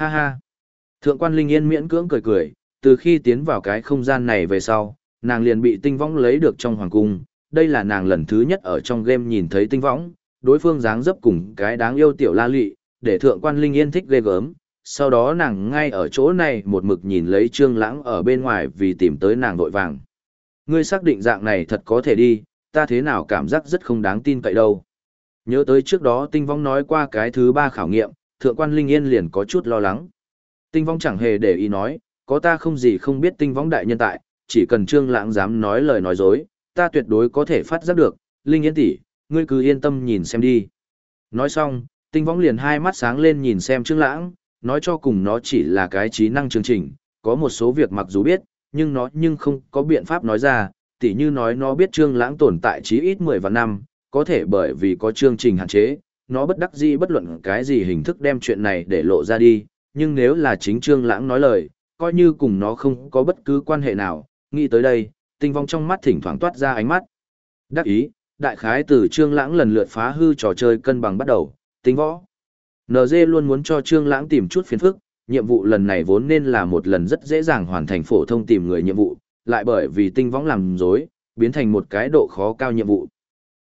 Ha ha. Thượng quan Linh Yên miễn cưỡng cười cười, từ khi tiến vào cái không gian này về sau, nàng liền bị tinh võng lấy được trong hoàng cung. Đây là nàng lần thứ nhất ở trong game nhìn thấy tinh võng, đối phương dáng dấp cùng cái đáng yêu tiểu la lị, để thượng quan Linh Yên thích ghê gớm. Sau đó nàng ngay ở chỗ này một mực nhìn lấy trương lãng ở bên ngoài vì tìm tới nàng vội vàng. Ngươi xác định dạng này thật có thể đi, ta thế nào cảm giác rất không đáng tin cậy đâu. Nhớ tới trước đó tinh vong nói qua cái thứ ba khảo nghiệm, thượng quan Linh Yên liền có chút lo lắng. Tinh vong chẳng hề để ý nói, có ta không gì không biết tinh vong đại nhân tại, chỉ cần trương lãng dám nói lời nói dối, ta tuyệt đối có thể phát giác được, Linh Yên tỷ, ngươi cứ yên tâm nhìn xem đi. Nói xong, tinh vong liền hai mắt sáng lên nhìn xem trương lãng, nói cho cùng nó chỉ là cái trí năng chương trình, có một số việc mặc dù biết, nhưng nó nhưng không có biện pháp nói ra, tỉ như nói nó biết trương lãng tồn tại chí ít 10 vạn năm, có thể bởi vì có chương trình hạn chế, nó bất đắc dĩ bất luận cái gì hình thức đem chuyện này để lộ ra đi, nhưng nếu là chính trương lãng nói lời, coi như cùng nó không có bất cứ quan hệ nào, nghĩ tới đây, tinh vong trong mắt thỉnh thoảng toát ra ánh mắt. Đắc ý, đại khái từ trương lãng lần lượt phá hư trò chơi cân bằng bắt đầu, tinh võ. NG luôn muốn cho trương lãng tìm chút phiền phức, nhiệm vụ lần này vốn nên là một lần rất dễ dàng hoàn thành phổ thông tìm người nhiệm vụ, lại bởi vì tinh võng làm dối, biến thành một cái độ khó cao nhiệm vụ.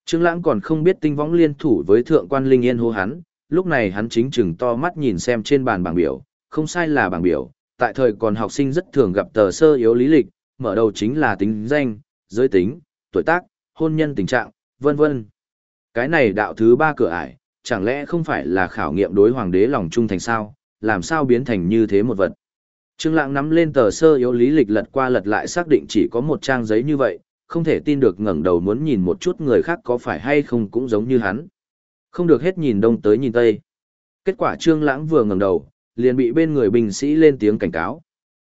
Trương Lãng còn không biết tinh võng liên thủ với thượng quan Linh Yên hô hắn, lúc này hắn chính chừng to mắt nhìn xem trên bàn bảng biểu, không sai là bảng biểu, tại thời còn học sinh rất thường gặp tờ sơ yếu lý lịch, mở đầu chính là tính danh, giới tính, tuổi tác, hôn nhân tình trạng, vân vân. Cái này đạo thứ ba cửa ải, chẳng lẽ không phải là khảo nghiệm đối hoàng đế lòng trung thành sao, làm sao biến thành như thế một vật. Trương Lãng nắm lên tờ sơ yếu lý lịch lật qua lật lại xác định chỉ có một trang giấy như vậy, không thể tin được ngẩng đầu muốn nhìn một chút người khác có phải hay không cũng giống như hắn. Không được hết nhìn đông tới nhìn tây. Kết quả Trương Lãng vừa ngẩng đầu, liền bị bên người binh sĩ lên tiếng cảnh cáo.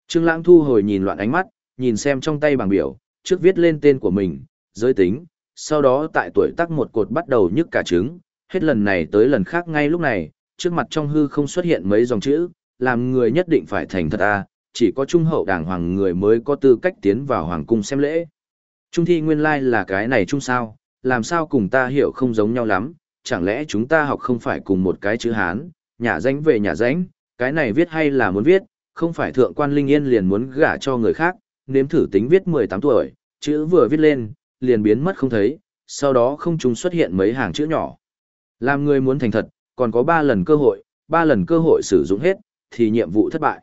Trương Lãng thu hồi nhìn loạn ánh mắt, nhìn xem trong tay bảng biểu, trước viết lên tên của mình, giới tính, sau đó tại tuổi tác một cột bắt đầu nhức cả trứng, hết lần này tới lần khác ngay lúc này, trước mặt trong hư không xuất hiện mấy dòng chữ, làm người nhất định phải thành thật a, chỉ có trung hậu đàng hoàng người mới có tư cách tiến vào hoàng cung xem lễ. Trung thi nguyên lai là cái này trung sao, làm sao cùng ta hiểu không giống nhau lắm, chẳng lẽ chúng ta học không phải cùng một cái chữ Hán, nhà danh về nhà danh, cái này viết hay là muốn viết, không phải thượng quan Linh Yên liền muốn gả cho người khác, nếm thử tính viết 18 tuổi, chữ vừa viết lên, liền biến mất không thấy, sau đó không trùng xuất hiện mấy hàng chữ nhỏ. Làm người muốn thành thật, còn có 3 lần cơ hội, 3 lần cơ hội sử dụng hết, thì nhiệm vụ thất bại.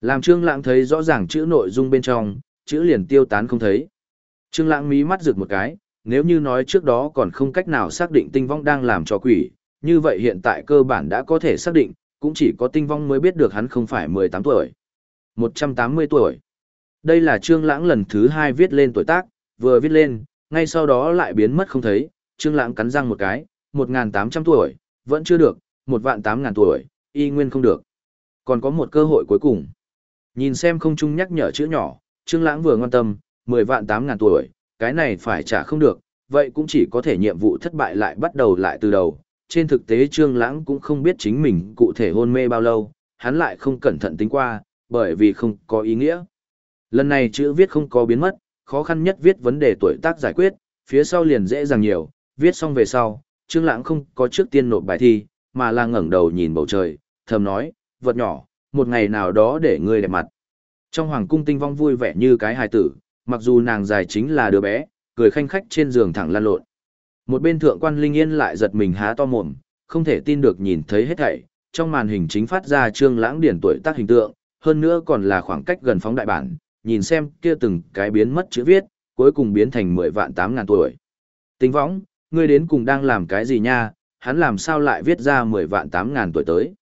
Làm Trương Lãng thấy rõ ràng chữ nội dung bên trong, chữ liền tiêu tán không thấy. Trương Lãng mí mắt rực một cái, nếu như nói trước đó còn không cách nào xác định tinh vong đang làm cho quỷ, như vậy hiện tại cơ bản đã có thể xác định, cũng chỉ có tinh vong mới biết được hắn không phải 18 tuổi. 180 tuổi. Đây là Trương Lãng lần thứ 2 viết lên tuổi tác, vừa viết lên, ngay sau đó lại biến mất không thấy, Trương Lãng cắn răng một cái, 1800 tuổi, vẫn chưa được, 1 vạn 8000 tuổi, y nguyên không được. Còn có một cơ hội cuối cùng. Nhìn xem không trung nhắc nhở chữ nhỏ, Trương Lãng vừa ngoan tâm, 10 vạn 8 ngàn tuổi, cái này phải trả không được, vậy cũng chỉ có thể nhiệm vụ thất bại lại bắt đầu lại từ đầu. Trên thực tế Trương Lãng cũng không biết chính mình cụ thể hôn mê bao lâu, hắn lại không cẩn thận tính qua, bởi vì không có ý nghĩa. Lần này chữ viết không có biến mất, khó khăn nhất viết vấn đề tuổi tác giải quyết, phía sau liền dễ dàng nhiều, viết xong về sau, Trương Lãng không có trước tiên nộp bài thi, mà là ngẩng đầu nhìn bầu trời, thầm nói, vật nhỏ, một ngày nào đó để ngươi đẹp mặt. Trong hoàng cung tinh vong vui vẻ như cái hài tử, mặc dù nàng dài chính là đứa bé, cười khanh khách trên giường thẳng lan lộn. Một bên thượng quan Linh Yên lại giật mình há to mồm, không thể tin được nhìn thấy hết thảy, trong màn hình chính phát ra trương lãng điển tuổi tác hình tượng, hơn nữa còn là khoảng cách gần phóng đại bản, nhìn xem kia từng cái biến mất chữ viết, cuối cùng biến thành 10 vạn 8 ngàn tuổi. Tinh võng, ngươi đến cùng đang làm cái gì nha, hắn làm sao lại viết ra 10 vạn 8 ngàn tuổi tới.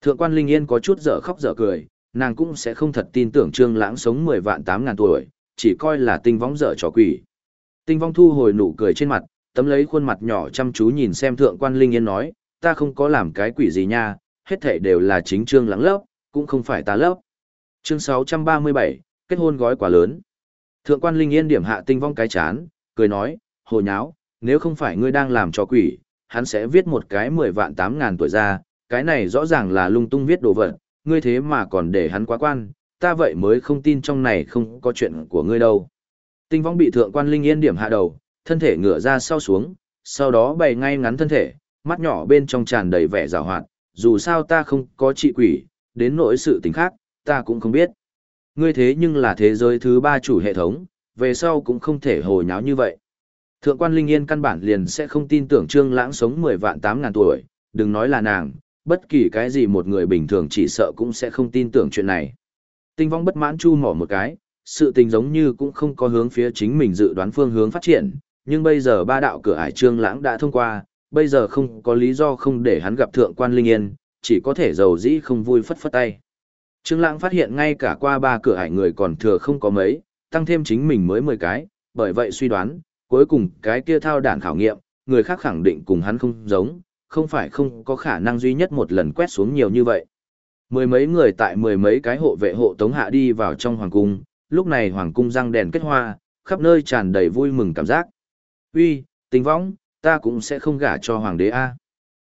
Thượng quan Linh Yên có chút dở khóc dở cười, nàng cũng sẽ không thật tin tưởng Trương Lãng sống 10 vạn 8 ngàn tuổi, chỉ coi là tinh vong dở trò quỷ. Tinh vong thu hồi nụ cười trên mặt, tấm lấy khuôn mặt nhỏ chăm chú nhìn xem Thượng quan Linh Yên nói, ta không có làm cái quỷ gì nha, hết thảy đều là chính Trương lắng lấp, cũng không phải ta lấp. Chương 637, kết hôn gói quả lớn. Thượng quan Linh Yên điểm hạ tinh vong cái chán, cười nói, hồ nháo, nếu không phải ngươi đang làm trò quỷ, hắn sẽ viết một cái 10 vạn 8 ngàn tuổi ra, cái này rõ ràng là lung tung viết đồ vật, ngươi thế mà còn để hắn quá quan, ta vậy mới không tin trong này không có chuyện của ngươi đâu. Tinh võng bị thượng quan linh yên điểm hạ đầu, thân thể ngửa ra sau xuống, sau đó bày ngay ngắn thân thể, mắt nhỏ bên trong tràn đầy vẻ rào hoạt, dù sao ta không có trị quỷ, đến nỗi sự tình khác, ta cũng không biết. Ngươi thế nhưng là thế giới thứ ba chủ hệ thống, về sau cũng không thể hồ nháo như vậy. Thượng quan Linh Yên căn bản liền sẽ không tin tưởng Trương Lãng sống 10 vạn 8 ngàn tuổi, đừng nói là nàng, bất kỳ cái gì một người bình thường chỉ sợ cũng sẽ không tin tưởng chuyện này. Tinh vong bất mãn chu mỏ một cái, sự tình giống như cũng không có hướng phía chính mình dự đoán phương hướng phát triển, nhưng bây giờ ba đạo cửa ải Trương Lãng đã thông qua, bây giờ không có lý do không để hắn gặp thượng quan Linh Yên, chỉ có thể giàu dĩ không vui phất phất tay. Trương Lãng phát hiện ngay cả qua ba cửa ải người còn thừa không có mấy, tăng thêm chính mình mới 10 cái, bởi vậy suy đoán, cuối cùng cái kia thao đản khảo nghiệm, người khác khẳng định cùng hắn không giống, không phải không có khả năng duy nhất một lần quét xuống nhiều như vậy. Mười mấy người tại mười mấy cái hộ vệ hộ tống hạ đi vào trong hoàng cung, lúc này hoàng cung răng đèn kết hoa, khắp nơi tràn đầy vui mừng cảm giác. Uy, tình võng, ta cũng sẽ không gả cho hoàng đế A.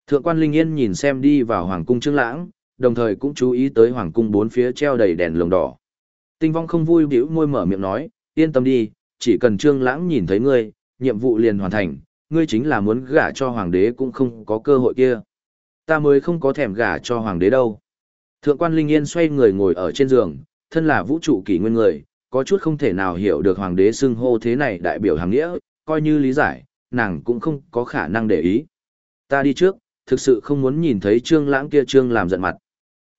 Thượng quan Linh Yên nhìn xem đi vào hoàng cung trương lãng, đồng thời cũng chú ý tới hoàng cung bốn phía treo đầy đèn lồng đỏ. Tinh vong không vui bĩu môi mở miệng nói, yên tâm đi, chỉ cần trương lãng nhìn thấy ngươi, nhiệm vụ liền hoàn thành, ngươi chính là muốn gả cho hoàng đế cũng không có cơ hội kia. Ta mới không có thèm gả cho hoàng đế đâu. Thượng quan Linh Yên xoay người ngồi ở trên giường, thân là vũ trụ kỷ nguyên người, có chút không thể nào hiểu được hoàng đế xưng hô thế này đại biểu hàng nghĩa, coi như lý giải, nàng cũng không có khả năng để ý. Ta đi trước, thực sự không muốn nhìn thấy trương lãng kia trương làm giận mặt.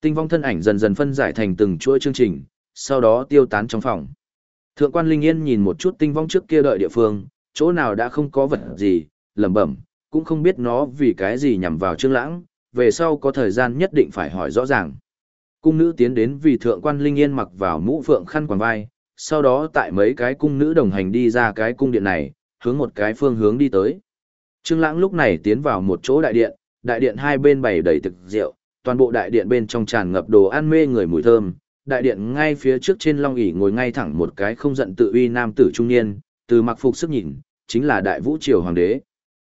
Tinh vong thân ảnh dần dần phân giải thành từng chuỗi chương trình, sau đó tiêu tán trong phòng. Thượng quan Linh Yên nhìn một chút tinh vong trước kia đợi địa phương, chỗ nào đã không có vật gì, lẩm bẩm, cũng không biết nó vì cái gì nhằm vào Trương Lãng, về sau có thời gian nhất định phải hỏi rõ ràng. Cung nữ tiến đến vì thượng quan Linh Yên mặc vào mũ phượng khăn quàng vai, sau đó tại mấy cái cung nữ đồng hành đi ra cái cung điện này, hướng một cái phương hướng đi tới. Trương Lãng lúc này tiến vào một chỗ đại điện, đại điện hai bên bày đầy thực rượu, toàn bộ đại điện bên trong tràn ngập đồ ăn mê người mùi thơm. Đại điện ngay phía trước trên long ỷ ngồi ngay thẳng một cái không giận tự uy nam tử trung niên, từ mặc phục sức nhìn, chính là đại vũ triều hoàng đế.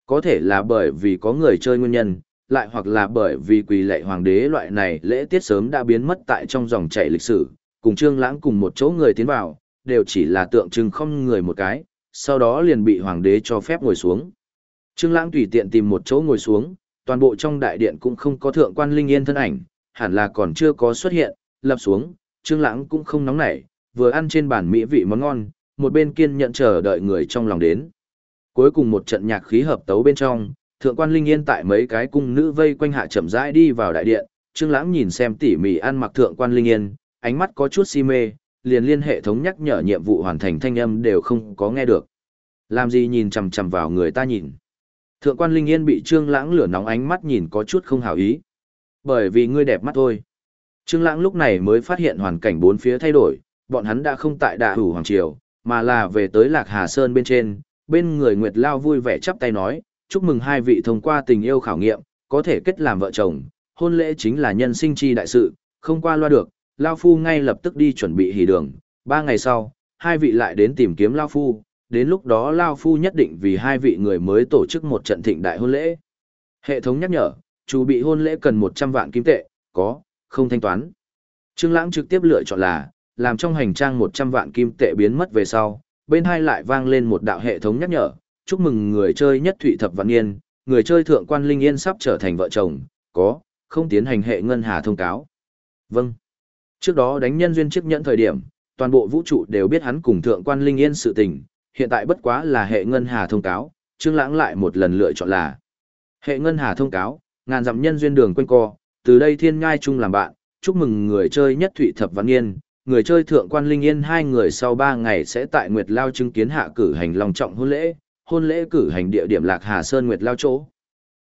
Có thể là bởi vì có người chơi nguyên nhân, lại hoặc là bởi vì quỳ lệ hoàng đế loại này lễ tiết sớm đã biến mất tại trong dòng chảy lịch sử, cùng trương lãng cùng một chỗ người tiến vào, đều chỉ là tượng trưng không người một cái, sau đó liền bị hoàng đế cho phép ngồi xuống. Trương lãng tùy tiện tìm một chỗ ngồi xuống, toàn bộ trong đại điện cũng không có thượng quan linh yên thân ảnh, hẳn là còn chưa có xuất hiện, lập xuống, trương lãng cũng không nóng nảy, vừa ăn trên bàn mỹ vị món ngon, một bên kiên nhận chờ đợi người trong lòng đến. Cuối cùng một trận nhạc khí hợp tấu bên trong, thượng quan linh yên tại mấy cái cung nữ vây quanh hạ chậm rãi đi vào đại điện, Trương Lãng nhìn xem tỉ mỉ ăn mặc thượng quan linh yên, ánh mắt có chút si mê, liền liên hệ thống nhắc nhở nhiệm vụ hoàn thành thanh âm đều không có nghe được. Làm gì nhìn chằm chằm vào người ta nhìn. Thượng quan linh yên bị Trương Lãng lửa nóng ánh mắt nhìn có chút không hảo ý. Bởi vì ngươi đẹp mắt thôi. Trương Lãng lúc này mới phát hiện hoàn cảnh bốn phía thay đổi, bọn hắn đã không tại Đạ Hủ Hoàng triều, mà là về tới Lạc Hà Sơn bên trên, bên người Nguyệt Lao vui vẻ chắp tay nói, chúc mừng hai vị thông qua tình yêu khảo nghiệm, có thể kết làm vợ chồng, hôn lễ chính là nhân sinh chi đại sự, không qua loa được, Lao Phu ngay lập tức đi chuẩn bị hỷ đường, ba ngày sau, hai vị lại đến tìm kiếm Lao Phu, đến lúc đó Lao Phu nhất định vì hai vị người mới tổ chức một trận thịnh đại hôn lễ. Hệ thống nhắc nhở, chủ bị hôn lễ cần 100 vạn kim tệ, có, không thanh toán. Trương Lãng trực tiếp lựa chọn là, làm trong hành trang 100 vạn kim tệ biến mất về sau, bên hai lại vang lên một đạo hệ thống nhắc nhở, chúc mừng người chơi nhất thụy thập vạn niên người chơi thượng quan linh yên sắp trở thành vợ chồng, có, không tiến hành hệ ngân hà thông cáo. Vâng. Trước đó đánh nhân duyên chiếc nhẫn thời điểm, toàn bộ vũ trụ đều biết hắn cùng thượng quan linh yên sự tình, hiện tại bất quá là hệ ngân hà thông cáo, Trương Lãng lại một lần lựa chọn là hệ ngân hà thông cáo, ngàn dặm nhân duyên đường quanh co, từ đây thiên ngai chung làm bạn, chúc mừng người chơi nhất thụy thập vạn yên, người chơi thượng quan linh yên hai người sau ba ngày sẽ tại Nguyệt Lao chứng kiến hạ cử hành long trọng hôn lễ, hôn lễ cử hành địa điểm Lạc Hà Sơn Nguyệt Lao chỗ.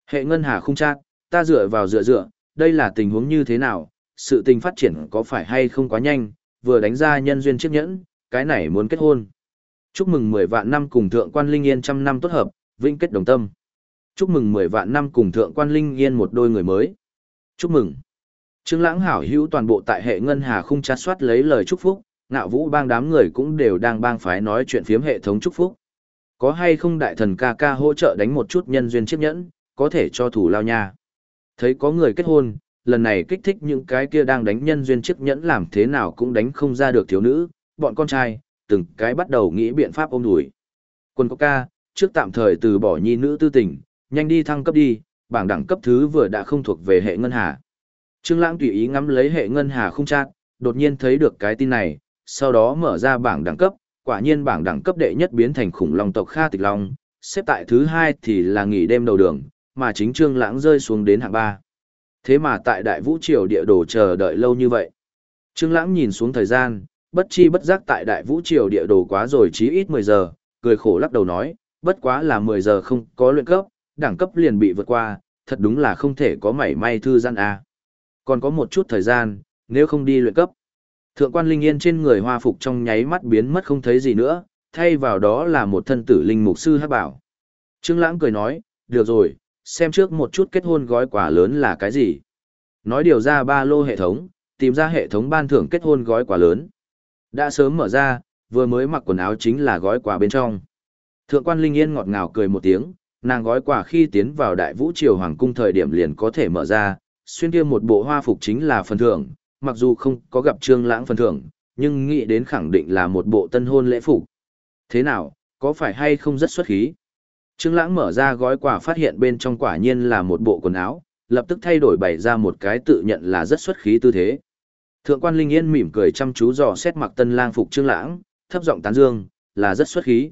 Hệ ngân hà không chắc, ta dựa vào dựa dựa, đây là tình huống như thế nào, sự tình phát triển có phải hay không quá nhanh, vừa đánh ra nhân duyên chiếc nhẫn, cái này muốn kết hôn. Chúc mừng 10 vạn năm cùng thượng quan linh yên trăm năm tốt hợp, vĩnh kết đồng tâm. Chúc mừng 10 vạn năm cùng thượng quan linh yên một đôi người mới. Chúc mừng. Trương Lãng hảo hữu toàn bộ tại hệ ngân hà khung chát soát lấy lời chúc phúc, ngạo vũ bang đám người cũng đều đang bang phái nói chuyện phiếm hệ thống chúc phúc. Có hay không đại thần ca ca hỗ trợ đánh một chút nhân duyên chiếc nhẫn, có thể cho thủ lao nha. Thấy có người kết hôn, lần này kích thích những cái kia đang đánh nhân duyên chiếc nhẫn làm thế nào cũng đánh không ra được thiếu nữ, bọn con trai, từng cái bắt đầu nghĩ biện pháp ôm đùi. Quân có ca, trước tạm thời từ bỏ nhi nữ tư tình, nhanh đi thăng cấp đi, bảng đẳng cấp thứ vừa đã không thuộc về hệ ngân hà. Trương Lãng tùy ý ngắm lấy hệ ngân hà không chát, đột nhiên thấy được cái tin này, sau đó mở ra bảng đẳng cấp, quả nhiên bảng đẳng cấp đệ nhất biến thành khủng long tộc Kha Tịch Long, xếp tại thứ hai thì là nghỉ đêm đầu đường, mà chính Trương Lãng rơi xuống đến hạng ba. Thế mà tại Đại Vũ Triều địa đồ chờ đợi lâu như vậy. Trương Lãng nhìn xuống thời gian, bất chi bất giác tại Đại Vũ Triều địa đồ quá rồi chí ít 10 giờ, cười khổ lắc đầu nói, bất quá là 10 giờ không có luyện cấp, đẳng cấp liền bị vượt qua, thật đúng là không thể có mảy may thư gian a. Còn có một chút thời gian, nếu không đi luyện cấp. Thượng quan Linh Yên trên người hoa phục trong nháy mắt biến mất không thấy gì nữa, thay vào đó là một thân tử linh mục sư hát bảo. Trương Lãng cười nói, được rồi, xem trước một chút kết hôn gói quà lớn là cái gì. Nói điều ra ba lô hệ thống, tìm ra hệ thống ban thưởng kết hôn gói quà lớn. Đã sớm mở ra, vừa mới mặc quần áo chính là gói quà bên trong. Thượng quan Linh Yên ngọt ngào cười một tiếng, nàng gói quà khi tiến vào đại vũ triều hoàng cung thời điểm liền có thể mở ra, xuyên kia một bộ hoa phục chính là phần thưởng, mặc dù không có gặp trương lãng phần thưởng, nhưng nghĩ đến khẳng định là một bộ tân hôn lễ phục. Thế nào, có phải hay không rất xuất khí? Trương lãng mở ra gói quà phát hiện bên trong quả nhiên là một bộ quần áo, lập tức thay đổi bày ra một cái tự nhận là rất xuất khí tư thế. Thượng quan Linh Yên mỉm cười chăm chú dò xét mặc tân lang phục Trương lãng, thấp giọng tán dương, là rất xuất khí.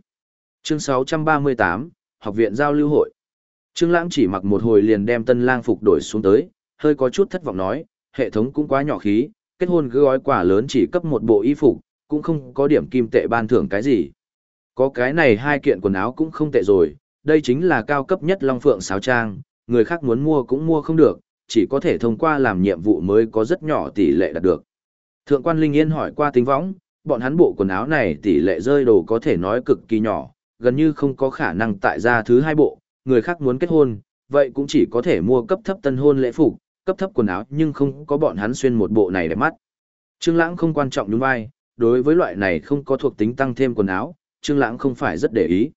Chương 638, Học viện giao lưu hội. Trương lãng chỉ mặc một hồi liền đem tân lang phục đổi xuống tới, hơi có chút thất vọng nói, hệ thống cũng quá nhỏ khí, kết hôn gói quà lớn chỉ cấp một bộ y phục, cũng không có điểm kim tệ ban thưởng cái gì. Có cái này hai kiện quần áo cũng không tệ rồi, đây chính là cao cấp nhất Long Phượng sáo trang, người khác muốn mua cũng mua không được, chỉ có thể thông qua làm nhiệm vụ mới có rất nhỏ tỷ lệ đạt được. Thượng quan Linh Yên hỏi qua tính võng, bọn hắn bộ quần áo này tỷ lệ rơi đồ có thể nói cực kỳ nhỏ, gần như không có khả năng tại ra thứ hai bộ, người khác muốn kết hôn, vậy cũng chỉ có thể mua cấp thấp tân hôn lễ phục, cấp thấp quần áo nhưng không có bọn hắn xuyên một bộ này để mắt. Trương Lãng không quan trọng nhún vai, đối với loại này không có thuộc tính tăng thêm quần áo, Trương Lãng không phải rất để ý.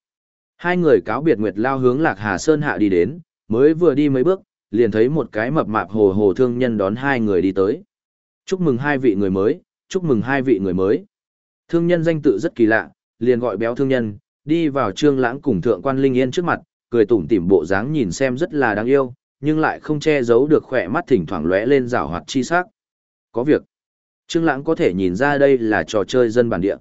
Hai người cáo biệt Nguyệt Lao hướng Lạc Hà Sơn hạ đi đến, mới vừa đi mấy bước, liền thấy một cái mập mạp hồ hồ thương nhân đón hai người đi tới. Chúc mừng hai vị người mới, chúc mừng hai vị người mới. Thương nhân danh tự rất kỳ lạ, liền gọi béo thương nhân, đi vào Trương Lãng cùng Thượng quan Linh Yên trước mặt, cười tủm tỉm bộ dáng nhìn xem rất là đáng yêu, nhưng lại không che giấu được khỏe mắt thỉnh thoảng lóe lên rảo hoạt chi sắc. Có việc. Trương Lãng có thể nhìn ra đây là trò chơi dân bản địa.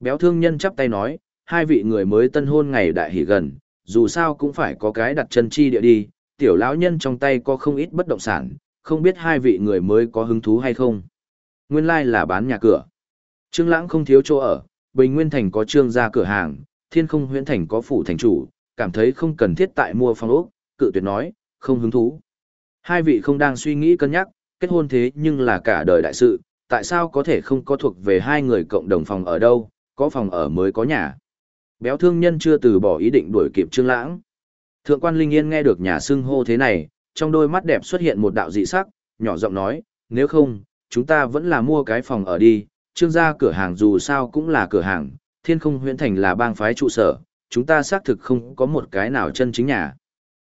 Béo thương nhân chắp tay nói, hai vị người mới tân hôn ngày đại hỷ gần, dù sao cũng phải có cái đặt chân chi địa đi, tiểu lão nhân trong tay có không ít bất động sản, không biết hai vị người mới có hứng thú hay không. Nguyên lai like là bán nhà cửa. Trương Lãng không thiếu chỗ ở, Bình Nguyên Thành có trương gia cửa hàng, Thiên Không huyện Thành có phủ thành chủ, cảm thấy không cần thiết tại mua phòng ốc, cự tuyệt nói, không hứng thú. Hai vị không đang suy nghĩ cân nhắc, kết hôn thế nhưng là cả đời đại sự, tại sao có thể không có thuộc về hai người cộng đồng phòng ở đâu, có phòng ở mới có nhà. Béo thương nhân chưa từ bỏ ý định đuổi kịp Trương Lãng. Thượng quan Linh Yên nghe được nhà xưng hô thế này, trong đôi mắt đẹp xuất hiện một đạo dị sắc, nhỏ giọng nói, nếu không, chúng ta vẫn là mua cái phòng ở đi, trương gia cửa hàng dù sao cũng là cửa hàng, thiên không huyện thành là bang phái trụ sở, chúng ta xác thực không có một cái nào chân chính nhà.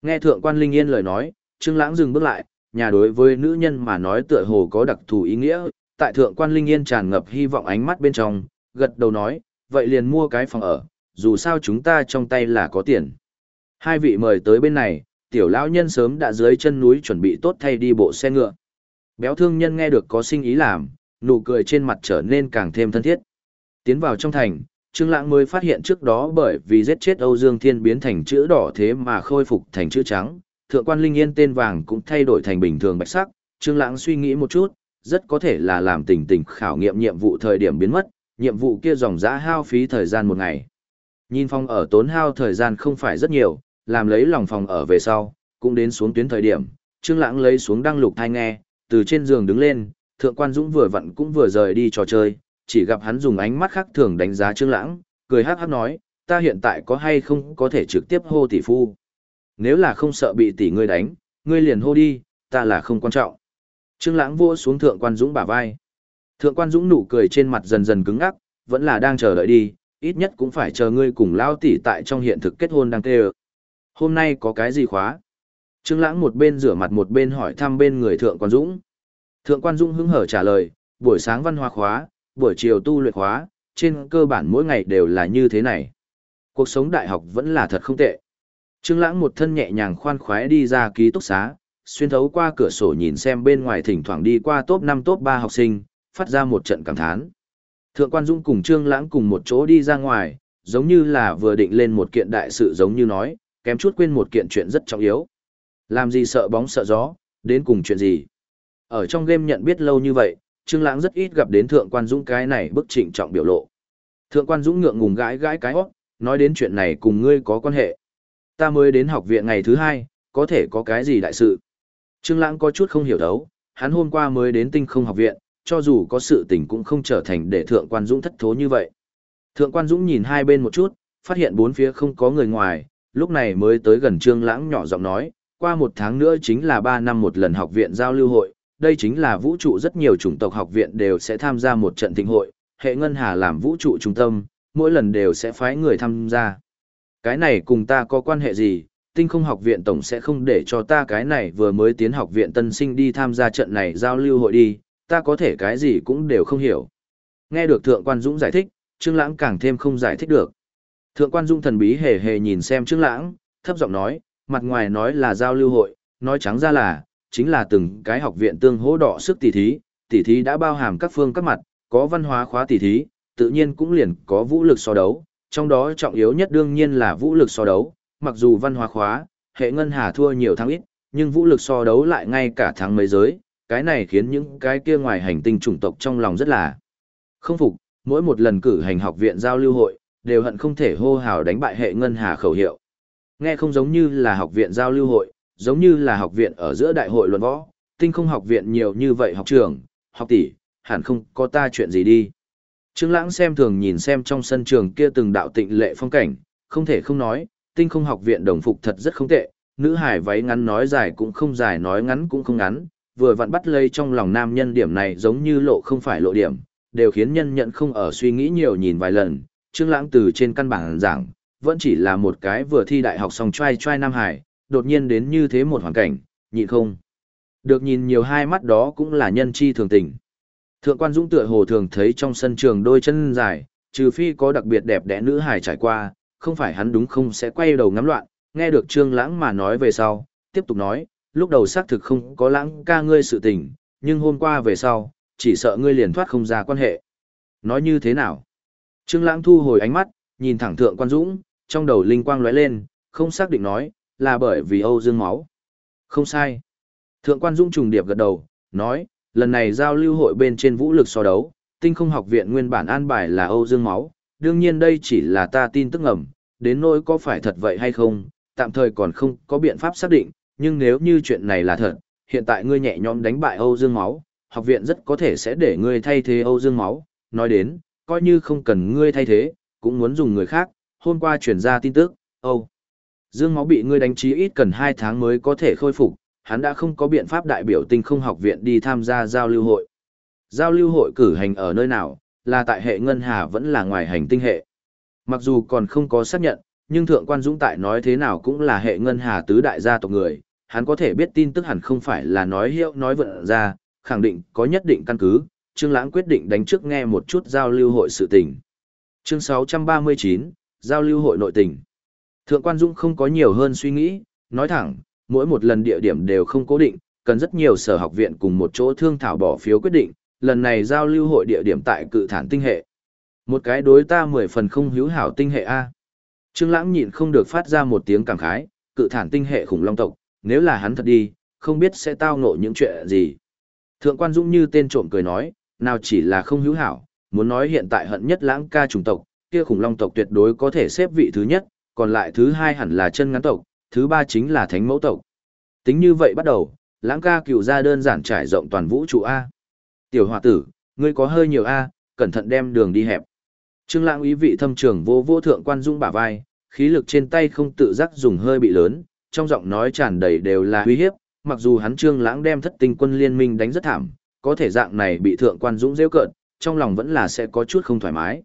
Nghe thượng quan Linh Yên lời nói, Trương Lãng dừng bước lại, nhà đối với nữ nhân mà nói tựa hồ có đặc thù ý nghĩa, tại thượng quan Linh Yên tràn ngập hy vọng ánh mắt bên trong, gật đầu nói, vậy liền mua cái phòng ở, dù sao chúng ta trong tay là có tiền. Hai vị mời tới bên này, tiểu lão nhân sớm đã dưới chân núi chuẩn bị tốt thay đi bộ xe ngựa. Béo thương nhân nghe được có sinh ý làm, nụ cười trên mặt trở nên càng thêm thân thiết. Tiến vào trong thành, Trương Lãng mới phát hiện trước đó bởi vì giết chết Âu Dương Thiên biến thành chữ đỏ thế mà khôi phục thành chữ trắng, thượng quan Linh Yên tên vàng cũng thay đổi thành bình thường bạch sắc, Trương Lãng suy nghĩ một chút, rất có thể là làm tình tình khảo nghiệm nhiệm vụ thời điểm biến mất, nhiệm vụ kia dòng dã hao phí thời gian một ngày. Nhìn phòng ở tốn hao thời gian không phải rất nhiều, làm lấy lòng phòng ở về sau, cũng đến xuống tuyến thời điểm, Trương Lãng lấy xuống đăng lục thai nghe, từ trên giường đứng lên, Thượng quan Dũng vừa vặn cũng vừa rời đi trò chơi, chỉ gặp hắn dùng ánh mắt khác thường đánh giá Trương Lãng, cười hắc hắc nói, ta hiện tại có hay không có thể trực tiếp hô tỷ phu. Nếu là không sợ bị tỷ ngươi đánh, ngươi liền hô đi, ta là không quan trọng. Trương Lãng vỗ xuống Thượng quan Dũng bả vai. Thượng quan Dũng nụ cười trên mặt dần dần cứng ngắc, vẫn là đang chờ đợi đi, ít nhất cũng phải chờ ngươi cùng lao tỷ tại trong hiện thực kết hôn đang tê Hôm nay có cái gì khóa? Trương Lãng một bên rửa mặt một bên hỏi thăm bên người Thượng quan Dũng. Thượng quan Dũng hứng hở trả lời, buổi sáng văn hóa khóa, buổi chiều tu luyện khóa, trên cơ bản mỗi ngày đều là như thế này. Cuộc sống đại học vẫn là thật không tệ. Trương Lãng một thân nhẹ nhàng khoan khoái đi ra ký túc xá, xuyên thấu qua cửa sổ nhìn xem bên ngoài thỉnh thoảng đi qua top 5 top 3 học sinh, phát ra một trận cảm thán. Thượng quan Dung cùng Trương Lãng cùng một chỗ đi ra ngoài, giống như là vừa định lên một kiện đại sự giống như nói, kém chút quên một kiện chuyện rất trọng yếu. Làm gì sợ bóng sợ gió, đến cùng chuyện gì? Ở trong game nhận biết lâu như vậy, Trương Lãng rất ít gặp đến Thượng quan Dũng cái này bức trịnh trọng biểu lộ. Thượng quan Dũng ngượng ngùng gãi gãi cái hốc, nói đến chuyện này cùng ngươi có quan hệ. Ta mới đến học viện ngày thứ hai, có thể có cái gì đại sự. Trương Lãng có chút không hiểu đấu, hắn hôm qua mới đến tinh không học viện, cho dù có sự tình cũng không trở thành để Thượng quan Dũng thất thố như vậy. Thượng quan Dũng nhìn hai bên một chút, phát hiện bốn phía không có người ngoài, lúc này mới tới gần Trương Lãng nhỏ giọng nói, qua một tháng nữa chính là ba năm một lần học viện giao lưu hội, đây chính là vũ trụ rất nhiều chủng tộc học viện đều sẽ tham gia một trận thịnh hội, hệ ngân hà làm vũ trụ trung tâm, mỗi lần đều sẽ phái người tham gia. Cái này cùng ta có quan hệ gì, tinh không học viện tổng sẽ không để cho ta cái này vừa mới tiến học viện tân sinh đi tham gia trận này giao lưu hội đi, ta có thể cái gì cũng đều không hiểu. Nghe được Thượng quan Dũng giải thích, Trương Lãng càng thêm không giải thích được. Thượng quan Dũng thần bí hề hề nhìn xem Trương Lãng, thấp giọng nói, mặt ngoài nói là giao lưu hội, nói trắng ra là, chính là từng cái học viện tương hỗ đỏ sức tỷ thí, tỷ thí đã bao hàm các phương các mặt, có văn hóa khóa tỷ thí, tự nhiên cũng liền có vũ lực so đấu, trong đó trọng yếu nhất đương nhiên là vũ lực so đấu, mặc dù văn hóa khóa, hệ ngân hà thua nhiều thắng ít, nhưng vũ lực so đấu lại ngay cả thắng mấy giới, cái này khiến những cái kia ngoài hành tinh chủng tộc trong lòng rất là không phục, mỗi một lần cử hành học viện giao lưu hội, đều hận không thể hô hào đánh bại hệ ngân hà khẩu hiệu. Nghe không giống như là học viện giao lưu hội, giống như là học viện ở giữa đại hội luận võ, tinh không học viện nhiều như vậy học trường, học tỷ, hẳn không có ta chuyện gì đi. Trương Lãng xem thường nhìn xem trong sân trường kia từng đạo tịnh lệ phong cảnh, không thể không nói, tinh không học viện đồng phục thật rất không tệ, nữ hải váy ngắn nói dài cũng không dài nói ngắn cũng không ngắn, vừa vặn bắt lây trong lòng nam nhân điểm này giống như lộ không phải lộ điểm, đều khiến nhân nhận không ở suy nghĩ nhiều nhìn vài lần, Trương Lãng từ trên căn bản giảng, vẫn chỉ là một cái vừa thi đại học xong trai trai nam hải, đột nhiên đến như thế một hoàn cảnh, nhịn không. Được nhìn nhiều hai mắt đó cũng là nhân chi thường tình. Thượng quan Dũng tựa hồ thường thấy trong sân trường đôi chân dài, trừ phi có đặc biệt đẹp đẽ nữ hài trải qua, không phải hắn đúng không sẽ quay đầu ngắm loạn, nghe được Trương Lãng mà nói về sau, tiếp tục nói, lúc đầu xác thực không có lãng ca ngươi sự tình, nhưng hôm qua về sau, chỉ sợ ngươi liền thoát không ra quan hệ. Nói như thế nào? Trương Lãng thu hồi ánh mắt, nhìn thẳng Thượng quan Dũng, trong đầu linh quang lóe lên, không xác định nói, là bởi vì Âu Dương máu. Không sai. Thượng quan Dũng trùng điệp gật đầu, nói, lần này giao lưu hội bên trên vũ lực so đấu, tinh không học viện nguyên bản an bài là Âu Dương máu, đương nhiên đây chỉ là ta tin tức ngầm, đến nỗi có phải thật vậy hay không, tạm thời còn không có biện pháp xác định, nhưng nếu như chuyện này là thật, hiện tại ngươi nhẹ nhõm đánh bại Âu Dương máu, học viện rất có thể sẽ để ngươi thay thế Âu Dương máu, nói đến, coi như không cần ngươi thay thế, cũng muốn dùng người khác, hôm qua truyền ra tin tức, Âu Dương máu bị ngươi đánh trí ít cần 2 tháng mới có thể khôi phục, hắn đã không có biện pháp đại biểu tinh không học viện đi tham gia giao lưu hội. Giao lưu hội cử hành ở nơi nào, là tại hệ ngân hà vẫn là ngoài hành tinh hệ. Mặc dù còn không có xác nhận, nhưng Thượng quan Dũng tại nói thế nào cũng là hệ ngân hà tứ đại gia tộc người, hắn có thể biết tin tức hẳn không phải là nói hiệu nói vận ra, khẳng định có nhất định căn cứ, Trương Lãng quyết định đánh trước nghe một chút giao lưu hội sự tình. Chương 639, giao lưu hội nội tình. Thượng quan Dũng không có nhiều hơn suy nghĩ, nói thẳng, mỗi một lần địa điểm đều không cố định, cần rất nhiều sở học viện cùng một chỗ thương thảo bỏ phiếu quyết định, lần này giao lưu hội địa điểm tại cự thản tinh hệ. Một cái đối ta mười phần không hữu hảo tinh hệ A. Trương Lãng nhịn không được phát ra một tiếng cảm khái, cự thản tinh hệ khủng long tộc, nếu là hắn thật đi, không biết sẽ tao ngộ những chuyện gì. Thượng quan Dũng như tên trộm cười nói, nào chỉ là không hữu hảo, muốn nói hiện tại hận nhất lãng ca chủng tộc, kia khủng long tộc tuyệt đối có thể xếp vị thứ nhất, còn lại thứ hai hẳn là chân ngắn tộc, thứ ba chính là thánh mẫu tộc. Tính như vậy bắt đầu, lãng ca cựu ra đơn giản trải rộng toàn vũ trụ A. Tiểu hòa tử, ngươi có hơi nhiều A, cẩn thận đem đường đi hẹp. Trương lãng ý vị thâm trường vô vô thượng quan dung bả vai, khí lực trên tay không tự giác dùng hơi bị lớn, trong giọng nói tràn đầy đều là uy hiếp, mặc dù hắn trương lãng đem thất tinh quân liên minh đánh rất thảm, có thể dạng này bị thượng quan dũng rêu cợt, trong lòng vẫn là sẽ có chút không thoải mái.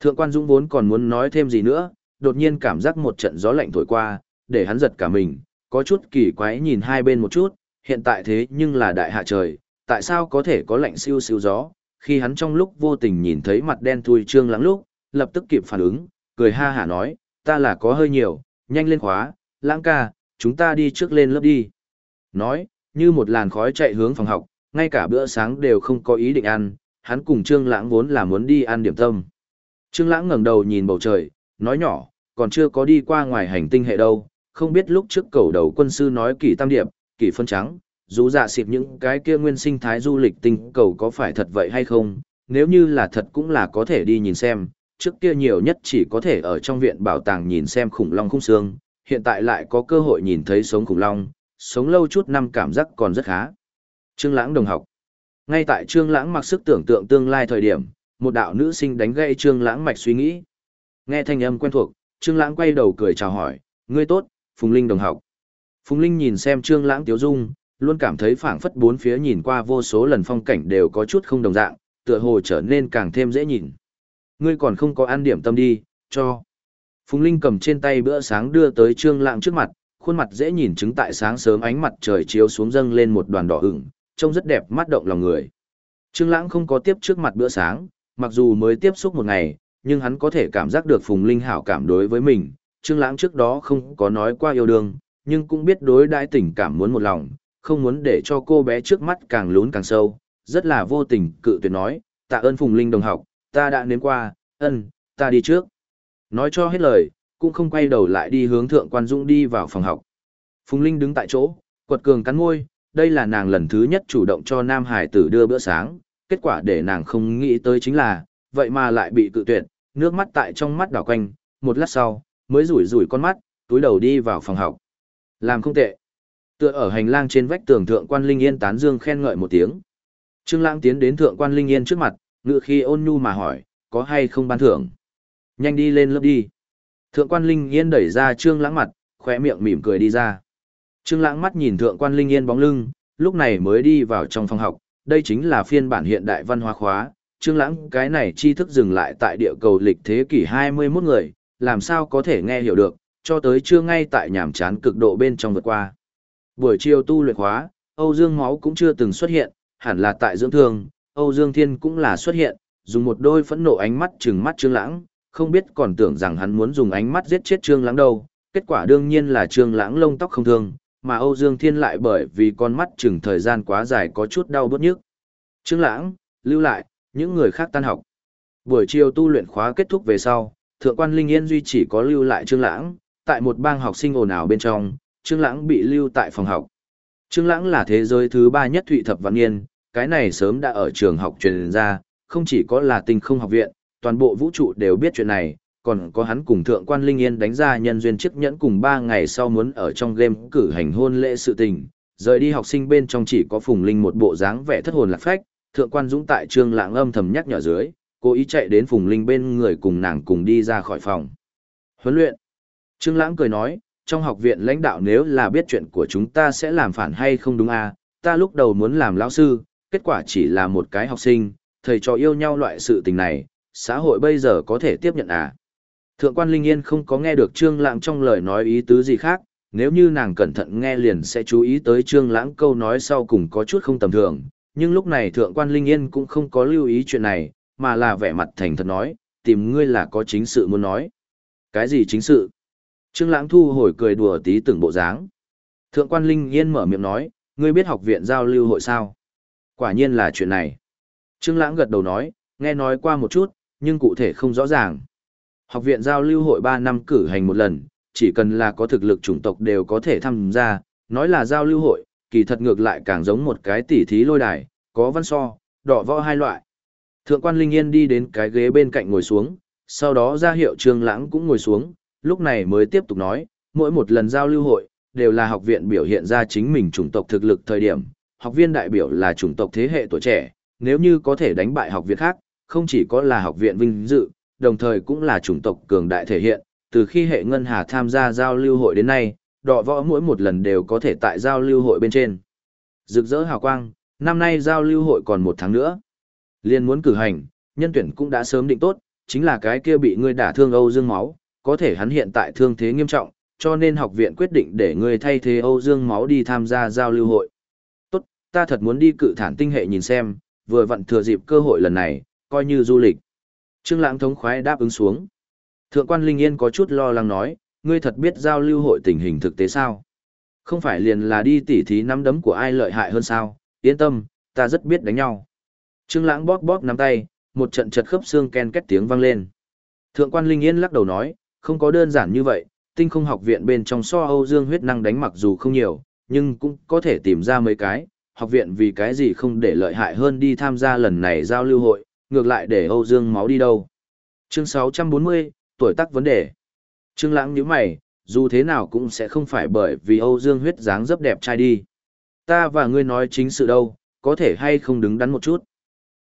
Thượng quan dũng vốn còn muốn nói thêm gì nữa, đột nhiên cảm giác một trận gió lạnh thổi qua, để hắn giật cả mình, có chút kỳ quái nhìn hai bên một chút, hiện tại thế nhưng là đại hạ trời, tại sao có thể có lạnh siêu siêu gió, khi hắn trong lúc vô tình nhìn thấy mặt đen thui trương lắng lúc, lập tức kịp phản ứng, cười ha hả nói, ta là có hơi nhiều, nhanh lên khóa, lãng ca, chúng ta đi trước lên lớp đi. Nói, như một làn khói chạy hướng phòng học, ngay cả bữa sáng đều không có ý định ăn, hắn cùng Trương Lãng vốn là muốn đi ăn điểm tâm. Trương Lãng ngẩng đầu nhìn bầu trời, nói nhỏ, còn chưa có đi qua ngoài hành tinh hệ đâu, không biết lúc trước cầu đầu quân sư nói kỳ tam điệp, kỳ phân trắng, dù dạ xịp những cái kia nguyên sinh thái du lịch tinh cầu có phải thật vậy hay không, nếu như là thật cũng là có thể đi nhìn xem, trước kia nhiều nhất chỉ có thể ở trong viện bảo tàng nhìn xem khủng long khung xương, hiện tại lại có cơ hội nhìn thấy sống khủng long, sống lâu chút năm cảm giác còn rất khá. Trương Lãng đồng học. Ngay tại Trương Lãng mặc sức tưởng tượng tương lai thời điểm, một đạo nữ sinh đánh gãy Trương Lãng mạch suy nghĩ. Nghe thanh âm quen thuộc, Trương Lãng quay đầu cười chào hỏi, "Ngươi tốt, Phùng Linh đồng học." Phùng Linh nhìn xem Trương Lãng tiếu dung, luôn cảm thấy phảng phất bốn phía nhìn qua vô số lần phong cảnh đều có chút không đồng dạng, tựa hồ trở nên càng thêm dễ nhìn. Ngươi còn không có ăn điểm tâm đi, cho. Phùng Linh cầm trên tay bữa sáng đưa tới Trương Lãng trước mặt, khuôn mặt dễ nhìn chứng tại sáng sớm ánh mặt trời chiếu xuống dâng lên một đoàn đỏ ửng, trông rất đẹp mắt động lòng người. Trương Lãng không có tiếp trước mặt bữa sáng, mặc dù mới tiếp xúc một ngày, nhưng hắn có thể cảm giác được Phùng Linh hảo cảm đối với mình. Trương Lãng trước đó không có nói qua yêu đương, nhưng cũng biết đối đãi tình cảm muốn một lòng, không muốn để cho cô bé trước mắt càng lún càng sâu, rất là vô tình cự tuyệt nói, tạ ơn Phùng Linh đồng học, ta đã nếm qua, ân, ta đi trước. Nói cho hết lời, cũng không quay đầu lại đi hướng thượng quan dũng đi vào phòng học. Phùng Linh đứng tại chỗ, quật cường cắn môi, đây là nàng lần thứ nhất chủ động cho Nam Hải tử đưa bữa sáng, kết quả để nàng không nghĩ tới chính là, vậy mà lại bị cự tuyệt, nước mắt tại trong mắt đảo quanh, một lát sau, mới rủi rủi con mắt, túi đầu đi vào phòng học. Làm không tệ. Tựa ở hành lang trên vách tường thượng quan Linh Yên tán dương khen ngợi một tiếng. Trương Lãng tiến đến thượng quan Linh Yên trước mặt, ngựa khi ôn nhu mà hỏi, có hay không ban thưởng? Nhanh đi lên lớp đi. Thượng quan Linh Yên đẩy ra Trương Lãng mặt, khóe miệng mỉm cười đi ra. Trương Lãng mắt nhìn thượng quan Linh Yên bóng lưng, lúc này mới đi vào trong phòng học, đây chính là phiên bản hiện đại văn hóa khóa. Trương Lãng cái này tri thức dừng lại tại địa cầu lịch thế kỷ 21 người, làm sao có thể nghe hiểu được, cho tới chưa ngay tại nhàm chán cực độ bên trong vượt qua. Buổi chiều tu luyện khóa, Âu Dương Máu cũng chưa từng xuất hiện, hẳn là tại dưỡng thương, Âu Dương Thiên cũng là xuất hiện, dùng một đôi phẫn nộ ánh mắt trừng mắt Trương Lãng, không biết còn tưởng rằng hắn muốn dùng ánh mắt giết chết Trương Lãng đâu, kết quả đương nhiên là Trương Lãng lông tóc không thương, mà Âu Dương Thiên lại bởi vì con mắt chừng thời gian quá dài có chút đau bứt nhức. Trương Lãng, lưu lại, những người khác tan học. Buổi chiều tu luyện khóa kết thúc về sau, Thượng quan Linh Yên duy chỉ có lưu lại Trương Lãng, tại một bang học sinh ồn ào bên trong, Trương Lãng bị lưu tại phòng học. Trương Lãng là thế giới thứ ba nhất Thụy Thập Vạn Niên, cái này sớm đã ở trường học truyền ra, không chỉ có là tinh không học viện, toàn bộ vũ trụ đều biết chuyện này, còn có hắn cùng thượng quan Linh Yên đánh ra nhân duyên chiếc nhẫn cùng 3 ngày sau muốn ở trong game cử hành hôn lễ sự tình. Rời đi học sinh bên trong chỉ có Phùng Linh một bộ dáng vẻ thất hồn lạc phách, thượng quan Dũng tại trương lãng âm thầm nhắc nhở dưới, cố ý chạy đến Phùng Linh bên người cùng nàng cùng đi ra khỏi phòng. Huấn luyện. Trương lãng cười nói, trong học viện lãnh đạo nếu là biết chuyện của chúng ta sẽ làm phản hay không đúng à, ta lúc đầu muốn làm lão sư, kết quả chỉ là một cái học sinh, thầy trò yêu nhau loại sự tình này, xã hội bây giờ có thể tiếp nhận à. Thượng quan Linh Yên không có nghe được Trương Lãng trong lời nói ý tứ gì khác, nếu như nàng cẩn thận nghe liền sẽ chú ý tới Trương Lãng câu nói sau cùng có chút không tầm thường, nhưng lúc này Thượng quan Linh Yên cũng không có lưu ý chuyện này, mà là vẻ mặt thành thật nói, tìm ngươi là có chính sự muốn nói. Cái gì chính sự? Trương Lãng thu hồi cười đùa tí từng bộ dáng. Thượng quan Linh Yên mở miệng nói, ngươi biết học viện giao lưu hội sao? Quả nhiên là chuyện này. Trương Lãng gật đầu nói, nghe nói qua một chút, nhưng cụ thể không rõ ràng. Học viện giao lưu hội 3 năm cử hành một lần, chỉ cần là có thực lực chủng tộc đều có thể tham gia, nói là giao lưu hội, kỳ thật ngược lại càng giống một cái tỉ thí lôi đài, có văn so, đỏ võ hai loại. Thượng quan Linh Yên đi đến cái ghế bên cạnh ngồi xuống, sau đó ra hiệu Trương Lãng cũng ngồi xuống, lúc này mới tiếp tục nói, mỗi một lần giao lưu hội, đều là học viện biểu hiện ra chính mình chủng tộc thực lực thời điểm, học viên đại biểu là chủng tộc thế hệ tuổi trẻ, nếu như có thể đánh bại học viện khác, không chỉ có là học viện vinh dự, đồng thời cũng là chủng tộc cường đại thể hiện, từ khi hệ ngân hà tham gia giao lưu hội đến nay, đọ võ mỗi một lần đều có thể tại giao lưu hội bên trên. Rực rỡ hào quang, năm nay giao lưu hội còn một tháng nữa. Liên muốn cử hành, nhân tuyển cũng đã sớm định tốt, chính là cái kia bị ngươi đả thương Âu Dương Máu, có thể hắn hiện tại thương thế nghiêm trọng, cho nên học viện quyết định để ngươi thay thế Âu Dương Máu đi tham gia giao lưu hội. Tốt, ta thật muốn đi cự thản tinh hệ nhìn xem, vừa vặn thừa dịp cơ hội lần này, coi như du lịch. Trương Lãng thống khoái đáp ứng xuống. Thượng quan Linh Yên có chút lo lắng nói, ngươi thật biết giao lưu hội tình hình thực tế sao? Không phải liền là đi tỉ thí nắm đấm của ai lợi hại hơn sao, yên tâm, ta rất biết đánh nhau. Trương Lãng bóp bóp nắm tay, một trận chật khớp xương ken két tiếng vang lên. Thượng quan Linh Yên lắc đầu nói, không có đơn giản như vậy, tinh không học viện bên trong so Âu Dương huyết năng đánh mặc dù không nhiều, nhưng cũng có thể tìm ra mấy cái, học viện vì cái gì không để lợi hại hơn đi tham gia lần này giao lưu hội, ngược lại để Âu Dương máu đi đâu. Chương 640, tuổi tác vấn đề. Trương Lãng nhíu mày, dù thế nào cũng sẽ không phải bởi vì Âu Dương huyết dáng dấp đẹp trai đi. Ta và ngươi nói chính sự đâu, có thể hay không đứng đắn một chút.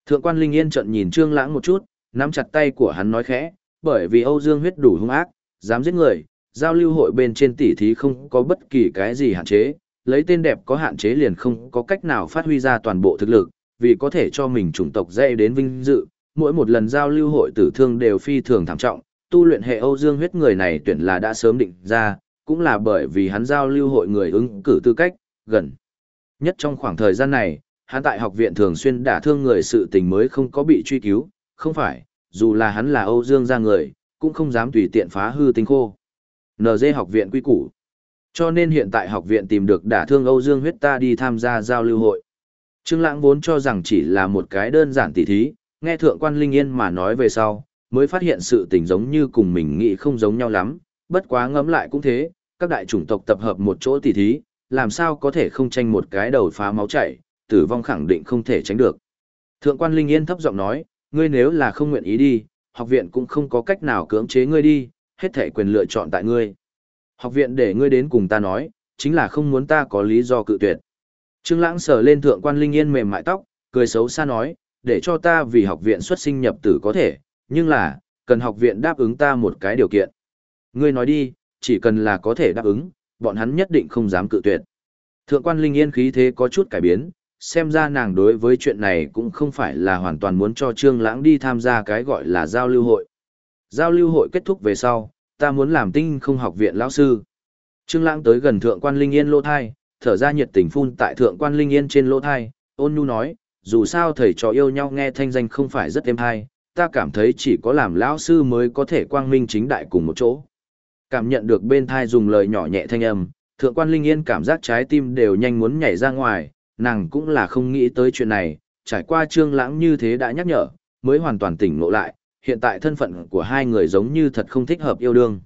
Thượng quan Linh Yên trợn nhìn Trương Lãng một chút, nắm chặt tay của hắn nói khẽ, bởi vì Âu Dương huyết đủ hung ác, dám giết người, giao lưu hội bên trên tỷ thí không có bất kỳ cái gì hạn chế, lấy tên đẹp có hạn chế liền không có cách nào phát huy ra toàn bộ thực lực, vì có thể cho mình chủng tộc dễ đến vinh dự, mỗi một lần giao lưu hội tử thương đều phi thường thảm trọng, tu luyện hệ Âu Dương huyết người này tuyển là đã sớm định ra, cũng là bởi vì hắn giao lưu hội người ứng cử tư cách, gần. Nhất trong khoảng thời gian này, hắn tại học viện thường xuyên đả thương người sự tình mới không có bị truy cứu, không phải, dù là hắn là Âu Dương gia người, cũng không dám tùy tiện phá hư tinh khô. NG học viện quy củ. Cho nên hiện tại học viện tìm được đả thương Âu Dương huyết ta đi tham gia giao lưu hội. Trương Lãng vốn cho rằng chỉ là một cái đơn giản tỉ thí, nghe thượng quan Linh Yên mà nói về sau, mới phát hiện sự tình giống như cùng mình nghĩ không giống nhau lắm, bất quá ngẫm lại cũng thế, các đại chủng tộc tập hợp một chỗ tỉ thí, làm sao có thể không tranh một cái đầu phá máu chảy, tử vong khẳng định không thể tránh được. Thượng quan Linh Yên thấp giọng nói, ngươi nếu là không nguyện ý đi, học viện cũng không có cách nào cưỡng chế ngươi đi, hết thể quyền lựa chọn tại ngươi. Học viện để ngươi đến cùng ta nói, chính là không muốn ta có lý do cự tuyệt. Trương Lãng sờ lên thượng quan Linh Yên mềm mại tóc, cười xấu xa nói, để cho ta vì học viện xuất sinh nhập tử có thể, nhưng là, cần học viện đáp ứng ta một cái điều kiện. Ngươi nói đi, chỉ cần là có thể đáp ứng, bọn hắn nhất định không dám cự tuyệt. Thượng quan Linh Yên khí thế có chút cải biến, xem ra nàng đối với chuyện này cũng không phải là hoàn toàn muốn cho Trương Lãng đi tham gia cái gọi là giao lưu hội. Giao lưu hội kết thúc về sau, ta muốn làm tinh không học viện lão sư. Trương Lãng tới gần Thượng quan Linh Yên lỗ thai, thở ra nhiệt tình phun tại Thượng quan Linh Yên trên lỗ thai, ôn nhu nói, dù sao thầy trò yêu nhau nghe thanh danh không phải rất êm hay, ta cảm thấy chỉ có làm lão sư mới có thể quang minh chính đại cùng một chỗ. Cảm nhận được bên thai dùng lời nhỏ nhẹ thanh âm, Thượng quan Linh Yên cảm giác trái tim đều nhanh muốn nhảy ra ngoài, nàng cũng là không nghĩ tới chuyện này, trải qua trương lãng như thế đã nhắc nhở, mới hoàn toàn tỉnh ngộ lại, hiện tại thân phận của hai người giống như thật không thích hợp yêu đương.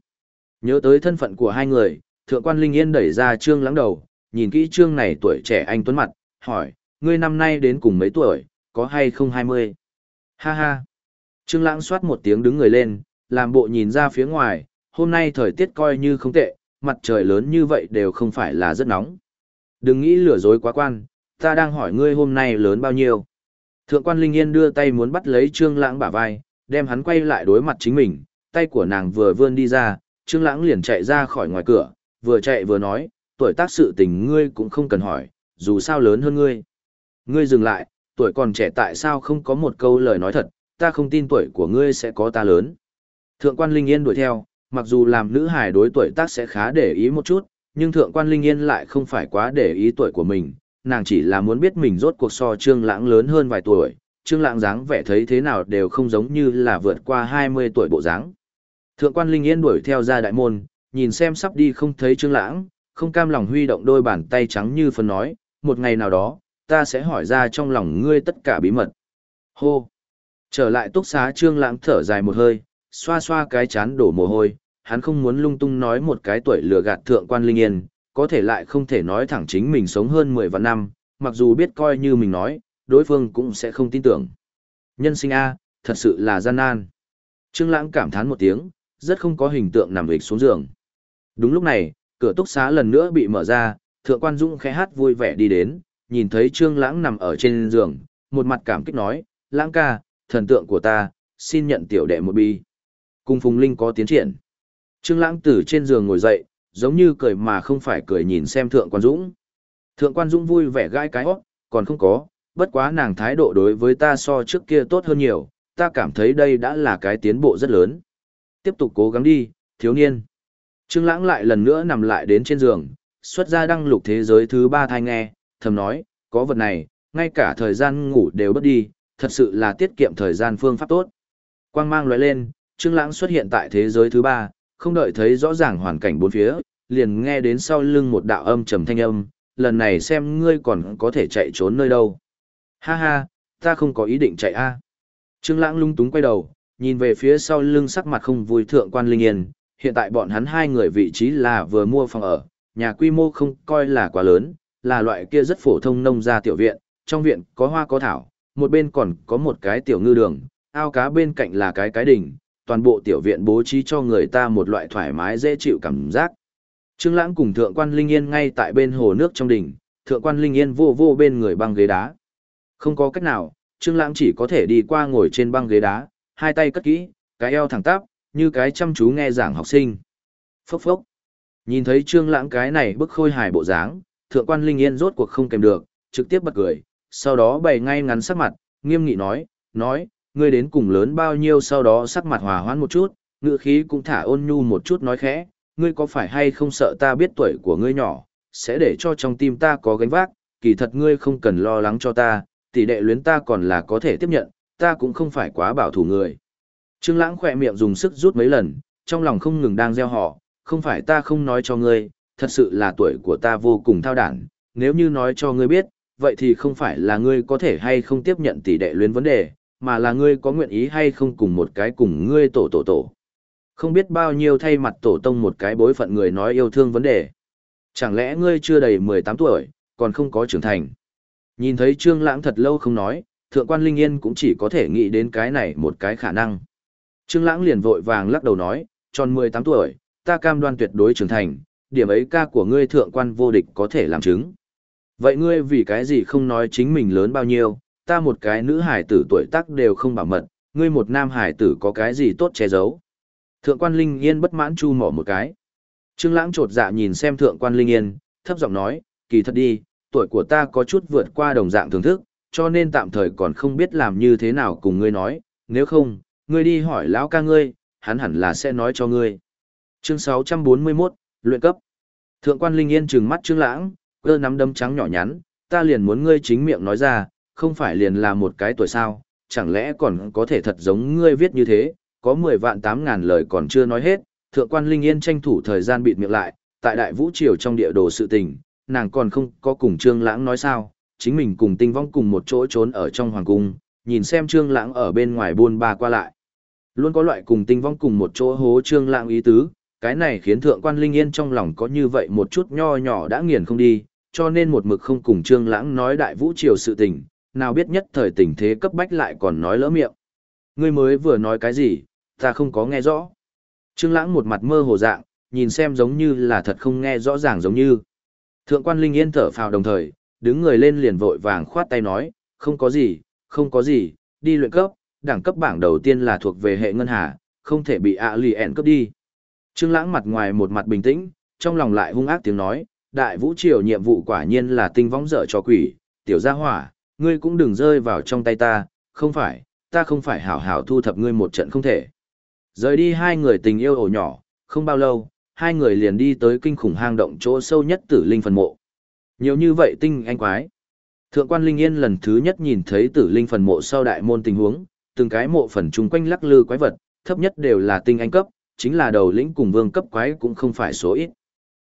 Nhớ tới thân phận của hai người, thượng quan Linh Yên đẩy ra trương lãng đầu, nhìn kỹ trương này tuổi trẻ anh tuấn mặt, hỏi, ngươi năm nay đến cùng mấy tuổi, có hay không hai mươi? Ha ha! Trương lãng xoát một tiếng đứng người lên, làm bộ nhìn ra phía ngoài, hôm nay thời tiết coi như không tệ, mặt trời lớn như vậy đều không phải là rất nóng. Đừng nghĩ lừa dối quá quan, ta đang hỏi ngươi hôm nay lớn bao nhiêu. Thượng quan Linh Yên đưa tay muốn bắt lấy Trương Lãng bả vai, đem hắn quay lại đối mặt chính mình, tay của nàng vừa vươn đi ra, Trương Lãng liền chạy ra khỏi ngoài cửa, vừa chạy vừa nói, tuổi tác sự tình ngươi cũng không cần hỏi, dù sao lớn hơn ngươi. Ngươi dừng lại, tuổi còn trẻ tại sao không có một câu lời nói thật, ta không tin tuổi của ngươi sẽ có ta lớn. Thượng quan Linh Yên đuổi theo, mặc dù làm nữ hài đối tuổi tác sẽ khá để ý một chút, nhưng thượng quan Linh Yên lại không phải quá để ý tuổi của mình, nàng chỉ là muốn biết mình rốt cuộc so Trương Lãng lớn hơn vài tuổi, Trương Lãng dáng vẻ thấy thế nào đều không giống như là vượt qua 20 tuổi bộ dáng. Thượng quan Linh Yên đuổi theo ra đại môn, nhìn xem sắp đi không thấy Trương Lãng, không cam lòng huy động đôi bàn tay trắng như phân nói, một ngày nào đó, ta sẽ hỏi ra trong lòng ngươi tất cả bí mật. Hô! Trở lại túc xá Trương Lãng thở dài một hơi, xoa xoa cái chán đổ mồ hôi, hắn không muốn lung tung nói một cái tuổi lừa gạt thượng quan Linh Yên, có thể lại không thể nói thẳng chính mình sống hơn 10 vạn năm, mặc dù biết coi như mình nói, đối phương cũng sẽ không tin tưởng. Nhân sinh A, thật sự là gian nan. Trương Lãng cảm thán một tiếng, rất không có hình tượng nằm ịch xuống giường. Đúng lúc này, cửa túc xá lần nữa bị mở ra, Thượng quan dũng khẽ hát vui vẻ đi đến, nhìn thấy Trương Lãng nằm ở trên giường, một mặt cảm kích nói, "Lãng ca, thần tượng của ta, xin nhận tiểu đệ một bi." Cung Phùng Linh có tiến triển. Trương Lãng từ trên giường ngồi dậy, giống như cười mà không phải cười nhìn xem Thượng quan Dũng. Thượng quan Dũng vui vẻ gãi cái hót, còn không có, bất quá nàng thái độ đối với ta so trước kia tốt hơn nhiều, ta cảm thấy đây đã là cái tiến bộ rất lớn. Tiếp tục cố gắng đi, thiếu niên. Trương Lãng lại lần nữa nằm lại đến trên giường, xuất ra đăng lục thế giới thứ ba thai nghe, thầm nói, có vật này, ngay cả thời gian ngủ đều bất đi, thật sự là tiết kiệm thời gian phương pháp tốt. Quang mang lóe lên, Trương Lãng xuất hiện tại thế giới thứ ba, không đợi thấy rõ ràng hoàn cảnh bốn phía, liền nghe đến sau lưng một đạo âm trầm thanh âm, lần này xem ngươi còn có thể chạy trốn nơi đâu. Ha ha, ta không có ý định chạy a. Trương Lãng lung túng quay đầu, nhìn về phía sau lưng sắc mặt không vui thượng quan Linh Yên, hiện tại bọn hắn hai người vị trí là vừa mua phòng ở, nhà quy mô không coi là quá lớn, là loại kia rất phổ thông nông gia tiểu viện, trong viện có hoa có thảo, một bên còn có một cái tiểu ngư đường, ao cá bên cạnh là cái cái đỉnh, toàn bộ tiểu viện bố trí cho người ta một loại thoải mái dễ chịu cảm giác. Trương Lãng cùng Thượng quan Linh Yên ngay tại bên hồ nước trong đỉnh, Thượng quan Linh Yên vô vô bên người băng ghế đá. Không có cách nào, Trương Lãng chỉ có thể đi qua ngồi trên băng ghế đá, hai tay cất kỹ, cái eo thẳng tắp, như cái chăm chú nghe giảng học sinh. Phốc phốc. Nhìn thấy Trương Lãng cái này bức khôi hài bộ dáng, Thượng quan Linh Yên rốt cuộc không kềm được, trực tiếp bật cười, sau đó bày ngay ngắn sắc mặt, nghiêm nghị nói, nói, ngươi đến cùng lớn bao nhiêu sau đó sắc mặt hòa hoãn một chút, ngựa khí cũng thả ôn nhu một chút nói khẽ, ngươi có phải hay không sợ ta biết tuổi của ngươi nhỏ, sẽ để cho trong tim ta có gánh vác, kỳ thật ngươi không cần lo lắng cho ta, tỷ đệ luyến ta còn là có thể tiếp nhận, ta cũng không phải quá bảo thủ người. Trương Lãng khẽ miệng dùng sức rút mấy lần, trong lòng không ngừng đang gieo họ, không phải ta không nói cho ngươi, thật sự là tuổi của ta vô cùng thao đản, nếu như nói cho ngươi biết, vậy thì không phải là ngươi có thể hay không tiếp nhận tỷ đệ luyến vấn đề, mà là ngươi có nguyện ý hay không cùng một cái cùng ngươi tổ tổ tổ. Không biết bao nhiêu thay mặt tổ tông một cái bối phận người nói yêu thương vấn đề. Chẳng lẽ ngươi chưa đầy 18 tuổi, còn không có trưởng thành. Nhìn thấy Trương Lãng thật lâu không nói, Thượng quan Linh Yên cũng chỉ có thể nghĩ đến cái này một cái khả năng. Trương Lãng liền vội vàng lắc đầu nói, tròn 18 tuổi, ta cam đoan tuyệt đối trưởng thành, điểm ấy ca của ngươi thượng quan vô địch có thể làm chứng. Vậy ngươi vì cái gì không nói chính mình lớn bao nhiêu, ta một cái nữ hải tử tuổi tác đều không bảo mật, ngươi một nam hải tử có cái gì tốt che giấu. Thượng quan Linh Yên bất mãn chu mỏ một cái. Trương Lãng trột dạ nhìn xem thượng quan Linh Yên, thấp giọng nói, kỳ thật đi, tuổi của ta có chút vượt qua đồng dạng thưởng thức, cho nên tạm thời còn không biết làm như thế nào cùng ngươi nói, nếu không, ngươi đi hỏi lão ca ngươi, hắn hẳn là sẽ nói cho ngươi. Chương 641, luyện cấp. Thượng quan Linh Yên trừng mắt Trương Lãng, cơ nắm đấm trắng nhỏ nhắn, ta liền muốn ngươi chính miệng nói ra, không phải liền là một cái tuổi sao, chẳng lẽ còn có thể thật giống ngươi viết như thế, có 10 vạn 8 ngàn lời còn chưa nói hết, thượng quan Linh Yên tranh thủ thời gian bịt miệng lại, tại đại vũ triều trong địa đồ sự tình, nàng còn không có cùng Trương Lãng nói sao, chính mình cùng tinh vong cùng một chỗ trốn ở trong hoàng cung, nhìn xem Trương Lãng ở bên ngoài buôn ba qua lại. Luôn có loại cùng tinh vong cùng một chỗ hố Trương Lãng ý tứ, cái này khiến thượng quan Linh Yên trong lòng có như vậy một chút nho nhỏ đã nghiền không đi, cho nên một mực không cùng Trương Lãng nói đại vũ triều sự tình, nào biết nhất thời tình thế cấp bách lại còn nói lỡ miệng. Ngươi mới vừa nói cái gì, ta không có nghe rõ. Trương Lãng một mặt mơ hồ dạng, nhìn xem giống như là thật không nghe rõ ràng giống như. Thượng quan Linh Yên thở phào đồng thời, đứng người lên liền vội vàng khoát tay nói, không có gì, không có gì, đi luyện cấp, đẳng cấp bảng đầu tiên là thuộc về hệ ngân hà, không thể bị ạ lì ẹn cấp đi. Trương Lãng mặt ngoài một mặt bình tĩnh, trong lòng lại hung ác tiếng nói, đại vũ triều nhiệm vụ quả nhiên là tinh võng dở cho quỷ, tiểu gia hỏa, ngươi cũng đừng rơi vào trong tay ta, không phải, ta không phải hảo hảo thu thập ngươi một trận không thể. Rời đi hai người tình yêu ổ nhỏ, không bao lâu, hai người liền đi tới kinh khủng hang động chỗ sâu nhất tử linh phần mộ. Nhiều như vậy tinh anh quái. Thượng quan Linh Yên lần thứ nhất nhìn thấy tử linh phần mộ sau đại môn tình huống, từng cái mộ phần chung quanh lắc lư quái vật, thấp nhất đều là tinh anh cấp, chính là đầu lĩnh cùng vương cấp quái cũng không phải số ít.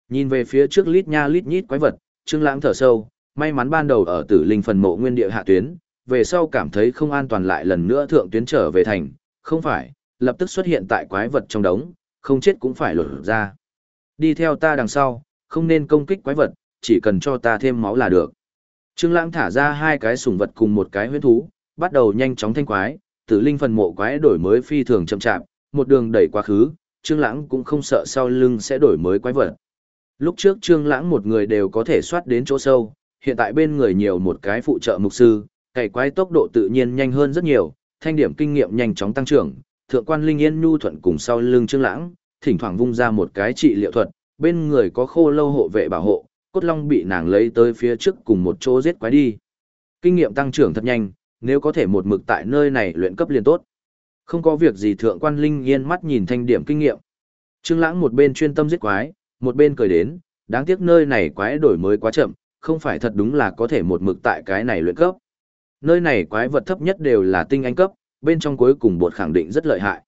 Nhìn về phía trước lít nha lít nhít quái vật, Trương Lãng thở sâu, may mắn ban đầu ở tử linh phần mộ nguyên địa hạ tuyến, về sau cảm thấy không an toàn lại lần nữa thượng tuyến trở về thành, không phải, lập tức xuất hiện tại quái vật trong đống, không chết cũng phải lột ra. Đi theo ta đằng sau, không nên công kích quái vật, chỉ cần cho ta thêm máu là được. Trương Lãng thả ra hai cái sủng vật cùng một cái huyết thú, bắt đầu nhanh chóng thanh quái, tử linh phần mộ quái đổi mới phi thường chậm chạp, một đường đẩy quá khứ, Trương Lãng cũng không sợ sau lưng sẽ đổi mới quái vật. Lúc trước Trương Lãng một người đều có thể soát đến chỗ sâu, hiện tại bên người nhiều một cái phụ trợ mục sư, cày quái tốc độ tự nhiên nhanh hơn rất nhiều, thanh điểm kinh nghiệm nhanh chóng tăng trưởng, thượng quan Linh Yên nhu thuận cùng sau lưng Trương Lãng, thỉnh thoảng vung ra một cái trị liệu thuật, bên người có khô lâu hộ vệ bảo hộ, cốt long bị nàng lấy tới phía trước cùng một chỗ giết quái đi. Kinh nghiệm tăng trưởng thật nhanh, nếu có thể một mực tại nơi này luyện cấp liền tốt. Không có việc gì thượng quan Linh Yên mắt nhìn thanh điểm kinh nghiệm. Trương Lãng một bên chuyên tâm giết quái, một bên cười đến, đáng tiếc nơi này quái đổi mới quá chậm, không phải thật đúng là có thể một mực tại cái này luyện cấp. Nơi này quái vật thấp nhất đều là tinh anh cấp, bên trong cuối cùng bột khẳng định rất lợi hại.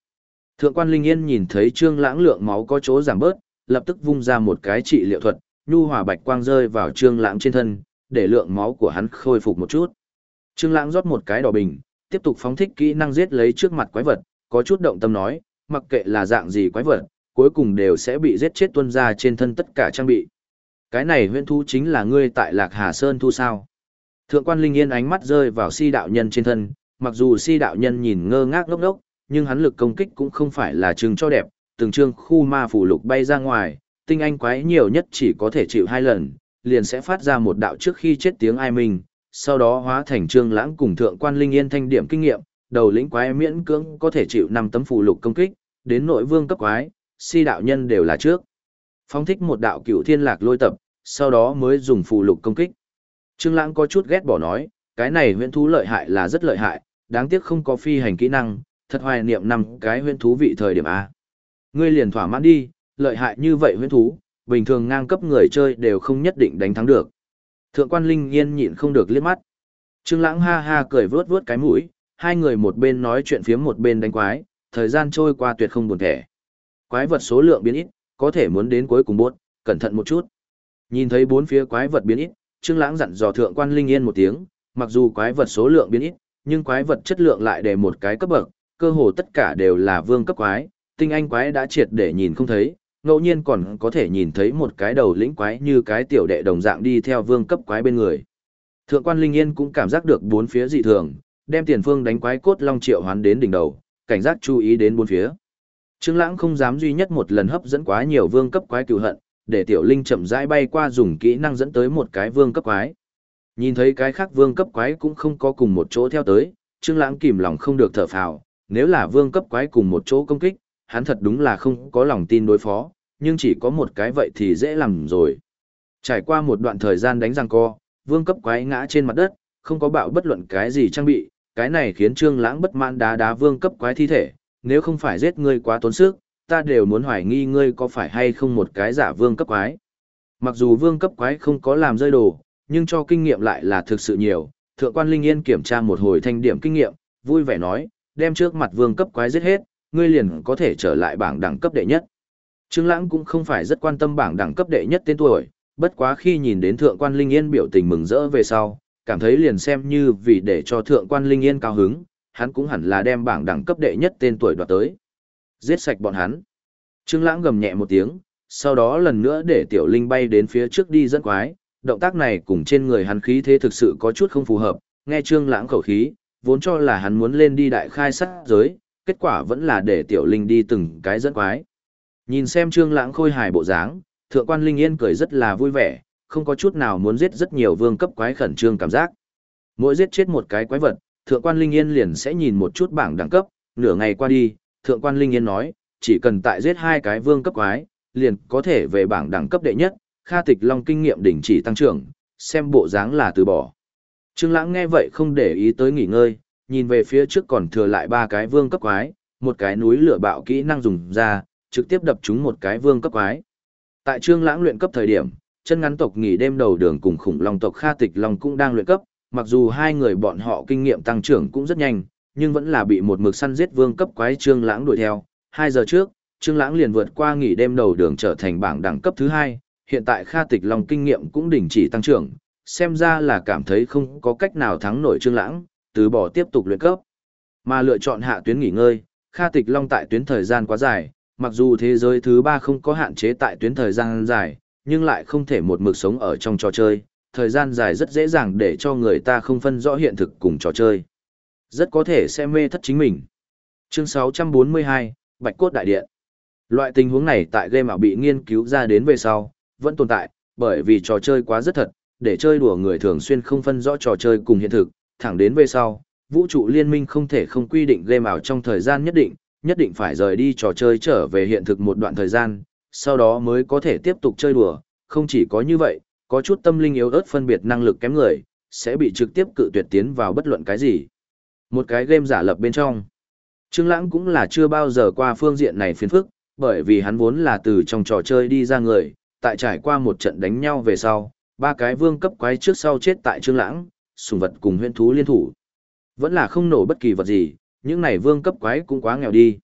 Thượng quan Linh Yên nhìn thấy Trương Lãng lượng máu có chỗ giảm bớt, lập tức vung ra một cái trị liệu thuật, nhu hòa bạch quang rơi vào Trương Lãng trên thân, để lượng máu của hắn khôi phục một chút. Trương Lãng rót một cái đỏ bình, tiếp tục phóng thích kỹ năng giết lấy trước mặt quái vật, có chút động tâm nói, mặc kệ là dạng gì quái vật, cuối cùng đều sẽ bị giết chết tuôn ra trên thân tất cả trang bị. Cái này huyện thú chính là ngươi tại Lạc Hà Sơn thu sao? Thượng quan Linh Yên ánh mắt rơi vào si đạo nhân trên thân, mặc dù si đạo nhân nhìn ngơ ngác ngốc ngốc, nhưng hắn lực công kích cũng không phải là trừng cho đẹp, từng trương khu ma phủ lục bay ra ngoài, tinh anh quái nhiều nhất chỉ có thể chịu hai lần, liền sẽ phát ra một đạo trước khi chết tiếng ai mình, sau đó hóa thành trương lãng cùng thượng quan Linh Yên thanh điểm kinh nghiệm, đầu lĩnh quái miễn cưỡng có thể chịu năm tấm phù lục công kích, đến nội vương cấp quái, si đạo nhân đều là trước. phóng thích một đạo cửu thiên lạc lôi tập, sau đó mới dùng phù lục công kích. Trương Lãng có chút ghét bỏ nói, cái này huyễn thú lợi hại là rất lợi hại, đáng tiếc không có phi hành kỹ năng, thật hoài niệm năm cái huyễn thú vị thời điểm a. Ngươi liền thỏa mãn đi, lợi hại như vậy huyễn thú, bình thường ngang cấp người chơi đều không nhất định đánh thắng được. Thượng quan Linh Yên nhịn không được liếc mắt. Trương Lãng ha ha cười vướt vướt cái mũi, hai người một bên nói chuyện phiếm một bên đánh quái, thời gian trôi qua tuyệt không buồn thẻ. Quái vật số lượng biến ít, có thể muốn đến cuối cùng buốt, cẩn thận một chút. Nhìn thấy bốn phía quái vật biến ít, Trương Lãng dặn dò Thượng quan Linh Yên một tiếng, mặc dù quái vật số lượng biến ít, nhưng quái vật chất lượng lại để một cái cấp bậc, cơ hồ tất cả đều là vương cấp quái, tinh anh quái đã triệt để nhìn không thấy, ngẫu nhiên còn có thể nhìn thấy một cái đầu lĩnh quái như cái tiểu đệ đồng dạng đi theo vương cấp quái bên người. Thượng quan Linh Yên cũng cảm giác được bốn phía dị thường, đem tiền phương đánh quái cốt long triệu hoán đến đỉnh đầu, cảnh giác chú ý đến bốn phía. Trương Lãng không dám duy nhất một lần hấp dẫn quá nhiều vương cấp quái cừu hận, để tiểu linh chậm rãi bay qua dùng kỹ năng dẫn tới một cái vương cấp quái. Nhìn thấy cái khác vương cấp quái cũng không có cùng một chỗ theo tới, Trương Lãng kìm lòng không được thở phào, nếu là vương cấp quái cùng một chỗ công kích, hắn thật đúng là không có lòng tin đối phó, nhưng chỉ có một cái vậy thì dễ làm rồi. Trải qua một đoạn thời gian đánh răng co, vương cấp quái ngã trên mặt đất, không có bạo bất luận cái gì trang bị, cái này khiến Trương Lãng bất mãn đá đá vương cấp quái thi thể, nếu không phải giết ngươi quá tốn sức, ta đều muốn hoài nghi ngươi có phải hay không một cái giả vương cấp quái. Mặc dù vương cấp quái không có làm rơi đồ, nhưng cho kinh nghiệm lại là thực sự nhiều. Thượng quan Linh Yên kiểm tra một hồi thanh điểm kinh nghiệm, vui vẻ nói, đem trước mặt vương cấp quái giết hết, ngươi liền có thể trở lại bảng đẳng cấp đệ nhất. Trương Lãng cũng không phải rất quan tâm bảng đẳng cấp đệ nhất tên tuổi, bất quá khi nhìn đến Thượng quan Linh Yên biểu tình mừng rỡ về sau, cảm thấy liền xem như vì để cho Thượng quan Linh Yên cao hứng, hắn cũng hẳn là đem bảng đẳng cấp đệ nhất tên tuổi đoạt tới. Giết sạch bọn hắn. Trương Lãng gầm nhẹ một tiếng, sau đó lần nữa để Tiểu Linh bay đến phía trước đi dẫn quái, động tác này cùng trên người hắn khí thế thực sự có chút không phù hợp, nghe Trương Lãng khẩu khí, vốn cho là hắn muốn lên đi đại khai sát giới, kết quả vẫn là để Tiểu Linh đi từng cái dẫn quái. Nhìn xem Trương Lãng khôi hài bộ dáng, Thượng quan Linh Yên cười rất là vui vẻ, không có chút nào muốn giết rất nhiều vương cấp quái khẩn trương cảm giác. Mỗi giết chết một cái quái vật, Thượng quan Linh Yên liền sẽ nhìn một chút bảng đẳng cấp, nửa ngày qua đi, Thượng quan Linh Yên nói, chỉ cần tại giết hai cái vương cấp quái, liền có thể về bảng đẳng cấp đệ nhất, Kha Tịch Long kinh nghiệm đỉnh chỉ tăng trưởng, xem bộ dáng là từ bỏ. Trương Lãng nghe vậy không để ý tới nghỉ ngơi, nhìn về phía trước còn thừa lại ba cái vương cấp quái, một cái núi lửa bạo kỹ năng dùng ra, trực tiếp đập chúng một cái vương cấp quái. Tại Trương Lãng luyện cấp thời điểm, chân ngắn tộc nghỉ đêm đầu đường cùng khủng long tộc Kha Tịch Long cũng đang luyện cấp, mặc dù hai người bọn họ kinh nghiệm tăng trưởng cũng rất nhanh, nhưng vẫn là bị một mực săn giết vương cấp quái Trương Lãng đuổi theo. Hai giờ trước, Trương Lãng liền vượt qua nghỉ đêm đầu đường trở thành bảng đẳng cấp thứ hai, hiện tại Kha Tịch Long kinh nghiệm cũng đình chỉ tăng trưởng, xem ra là cảm thấy không có cách nào thắng nổi Trương Lãng, từ bỏ tiếp tục luyện cấp. Mà lựa chọn hạ tuyến nghỉ ngơi, Kha Tịch Long tại tuyến thời gian quá dài, mặc dù thế giới thứ ba không có hạn chế tại tuyến thời gian dài, nhưng lại không thể một mực sống ở trong trò chơi, thời gian dài rất dễ dàng để cho người ta không phân rõ hiện thực cùng trò chơi. Rất có thể sẽ mê thất chính mình. Chương 642, Bạch Cốt Đại Điện Loại tình huống này tại game ảo bị nghiên cứu ra đến về sau, vẫn tồn tại, bởi vì trò chơi quá rất thật, để chơi đùa người thường xuyên không phân rõ trò chơi cùng hiện thực, thẳng đến về sau, vũ trụ liên minh không thể không quy định game ảo trong thời gian nhất định, nhất định phải rời đi trò chơi trở về hiện thực một đoạn thời gian, sau đó mới có thể tiếp tục chơi đùa, không chỉ có như vậy, có chút tâm linh yếu ớt phân biệt năng lực kém người, sẽ bị trực tiếp cự tuyệt tiến vào bất luận cái gì. Một cái game giả lập bên trong. Trương Lãng cũng là chưa bao giờ qua phương diện này phiền phức, bởi vì hắn vốn là từ trong trò chơi đi ra người, tại trải qua một trận đánh nhau về sau, ba cái vương cấp quái trước sau chết tại Trương Lãng, sùng vật cùng huyền thú liên thủ. Vẫn là không nổ bất kỳ vật gì, những này vương cấp quái cũng quá nghèo đi.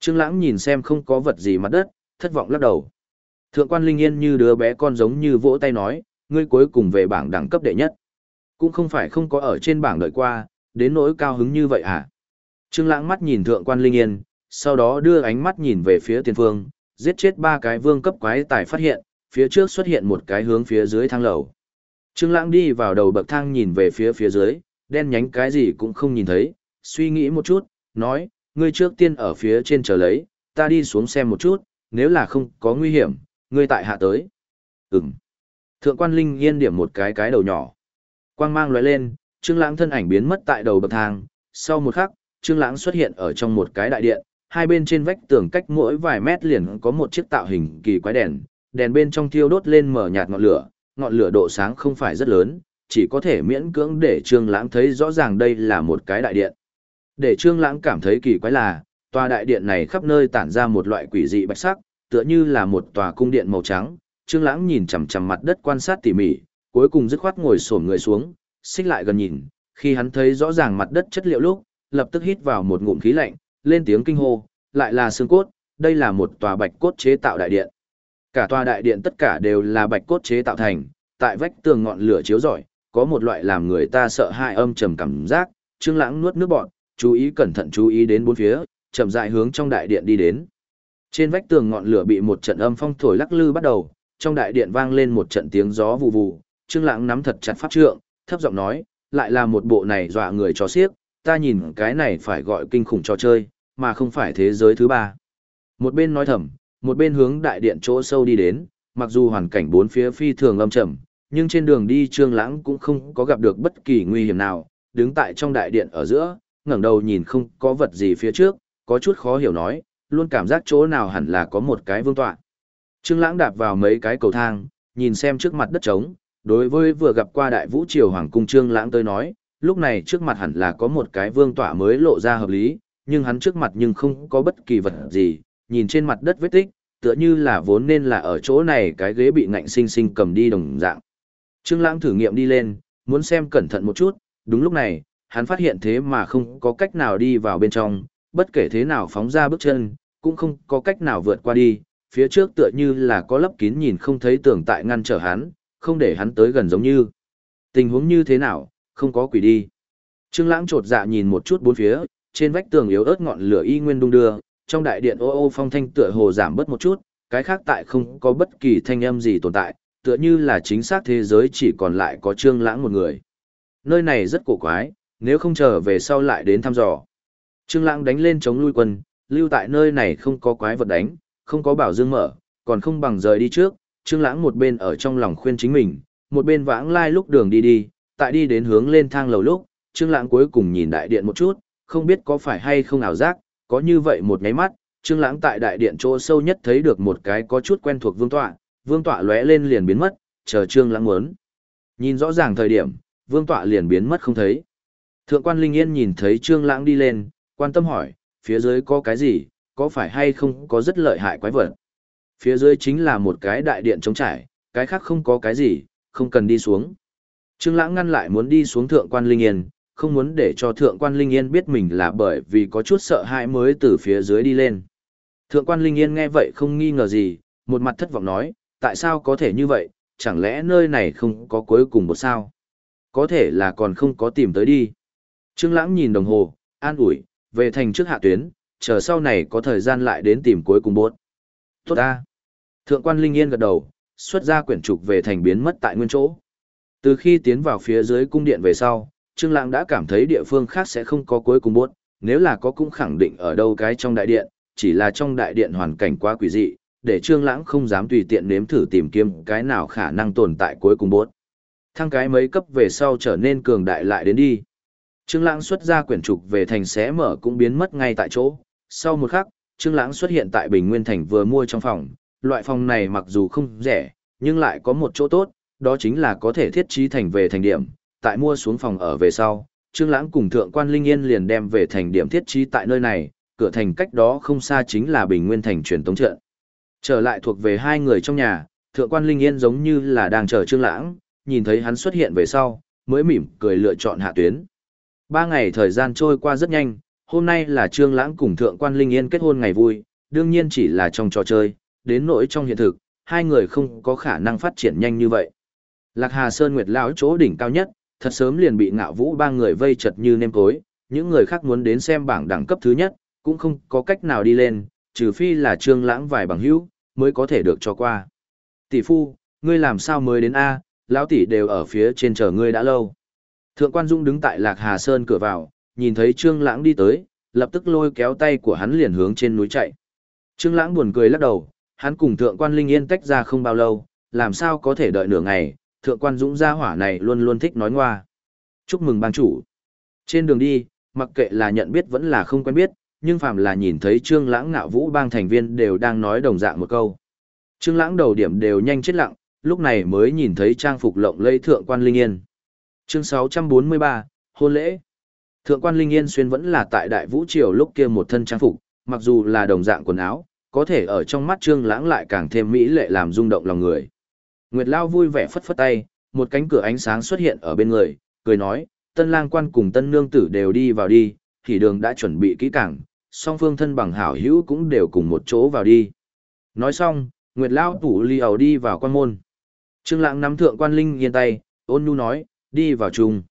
Trương Lãng nhìn xem không có vật gì mặt đất, thất vọng lắc đầu. Thượng quan Linh Yên như đứa bé con giống như vỗ tay nói, ngươi cuối cùng về bảng đẳng cấp đệ nhất. Cũng không phải không có ở trên bảng đợi qua, đến nỗi cao hứng như vậy à? Trương Lãng mắt nhìn Thượng quan Linh Yên, sau đó đưa ánh mắt nhìn về phía tiền phương, giết chết ba cái vương cấp quái tài phát hiện, phía trước xuất hiện một cái hướng phía dưới thang lầu. Trương Lãng đi vào đầu bậc thang nhìn về phía phía dưới, đen nhánh cái gì cũng không nhìn thấy, suy nghĩ một chút, nói, ngươi trước tiên ở phía trên chờ lấy, ta đi xuống xem một chút, nếu là không có nguy hiểm, ngươi tại hạ tới. Ừm. Thượng quan Linh Yên điểm một cái cái đầu nhỏ. Quang mang lóe lên, Trương Lãng thân ảnh biến mất tại đầu bậc thang, sau một khắc, Trương Lãng xuất hiện ở trong một cái đại điện, hai bên trên vách tường cách mỗi vài mét liền có một chiếc tạo hình kỳ quái đèn, đèn bên trong thiêu đốt lên mở nhạt ngọn lửa, ngọn lửa độ sáng không phải rất lớn, chỉ có thể miễn cưỡng để Trương Lãng thấy rõ ràng đây là một cái đại điện. Để Trương Lãng cảm thấy kỳ quái là, tòa đại điện này khắp nơi tản ra một loại quỷ dị bạch sắc, tựa như là một tòa cung điện màu trắng. Trương Lãng nhìn chằm chằm mặt đất quan sát tỉ mỉ, cuối cùng dứt khoát ngồi xổm người xuống, xích lại gần nhìn, khi hắn thấy rõ ràng mặt đất chất liệu lúc, lập tức hít vào một ngụm khí lạnh, lên tiếng kinh hô, lại là xương cốt, đây là một tòa bạch cốt chế tạo đại điện. Cả tòa đại điện tất cả đều là bạch cốt chế tạo thành, tại vách tường ngọn lửa chiếu rọi, có một loại làm người ta sợ hãi âm trầm cảm giác, Trương Lãng nuốt nước bọt, chú ý cẩn thận chú ý đến bốn phía, chậm rãi hướng trong đại điện đi đến. Trên vách tường ngọn lửa bị một trận âm phong thổi lắc lư bắt đầu, trong đại điện vang lên một trận tiếng gió vù vù, Trương Lãng nắm thật chặt pháp trượng, thấp giọng nói, lại là một bộ này dọa người cho xiếc, ta nhìn cái này phải gọi kinh khủng trò chơi, mà không phải thế giới thứ ba. Một bên nói thầm, một bên hướng đại điện chỗ sâu đi đến, mặc dù hoàn cảnh bốn phía phi thường âm trầm, nhưng trên đường đi Trương Lãng cũng không có gặp được bất kỳ nguy hiểm nào, đứng tại trong đại điện ở giữa, ngẩng đầu nhìn không có vật gì phía trước, có chút khó hiểu nói, luôn cảm giác chỗ nào hẳn là có một cái vương tọa. Trương Lãng đạp vào mấy cái cầu thang, nhìn xem trước mặt đất trống, đối với vừa gặp qua đại vũ triều hoàng cung Trương Lãng tới nói, lúc này trước mặt hẳn là có một cái vương tọa mới lộ ra hợp lý, nhưng hắn trước mặt nhưng không có bất kỳ vật gì, nhìn trên mặt đất vết tích, tựa như là vốn nên là ở chỗ này cái ghế bị ngạnh sinh sinh cầm đi đồng dạng. Trương Lãng thử nghiệm đi lên, muốn xem cẩn thận một chút, đúng lúc này, hắn phát hiện thế mà không có cách nào đi vào bên trong, bất kể thế nào phóng ra bước chân, cũng không có cách nào vượt qua đi, phía trước tựa như là có lấp kín nhìn không thấy tường tại ngăn trở hắn, không để hắn tới gần giống như. Tình huống như thế nào, không có quỷ đi. Trương Lãng trột dạ nhìn một chút bốn phía, trên vách tường yếu ớt ngọn lửa y nguyên đung đưa, trong đại điện ô ô phong thanh tựa hồ giảm bớt một chút, cái khác tại không có bất kỳ thanh âm gì tồn tại, tựa như là chính xác thế giới chỉ còn lại có Trương Lãng một người. Nơi này rất cổ quái, nếu không chờ về sau lại đến thăm dò. Trương Lãng đánh lên chống lui quân, lưu tại nơi này không có quái vật đánh, không có bảo dương mở, còn không bằng rời đi trước. Trương Lãng một bên ở trong lòng khuyên chính mình, một bên vãng lai lúc đường đi đi, tại đi đến hướng lên thang lầu lúc, Trương Lãng cuối cùng nhìn đại điện một chút, không biết có phải hay không ảo giác, có như vậy một cái mắt, Trương Lãng tại đại điện chỗ sâu nhất thấy được một cái có chút quen thuộc vương tọa, vương tọa lóe lên liền biến mất, chờ Trương Lãng muốn. Nhìn rõ ràng thời điểm, vương tọa liền biến mất không thấy. Thượng quan Linh Yên nhìn thấy Trương Lãng đi lên, quan tâm hỏi, phía dưới có cái gì, có phải hay không có rất lợi hại quái vật. Phía dưới chính là một cái đại điện trống trải, cái khác không có cái gì, không cần đi xuống. Trương Lãng ngăn lại muốn đi xuống Thượng quan Linh Yên, không muốn để cho Thượng quan Linh Yên biết mình là bởi vì có chút sợ hãi mới từ phía dưới đi lên. Thượng quan Linh Yên nghe vậy không nghi ngờ gì, một mặt thất vọng nói, tại sao có thể như vậy, chẳng lẽ nơi này không có cuối cùng một sao? Có thể là còn không có tìm tới đi. Trương Lãng nhìn đồng hồ, an ủi, về thành trước hạ tuyến, chờ sau này có thời gian lại đến tìm cuối cùng bốt. Tốt ta. Thượng quan Linh Yên gật đầu, xuất ra quyển trục về thành biến mất tại nguyên chỗ. Từ khi tiến vào phía dưới cung điện về sau, Trương Lãng đã cảm thấy địa phương khác sẽ không có cuối cùng bốt, nếu là có cũng khẳng định ở đâu cái trong đại điện, chỉ là trong đại điện hoàn cảnh quá quỷ dị, để Trương Lãng không dám tùy tiện nếm thử tìm kiếm cái nào khả năng tồn tại cuối cùng bốt. Thăng cái mấy cấp về sau trở nên cường đại lại đến đi. Trương Lãng xuất ra quyển trục về thành xé mở cũng biến mất ngay tại chỗ. Sau một khắc, Trương Lãng xuất hiện tại Bình Nguyên thành vừa mua trong phòng. Loại phòng này mặc dù không rẻ, nhưng lại có một chỗ tốt, đó chính là có thể thiết trí thành về thành điểm. Tại mua xuống phòng ở về sau, Trương Lãng cùng thượng quan Linh Yên liền đem về thành điểm thiết trí tại nơi này, cửa thành cách đó không xa chính là Bình Nguyên thành truyền tống trận. Trở lại thuộc về hai người trong nhà, thượng quan Linh Yên giống như là đang chờ Trương Lãng, nhìn thấy hắn xuất hiện về sau, mới mỉm cười lựa chọn hạ tuyến. Ba ngày thời gian trôi qua rất nhanh, hôm nay là Trương Lãng cùng Thượng quan Linh Yên kết hôn ngày vui, đương nhiên chỉ là trong trò chơi, đến nỗi trong hiện thực, hai người không có khả năng phát triển nhanh như vậy. Lạc Hà Sơn Nguyệt lão chỗ đỉnh cao nhất, thật sớm liền bị ngạo vũ ba người vây chật như nêm tối, những người khác muốn đến xem bảng đẳng cấp thứ nhất, cũng không có cách nào đi lên, trừ phi là trương lãng vài bằng hữu, mới có thể được cho qua. Tỷ phu, ngươi làm sao mới đến A, lão tỷ đều ở phía trên chờ ngươi đã lâu. Thượng quan Dung đứng tại Lạc Hà Sơn cửa vào, nhìn thấy trương lãng đi tới, lập tức lôi kéo tay của hắn liền hướng trên núi chạy. Trương lãng buồn cười lắc đầu, hắn cùng thượng quan Linh Yên tách ra không bao lâu, làm sao có thể đợi nửa ngày, thượng quan Dũng gia hỏa này luôn luôn thích nói ngoa. Chúc mừng bang chủ. Trên đường đi, mặc kệ là nhận biết vẫn là không quen biết, nhưng phàm là nhìn thấy Trương Lãng ngạo vũ bang thành viên đều đang nói đồng dạng một câu. Trương Lãng đầu điểm đều nhanh chết lặng, lúc này mới nhìn thấy trang phục lộng lẫy thượng quan Linh Yên. Chương 643, hôn lễ. Thượng quan Linh Yên xuyên vẫn là tại Đại Vũ Triều lúc kia một thân trang phục, mặc dù là đồng dạng quần áo, có thể ở trong mắt Trương Lãng lại càng thêm mỹ lệ làm rung động lòng người. Nguyệt Lao vui vẻ phất phất tay, một cánh cửa ánh sáng xuất hiện ở bên người, cười nói, tân lang quan cùng tân nương tử đều đi vào đi, thì đường đã chuẩn bị kỹ càng, song phương thân bằng hảo hữu cũng đều cùng một chỗ vào đi. Nói xong, Nguyệt Lao tủ li ẩu đi vào quan môn. Trương Lãng nắm thượng quan Linh Yên tay, ôn nhu nói, đi vào chung.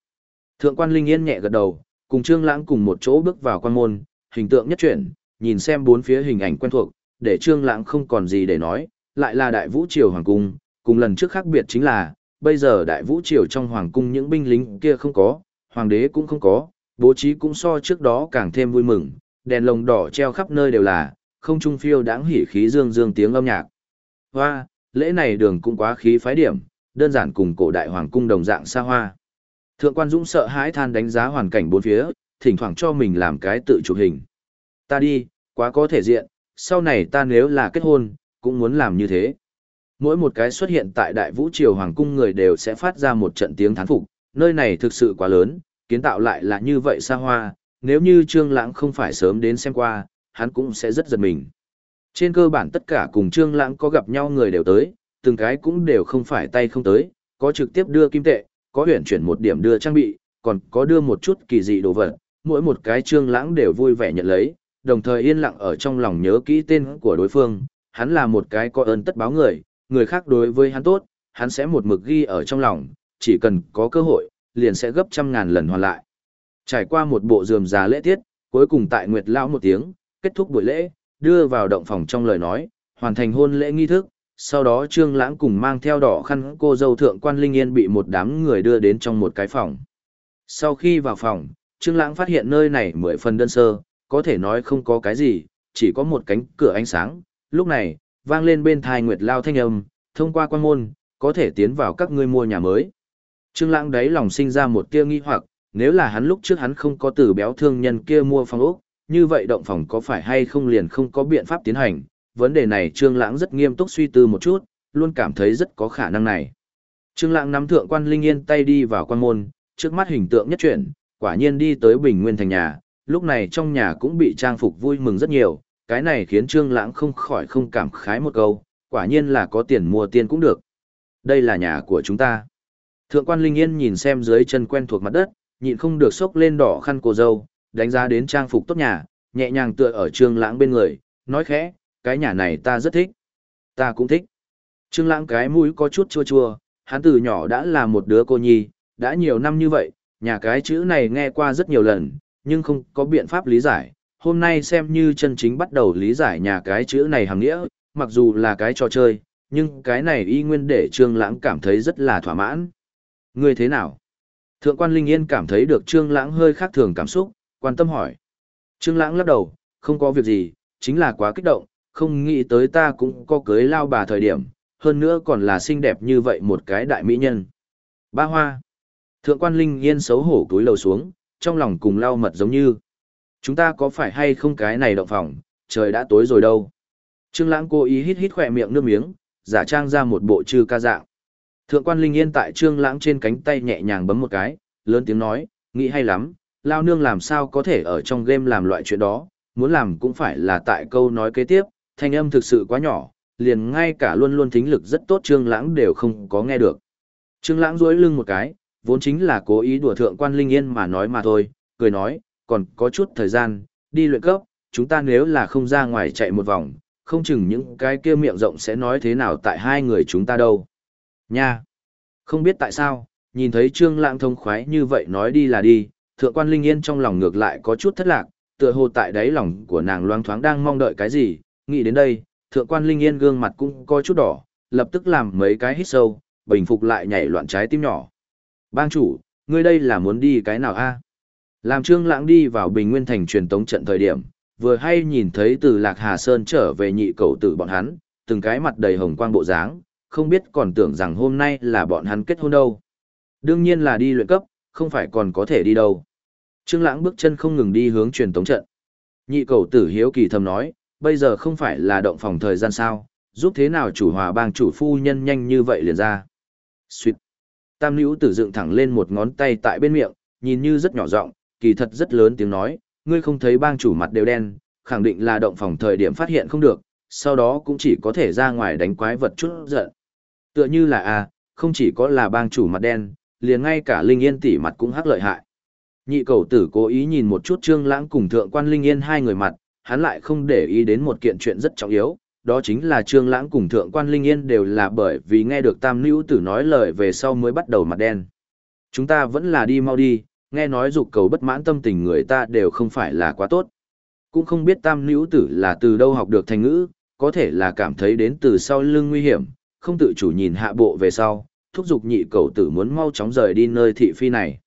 Thượng quan Linh Yên nhẹ gật đầu, cùng Trương Lãng cùng một chỗ bước vào quan môn, hình tượng nhất chuyển, nhìn xem bốn phía hình ảnh quen thuộc, để Trương Lãng không còn gì để nói, lại là Đại Vũ Triều hoàng cung, cùng lần trước khác biệt chính là, bây giờ Đại Vũ Triều trong hoàng cung những binh lính kia không có, hoàng đế cũng không có, bố trí cũng so trước đó càng thêm vui mừng, đèn lồng đỏ treo khắp nơi đều là, không trung phiêu đãng hỉ khí dương dương tiếng âm nhạc. Hoa, lễ này đường cũng quá khí phái điểm, đơn giản cùng cổ đại hoàng cung đồng dạng xa hoa. Thượng quan Dũng sợ hãi than đánh giá hoàn cảnh bốn phía, thỉnh thoảng cho mình làm cái tự chụp hình. Ta đi, quá có thể diện, sau này ta nếu là kết hôn, cũng muốn làm như thế. Mỗi một cái xuất hiện tại đại vũ triều hoàng cung người đều sẽ phát ra một trận tiếng thán phục, nơi này thực sự quá lớn, kiến tạo lại là như vậy xa hoa, nếu như Trương Lãng không phải sớm đến xem qua, hắn cũng sẽ rất giật mình. Trên cơ bản tất cả cùng Trương Lãng có gặp nhau người đều tới, từng cái cũng đều không phải tay không tới, có trực tiếp đưa kim tệ, có huyển chuyển một điểm đưa trang bị, còn có đưa một chút kỳ dị đồ vật, mỗi một cái Trương Lãng đều vui vẻ nhận lấy, đồng thời yên lặng ở trong lòng nhớ kỹ tên của đối phương, hắn là một cái có ơn tất báo người, người khác đối với hắn tốt, hắn sẽ một mực ghi ở trong lòng, chỉ cần có cơ hội, liền sẽ gấp trăm ngàn lần hoàn lại. Trải qua một bộ rườm rà lễ tiết, cuối cùng tại Nguyệt Lão một tiếng, kết thúc buổi lễ, đưa vào động phòng trong lời nói, hoàn thành hôn lễ nghi thức, sau đó Trương Lãng cùng mang theo đỏ khăn cô dâu thượng quan Linh Yên bị một đám người đưa đến trong một cái phòng. Sau khi vào phòng, Trương Lãng phát hiện nơi này mười phần đơn sơ, có thể nói không có cái gì, chỉ có một cánh cửa ánh sáng. Lúc này, vang lên bên tai Nguyệt Lao thanh âm, thông qua quan môn, có thể tiến vào các ngươi mua nhà mới. Trương Lãng đấy lòng sinh ra một tia nghi hoặc, nếu là hắn lúc trước hắn không có từ béo thương nhân kia mua phòng ốc, như vậy động phòng có phải hay không liền không có biện pháp tiến hành, vấn đề này Trương Lãng rất nghiêm túc suy tư một chút, luôn cảm thấy rất có khả năng này. Trương Lãng nắm thượng quan Linh Yên tay đi vào quan môn, trước mắt hình tượng nhất chuyển, quả nhiên đi tới Bình Nguyên thành nhà, lúc này trong nhà cũng bị trang phục vui mừng rất nhiều, cái này khiến Trương Lãng không khỏi không cảm khái một câu, quả nhiên là có tiền mua tiền cũng được. Đây là nhà của chúng ta. Thượng quan Linh Yên nhìn xem dưới chân quen thuộc mặt đất, nhịn không được sốc lên đỏ khăn cô dâu, đánh giá đến trang phục tốt nhà, nhẹ nhàng tựa ở Trương Lãng bên người, nói khẽ, cái nhà này ta rất thích. Ta cũng thích. Trương Lãng cái mũi có chút chua chua, hắn từ nhỏ đã là một đứa cô nhi, đã nhiều năm như vậy, nhà cái chữ này nghe qua rất nhiều lần, nhưng không có biện pháp lý giải. Hôm nay xem như chân chính bắt đầu lý giải nhà cái chữ này hàm nghĩa, mặc dù là cái trò chơi, nhưng cái này y nguyên để Trương Lãng cảm thấy rất là thỏa mãn. Ngươi thế nào? Thượng quan Linh Yên cảm thấy được Trương Lãng hơi khác thường cảm xúc, quan tâm hỏi. Trương Lãng lắc đầu, không có việc gì, chính là quá kích động, không nghĩ tới ta cũng có cưới lao bà thời điểm, hơn nữa còn là xinh đẹp như vậy một cái đại mỹ nhân. Ba hoa. Thượng quan Linh Yên xấu hổ túi lầu xuống, trong lòng cùng lao mật giống như. Chúng ta có phải hay không cái này động phòng, trời đã tối rồi đâu. Trương Lãng cố ý hít hít khỏe miệng nước miếng, giả trang ra một bộ trừ ca dạng. Thượng quan Linh Yên tại Trương Lãng trên cánh tay nhẹ nhàng bấm một cái, lớn tiếng nói, nghĩ hay lắm, lao nương làm sao có thể ở trong game làm loại chuyện đó, muốn làm cũng phải là tại câu nói kế tiếp, thanh âm thực sự quá nhỏ, liền ngay cả luôn luôn thính lực rất tốt Trương Lãng đều không có nghe được. Trương Lãng duỗi lưng một cái, vốn chính là cố ý đùa thượng quan Linh Yên mà nói mà thôi, cười nói, còn có chút thời gian, đi luyện cấp, chúng ta nếu là không ra ngoài chạy một vòng, không chừng những cái kia miệng rộng sẽ nói thế nào tại hai người chúng ta đâu. Nha! Không biết tại sao, nhìn thấy Trương Lãng thông khoái như vậy nói đi là đi, thượng quan Linh Yên trong lòng ngược lại có chút thất lạc, tựa hồ tại đáy lòng của nàng loáng thoáng đang mong đợi cái gì, nghĩ đến đây, thượng quan Linh Yên gương mặt cũng có chút đỏ, lập tức làm mấy cái hít sâu, bình phục lại nhảy loạn trái tim nhỏ. Bang chủ, ngươi đây là muốn đi cái nào a? Làm Trương Lãng đi vào Bình Nguyên thành truyền tống trận thời điểm, vừa hay nhìn thấy từ Lạc Hà Sơn trở về nhị cầu tử bọn hắn, từng cái mặt đầy hồng quang bộ dáng, không biết còn tưởng rằng hôm nay là bọn hắn kết hôn đâu. Đương nhiên là đi luyện cấp, không phải còn có thể đi đâu. Trương Lãng bước chân không ngừng đi hướng truyền tống trận. Nhị cầu tử hiếu kỳ thầm nói, bây giờ không phải là động phòng thời gian sao, giúp thế nào chủ hòa bang chủ phu nhân nhanh như vậy liền ra. Xuyệt. Tam nữ tử dựng thẳng lên một ngón tay tại bên miệng, nhìn như rất nhỏ giọng, kỳ thật rất lớn tiếng nói, ngươi không thấy bang chủ mặt đều đen, khẳng định là động phòng thời điểm phát hiện không được, sau đó cũng chỉ có thể ra ngoài đánh quái vật chút giận. Tựa như là a, à, không chỉ có là bang chủ mặt đen, liền ngay cả Linh Yên tỷ mặt cũng hắc lợi hại. Nhị cầu tử cố ý nhìn một chút Trương Lãng cùng thượng quan Linh Yên hai người mặt, hắn lại không để ý đến một kiện chuyện rất trọng yếu, đó chính là Trương Lãng cùng thượng quan Linh Yên đều là bởi vì nghe được Tam Nữu tử nói lời về sau mới bắt đầu mặt đen. Chúng ta vẫn là đi mau đi, nghe nói dục cầu bất mãn tâm tình người ta đều không phải là quá tốt. Cũng không biết Tam Nữu tử là từ đâu học được thành ngữ, có thể là cảm thấy đến từ sau lưng nguy hiểm, không tự chủ nhìn hạ bộ về sau, thúc giục nhị cầu tử muốn mau chóng rời đi nơi thị phi này.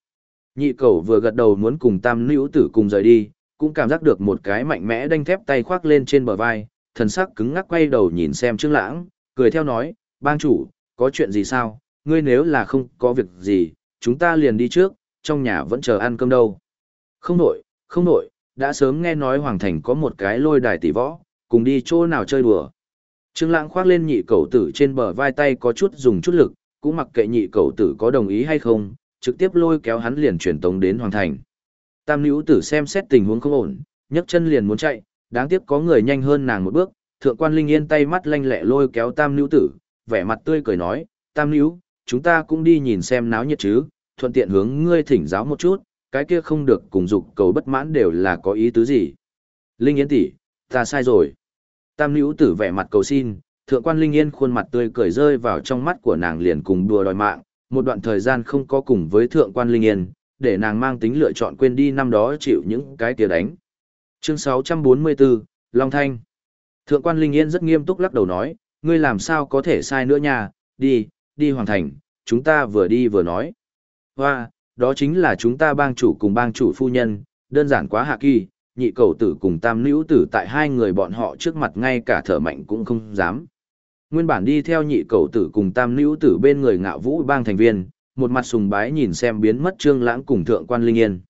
Nhị cầu vừa gật đầu muốn cùng Tam Nữu tử cùng rời đi, cũng cảm giác được một cái mạnh mẽ đanh thép tay khoác lên trên bờ vai, thần sắc cứng ngắc quay đầu nhìn xem Trương Lãng, cười theo nói, bang chủ, có chuyện gì sao, ngươi nếu là không có việc gì, chúng ta liền đi trước, trong nhà vẫn chờ ăn cơm đâu. Không nổi, không nổi, đã sớm nghe nói Hoàng Thành có một cái lôi đài tỷ võ, cùng đi chỗ nào chơi đùa. Trương Lãng khoác lên nhị cậu tử trên bờ vai tay có chút dùng chút lực, cũng mặc kệ nhị cậu tử có đồng ý hay không, trực tiếp lôi kéo hắn liền truyền tống đến Hoàng Thành. Tam nữ tử xem xét tình huống không ổn, nhấc chân liền muốn chạy, đáng tiếc có người nhanh hơn nàng một bước, thượng quan linh yên tay mắt lanh lẹ lôi kéo tam nữ tử, vẻ mặt tươi cười nói, tam nữ, chúng ta cũng đi nhìn xem náo nhiệt chứ, thuận tiện hướng ngươi thỉnh giáo một chút, cái kia không được cùng dục cầu bất mãn đều là có ý tứ gì. Linh yên tỷ, ta sai rồi. Tam nữ tử vẻ mặt cầu xin, thượng quan linh yên khuôn mặt tươi cười rơi vào trong mắt của nàng liền cùng đùa đòi mạng, một đoạn thời gian không có cùng với thượng quan linh yên, để nàng mang tính lựa chọn quên đi năm đó chịu những cái kia đánh. Chương 644, Long Thanh. Thượng quan Linh Yên rất nghiêm túc lắc đầu nói, ngươi làm sao có thể sai nữa nha, đi, đi hoàn thành, chúng ta vừa đi vừa nói. Hoa, đó chính là chúng ta bang chủ cùng bang chủ phu nhân, đơn giản quá hạ kỳ, nhị cầu tử cùng tam nữ tử tại hai người bọn họ trước mặt ngay cả thở mạnh cũng không dám. Nguyên bản đi theo nhị cầu tử cùng tam nữ tử bên người ngạo vũ bang thành viên, một mặt sùng bái nhìn xem biến mất trương lãng cùng thượng quan linh yên.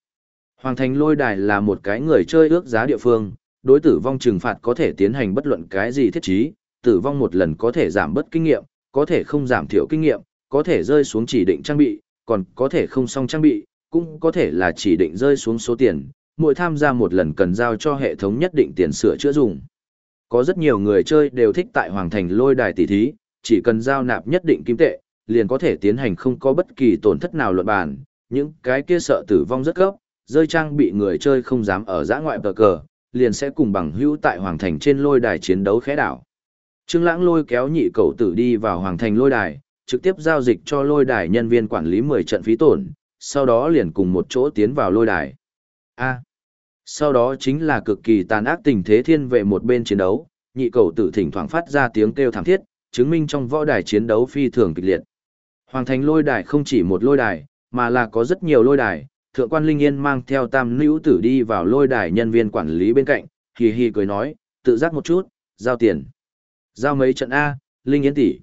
Hoàng thành lôi đài là một cái người chơi ước giá địa phương, đối tử vong trừng phạt có thể tiến hành bất luận cái gì thiết trí, tử vong một lần có thể giảm bất kinh nghiệm, có thể không giảm thiểu kinh nghiệm, có thể rơi xuống chỉ định trang bị, còn có thể không xong trang bị, cũng có thể là chỉ định rơi xuống số tiền, mỗi tham gia một lần cần giao cho hệ thống nhất định tiền sửa chữa dùng. Có rất nhiều người chơi đều thích tại Hoàng Thành lôi đài tỷ thí, chỉ cần giao nạp nhất định kim tệ, liền có thể tiến hành không có bất kỳ tổn thất nào luận bàn, những cái kia sợ tử vong rất gấp, rơi trang bị người chơi không dám ở giã ngoại bờ cờ, liền sẽ cùng bằng hữu tại Hoàng Thành trên lôi đài chiến đấu khẽ đảo. Trương Lãng lôi kéo nhị cầu tử đi vào Hoàng Thành lôi đài, trực tiếp giao dịch cho lôi đài nhân viên quản lý 10 trận phí tổn, sau đó liền cùng một chỗ tiến vào lôi đài. A. sau đó chính là cực kỳ tàn ác tình thế thiên vệ một bên chiến đấu, nhị cầu tử thỉnh thoảng phát ra tiếng kêu thảm thiết, chứng minh trong võ đài chiến đấu phi thường kịch liệt. Hoàng thành lôi đài không chỉ một lôi đài, mà là có rất nhiều lôi đài, thượng quan Linh Yên mang theo tam nữ tử đi vào lôi đài nhân viên quản lý bên cạnh, hì hì cười nói, tự giác một chút, giao tiền. Giao mấy trận A, Linh Yên tỷ.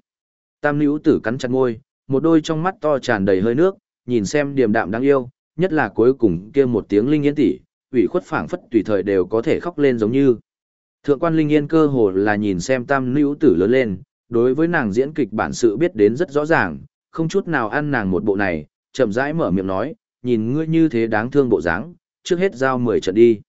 Tam nữ tử cắn chặt môi, một đôi trong mắt to tràn đầy hơi nước, nhìn xem điềm đạm đáng yêu, nhất là cuối cùng kia một tiếng Linh Yên tỷ, ủy khuất phảng phất tùy thời đều có thể khóc lên giống như. Thượng quan Linh Yên cơ hồ là nhìn xem tam nữ tử lớn lên, đối với nàng diễn kịch bản sự biết đến rất rõ ràng, không chút nào ăn nàng một bộ này, chậm rãi mở miệng nói, nhìn ngươi như thế đáng thương bộ dáng, trước hết giao 10 trận đi.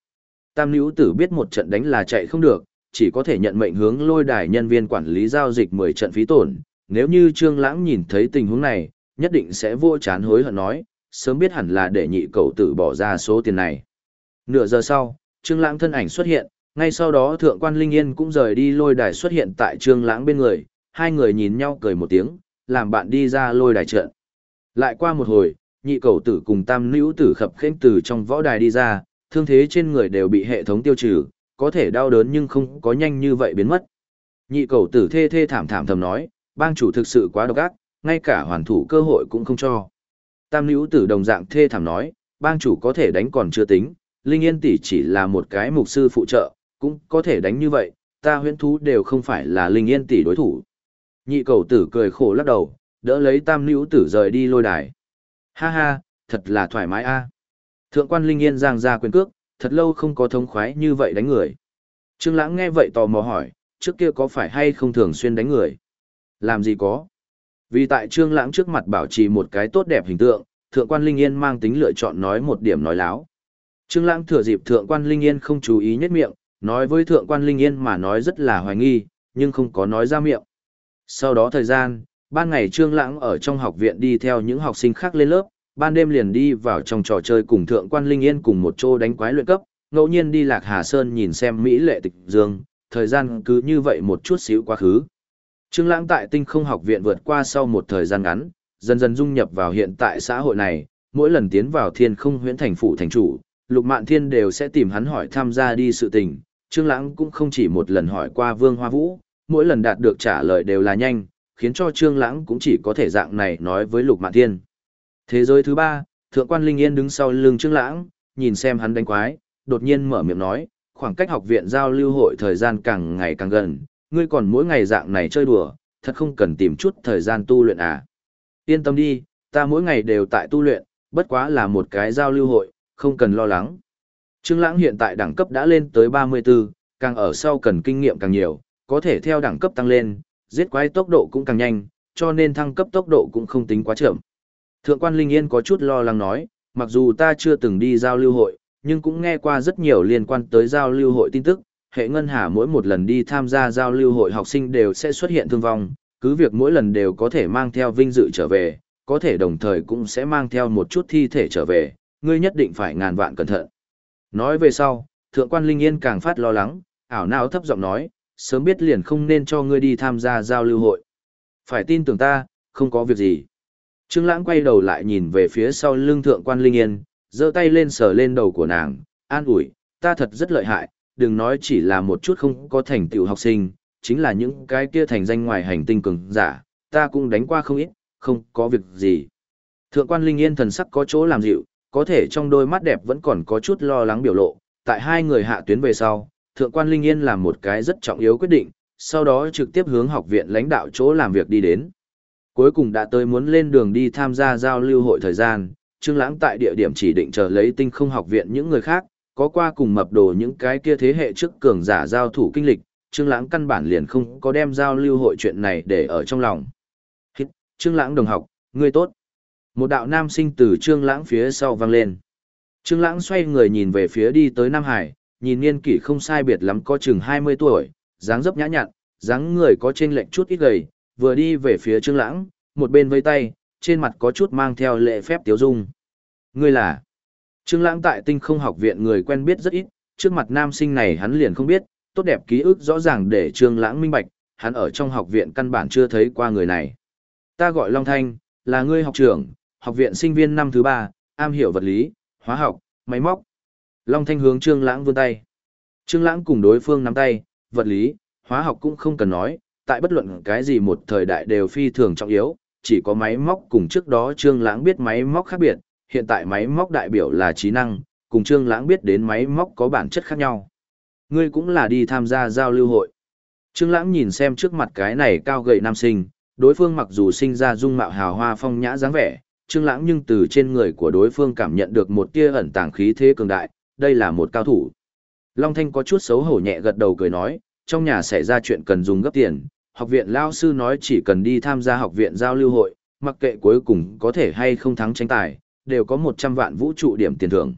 Tam nữ tử biết một trận đánh là chạy không được, chỉ có thể nhận mệnh hướng lôi đài nhân viên quản lý giao dịch 10 trận phí tổn. Nếu như Trương Lãng nhìn thấy tình huống này, nhất định sẽ vô chán hối hận nói, sớm biết hẳn là để nhị cậu tử bỏ ra số tiền này. Nửa giờ sau, Trương Lãng thân ảnh xuất hiện, Ngay sau đó thượng quan Linh Yên cũng rời đi lôi đài xuất hiện tại trương lãng bên người, hai người nhìn nhau cười một tiếng, làm bạn đi ra lôi đài trận. Lại qua một hồi, nhị cầu tử cùng tam nữ tử khập khênh từ trong võ đài đi ra, thương thế trên người đều bị hệ thống tiêu trừ, có thể đau đớn nhưng không có nhanh như vậy biến mất. Nhị cầu tử thê thê thảm thảm thầm nói, bang chủ thực sự quá độc ác, ngay cả hoàn thủ cơ hội cũng không cho. Tam nữ tử đồng dạng thê thảm nói, bang chủ có thể đánh còn chưa tính, Linh Yên tỷ chỉ là một cái mục sư phụ trợ, cũng có thể đánh như vậy, ta huyễn thú đều không phải là Linh Yên tỷ đối thủ. Nhị cầu tử cười khổ lắc đầu, đỡ lấy tam nữ tử rời đi lôi đài. Ha ha, thật là thoải mái a. Thượng quan Linh Yên giang ra quyền cước, thật lâu không có thống khoái như vậy đánh người. Trương Lãng nghe vậy tò mò hỏi, trước kia có phải hay không thường xuyên đánh người? Làm gì có? Vì tại Trương Lãng trước mặt bảo trì một cái tốt đẹp hình tượng, Thượng quan Linh Yên mang tính lựa chọn nói một điểm nói láo. Trương Lãng thừa dịp Thượng quan Linh Yên không chú ý nhất miệng, nói với Thượng quan Linh Yên mà nói rất là hoài nghi, nhưng không có nói ra miệng. Sau đó thời gian, ban ngày Trương Lãng ở trong học viện đi theo những học sinh khác lên lớp, ban đêm liền đi vào trong trò chơi cùng Thượng quan Linh Yên cùng một chỗ đánh quái luyện cấp, ngẫu nhiên đi Lạc Hà Sơn nhìn xem mỹ lệ tịch dương, thời gian cứ như vậy một chút xíu quá khứ. Trương Lãng tại Tinh Không Học viện vượt qua sau một thời gian ngắn, dần dần dung nhập vào hiện tại xã hội này, mỗi lần tiến vào Thiên Không Huyễn Thành phủ thành chủ, Lục Mạn Thiên đều sẽ tìm hắn hỏi tham gia đi sự tình. Trương Lãng cũng không chỉ một lần hỏi qua Vương Hoa Vũ, mỗi lần đạt được trả lời đều là nhanh, khiến cho Trương Lãng cũng chỉ có thể dạng này nói với Lục Mạn Thiên. Thế giới thứ ba, Thượng quan Linh Yên đứng sau lưng Trương Lãng, nhìn xem hắn đánh quái, đột nhiên mở miệng nói, khoảng cách học viện giao lưu hội thời gian càng ngày càng gần, ngươi còn mỗi ngày dạng này chơi đùa, thật không cần tìm chút thời gian tu luyện à. Yên tâm đi, ta mỗi ngày đều tại tu luyện, bất quá là một cái giao lưu hội, không cần lo lắng. Trương Lãng hiện tại đẳng cấp đã lên tới 34, càng ở sau cần kinh nghiệm càng nhiều, có thể theo đẳng cấp tăng lên, giết quái tốc độ cũng càng nhanh, cho nên thăng cấp tốc độ cũng không tính quá chậm. Thượng quan Linh Yên có chút lo lắng nói, mặc dù ta chưa từng đi giao lưu hội, nhưng cũng nghe qua rất nhiều liên quan tới giao lưu hội tin tức, hệ ngân hà mỗi một lần đi tham gia giao lưu hội học sinh đều sẽ xuất hiện thương vong, cứ việc mỗi lần đều có thể mang theo vinh dự trở về, có thể đồng thời cũng sẽ mang theo một chút thi thể trở về, ngươi nhất định phải ngàn vạn cẩn thận. Nói về sau, thượng quan Linh Yên càng phát lo lắng, ảo não thấp giọng nói, sớm biết liền không nên cho ngươi đi tham gia giao lưu hội. Phải tin tưởng ta, không có việc gì. Trương Lãng quay đầu lại nhìn về phía sau lưng thượng quan Linh Yên, giơ tay lên sờ lên đầu của nàng, an ủi, ta thật rất lợi hại, đừng nói chỉ là một chút không có thành tựu học sinh, chính là những cái kia thành danh ngoài hành tinh cường giả, ta cũng đánh qua không ít, không có việc gì. Thượng quan Linh Yên thần sắc có chỗ làm dịu, có thể trong đôi mắt đẹp vẫn còn có chút lo lắng biểu lộ, tại hai người hạ tuyến về sau, Thượng quan Linh Yên làm một cái rất trọng yếu quyết định, sau đó trực tiếp hướng học viện lãnh đạo chỗ làm việc đi đến. Cuối cùng đã tới muốn lên đường đi tham gia giao lưu hội thời gian, Trương Lãng tại địa điểm chỉ định chờ lấy tinh không học viện những người khác, có qua cùng mập đồ những cái kia thế hệ trước cường giả giao thủ kinh lịch, Trương Lãng căn bản liền không có đem giao lưu hội chuyện này để ở trong lòng. Hít, Trương Lãng đồng học, ngươi tốt. Một đạo nam sinh từ Trương Lãng phía sau vang lên. Trương Lãng xoay người nhìn về phía đi tới Nam Hải, nhìn niên kỷ không sai biệt lắm có chừng 20 tuổi, dáng dấp nhã nhặn, dáng người có trên lệch chút ít gầy, vừa đi về phía Trương Lãng, một bên vây tay, trên mặt có chút mang theo lệ phép tiếu dung. Ngươi là? Trương Lãng tại Tinh Không Học viện người quen biết rất ít, trước mặt nam sinh này hắn liền không biết, tốt đẹp ký ức rõ ràng để Trương Lãng minh bạch, hắn ở trong học viện căn bản chưa thấy qua người này. Ta gọi Long Thanh, là ngươi học trưởng, học viện sinh viên năm thứ ba, am hiểu vật lý, hóa học, máy móc. Long Thanh hướng Trương Lãng vươn tay. Trương Lãng cùng đối phương nắm tay, vật lý, hóa học cũng không cần nói, tại bất luận cái gì một thời đại đều phi thường trọng yếu, chỉ có máy móc cùng trước đó Trương Lãng biết máy móc khác biệt, hiện tại máy móc đại biểu là trí năng, cùng Trương Lãng biết đến máy móc có bản chất khác nhau. Ngươi cũng là đi tham gia giao lưu hội. Trương Lãng nhìn xem trước mặt cái này cao gầy nam sinh, đối phương mặc dù sinh ra dung mạo hào hoa phong nhã dáng vẻ, Trương Lãng nhưng từ trên người của đối phương cảm nhận được một tia ẩn tàng khí thế cường đại, đây là một cao thủ. Long Thanh có chút xấu hổ nhẹ gật đầu cười nói, trong nhà xảy ra chuyện cần dùng gấp tiền, học viện lao sư nói chỉ cần đi tham gia học viện giao lưu hội, mặc kệ cuối cùng có thể hay không thắng tranh tài, đều có 100 vạn vũ trụ điểm tiền thưởng.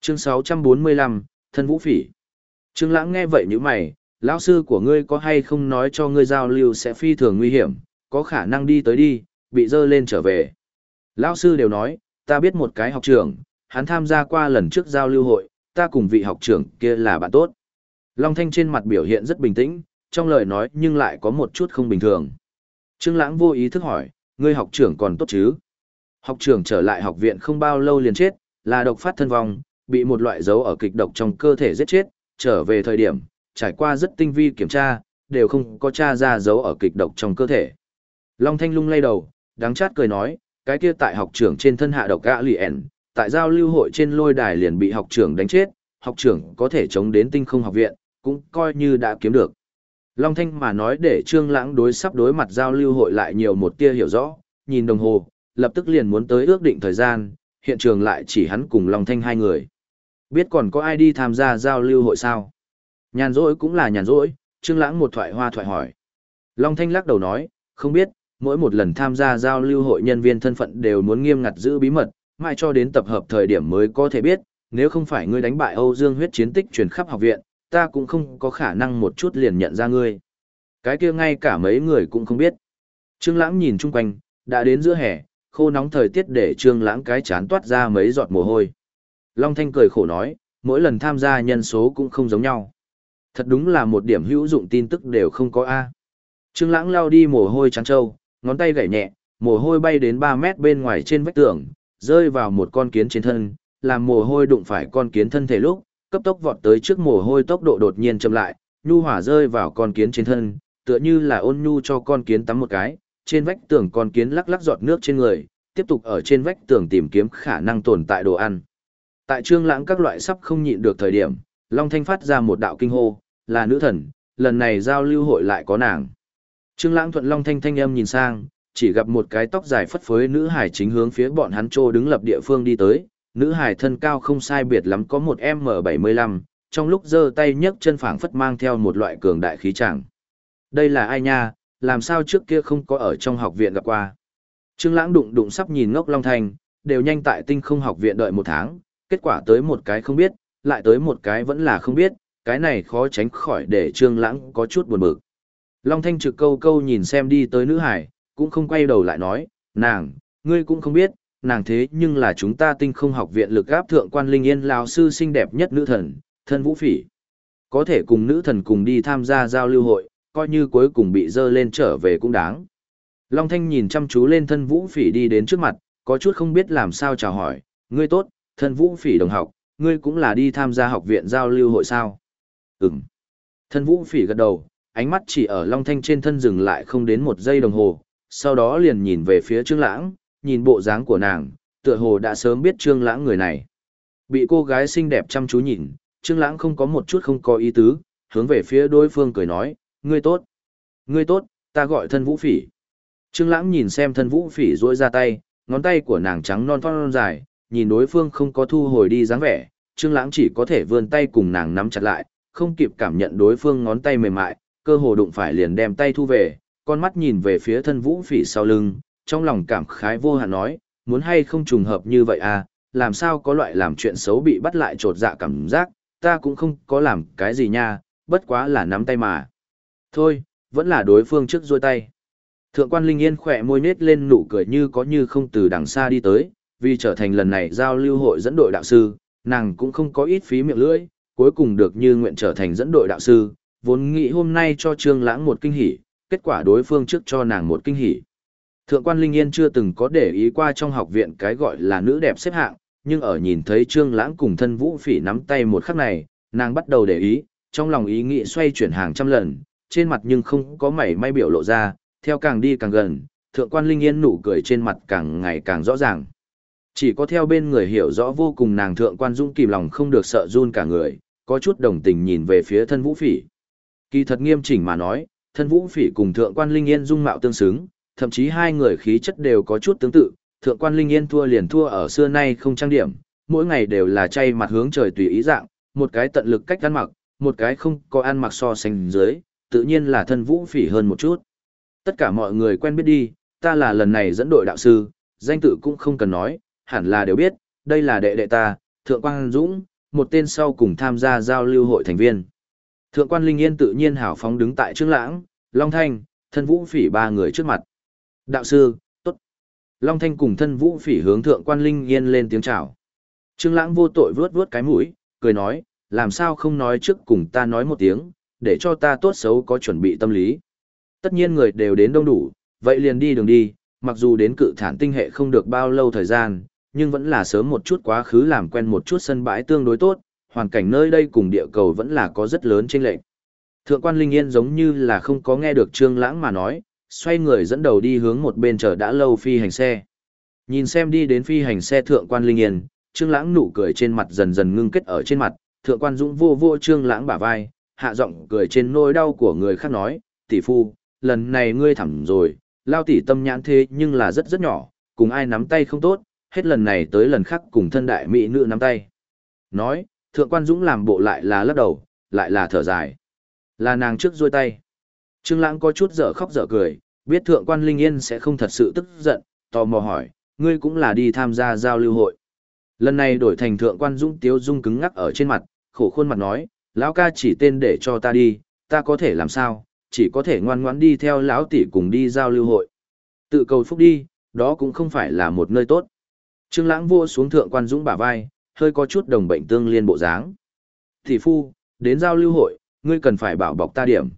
Chương 645, Thân Vũ Phỉ. Trương Lãng nghe vậy như mày, lão sư của ngươi có hay không nói cho ngươi giao lưu sẽ phi thường nguy hiểm, có khả năng đi tới đi, bị dơ lên trở về. Lão sư đều nói, ta biết một cái học trưởng, hắn tham gia qua lần trước giao lưu hội, ta cùng vị học trưởng kia là bạn tốt. Long Thanh trên mặt biểu hiện rất bình tĩnh, trong lời nói nhưng lại có một chút không bình thường. Trương Lãng vô ý thức hỏi, ngươi học trưởng còn tốt chứ? Học trưởng trở lại học viện không bao lâu liền chết, là độc phát thân vong, bị một loại dấu ở kịch độc trong cơ thể giết chết, trở về thời điểm, trải qua rất tinh vi kiểm tra, đều không có tra ra dấu ở kịch độc trong cơ thể. Long Thanh lung lay đầu, đáng chát cười nói, cái kia tại học trưởng trên thân hạ độc gã liền, tại giao lưu hội trên lôi đài liền bị học trưởng đánh chết, học trưởng có thể chống đến tinh không học viện, cũng coi như đã kiếm được. Long Thanh mà nói để Trương Lãng đối sắp đối mặt giao lưu hội lại nhiều một tia hiểu rõ, nhìn đồng hồ, lập tức liền muốn tới ước định thời gian, hiện trường lại chỉ hắn cùng Long Thanh hai người. Biết còn có ai đi tham gia giao lưu hội sao? Nhàn rỗi cũng là nhàn rỗi, Trương Lãng một thoại hoa thoại hỏi. Long Thanh lắc đầu nói, không biết, mỗi một lần tham gia giao lưu hội nhân viên thân phận đều muốn nghiêm ngặt giữ bí mật, mãi cho đến tập hợp thời điểm mới có thể biết, nếu không phải ngươi đánh bại Âu Dương huyết chiến tích truyền khắp học viện, ta cũng không có khả năng một chút liền nhận ra ngươi. Cái kia ngay cả mấy người cũng không biết. Trương Lãng nhìn chung quanh, đã đến giữa hè, khô nóng thời tiết để Trương Lãng cái chán toát ra mấy giọt mồ hôi. Long Thanh cười khổ nói, mỗi lần tham gia nhân số cũng không giống nhau. Thật đúng là một điểm hữu dụng tin tức đều không có A. Trương Lãng lao đi mồ hôi trắng trâu, ngón tay gảy nhẹ, mồ hôi bay đến 3 mét bên ngoài trên vách tường, rơi vào một con kiến trên thân, làm mồ hôi đụng phải con kiến thân thể lúc, cấp tốc vọt tới trước mồ hôi tốc độ đột nhiên chậm lại, nhu hỏa rơi vào con kiến trên thân, tựa như là ôn nhu cho con kiến tắm một cái, trên vách tường con kiến lắc lắc giọt nước trên người, tiếp tục ở trên vách tường tìm kiếm khả năng tồn tại đồ ăn. Tại trương lãng các loại sắp không nhịn được thời điểm, Long Thanh phát ra một đạo kinh hô, là nữ thần, lần này giao lưu hội lại có nàng. Trương lãng thuận Long Thanh thanh âm nhìn sang, chỉ gặp một cái tóc dài phất phới nữ hải chính hướng phía bọn hắn trô đứng lập địa phương đi tới, nữ hải thân cao không sai biệt lắm có một M75, trong lúc giơ tay nhấc chân phảng phất mang theo một loại cường đại khí chẳng. Đây là ai nha, làm sao trước kia không có ở trong học viện gặp qua. Trương Lãng đụng đụng sắp nhìn ngốc Long Thanh, đều nhanh tại tinh không học viện đợi một tháng, kết quả tới một cái không biết, lại tới một cái vẫn là không biết, cái này khó tránh khỏi để Trương Lãng có chút buồn bực. Long Thanh trực câu câu nhìn xem đi tới nữ hải, cũng không quay đầu lại nói, nàng, ngươi cũng không biết, nàng thế nhưng là chúng ta tinh không học viện lực gáp thượng quan linh yên lão sư xinh đẹp nhất nữ thần, thân vũ phỉ. Có thể cùng nữ thần cùng đi tham gia giao lưu hội, coi như cuối cùng bị dơ lên trở về cũng đáng. Long Thanh nhìn chăm chú lên thân vũ phỉ đi đến trước mặt, có chút không biết làm sao chào hỏi, ngươi tốt, thân vũ phỉ đồng học, ngươi cũng là đi tham gia học viện giao lưu hội sao? Ừm. Thân vũ phỉ gật đầu, ánh mắt chỉ ở Long Thanh trên thân dừng lại không đến một giây đồng hồ, sau đó liền nhìn về phía Trương Lãng, nhìn bộ dáng của nàng, tựa hồ đã sớm biết Trương Lãng người này. Bị cô gái xinh đẹp chăm chú nhìn, Trương Lãng không có một chút không có ý tứ, hướng về phía đối phương cười nói, ngươi tốt. Ngươi tốt, ta gọi thân vũ phỉ. Trương Lãng nhìn xem thân vũ phỉ duỗi ra tay, ngón tay của nàng trắng non phơn dài, nhìn đối phương không có thu hồi đi dáng vẻ, Trương Lãng chỉ có thể vươn tay cùng nàng nắm chặt lại, không kịp cảm nhận đối phương ngón tay mềm mại, cơ hồ đụng phải liền đem tay thu về, con mắt nhìn về phía thân vũ phỉ sau lưng, trong lòng cảm khái vô hạn nói, muốn hay không trùng hợp như vậy à, làm sao có loại làm chuyện xấu bị bắt lại trột dạ cảm giác, ta cũng không có làm cái gì nha, bất quá là nắm tay mà. Thôi, vẫn là đối phương trước ruôi tay. Thượng quan Linh Yên khỏe môi nết lên nụ cười như có như không từ đằng xa đi tới, vì trở thành lần này giao lưu hội dẫn đội đạo sư, nàng cũng không có ít phí miệng lưỡi, cuối cùng được như nguyện trở thành dẫn đội đạo sư, vốn nghĩ hôm nay cho Trương Lãng một kinh hỉ, kết quả đối phương trước cho nàng một kinh hỉ. Thượng quan Linh Yên chưa từng có để ý qua trong học viện cái gọi là nữ đẹp xếp hạng, nhưng ở nhìn thấy Trương Lãng cùng thân Vũ Phỉ nắm tay một khắc này, nàng bắt đầu để ý, trong lòng ý nghĩ xoay chuyển hàng trăm lần, trên mặt nhưng không có mảy may biểu lộ ra, theo càng đi càng gần, thượng quan Linh Yên nụ cười trên mặt càng ngày càng rõ ràng. Chỉ có theo bên người hiểu rõ vô cùng nàng thượng quan dung kìm lòng không được sợ run cả người, có chút đồng tình nhìn về phía thân Vũ Phỉ. Kỳ thật nghiêm chỉnh mà nói, thân Vũ Phỉ cùng thượng quan Linh Yên dung mạo tương xứng, thậm chí hai người khí chất đều có chút tương tự, thượng quan Linh Yên thua liền thua ở xưa nay không trang điểm, mỗi ngày đều là chay mặt hướng trời tùy ý dạng, một cái tận lực cách ăn mặc, một cái không có ăn mặc so sánh dưới, tự nhiên là thân vũ phỉ hơn một chút. Tất cả mọi người quen biết đi, ta là lần này dẫn đội đạo sư, danh tự cũng không cần nói, hẳn là đều biết, đây là đệ đệ ta, Thượng quan Dũng, một tên sau cùng tham gia giao lưu hội thành viên. Thượng quan Linh Yên tự nhiên hào phóng đứng tại Trương Lãng, Long Thanh, thân vũ phỉ ba người trước mặt. Đạo sư, tốt. Long Thanh cùng thân vũ phỉ hướng thượng quan Linh Yên lên tiếng chào. Trương Lãng vô tội vướt vướt cái mũi, cười nói, làm sao không nói trước cùng ta nói một tiếng, để cho ta tốt xấu có chuẩn bị tâm lý. Tất nhiên người đều đến đông đủ, vậy liền đi đường đi, mặc dù đến cự thản tinh hệ không được bao lâu thời gian, nhưng vẫn là sớm một chút quá khứ làm quen một chút sân bãi tương đối tốt, hoàn cảnh nơi đây cùng địa cầu vẫn là có rất lớn chênh lệch. Thượng quan Linh Yên giống như là không có nghe được Trương Lãng mà nói, xoay người dẫn đầu đi hướng một bên chờ đã lâu phi hành xe. Nhìn xem đi đến phi hành xe thượng quan Linh Yên, Trương Lãng nụ cười trên mặt dần dần ngưng kết ở trên mặt, thượng quan Dũng vô vô Trương Lãng bả vai, hạ giọng cười trên nỗi đau của người khác nói, "Tỷ phu, lần này ngươi thầm rồi, lao tỷ tâm nhãn thế nhưng là rất rất nhỏ, cùng ai nắm tay không tốt, hết lần này tới lần khác cùng thân đại mỹ nữ nắm tay." Nói, thượng quan Dũng làm bộ lại là lắc đầu, lại là thở dài. Là nàng trước dôi tay. Trương Lãng có chút dở khóc dở cười, biết thượng quan Linh Yên sẽ không thật sự tức giận, tò mò hỏi, ngươi cũng là đi tham gia giao lưu hội. Lần này đổi thành thượng quan Dũng tiếu dung cứng ngắc ở trên mặt, khổ khuôn mặt nói, lão ca chỉ tên để cho ta đi, ta có thể làm sao, chỉ có thể ngoan ngoãn đi theo lão tỷ cùng đi giao lưu hội. Tự cầu phúc đi, đó cũng không phải là một nơi tốt. Trương Lãng vua xuống thượng quan Dũng bả vai, hơi có chút đồng bệnh tương liên bộ dáng. thị phu, đến giao lưu hội, ngươi cần phải bảo bọc ta điểm.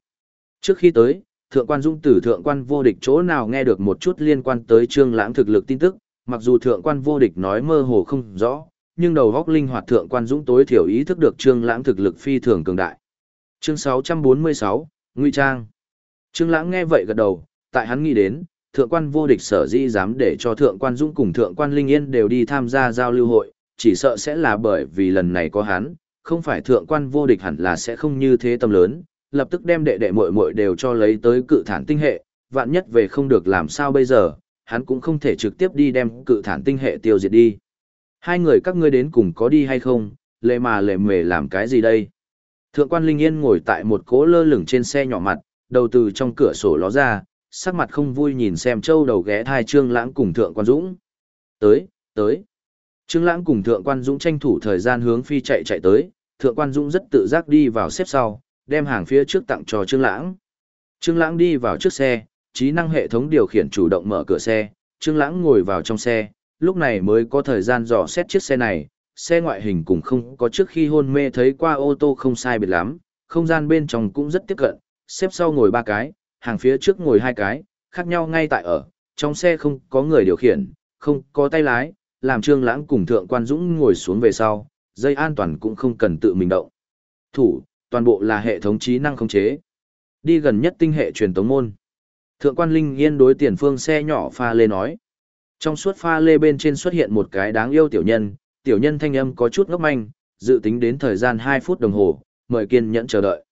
Trước khi tới, thượng quan Dũng tử thượng quan vô địch chỗ nào nghe được một chút liên quan tới Trương Lãng thực lực tin tức, mặc dù thượng quan vô địch nói mơ hồ không rõ, nhưng đầu góc linh hoạt thượng quan dũng tối thiểu ý thức được trương lãng thực lực phi thường cường đại. Chương 646, Ngụy Trang. Trương lãng nghe vậy gật đầu, tại hắn nghĩ đến, thượng quan vô địch sở dĩ dám để cho thượng quan dũng cùng thượng quan linh yên đều đi tham gia giao lưu hội, chỉ sợ sẽ là bởi vì lần này có hắn, không phải thượng quan vô địch hẳn là sẽ không như thế tâm lớn, lập tức đem đệ đệ muội muội đều cho lấy tới cự thản tinh hệ, vạn nhất về không được làm sao bây giờ, hắn cũng không thể trực tiếp đi đem cự thản tinh hệ tiêu diệt đi. Hai người các ngươi đến cùng có đi hay không, lệ mà lệ mề làm cái gì đây? Thượng quan Linh Yên ngồi tại một cố lơ lửng trên xe nhỏ mặt, đầu từ trong cửa sổ ló ra, sắc mặt không vui nhìn xem châu đầu ghé thai Trương Lãng cùng Thượng quan Dũng. Tới, tới. Trương Lãng cùng Thượng quan Dũng tranh thủ thời gian hướng phi chạy chạy tới, Thượng quan Dũng rất tự giác đi vào xếp sau, đem hàng phía trước tặng cho Trương Lãng. Trương Lãng đi vào trước xe, trí năng hệ thống điều khiển chủ động mở cửa xe, Trương Lãng ngồi vào trong xe, lúc này mới có thời gian dò xét chiếc xe này, xe ngoại hình cũng không có trước khi hôn mê thấy qua ô tô không sai biệt lắm, không gian bên trong cũng rất tiếp cận, xếp sau ngồi ba cái, hàng phía trước ngồi hai cái, khác nhau ngay tại ở, trong xe không có người điều khiển, không có tay lái, làm Trương Lãng cùng Thượng Quan Dũng ngồi xuống về sau, dây an toàn cũng không cần tự mình động. Thủ, toàn bộ là hệ thống trí năng khống chế. Đi gần nhất tinh hệ truyền tống môn. Thượng quan Linh Yên đối tiền phương xe nhỏ pha lê nói. Trong suốt pha lê bên trên xuất hiện một cái đáng yêu tiểu nhân, tiểu nhân thanh âm có chút ngốc manh, dự tính đến thời gian 2 phút đồng hồ, mời kiên nhẫn chờ đợi.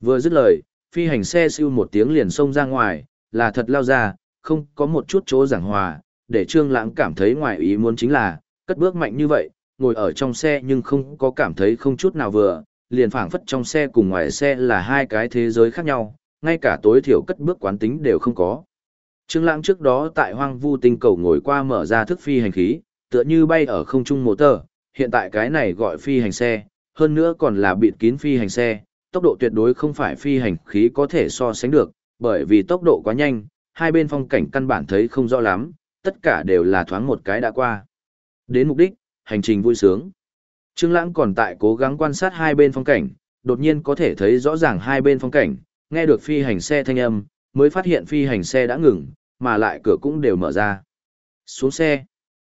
Vừa dứt lời, phi hành xe siêu một tiếng liền xông ra ngoài, là thật lao ra, không có một chút chỗ giảng hòa, để Trương Lãng cảm thấy ngoài ý muốn chính là, cất bước mạnh như vậy, ngồi ở trong xe nhưng không có cảm thấy không chút nào vừa, liền phảng phất trong xe cùng ngoài xe là hai cái thế giới khác nhau, ngay cả tối thiểu cất bước quán tính đều không có. Trương Lãng trước đó tại Hoang Vu tinh cầu ngồi qua mở ra thức phi hành khí, tựa như bay ở không trung motor, hiện tại cái này gọi phi hành xe, hơn nữa còn là bịt kín phi hành xe, tốc độ tuyệt đối không phải phi hành khí có thể so sánh được, bởi vì tốc độ quá nhanh, hai bên phong cảnh căn bản thấy không rõ lắm, tất cả đều là thoáng một cái đã qua. Đến mục đích, hành trình vui sướng. Trương Lãng còn tại cố gắng quan sát hai bên phong cảnh, đột nhiên có thể thấy rõ ràng hai bên phong cảnh, nghe được phi hành xe thanh âm, mới phát hiện phi hành xe đã ngừng, mà lại cửa cũng đều mở ra. Xuống xe.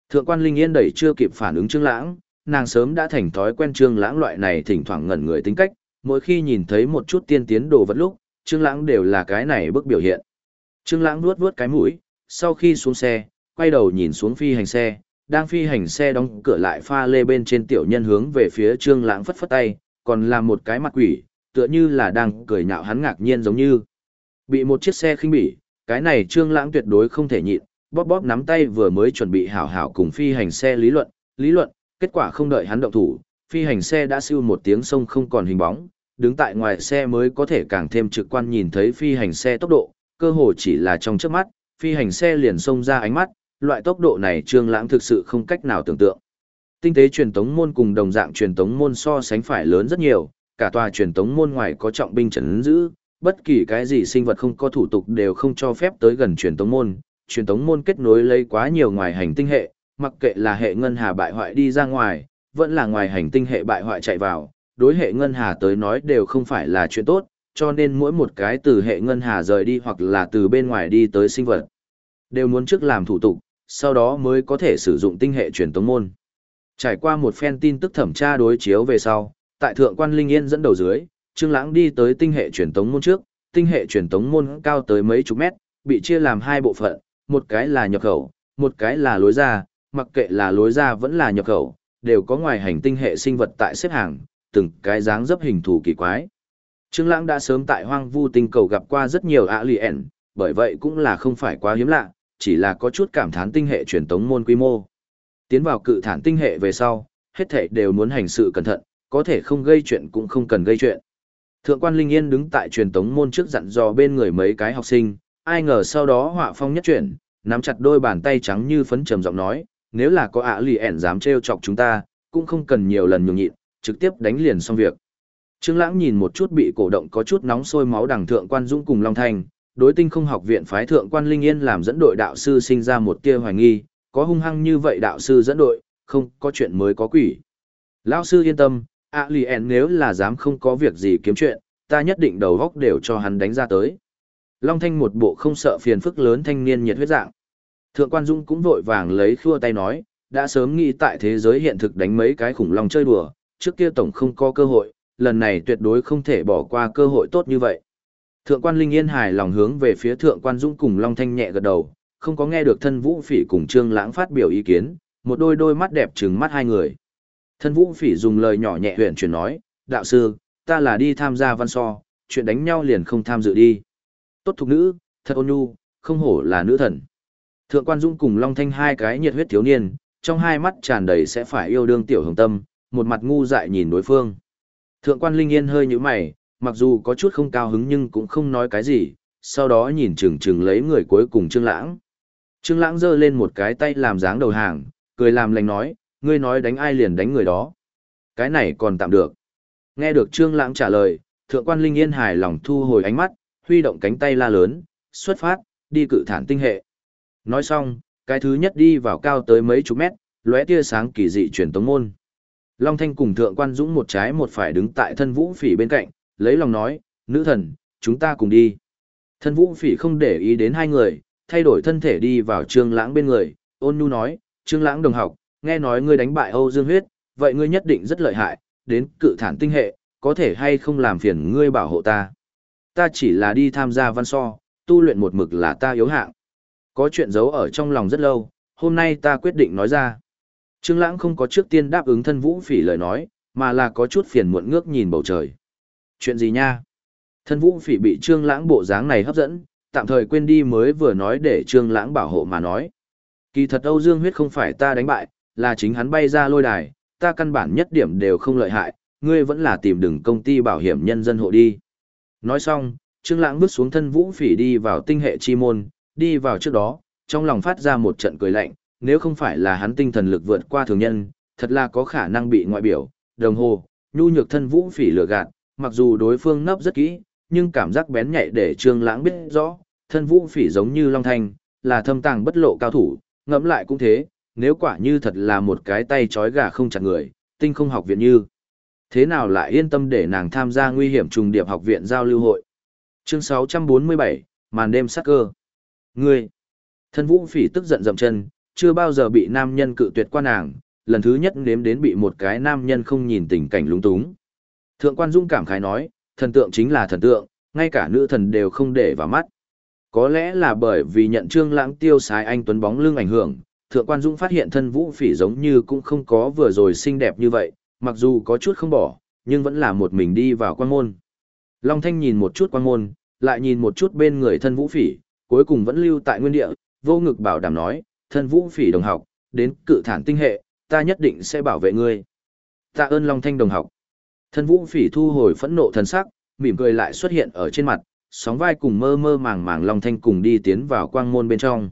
Thượng quan Linh Yên đẩy chưa kịp phản ứng Trương Lãng, nàng sớm đã thành thói quen Trương Lãng loại này thỉnh thoảng ngẩn người tính cách, mỗi khi nhìn thấy một chút tiên tiến đồ vật lúc, Trương Lãng đều là cái này bức biểu hiện. Trương Lãng nuốt nuốt cái mũi, sau khi xuống xe, quay đầu nhìn xuống phi hành xe, đang phi hành xe đóng cửa lại pha lê bên trên tiểu nhân hướng về phía Trương Lãng phất phất tay, còn làm một cái mặt quỷ, tựa như là đang cười nhạo hắn ngạc nhiên giống như. Bị một chiếc xe khinh bỉ, cái này Trương Lãng tuyệt đối không thể nhịn, bóp bóp nắm tay vừa mới chuẩn bị hảo hảo cùng phi hành xe lý luận, lý luận, kết quả không đợi hắn động thủ, phi hành xe đã siêu một tiếng sông không còn hình bóng, đứng tại ngoài xe mới có thể càng thêm trực quan nhìn thấy phi hành xe tốc độ, cơ hồ chỉ là trong chớp mắt, phi hành xe liền xông ra ánh mắt, loại tốc độ này Trương Lãng thực sự không cách nào tưởng tượng. Tinh tế truyền tống môn cùng đồng dạng truyền tống môn so sánh phải lớn rất nhiều, cả tòa truyền tống môn ngoài có trọng binh trấn giữ, bất kỳ cái gì sinh vật không có thủ tục đều không cho phép tới gần truyền tống môn. Truyền tống môn kết nối lấy quá nhiều ngoài hành tinh hệ, mặc kệ là hệ ngân hà bại hoại đi ra ngoài, vẫn là ngoài hành tinh hệ bại hoại chạy vào, đối hệ ngân hà tới nói đều không phải là chuyện tốt, cho nên mỗi một cái từ hệ ngân hà rời đi hoặc là từ bên ngoài đi tới sinh vật, đều muốn trước làm thủ tục, sau đó mới có thể sử dụng tinh hệ truyền tống môn. Trải qua một phen tin tức thẩm tra đối chiếu về sau, tại thượng quan Linh Yên dẫn đầu dưới, Trương Lãng đi tới tinh hệ truyền tống môn trước, tinh hệ truyền tống môn cao tới mấy chục mét, bị chia làm hai bộ phận, một cái là nhập khẩu, một cái là lối ra, mặc kệ là lối ra vẫn là nhập khẩu, đều có ngoài hành tinh hệ sinh vật tại xếp hàng, từng cái dáng dấp hình thù kỳ quái. Trương Lãng đã sớm tại Hoang Vu tinh cầu gặp qua rất nhiều alien, bởi vậy cũng là không phải quá hiếm lạ, chỉ là có chút cảm thán tinh hệ truyền tống môn quy mô. Tiến vào cự thản tinh hệ về sau, hết thảy đều muốn hành sự cẩn thận, có thể không gây chuyện cũng không cần gây chuyện. Thượng quan Linh Yên đứng tại truyền tống môn trước dặn dò bên người mấy cái học sinh, ai ngờ sau đó họa phong nhất chuyển, nắm chặt đôi bàn tay trắng như phấn trầm giọng nói, nếu là có ạ lì ẻn dám trêu chọc chúng ta, cũng không cần nhiều lần nhường nhịn, trực tiếp đánh liền xong việc. Trương Lãng nhìn một chút bị cổ động có chút nóng sôi máu đằng thượng quan Dũng cùng Long thành đối tinh không học viện phái thượng quan Linh Yên làm dẫn đội đạo sư sinh ra một tia hoài nghi, có hung hăng như vậy đạo sư dẫn đội, không có chuyện mới có quỷ. Lão sư yên tâm, ạ lì ẻn nếu là dám không có việc gì kiếm chuyện, ta nhất định đầu góc đều cho hắn đánh ra tới. Long Thanh một bộ không sợ phiền phức lớn thanh niên nhiệt huyết dạng. Thượng quan Dung cũng vội vàng lấy khua tay nói, đã sớm nghĩ tại thế giới hiện thực đánh mấy cái khủng long chơi đùa, trước kia tổng không có cơ hội, lần này tuyệt đối không thể bỏ qua cơ hội tốt như vậy. Thượng quan Linh Yên hài lòng hướng về phía thượng quan dũng cùng Long Thanh nhẹ gật đầu, không có nghe được thân vũ phỉ cùng Trương Lãng phát biểu ý kiến, một đôi đôi mắt đẹp trừng mắt hai người. Thân vũ phỉ dùng lời nhỏ nhẹ huyền chuyển nói, đạo sư, ta là đi tham gia văn so, chuyện đánh nhau liền không tham dự đi. Tốt thục nữ, thật ôn nhu, không hổ là nữ thần. Thượng quan dũng cùng Long Thanh hai cái nhiệt huyết thiếu niên, trong hai mắt tràn đầy sẽ phải yêu đương tiểu hồng tâm, một mặt ngu dại nhìn đối phương. Thượng quan Linh Yên hơi như mày, mặc dù có chút không cao hứng nhưng cũng không nói cái gì, sau đó nhìn chừng chừng lấy người cuối cùng Trương Lãng. Trương Lãng giơ lên một cái tay làm dáng đầu hàng, cười làm lành nói, ngươi nói đánh ai liền đánh người đó. Cái này còn tạm được. Nghe được Trương Lãng trả lời, Thượng quan Linh Yên hài lòng thu hồi ánh mắt, huy động cánh tay la lớn, xuất phát, đi cự thản tinh hệ. Nói xong, cái thứ nhất đi vào cao tới mấy chục mét, lóe tia sáng kỳ dị truyền tống môn. Long Thanh cùng Thượng quan Dũng một trái một phải đứng tại thân vũ phỉ bên cạnh, lấy lòng nói, nữ thần, chúng ta cùng đi. Thân vũ phỉ không để ý đến hai người, thay đổi thân thể đi vào trương lãng bên người, ôn nhu nói, trương lãng đồng học, nghe nói ngươi đánh bại Âu Dương Huyết, vậy ngươi nhất định rất lợi hại, đến cự thản tinh hệ, có thể hay không làm phiền ngươi bảo hộ ta. Ta chỉ là đi tham gia văn so, tu luyện một mực là ta yếu hạng. Có chuyện giấu ở trong lòng rất lâu, hôm nay ta quyết định nói ra. Trương Lãng không có trước tiên đáp ứng thân Vũ Phỉ lời nói, mà là có chút phiền muộn ngước nhìn bầu trời. Chuyện gì nha? Thân Vũ Phỉ bị Trương Lãng bộ dáng này hấp dẫn, tạm thời quên đi mới vừa nói để Trương Lãng bảo hộ mà nói. Kỳ thật Âu Dương Huyết không phải ta đánh bại, là chính hắn bay ra lôi đài, ta căn bản nhất điểm đều không lợi hại, ngươi vẫn là tìm đừng công ty bảo hiểm nhân dân hộ đi. Nói xong, Trương Lãng bước xuống thân Vũ Phỉ đi vào tinh hệ chi môn, đi vào trước đó, trong lòng phát ra một trận cười lạnh, nếu không phải là hắn tinh thần lực vượt qua thường nhân, thật là có khả năng bị ngoại biểu, đồng hồ, nhu nhược thân Vũ Phỉ lừa gạt, mặc dù đối phương nấp rất kỹ, nhưng cảm giác bén nhạy để Trương Lãng biết rõ, thân Vũ Phỉ giống như Long Thanh, là thâm tàng bất lộ cao thủ, ngẫm lại cũng thế, nếu quả như thật là một cái tay trói gà không chặt người, tinh không học viện như. Thế nào lại yên tâm để nàng tham gia nguy hiểm trùng điệp học viện giao lưu hội? Chương 647, màn đêm sắc cơ. Ngươi! Thân Vũ Phỉ tức giận dậm chân, chưa bao giờ bị nam nhân cự tuyệt qua nàng, lần thứ nhất nếm đến bị một cái nam nhân không nhìn tình cảnh lúng túng. Thượng quan Dung cảm khái nói, thần tượng chính là thần tượng, ngay cả nữ thần đều không để vào mắt. Có lẽ là bởi vì nhận trương lãng tiêu sái anh tuấn bóng lưng ảnh hưởng, thượng quan Dung phát hiện thân vũ phỉ giống như cũng không có vừa rồi xinh đẹp như vậy, mặc dù có chút không bỏ, nhưng vẫn là một mình đi vào quan môn. Long Thanh nhìn một chút quan môn, lại nhìn một chút bên người thân vũ phỉ, cuối cùng vẫn lưu tại nguyên địa, vô ngực bảo đảm nói, thân vũ phỉ đồng học, đến cự thản tinh hệ, ta nhất định sẽ bảo vệ ngươi. Tạ ơn Long Thanh đồng học. Thân vũ phỉ thu hồi phẫn nộ thần sắc, mỉm cười lại xuất hiện ở trên mặt, sóng vai cùng mơ mơ màng màng Long Thanh cùng đi tiến vào quang môn bên trong.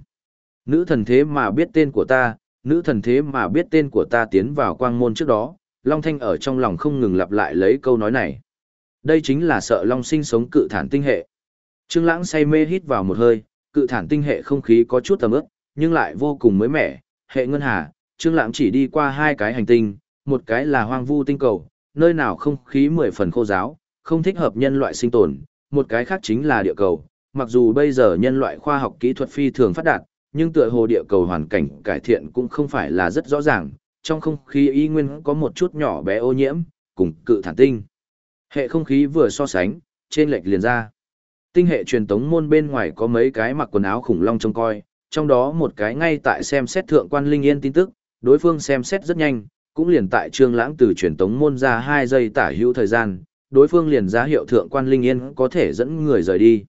Nữ thần thế mà biết tên của ta, nữ thần thế mà biết tên của ta tiến vào quang môn trước đó, Long Thanh ở trong lòng không ngừng lặp lại lấy câu nói này. Đây chính là sợ Long sinh sống cự thản tinh hệ. Trương Lãng say mê hít vào một hơi, cự thản tinh hệ không khí có chút tầm ướp, nhưng lại vô cùng mới mẻ, hệ ngân hà, Trương Lãng chỉ đi qua hai cái hành tinh, một cái là hoang vu tinh cầu, nơi nào không khí mười phần khô giáo, không thích hợp nhân loại sinh tồn, một cái khác chính là địa cầu. Mặc dù bây giờ nhân loại khoa học kỹ thuật phi thường phát đạt, nhưng tựa hồ địa cầu hoàn cảnh cải thiện cũng không phải là rất rõ ràng, trong không khí y nguyên có một chút nhỏ bé ô nhiễm, cùng cự thản tinh. Hệ không khí vừa so sánh, trên lệch liền ra. Tinh hệ truyền tống môn bên ngoài có mấy cái mặc quần áo khủng long trông coi, trong đó một cái ngay tại xem xét thượng quan linh yên tin tức, đối phương xem xét rất nhanh, cũng liền tại trương lãng từ truyền tống môn ra 2 giây tả hữu thời gian, đối phương liền ra hiệu thượng quan linh yên có thể dẫn người rời đi.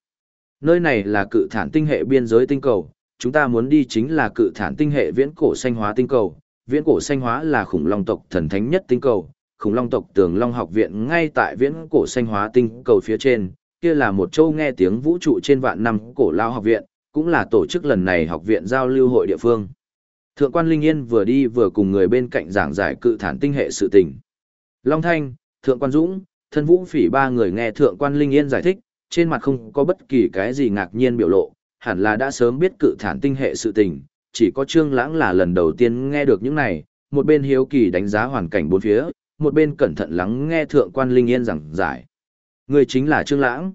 Nơi này là cự thản tinh hệ biên giới tinh cầu, chúng ta muốn đi chính là cự thản tinh hệ viễn cổ xanh hóa tinh cầu. Viễn cổ xanh hóa là khủng long tộc thần thánh nhất tinh cầu, khủng long tộc tường long học viện ngay tại viễn cổ xanh hóa tinh cầu phía trên, kia là một châu nghe tiếng vũ trụ trên vạn năm cổ lao học viện, cũng là tổ chức lần này học viện giao lưu hội địa phương. Thượng quan Linh Yên vừa đi vừa cùng người bên cạnh giảng giải cự thản tinh hệ sự tình. Long Thanh, Thượng quan Dũng, thân vũ phỉ ba người nghe Thượng quan Linh Yên giải thích, trên mặt không có bất kỳ cái gì ngạc nhiên biểu lộ, hẳn là đã sớm biết cự thản tinh hệ sự tình, chỉ có Trương Lãng là lần đầu tiên nghe được những này, một bên hiếu kỳ đánh giá hoàn cảnh bốn phía, một bên cẩn thận lắng nghe Thượng quan Linh Yên giảng giải. Người chính là Trương Lãng.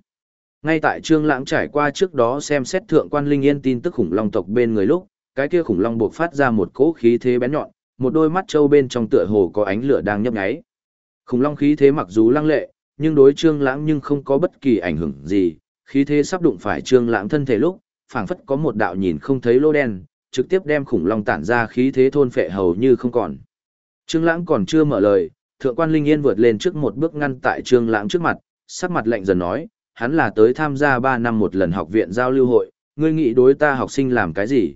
Ngay tại Trương Lãng trải qua trước đó xem xét Thượng quan Linh Yên tin tức khủng long tộc bên người lúc, cái kia khủng long bộc phát ra một cỗ khí thế bén nhọn, một đôi mắt trâu bên trong tựa hồ có ánh lửa đang nhấp nháy. Khủng long khí thế mặc dù lăng lệ, nhưng đối Trương Lãng nhưng không có bất kỳ ảnh hưởng gì, khí thế sắp đụng phải Trương Lãng thân thể lúc, phảng phất có một đạo nhìn không thấy lỗ đen, trực tiếp đem khủng long tản ra khí thế thôn phệ hầu như không còn. Trương Lãng còn chưa mở lời, Thượng quan Linh Yên vượt lên trước một bước ngăn tại Trương Lãng trước mặt, sắc mặt lạnh dần nói, hắn là tới tham gia 3 năm một lần học viện giao lưu hội, ngươi nghĩ đối ta học sinh làm cái gì?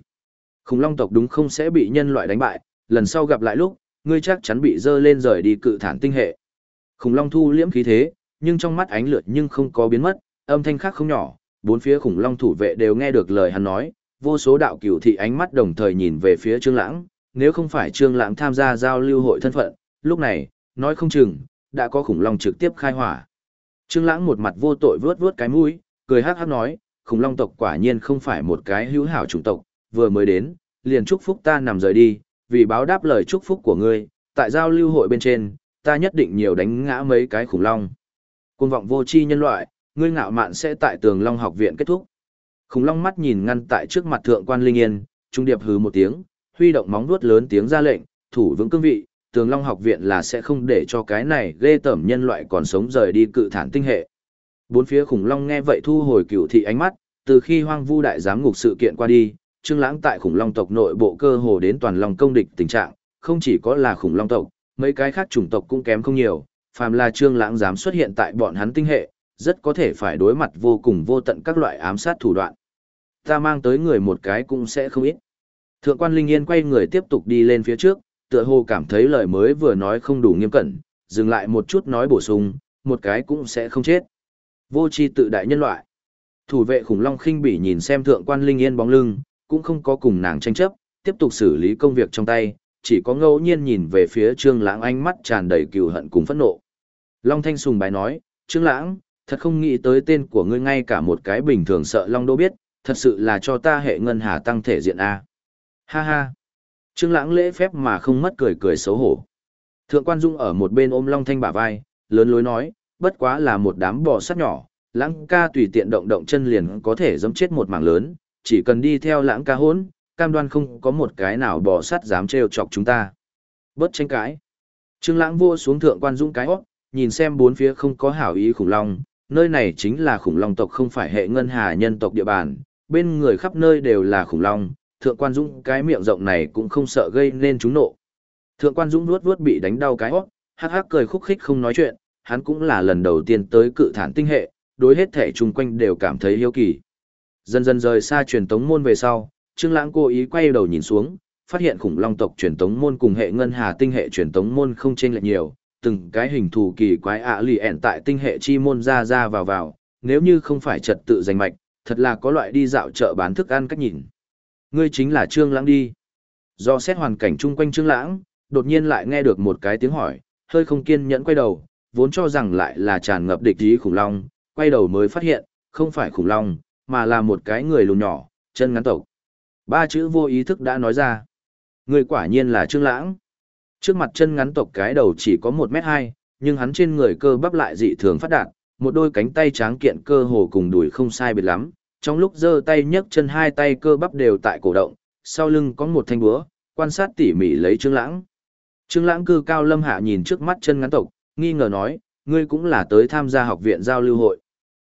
Khủng long tộc đúng không sẽ bị nhân loại đánh bại, lần sau gặp lại lúc, ngươi chắc chắn bị dơ lên rời đi cự thản tinh hệ. Khủng long thu liễm khí thế, nhưng trong mắt ánh lượt nhưng không có biến mất, âm thanh khác không nhỏ, bốn phía khủng long thủ vệ đều nghe được lời hắn nói, vô số đạo cửu thị ánh mắt đồng thời nhìn về phía Trương Lãng, nếu không phải Trương Lãng tham gia giao lưu hội thân phận, lúc này, nói không chừng đã có khủng long trực tiếp khai hỏa. Trương Lãng một mặt vô tội vướt vướt cái mũi, cười hắc hắc nói, khủng long tộc quả nhiên không phải một cái hữu hảo chủng tộc, vừa mới đến, liền chúc phúc ta nằm rời đi, vì báo đáp lời chúc phúc của ngươi, tại giao lưu hội bên trên, ta nhất định nhiều đánh ngã mấy cái khủng long. Cuồng vọng vô tri nhân loại, ngươi ngạo mạn sẽ tại Tường Long học viện kết thúc. Khủng long mắt nhìn ngăn tại trước mặt thượng quan Linh Yên, trung điệp hừ một tiếng, huy động móng vuốt lớn tiếng ra lệnh, thủ vững cương vị, Tường Long học viện là sẽ không để cho cái này ghê tởm nhân loại còn sống rời đi cự thản tinh hệ. Bốn phía khủng long nghe vậy thu hồi cửu thị ánh mắt, từ khi Hoang Vu đại giám ngục sự kiện qua đi, Trương Lãng tại khủng long tộc nội bộ cơ hồ đến toàn long công địch tình trạng, không chỉ có là khủng long tộc, mấy cái khác chủng tộc cũng kém không nhiều, phàm là Trương Lãng dám xuất hiện tại bọn hắn tinh hệ, rất có thể phải đối mặt vô cùng vô tận các loại ám sát thủ đoạn. Ta mang tới người một cái cũng sẽ không ít. Thượng quan Linh Yên quay người tiếp tục đi lên phía trước, tựa hồ cảm thấy lời mới vừa nói không đủ nghiêm cẩn, dừng lại một chút nói bổ sung, một cái cũng sẽ không chết. Vô tri tự đại nhân loại. Thủ vệ khủng long khinh bỉ nhìn xem thượng quan Linh Yên bóng lưng, cũng không có cùng nàng tranh chấp, tiếp tục xử lý công việc trong tay, chỉ có ngẫu nhiên nhìn về phía Trương Lãng ánh mắt tràn đầy cừu hận cùng phẫn nộ. Long Thanh sùng bài nói, Trương Lãng, thật không nghĩ tới tên của ngươi ngay cả một cái bình thường sợ Long Đô biết, thật sự là cho ta hệ ngân hà tăng thể diện A. Ha ha. Trương Lãng lễ phép mà không mất cười cười xấu hổ. Thượng quan Dung ở một bên ôm Long Thanh bả vai, lớn lối nói, bất quá là một đám bò sát nhỏ, Lãng ca tùy tiện động động chân liền có thể giẫm chết một mảng lớn, chỉ cần đi theo Lãng ca hỗn, cam đoan không có một cái nào bò sát dám trêu chọc chúng ta. Bớt tranh cãi. Trương Lãng vô xuống thượng quan dũng cái hốc, nhìn xem bốn phía không có hảo ý khủng long, nơi này chính là khủng long tộc không phải hệ ngân hà nhân tộc địa bàn, bên người khắp nơi đều là khủng long, thượng quan dũng cái miệng rộng này cũng không sợ gây nên chúng nộ. Thượng quan dũng nuốt vuốt bị đánh đau cái hót, hắc hắc cười khúc khích không nói chuyện, hắn cũng là lần đầu tiên tới cự thản tinh hệ, đối hết thể chung quanh đều cảm thấy hiếu kỳ. Dần dần rời xa truyền tống môn về sau, Trương Lãng cố ý quay đầu nhìn xuống, phát hiện khủng long tộc truyền tống môn cùng hệ ngân hà tinh hệ truyền tống môn không chênh lệch nhiều, từng cái hình thù kỳ quái ạ lì ẻn tại tinh hệ chi môn ra ra vào vào, nếu như không phải trật tự giành mạch, thật là có loại đi dạo chợ bán thức ăn cách nhìn. Ngươi chính là Trương Lãng đi. Do xét hoàn cảnh chung quanh Trương Lãng, đột nhiên lại nghe được một cái tiếng hỏi, hơi không kiên nhẫn quay đầu, vốn cho rằng lại là tràn ngập địch ý khủng long, quay đầu mới phát hiện, không phải khủng long, mà là một cái người lùn nhỏ, chân ngắn tộc. Ba chữ vô ý thức đã nói ra. Người quả nhiên là Trương Lãng. Trước mặt chân ngắn tộc cái đầu chỉ có 1 mét 2, nhưng hắn trên người cơ bắp lại dị thường phát đạt, một đôi cánh tay tráng kiện cơ hồ cùng đùi không sai biệt lắm, trong lúc giơ tay nhấc chân hai tay cơ bắp đều tại cổ động, sau lưng có một thanh búa, quan sát tỉ mỉ lấy Trương Lãng. Trương Lãng cư cao lâm hạ nhìn trước mắt chân ngắn tộc, nghi ngờ nói, ngươi cũng là tới tham gia học viện giao lưu hội.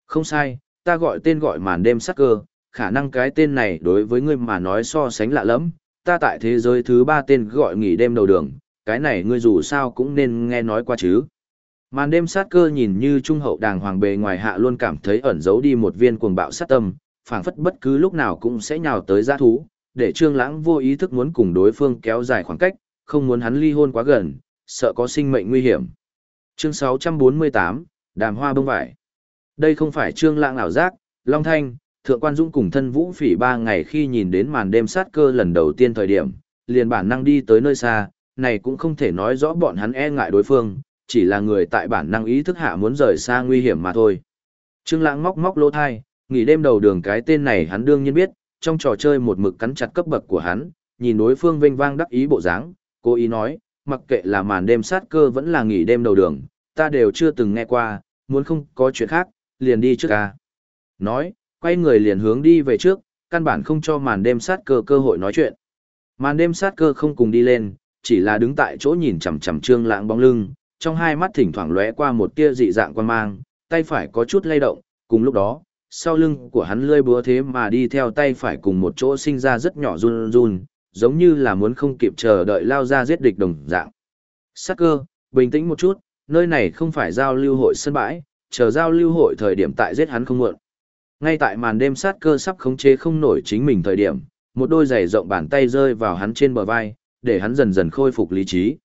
Không sai, ta gọi tên gọi màn đêm sắc cơ, khả năng cái tên này đối với ngươi mà nói so sánh lạ lắm, ta tại thế giới thứ ba tên gọi nghỉ đêm đầu đường, cái này ngươi dù sao cũng nên nghe nói qua chứ. Màn đêm sát cơ nhìn như trung hậu đàng hoàng bề ngoài hạ luôn cảm thấy ẩn giấu đi một viên cuồng bạo sát tâm, phảng phất bất cứ lúc nào cũng sẽ nhào tới giã thú, để Trương Lãng vô ý thức muốn cùng đối phương kéo dài khoảng cách, không muốn hắn ly hôn quá gần, sợ có sinh mệnh nguy hiểm. Chương 648, Đàm Hoa bông vải. Đây không phải Trương Lãng ảo giác, Long Thanh, Thượng Quan Dũng cùng thân Vũ Phỉ ba ngày khi nhìn đến màn đêm sát cơ lần đầu tiên thời điểm, liền bản năng đi tới nơi xa, này cũng không thể nói rõ bọn hắn e ngại đối phương, chỉ là người tại bản năng ý thức hạ muốn rời xa nguy hiểm mà thôi. Trương Lãng móc móc lỗ thai, nghỉ đêm đầu đường cái tên này hắn đương nhiên biết, trong trò chơi một mực cắn chặt cấp bậc của hắn, nhìn đối phương vênh vang đắc ý bộ dáng, cố ý nói, mặc kệ là màn đêm sát cơ vẫn là nghỉ đêm đầu đường, ta đều chưa từng nghe qua, muốn không có chuyện khác, liền đi trước ca. Nói, quay người liền hướng đi về trước, căn bản không cho màn đêm sát cơ cơ hội nói chuyện. Màn đêm sát cơ không cùng đi lên, chỉ là đứng tại chỗ nhìn chằm chằm trương lãng bóng lưng, trong hai mắt thỉnh thoảng lóe qua một tia dị dạng quan mang, tay phải có chút lay động, cùng lúc đó, sau lưng của hắn lơi búa thế mà đi theo tay phải cùng một chỗ sinh ra rất nhỏ run run, giống như là muốn không kịp chờ đợi lao ra giết địch đồng dạng. sát cơ, bình tĩnh một chút, nơi này không phải giao lưu hội sân bãi, chờ giao lưu hội thời điểm tại giết hắn không muộn. Ngay tại màn đêm sát cơ sắp khống chế không nổi chính mình thời điểm, một đôi giày rộng bàn tay rơi vào hắn trên bờ vai, để hắn dần dần khôi phục lý trí.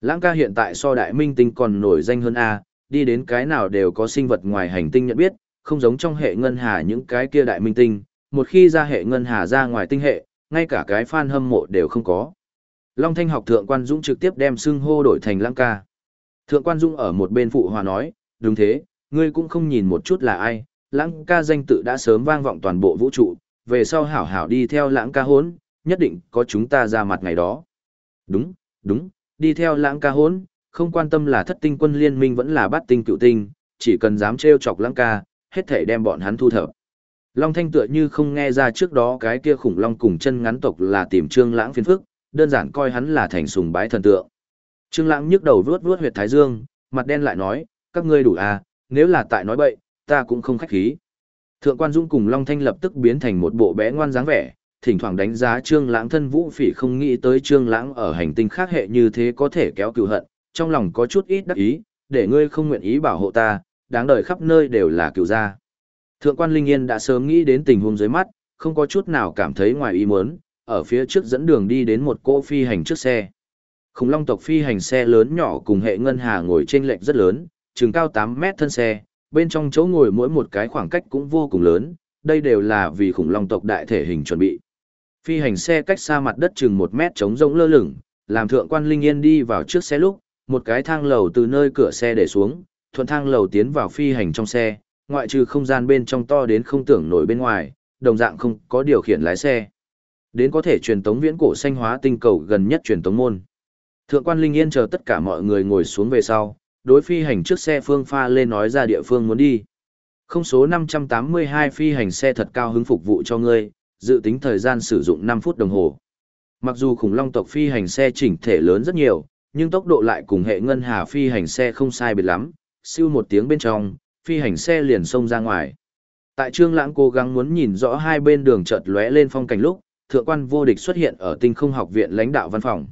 Lãng ca hiện tại so đại minh tinh còn nổi danh hơn A, đi đến cái nào đều có sinh vật ngoài hành tinh nhận biết, không giống trong hệ ngân hà những cái kia đại minh tinh, một khi ra hệ ngân hà ra ngoài tinh hệ, ngay cả cái fan hâm mộ đều không có. Long Thanh học thượng quan Dũng trực tiếp đem xưng hô đổi thành Lãng ca. Thượng quan Dũng ở một bên phụ hòa nói, đúng thế, ngươi cũng không nhìn một chút là ai, Lãng ca danh tự đã sớm vang vọng toàn bộ vũ trụ, về sau hảo hảo đi theo Lãng ca hốn, nhất định có chúng ta ra mặt ngày đó. Đúng, đúng, đi theo Lãng ca hốn, không quan tâm là thất tinh quân liên minh vẫn là bát tinh cựu tinh, chỉ cần dám trêu chọc Lãng ca, hết thể đem bọn hắn thu thập. Long Thanh tựa như không nghe ra trước đó cái kia khủng long cùng chân ngắn tộc là tìm Trương Lãng phiền phức, đơn giản coi hắn là thành sùng bái thần tượng. Trương Lãng nhức đầu vuốt vuốt huyệt thái dương, mặt đen lại nói, các ngươi đủ à, nếu là tại nói bậy, ta cũng không khách khí. Thượng quan Dung cùng Long Thanh lập tức biến thành một bộ bé ngoan dáng vẻ, thỉnh thoảng đánh giá Trương Lãng thân Vũ Phỉ không nghĩ tới Trương Lãng ở hành tinh khác hệ như thế có thể kéo cừu hận, trong lòng có chút ít đắc ý, để ngươi không nguyện ý bảo hộ ta, đáng đời khắp nơi đều là cựu gia. Thượng quan Linh Yên đã sớm nghĩ đến tình huống dưới mắt, không có chút nào cảm thấy ngoài ý muốn, ở phía trước dẫn đường đi đến một cô phi hành trước xe. Khủng long tộc phi hành xe lớn nhỏ cùng hệ ngân hà ngồi trên lệnh rất lớn, chừng cao 8 mét thân xe, bên trong chỗ ngồi mỗi một cái khoảng cách cũng vô cùng lớn, đây đều là vì khủng long tộc đại thể hình chuẩn bị. Phi hành xe cách xa mặt đất chừng 1 mét trống rỗng lơ lửng, làm thượng quan Linh Yên đi vào trước xe lúc, một cái thang lầu từ nơi cửa xe để xuống, thuận thang lầu tiến vào phi hành trong xe, ngoại trừ không gian bên trong to đến không tưởng nổi bên ngoài, đồng dạng không có điều khiển lái xe. Đến có thể truyền tống viễn cổ xanh hóa tinh cầu gần nhất truyền tống môn. Thượng quan Linh Yên chờ tất cả mọi người ngồi xuống về sau, đối phi hành trước xe phương pha lên nói ra địa phương muốn đi. Không số 582 phi hành xe thật cao hứng phục vụ cho ngươi, dự tính thời gian sử dụng 5 phút đồng hồ. Mặc dù khủng long tộc phi hành xe chỉnh thể lớn rất nhiều, nhưng tốc độ lại cùng hệ ngân hà phi hành xe không sai biệt lắm, siêu một tiếng bên trong, phi hành xe liền xông ra ngoài. Tại Trương Lãng cố gắng muốn nhìn rõ hai bên đường chợt lóe lên phong cảnh lúc, thượng quan vô địch xuất hiện ở Tinh Không Học viện lãnh đạo văn phòng.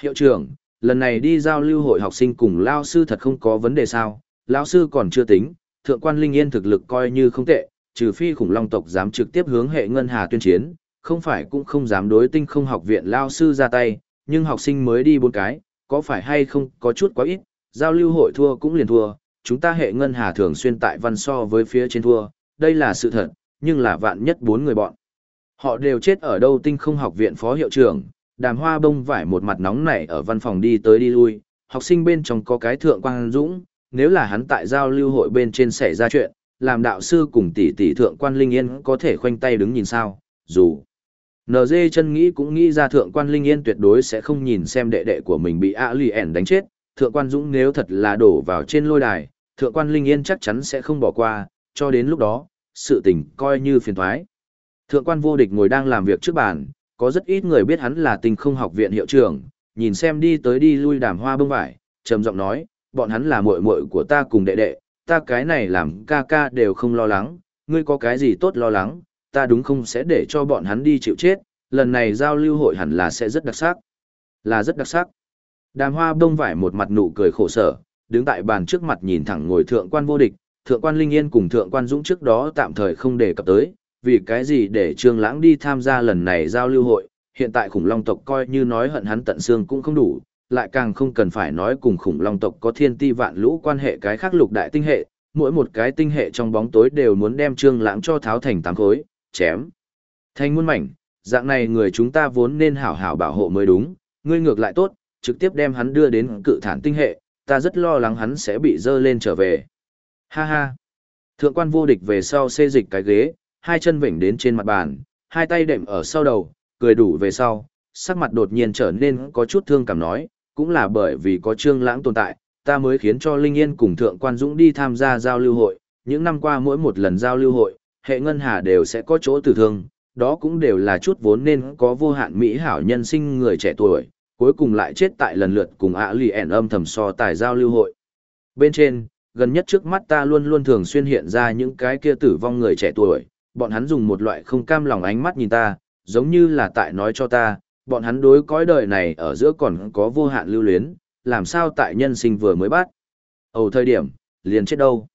"Hiệu trưởng, lần này đi giao lưu hội học sinh cùng lao sư thật không có vấn đề sao? lao sư còn chưa tính, thượng quan Linh Yên thực lực coi như không tệ, trừ phi khủng long tộc dám trực tiếp hướng hệ ngân hà tuyên chiến, không phải cũng không dám đối Tinh Không Học viện lao sư ra tay, nhưng học sinh mới đi bốn cái, có phải hay không có chút quá ít, giao lưu hội thua cũng liền thua, chúng ta hệ ngân hà thường xuyên tại văn so với phía trên thua, đây là sự thật, nhưng là vạn nhất bốn người bọn. Họ đều chết ở đâu tinh không học viện phó hiệu trưởng, đàm hoa bông vải một mặt nóng nảy ở văn phòng đi tới đi lui, học sinh bên trong có cái thượng quan dũng, nếu là hắn tại giao lưu hội bên trên xảy ra chuyện, làm đạo sư cùng tỷ tỷ thượng quan linh yên có thể khoanh tay đứng nhìn sao, dù. NG chân nghĩ cũng nghĩ ra thượng quan linh yên tuyệt đối sẽ không nhìn xem đệ đệ của mình bị A Lì ẻn đánh chết, thượng quan Dũng nếu thật là đổ vào trên lôi đài, thượng quan Linh Yên chắc chắn sẽ không bỏ qua, cho đến lúc đó, sự tình coi như phiền thoái. Thượng quan vô địch ngồi đang làm việc trước bàn, có rất ít người biết hắn là tình không học viện hiệu trưởng, nhìn xem đi tới đi lui đàm hoa bông vải, trầm giọng nói, bọn hắn là muội muội của ta cùng đệ đệ, ta cái này làm ca ca đều không lo lắng, ngươi có cái gì tốt lo lắng, ta đúng không sẽ để cho bọn hắn đi chịu chết, lần này giao lưu hội hẳn là sẽ rất đặc sắc. Là rất đặc sắc. Đàm hoa bông vải một mặt nụ cười khổ sở, đứng tại bàn trước mặt nhìn thẳng ngồi thượng quan vô địch, thượng quan Linh Yên cùng thượng quan Dũng trước đó tạm thời không đề cập tới, vì cái gì để Trương Lãng đi tham gia lần này giao lưu hội, hiện tại khủng long tộc coi như nói hận hắn tận xương cũng không đủ, lại càng không cần phải nói cùng khủng long tộc có thiên ti vạn lũ quan hệ cái khác lục đại tinh hệ, mỗi một cái tinh hệ trong bóng tối đều muốn đem Trương Lãng cho tháo thành tám khối, chém. Thành muôn mảnh, dạng này người chúng ta vốn nên hảo hảo bảo hộ mới đúng, ngươi ngược lại tốt, trực tiếp đem hắn đưa đến cự thản tinh hệ, ta rất lo lắng hắn sẽ bị dơ lên trở về. Ha ha. Thượng quan vô địch về sau xê dịch cái ghế, hai chân vểnh đến trên mặt bàn, hai tay đệm ở sau đầu, cười đủ về sau, sắc mặt đột nhiên trở nên có chút thương cảm nói, cũng là bởi vì có trương lãng tồn tại, ta mới khiến cho Linh Yên cùng Thượng quan Dũng đi tham gia giao lưu hội, những năm qua mỗi một lần giao lưu hội, hệ ngân hà đều sẽ có chỗ tử thương, đó cũng đều là chút vốn nên có vô hạn mỹ hảo nhân sinh người trẻ tuổi, cuối cùng lại chết tại lần lượt cùng ạ lì ẻn âm thầm so tài giao lưu hội. Bên trên, gần nhất trước mắt ta luôn luôn thường xuyên hiện ra những cái kia tử vong người trẻ tuổi, bọn hắn dùng một loại không cam lòng ánh mắt nhìn ta, giống như là tại nói cho ta, bọn hắn đối cõi đời này ở giữa còn có vô hạn lưu luyến, làm sao tại nhân sinh vừa mới bắt. Ầu thời điểm, liền chết đâu.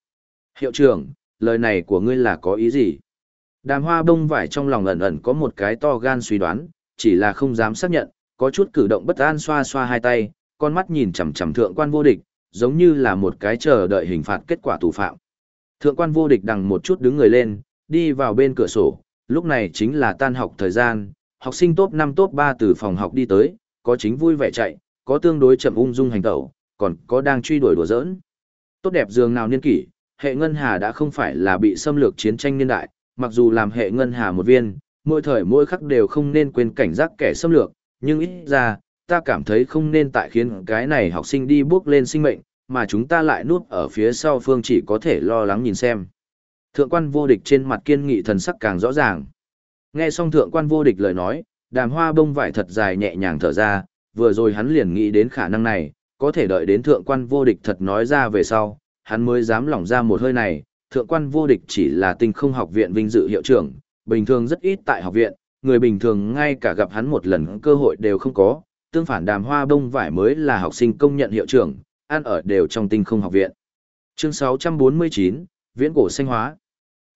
Hiệu trưởng, lời này của ngươi là có ý gì? Đàm hoa bông vải trong lòng ẩn ẩn có một cái to gan suy đoán, chỉ là không dám xác nhận, có chút cử động bất an xoa xoa hai tay, con mắt nhìn chằm chằm thượng quan vô địch, giống như là một cái chờ đợi hình phạt kết quả thủ phạm. Thượng quan vô địch đằng một chút đứng người lên, đi vào bên cửa sổ, lúc này chính là tan học thời gian, học sinh top 5 top 3 từ phòng học đi tới, có chính vui vẻ chạy, có tương đối chậm ung dung hành tẩu, còn có đang truy đuổi đùa giỡn. Tốt đẹp dường nào niên kỷ, hệ ngân hà đã không phải là bị xâm lược chiến tranh niên đại, mặc dù làm hệ ngân hà một viên, mỗi thời mỗi khắc đều không nên quên cảnh giác kẻ xâm lược, nhưng ít ra, ta cảm thấy không nên tại khiến cái này học sinh đi bước lên sinh mệnh, mà chúng ta lại nuốt ở phía sau phương chỉ có thể lo lắng nhìn xem. Thượng quan vô địch trên mặt kiên nghị thần sắc càng rõ ràng. Nghe xong thượng quan vô địch lời nói, đàm hoa bông vải thật dài nhẹ nhàng thở ra, vừa rồi hắn liền nghĩ đến khả năng này, có thể đợi đến thượng quan vô địch thật nói ra về sau, hắn mới dám lỏng ra một hơi này, thượng quan vô địch chỉ là tinh không học viện vinh dự hiệu trưởng, bình thường rất ít tại học viện, người bình thường ngay cả gặp hắn một lần cơ hội đều không có, tương phản đàm hoa bông vải mới là học sinh công nhận hiệu trưởng, ăn ở đều trong tinh không học viện. Chương 649, Viễn cổ xanh hóa.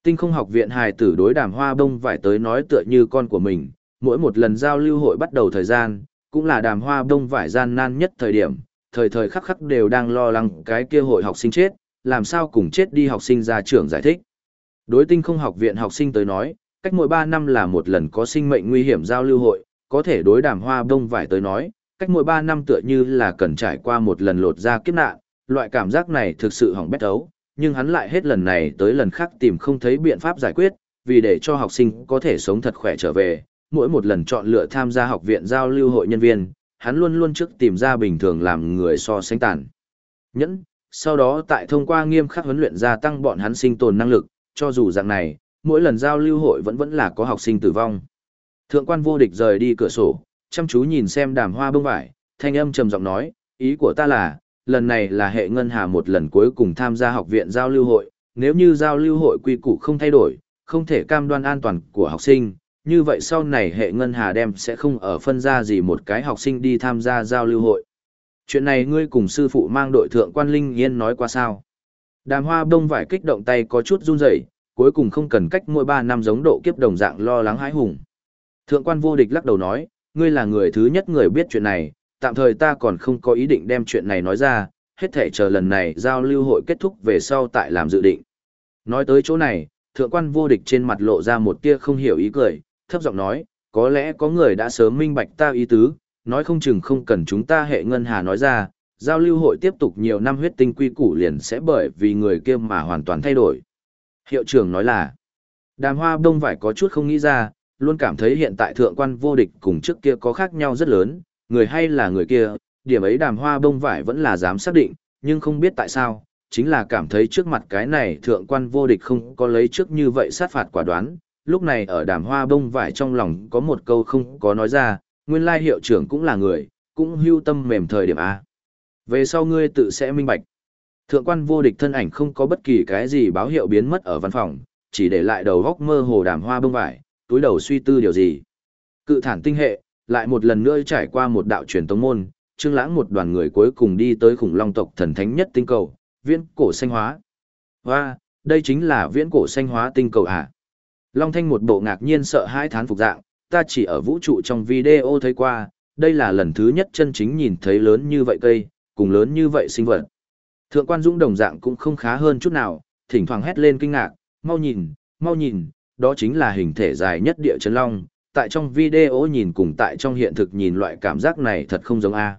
Tinh không học viện hài tử đối đàm hoa bông vải tới nói tựa như con của mình, mỗi một lần giao lưu hội bắt đầu thời gian, cũng là đàm hoa bông vải gian nan nhất thời điểm, thời thời khắc khắc đều đang lo lắng cái kia hội học sinh chết, làm sao cùng chết đi học sinh ra trường giải thích. Đối tinh không học viện học sinh tới nói, cách mỗi 3 năm là một lần có sinh mệnh nguy hiểm giao lưu hội, có thể đối đàm hoa bông vải tới nói, cách mỗi 3 năm tựa như là cần trải qua một lần lột ra kiếp nạn, loại cảm giác này thực sự hỏng bét ấu, nhưng hắn lại hết lần này tới lần khác tìm không thấy biện pháp giải quyết, vì để cho học sinh có thể sống thật khỏe trở về, mỗi một lần chọn lựa tham gia học viện giao lưu hội nhân viên, hắn luôn luôn trước tìm ra bình thường làm người so sánh tàn. Nhẫn, sau đó tại thông qua nghiêm khắc huấn luyện gia tăng bọn hắn sinh tồn năng lực, cho dù dạng này, mỗi lần giao lưu hội vẫn vẫn là có học sinh tử vong. Thượng quan vô địch rời đi cửa sổ, chăm chú nhìn xem đàm hoa bông vải, thanh âm trầm giọng nói, ý của ta là, lần này là hệ ngân hà một lần cuối cùng tham gia học viện giao lưu hội, nếu như giao lưu hội quy củ không thay đổi, không thể cam đoan an toàn của học sinh, như vậy sau này hệ ngân hà đem sẽ không ở phân ra gì một cái học sinh đi tham gia giao lưu hội. Chuyện này ngươi cùng sư phụ mang đội thượng quan linh yên nói qua sao. Đàm hoa đông vải kích động tay có chút run rẩy, cuối cùng không cần cách mỗi 3 năm giống độ kiếp đồng dạng lo lắng hãi hùng. Thượng quan vô địch lắc đầu nói, ngươi là người thứ nhất người biết chuyện này, tạm thời ta còn không có ý định đem chuyện này nói ra, hết thể chờ lần này giao lưu hội kết thúc về sau tại làm dự định. Nói tới chỗ này, thượng quan vô địch trên mặt lộ ra một tia không hiểu ý cười, thấp giọng nói, có lẽ có người đã sớm minh bạch ta ý tứ, nói không chừng không cần chúng ta hệ ngân hà nói ra, giao lưu hội tiếp tục nhiều năm huyết tinh quy củ liền sẽ bởi vì người kia mà hoàn toàn thay đổi. Hiệu trưởng nói là, đàm hoa đông vải có chút không nghĩ ra, luôn cảm thấy hiện tại thượng quan vô địch cùng trước kia có khác nhau rất lớn, người hay là người kia, điểm ấy đàm hoa bông vải vẫn là dám xác định, nhưng không biết tại sao, chính là cảm thấy trước mặt cái này thượng quan vô địch không có lấy trước như vậy sát phạt quả đoán, lúc này ở đàm hoa bông vải trong lòng có một câu không có nói ra, nguyên lai hiệu trưởng cũng là người, cũng hưu tâm mềm thời điểm A. Về sau ngươi tự sẽ minh bạch. Thượng quan vô địch thân ảnh không có bất kỳ cái gì báo hiệu biến mất ở văn phòng, chỉ để lại đầu góc mơ hồ đàm hoa bông vải, túi đầu suy tư điều gì. Cự thản tinh hệ, lại một lần nữa trải qua một đạo truyền tống môn, Trương Lãng một đoàn người cuối cùng đi tới khủng long tộc thần thánh nhất tinh cầu, viễn cổ xanh hóa. Và, đây chính là viễn cổ xanh hóa tinh cầu à? Long Thanh một bộ ngạc nhiên sợ hãi thán phục dạng, ta chỉ ở vũ trụ trong video thấy qua, đây là lần thứ nhất chân chính nhìn thấy lớn như vậy cây, cùng lớn như vậy sinh vật. Thượng quan Dũng đồng dạng cũng không khá hơn chút nào, thỉnh thoảng hét lên kinh ngạc, mau nhìn, mau nhìn, đó chính là hình thể dài nhất địa chấn long, tại trong video nhìn cùng tại trong hiện thực nhìn loại cảm giác này thật không giống a.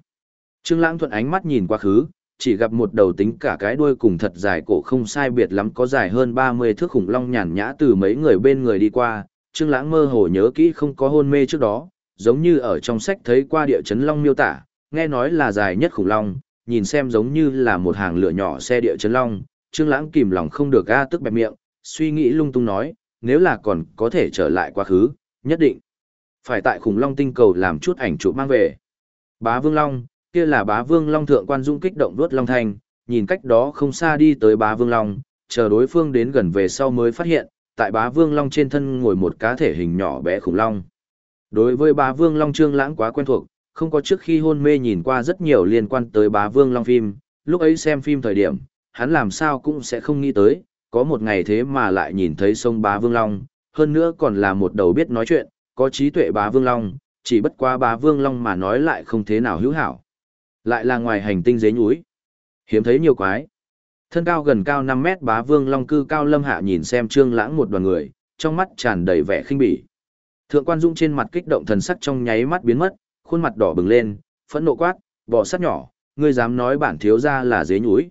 Trương Lãng thuận ánh mắt nhìn quá khứ, chỉ gặp một đầu tính cả cái đuôi cùng thật dài cổ không sai biệt lắm có dài hơn 30 thước khủng long nhàn nhã từ mấy người bên người đi qua, Trương Lãng mơ hồ nhớ kỹ không có hôn mê trước đó, giống như ở trong sách thấy qua địa chấn long miêu tả, nghe nói là dài nhất khủng long, nhìn xem giống như là một hàng lửa nhỏ xe địa chấn long, Trương Lãng kìm lòng không được a tức bẹp miệng, suy nghĩ lung tung nói, nếu là còn có thể trở lại quá khứ, nhất định phải tại khủng long tinh cầu làm chút ảnh chụp mang về. Bá Vương Long, kia là Bá Vương Long thượng quan dung kích động đuốt long thanh, nhìn cách đó không xa đi tới Bá Vương Long, chờ đối phương đến gần về sau mới phát hiện, tại Bá Vương Long trên thân ngồi một cá thể hình nhỏ bé khủng long. Đối với Bá Vương Long Trương Lãng quá quen thuộc, không có trước khi hôn mê nhìn qua rất nhiều liên quan tới Bá Vương Long phim, lúc ấy xem phim thời điểm, hắn làm sao cũng sẽ không nghĩ tới, có một ngày thế mà lại nhìn thấy sông Bá Vương Long, hơn nữa còn là một đầu biết nói chuyện, có trí tuệ Bá Vương Long, chỉ bất quá Bá Vương Long mà nói lại không thế nào hữu hảo. Lại là ngoài hành tinh dế núi. Hiếm thấy nhiều quái. Thân cao gần cao 5 mét Bá Vương Long cư cao lâm hạ nhìn xem Trương Lãng một đoàn người, trong mắt tràn đầy vẻ khinh bỉ. Thượng quan Dung trên mặt kích động thần sắc trong nháy mắt biến mất, khuôn mặt đỏ bừng lên, phẫn nộ quát, "Bỏ sát nhỏ, ngươi dám nói bản thiếu gia là dế nhúi?"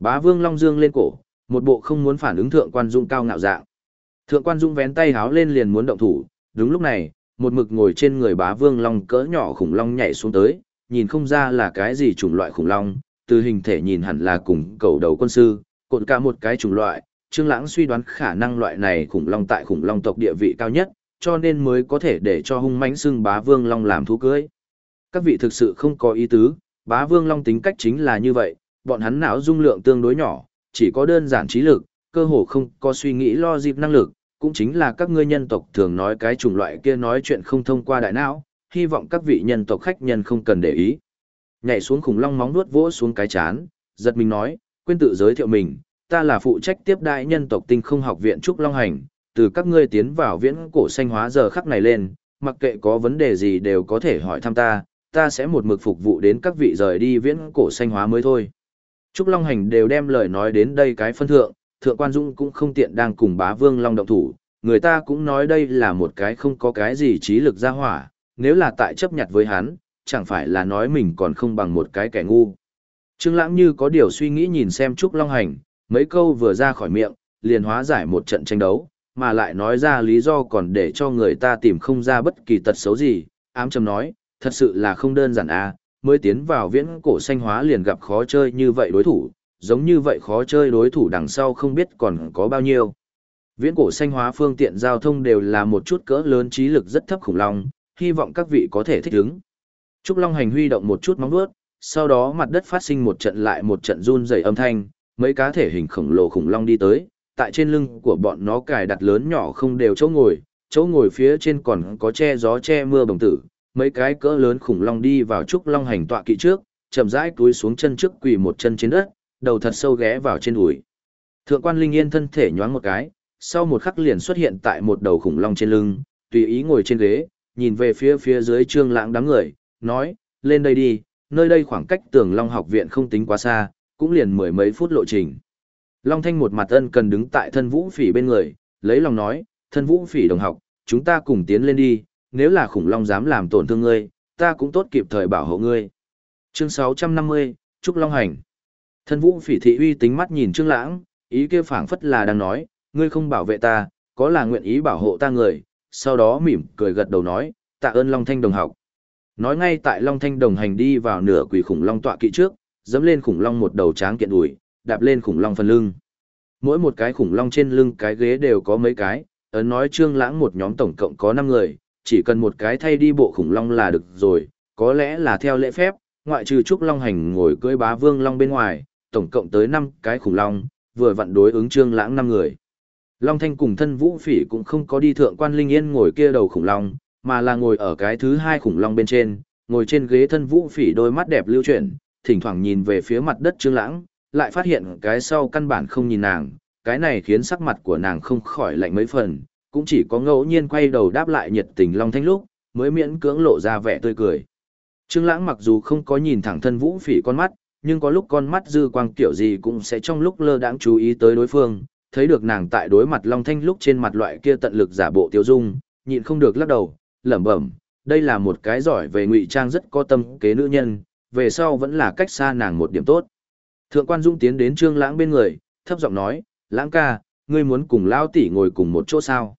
Bá Vương Long dương lên cổ, một bộ không muốn phản ứng thượng quan dung cao ngạo dạng. Thượng quan dung vén tay háo lên liền muốn động thủ, đúng lúc này, một mực ngồi trên người bá vương long cỡ nhỏ khủng long nhảy xuống tới, nhìn không ra là cái gì chủng loại khủng long, từ hình thể nhìn hẳn là cùng cầu đầu quân sư, cột cả một cái chủng loại, Trương Lãng suy đoán khả năng loại này khủng long tại khủng long tộc địa vị cao nhất, cho nên mới có thể để cho hung mãnh xưng bá vương long làm thú cưới. Các vị thực sự không có ý tứ, bá vương long tính cách chính là như vậy, bọn hắn não dung lượng tương đối nhỏ, chỉ có đơn giản trí lực, cơ hồ không có suy nghĩ lo dịp năng lực, cũng chính là các ngươi nhân tộc thường nói cái chủng loại kia nói chuyện không thông qua đại não, hy vọng các vị nhân tộc khách nhân không cần để ý. Nhảy xuống khủng long móng nuốt vỗ xuống cái chán, giật mình nói, quên tự giới thiệu mình, ta là phụ trách tiếp đại nhân tộc tinh không học viện Trúc Long Hành, từ các ngươi tiến vào viễn cổ xanh hóa giờ khắc này lên, mặc kệ có vấn đề gì đều có thể hỏi thăm ta, ta sẽ một mực phục vụ đến các vị rời đi viễn cổ xanh hóa mới thôi. Trúc Long Hành đều đem lời nói đến đây cái phân thượng, Thượng Quan Dung cũng không tiện đang cùng bá vương Long động thủ, người ta cũng nói đây là một cái không có cái gì trí lực ra hỏa, nếu là tại chấp nhặt với hắn, chẳng phải là nói mình còn không bằng một cái kẻ ngu. Trương Lãng như có điều suy nghĩ nhìn xem Trúc Long Hành, mấy câu vừa ra khỏi miệng, liền hóa giải một trận tranh đấu, mà lại nói ra lý do còn để cho người ta tìm không ra bất kỳ tật xấu gì, ám trầm nói, thật sự là không đơn giản à, mới tiến vào viễn cổ xanh hóa liền gặp khó chơi như vậy đối thủ, giống như vậy khó chơi đối thủ đằng sau không biết còn có bao nhiêu. Viễn cổ xanh hóa phương tiện giao thông đều là một chút cỡ lớn trí lực rất thấp khủng long, hy vọng các vị có thể thích ứng. Trúc Long hành huy động một chút móng vuốt, sau đó mặt đất phát sinh một trận lại một trận run rẩy âm thanh, mấy cá thể hình khổng lồ khủng long đi tới, tại trên lưng của bọn nó cài đặt lớn nhỏ không đều chỗ ngồi, chỗ ngồi phía trên còn có che gió che mưa bồng tử, mấy cái cỡ lớn khủng long đi vào trúc long hành tọa kỵ trước, chậm rãi túi xuống chân trước quỳ một chân trên đất, đầu thật sâu ghé vào trên đùi. Thượng quan Linh Yên thân thể nhoáng một cái, sau một khắc liền xuất hiện tại một đầu khủng long trên lưng, tùy ý ngồi trên ghế, nhìn về phía phía dưới trương lãng đám người, nói, lên đây đi, nơi đây khoảng cách tường long học viện không tính quá xa, cũng liền mười mấy phút lộ trình. Long Thanh một mặt ân cần đứng tại thân vũ phỉ bên người, lấy lòng nói, thân vũ phỉ đồng học, chúng ta cùng tiến lên đi, nếu là khủng long dám làm tổn thương ngươi, ta cũng tốt kịp thời bảo hộ ngươi. Chương 650, Trúc Long Hành. Thân vũ phỉ thị uy tính mắt nhìn Trương Lãng, ý kia phảng phất là đang nói, ngươi không bảo vệ ta, có là nguyện ý bảo hộ ta người, sau đó mỉm cười gật đầu nói, tạ ơn Long Thanh đồng học. Nói ngay tại Long Thanh đồng hành đi vào nửa quỷ khủng long tọa kỵ trước, dẫm lên khủng long một đầu tráng kiện đùi, đạp lên khủng long phần lưng. Mỗi một cái khủng long trên lưng cái ghế đều có mấy cái, ấn nói trương lãng một nhóm tổng cộng có 5 người, chỉ cần một cái thay đi bộ khủng long là được rồi, có lẽ là theo lễ phép, ngoại trừ Trúc Long Hành ngồi cưỡi bá vương long bên ngoài, tổng cộng tới 5 cái khủng long, vừa vặn đối ứng trương lãng 5 người. Long Thanh cùng thân vũ phỉ cũng không có đi thượng quan linh yên ngồi kia đầu khủng long, mà là ngồi ở cái thứ hai khủng long bên trên, ngồi trên ghế thân vũ phỉ đôi mắt đẹp lưu chuyển, thỉnh thoảng nhìn về phía mặt đất trương lãng, lại phát hiện cái sau căn bản không nhìn nàng, cái này khiến sắc mặt của nàng không khỏi lạnh mấy phần, cũng chỉ có ngẫu nhiên quay đầu đáp lại nhiệt tình Long Thanh lúc, mới miễn cưỡng lộ ra vẻ tươi cười. Trương Lãng mặc dù không có nhìn thẳng thân Vũ Phỉ con mắt, nhưng có lúc con mắt dư quang kiểu gì cũng sẽ trong lúc lơ đãng chú ý tới đối phương, thấy được nàng tại đối mặt Long Thanh lúc trên mặt loại kia tận lực giả bộ tiêu dung, nhịn không được lắc đầu, lẩm bẩm, đây là một cái giỏi về ngụy trang rất có tâm kế nữ nhân, về sau vẫn là cách xa nàng một điểm tốt. Thượng quan Dung tiến đến Trương Lãng bên người, thấp giọng nói, "Lãng ca, ngươi muốn cùng lão tỷ ngồi cùng một chỗ sao?"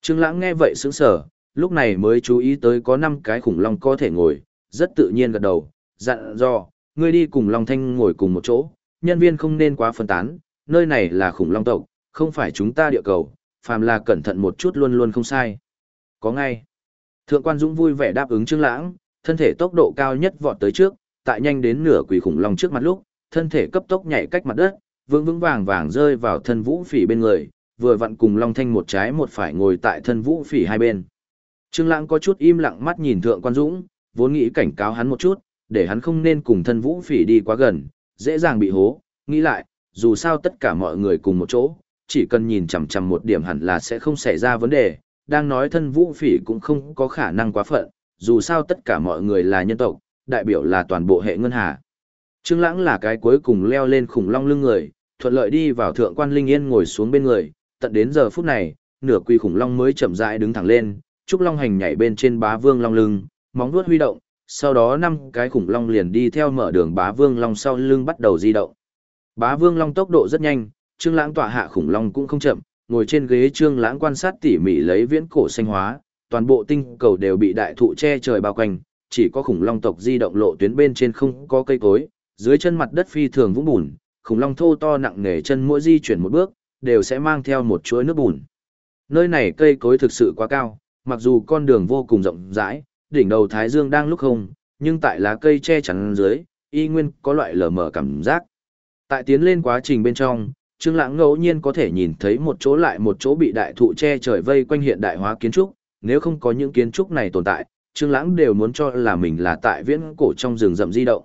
Trương Lãng nghe vậy sững sờ, lúc này mới chú ý tới có 5 cái khủng long có thể ngồi, rất tự nhiên gật đầu, dặn dò, ngươi đi cùng Long Thanh ngồi cùng một chỗ, nhân viên không nên quá phân tán, nơi này là khủng long tộc, không phải chúng ta địa cầu, phàm là cẩn thận một chút luôn luôn không sai. Có ngay. Thượng quan Dũng vui vẻ đáp ứng Trương Lãng, thân thể tốc độ cao nhất vọt tới trước, tại nhanh đến nửa quỷ khủng long trước mặt lúc, thân thể cấp tốc nhảy cách mặt đất, vững vững vàng vàng rơi vào thân Vũ Phỉ bên người, vừa vặn cùng Long Thanh một trái một phải ngồi tại thân Vũ Phỉ hai bên. Trương Lãng có chút im lặng mắt nhìn Thượng quan Dũng, vốn nghĩ cảnh cáo hắn một chút, để hắn không nên cùng thân Vũ Phỉ đi quá gần, dễ dàng bị hố, nghĩ lại, dù sao tất cả mọi người cùng một chỗ, chỉ cần nhìn chằm chằm một điểm hẳn là sẽ không xảy ra vấn đề, đang nói thân Vũ Phỉ cũng không có khả năng quá phận, dù sao tất cả mọi người là nhân tộc, đại biểu là toàn bộ hệ ngân hà. Trương Lãng là cái cuối cùng leo lên khủng long lưng người, thuận lợi đi vào thượng quan linh yên ngồi xuống bên người, tận đến giờ phút này, nửa quy khủng long mới chậm rãi đứng thẳng lên, trúc long hành nhảy bên trên bá vương long lưng, móng vuốt huy động, sau đó năm cái khủng long liền đi theo mở đường bá vương long sau lưng bắt đầu di động. Bá vương long tốc độ rất nhanh, Trương Lãng tọa hạ khủng long cũng không chậm, ngồi trên ghế Trương Lãng quan sát tỉ mỉ lấy viễn cổ xanh hóa, toàn bộ tinh cầu đều bị đại thụ che trời bao quanh, chỉ có khủng long tộc di động lộ tuyến bên trên không có cây cối, dưới chân mặt đất phi thường vũng bùn, khủng long thô to nặng nề chân mỗi di chuyển một bước, đều sẽ mang theo một chuỗi nước bùn. Nơi này cây cối thực sự quá cao, mặc dù con đường vô cùng rộng rãi, đỉnh đầu thái dương đang lúc không, nhưng tại lá cây che chắn dưới, y nguyên có loại lờ mờ cảm giác. Tại tiến lên quá trình bên trong, Trương Lãng ngẫu nhiên có thể nhìn thấy một chỗ lại một chỗ bị đại thụ che trời vây quanh hiện đại hóa kiến trúc, nếu không có những kiến trúc này tồn tại, Trương Lãng đều muốn cho là mình là tại viễn cổ trong rừng rậm di động.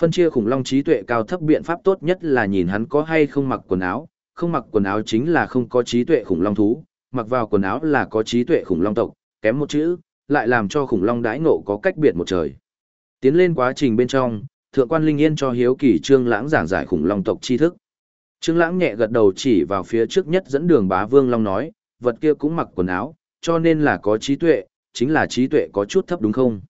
Phân chia khủng long trí tuệ cao thấp biện pháp tốt nhất là nhìn hắn có hay không mặc quần áo, không mặc quần áo chính là không có trí tuệ khủng long thú, mặc vào quần áo là có trí tuệ khủng long tộc, kém một chữ, lại làm cho khủng long đãi ngộ có cách biệt một trời. Tiến lên quá trình bên trong, thượng quan linh yên cho hiếu kỳ trương lãng giảng giải khủng long tộc tri thức. Trương lãng nhẹ gật đầu chỉ vào phía trước nhất dẫn đường bá vương long nói, vật kia cũng mặc quần áo, cho nên là có trí tuệ, chính là trí tuệ có chút thấp đúng không?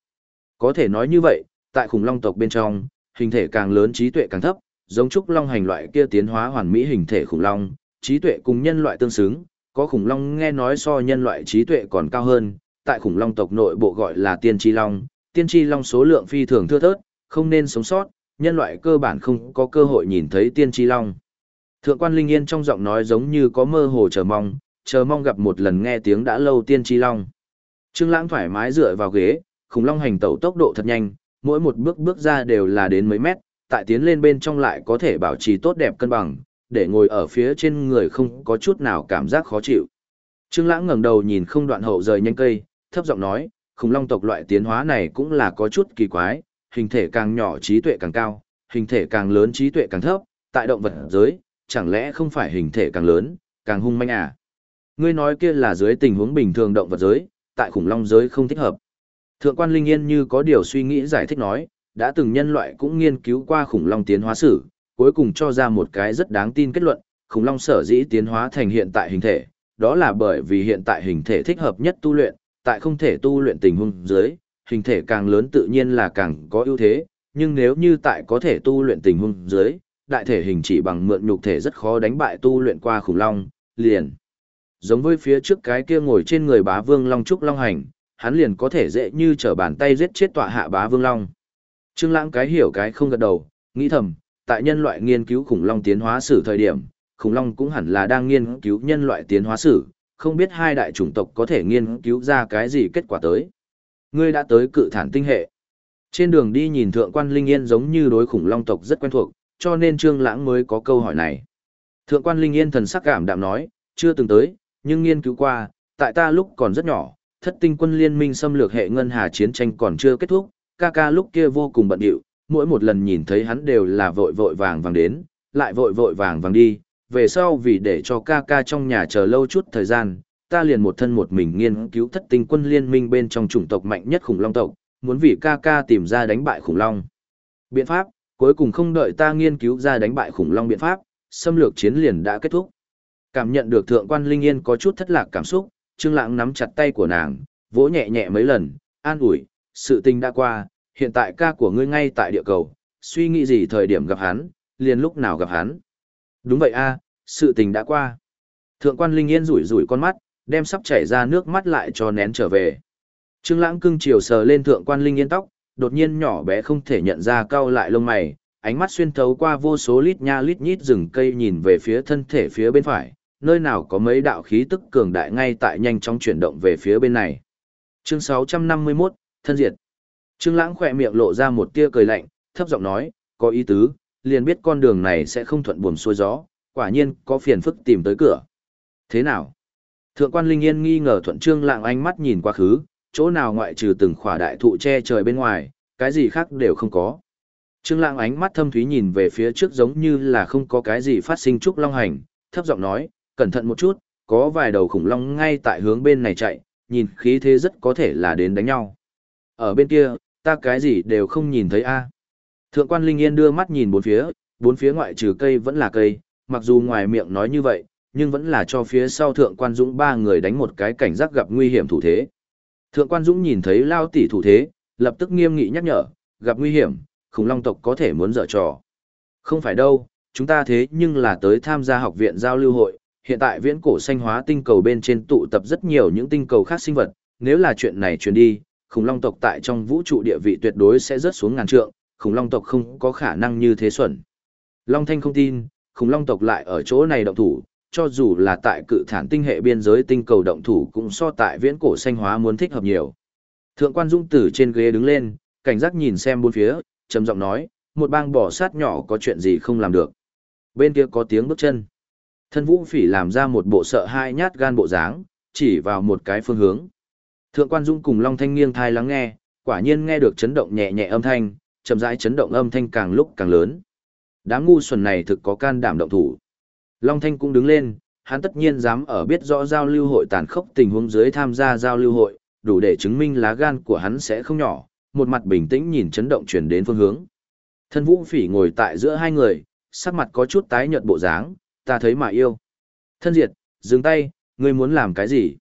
Có thể nói như vậy, tại khủng long tộc bên trong, hình thể càng lớn trí tuệ càng thấp, giống trúc long hành loại kia tiến hóa hoàn mỹ hình thể khủng long, trí tuệ cùng nhân loại tương xứng, có khủng long nghe nói so nhân loại trí tuệ còn cao hơn, tại khủng long tộc nội bộ gọi là tiên tri long, tiên tri long số lượng phi thường thưa thớt, không nên sống sót, nhân loại cơ bản không có cơ hội nhìn thấy tiên tri long. Thượng quan Linh Yên trong giọng nói giống như có mơ hồ chờ mong, chờ mong gặp một lần nghe tiếng đã lâu tiên tri long. Trương Lãng thoải mái dựa vào ghế, khủng long hành tẩu tốc độ thật nhanh, mỗi một bước bước ra đều là đến mấy mét, tại tiến lên bên trong lại có thể bảo trì tốt đẹp cân bằng, để ngồi ở phía trên người không có chút nào cảm giác khó chịu. Trương Lãng ngẩng đầu nhìn không đoạn hậu rời nhanh cây, thấp giọng nói, khủng long tộc loại tiến hóa này cũng là có chút kỳ quái, hình thể càng nhỏ trí tuệ càng cao, hình thể càng lớn trí tuệ càng thấp, tại động vật giới, chẳng lẽ không phải hình thể càng lớn, càng hung manh à? Ngươi nói kia là dưới tình huống bình thường động vật giới, tại khủng long giới không thích hợp. Thượng quan Linh Yên như có điều suy nghĩ giải thích nói, đã từng nhân loại cũng nghiên cứu qua khủng long tiến hóa sử, cuối cùng cho ra một cái rất đáng tin kết luận, khủng long sở dĩ tiến hóa thành hiện tại hình thể, đó là bởi vì hiện tại hình thể thích hợp nhất tu luyện, tại không thể tu luyện tình huống dưới, hình thể càng lớn tự nhiên là càng có ưu thế, nhưng nếu như tại có thể tu luyện tình huống dưới, đại thể hình chỉ bằng mượn nhục thể rất khó đánh bại tu luyện qua khủng long, liền. Giống với phía trước cái kia ngồi trên người bá vương long trúc long hành, hắn liền có thể dễ như trở bàn tay giết chết tọa hạ bá vương long. Trương Lãng cái hiểu cái không gật đầu, nghĩ thầm, tại nhân loại nghiên cứu khủng long tiến hóa sử thời điểm, khủng long cũng hẳn là đang nghiên cứu nhân loại tiến hóa sử, không biết hai đại chủng tộc có thể nghiên cứu ra cái gì kết quả tới. Ngươi đã tới cự thản tinh hệ. Trên đường đi nhìn thượng quan Linh Yên giống như đối khủng long tộc rất quen thuộc, cho nên Trương Lãng mới có câu hỏi này. Thượng quan Linh Yên thần sắc cảm đạm nói, chưa từng tới, nhưng nghiên cứu qua, tại ta lúc còn rất nhỏ, thất tinh quân liên minh xâm lược hệ ngân hà chiến tranh còn chưa kết thúc, ca ca lúc kia vô cùng bận rộn, mỗi một lần nhìn thấy hắn đều là vội vội vàng vàng đến, lại vội vội vàng vàng đi, về sau vì để cho ca ca trong nhà chờ lâu chút thời gian, ta liền một thân một mình nghiên cứu thất tinh quân liên minh bên trong chủng tộc mạnh nhất khủng long tộc, muốn vì ca ca tìm ra đánh bại khủng long. Biện pháp, cuối cùng không đợi ta nghiên cứu ra đánh bại khủng long biện pháp, xâm lược chiến liền đã kết thúc. Cảm nhận được thượng quan Linh Yên có chút thất lạc cảm xúc, Trương Lãng nắm chặt tay của nàng, vỗ nhẹ nhẹ mấy lần, an ủi, sự tình đã qua, hiện tại ca của ngươi ngay tại địa cầu, suy nghĩ gì thời điểm gặp hắn, liền lúc nào gặp hắn. Đúng vậy a, sự tình đã qua. Thượng quan Linh Yên rủi rủi con mắt, đem sắp chảy ra nước mắt lại cho nén trở về. Trương Lãng cưng chiều sờ lên thượng quan Linh Yên tóc, đột nhiên nhỏ bé không thể nhận ra cau lại lông mày, ánh mắt xuyên thấu qua vô số lít nha lít nhít rừng cây nhìn về phía thân thể phía bên phải, nơi nào có mấy đạo khí tức cường đại ngay tại nhanh chóng chuyển động về phía bên này. Chương 651, thân diệt. Trương Lãng khẽ miệng lộ ra một tia cười lạnh, thấp giọng nói, có ý tứ, liền biết con đường này sẽ không thuận buồm xuôi gió, quả nhiên có phiền phức tìm tới cửa. Thế nào? Thượng quan Linh Yên nghi ngờ thuận Trương Lạng ánh mắt nhìn qua khứ, chỗ nào ngoại trừ từng khỏa đại thụ che trời bên ngoài, cái gì khác đều không có. Trương Lạng ánh mắt thâm thúy nhìn về phía trước giống như là không có cái gì phát sinh trúc long hành, thấp giọng nói, cẩn thận một chút, có vài đầu khủng long ngay tại hướng bên này chạy, nhìn khí thế rất có thể là đến đánh nhau. Ở bên kia, ta cái gì đều không nhìn thấy a. Thượng quan Linh Yên đưa mắt nhìn bốn phía, bốn phía ngoại trừ cây vẫn là cây, mặc dù ngoài miệng nói như vậy, nhưng vẫn là cho phía sau thượng quan Dũng ba người đánh một cái cảnh giác gặp nguy hiểm thủ thế. Thượng quan Dũng nhìn thấy lao tỷ thủ thế, lập tức nghiêm nghị nhắc nhở, gặp nguy hiểm, khủng long tộc có thể muốn dở trò. Không phải đâu, chúng ta thế nhưng là tới tham gia học viện giao lưu hội, hiện tại viễn cổ xanh hóa tinh cầu bên trên tụ tập rất nhiều những tinh cầu khác sinh vật, nếu là chuyện này truyền đi, khủng long tộc tại trong vũ trụ địa vị tuyệt đối sẽ rớt xuống ngàn trượng, khủng long tộc không có khả năng như thế xuẩn. Long Thanh không tin, khủng long tộc lại ở chỗ này động thủ, cho dù là tại cự thản tinh hệ biên giới tinh cầu động thủ cũng so tại viễn cổ xanh hóa muốn thích hợp nhiều. Thượng quan Dung Tử trên ghế đứng lên, cảnh giác nhìn xem bốn phía, trầm giọng nói, một bang bỏ sát nhỏ có chuyện gì không làm được. Bên kia có tiếng bước chân. Thân vũ phỉ làm ra một bộ sợ hai nhát gan bộ dáng, chỉ vào một cái phương hướng. Thượng quan Dung cùng Long Thanh nghiêng thai lắng nghe, quả nhiên nghe được chấn động nhẹ nhẹ âm thanh, chậm rãi chấn động âm thanh càng lúc càng lớn. Đám ngu xuẩn này thực có can đảm động thủ. Long Thanh cũng đứng lên, hắn tất nhiên dám ở biết rõ giao lưu hội tàn khốc tình huống dưới tham gia giao lưu hội, đủ để chứng minh lá gan của hắn sẽ không nhỏ, một mặt bình tĩnh nhìn chấn động chuyển đến phương hướng. Thân Vũ Phỉ ngồi tại giữa hai người, sắc mặt có chút tái nhợt bộ dáng, ta thấy mà yêu. Thân diệt, dừng tay, ngươi muốn làm cái gì?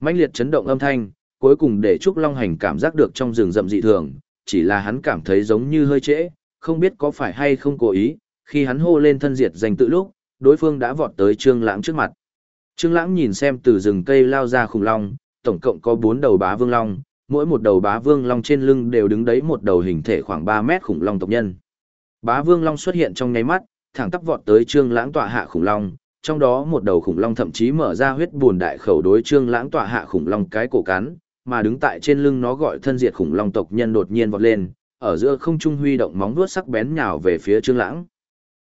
mãnh liệt chấn động âm thanh, cuối cùng để Trúc Long Hành cảm giác được trong rừng rậm dị thường, chỉ là hắn cảm thấy giống như hơi trễ, không biết có phải hay không cố ý, khi hắn hô lên thân diệt danh tự lúc, đối phương đã vọt tới Trương Lãng trước mặt. Trương Lãng nhìn xem từ rừng cây lao ra khủng long, tổng cộng có 4 đầu bá vương long, mỗi một đầu bá vương long trên lưng đều đứng đấy một đầu hình thể khoảng 3 mét khủng long tộc nhân. Bá vương long xuất hiện trong nháy mắt, thẳng tắp vọt tới Trương Lãng tọa hạ khủng long, trong đó một đầu khủng long thậm chí mở ra huyết buồn đại khẩu đối Trương Lãng tọa hạ khủng long cái cổ cắn, mà đứng tại trên lưng nó gọi thân diệt khủng long tộc nhân đột nhiên vọt lên, ở giữa không trung huy động móng vuốt sắc bén nhào về phía Trương Lãng.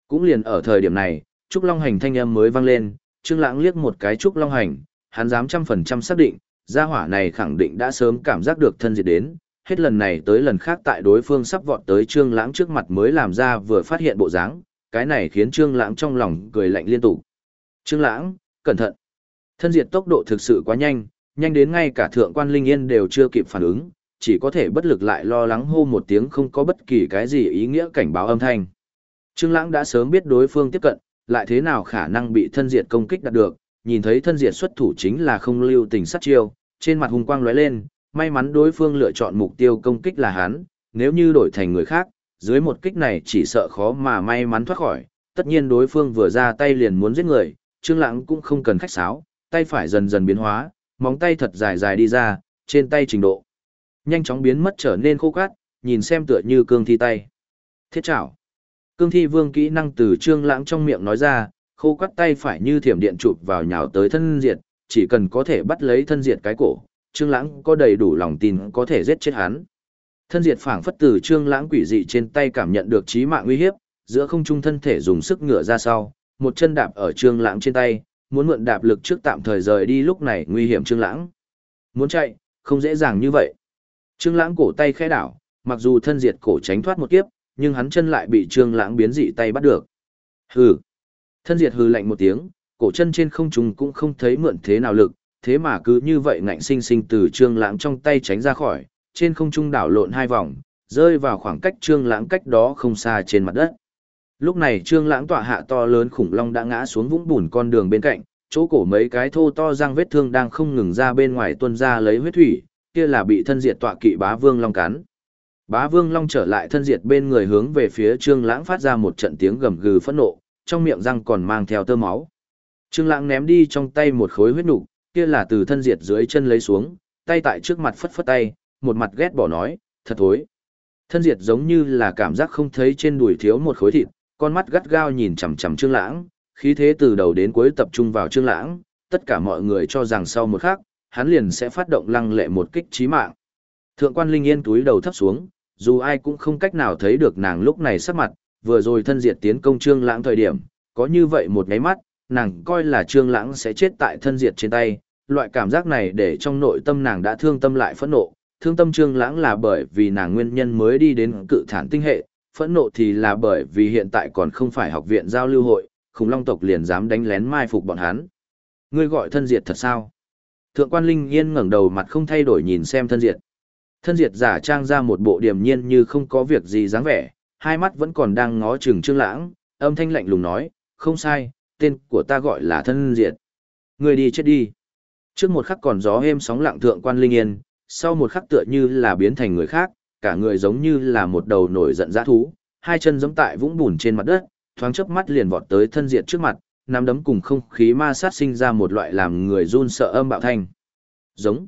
Cũng liền ở thời điểm này, trúc long hành thanh âm mới vang lên, Trương Lãng liếc một cái trúc long hành, hắn dám trăm phần trăm xác định, gia hỏa này khẳng định đã sớm cảm giác được thân diệt đến, hết lần này tới lần khác tại đối phương sắp vọt tới Trương Lãng trước mặt mới làm ra vừa phát hiện bộ dáng, cái này khiến Trương Lãng trong lòng cười lạnh liên tục. Trương Lãng, cẩn thận. Thân diệt tốc độ thực sự quá nhanh, nhanh đến ngay cả thượng quan Linh Yên đều chưa kịp phản ứng, chỉ có thể bất lực lại lo lắng hô một tiếng không có bất kỳ cái gì ý nghĩa cảnh báo âm thanh. Trương Lãng đã sớm biết đối phương tiếp cận, lại thế nào khả năng bị thân diệt công kích đạt được, nhìn thấy thân diệt xuất thủ chính là không lưu tình sát chiêu, trên mặt hung quang lóe lên, may mắn đối phương lựa chọn mục tiêu công kích là hắn, nếu như đổi thành người khác, dưới một kích này chỉ sợ khó mà may mắn thoát khỏi, tất nhiên đối phương vừa ra tay liền muốn giết người, Trương Lãng cũng không cần khách sáo, tay phải dần dần biến hóa, móng tay thật dài dài đi ra, trên tay trình độ. Nhanh chóng biến mất trở nên khô cát, nhìn xem tựa như cương thi tay. Thiết chảo. Cương thi vương kỹ năng từ trương lãng trong miệng nói ra, khô cắt tay phải như thiểm điện chụp vào nhào tới thân diệt, chỉ cần có thể bắt lấy thân diệt cái cổ, trương lãng có đầy đủ lòng tin có thể giết chết hắn. Thân diệt phảng phất từ trương lãng quỷ dị trên tay cảm nhận được chí mạng nguy hiểm, giữa không trung thân thể dùng sức ngửa ra sau, một chân đạp ở trương lãng trên tay, muốn mượn đạp lực trước tạm thời rời đi lúc này nguy hiểm trương lãng. Muốn chạy, không dễ dàng như vậy. Trương lãng cổ tay khẽ đảo, mặc dù thân diệt cổ tránh thoát một kiếp, nhưng hắn chân lại bị trương lãng biến dị tay bắt được. Hừ. Thân diệt hừ lạnh một tiếng, cổ chân trên không trung cũng không thấy mượn thế nào lực, thế mà cứ như vậy ngạnh sinh sinh từ trương lãng trong tay tránh ra khỏi, trên không trung đảo lộn hai vòng, rơi vào khoảng cách trương lãng cách đó không xa trên mặt đất. Lúc này trương lãng tọa hạ to lớn khủng long đã ngã xuống vũng bùn con đường bên cạnh, chỗ cổ mấy cái thô to răng vết thương đang không ngừng ra bên ngoài tuôn ra lấy huyết thủy, kia là bị thân diệt tọa kỵ bá vương long cắn. Bá vương long trở lại thân diệt bên người hướng về phía trương lãng phát ra một trận tiếng gầm gừ phẫn nộ, trong miệng răng còn mang theo tơ máu. Trương lãng ném đi trong tay một khối huyết nục, kia là từ thân diệt dưới chân lấy xuống, tay tại trước mặt phất phất tay, một mặt ghét bỏ nói, thật thối. Thân diệt giống như là cảm giác không thấy trên đùi thiếu một khối thịt, con mắt gắt gao nhìn chằm chằm Trương Lãng, khí thế từ đầu đến cuối tập trung vào Trương Lãng, tất cả mọi người cho rằng sau một khắc, hắn liền sẽ phát động lăng lệ một kích chí mạng. Thượng quan Linh Yên túi đầu thấp xuống, dù ai cũng không cách nào thấy được nàng lúc này sắc mặt, vừa rồi thân diệt tiến công Trương Lãng thời điểm, có như vậy một cái mắt, nàng coi là Trương Lãng sẽ chết tại thân diệt trên tay, loại cảm giác này để trong nội tâm nàng đã thương tâm lại phẫn nộ, thương tâm Trương Lãng là bởi vì nàng nguyên nhân mới đi đến cự thản tinh hệ, phẫn nộ thì là bởi vì hiện tại còn không phải học viện giao lưu hội, khủng long tộc liền dám đánh lén mai phục bọn hắn. Ngươi gọi thân diệt thật sao? Thượng quan Linh Yên ngẩng đầu mặt không thay đổi nhìn xem thân diệt. Thân diệt giả trang ra một bộ điềm nhiên như không có việc gì dáng vẻ, hai mắt vẫn còn đang ngó chừng Trương Lãng, âm thanh lạnh lùng nói, "Không sai, tên của ta gọi là thân diệt. Ngươi đi chết đi." Trước một khắc còn gió êm sóng lặng thượng quan Linh Yên, sau một khắc tựa như là biến thành người khác, cả người giống như là một đầu nổi giận dã thú, hai chân giẫm tại vũng bùn trên mặt đất, thoáng chớp mắt liền vọt tới thân diệt trước mặt, nắm đấm cùng không khí ma sát sinh ra một loại làm người run sợ âm bạo thanh. Giống.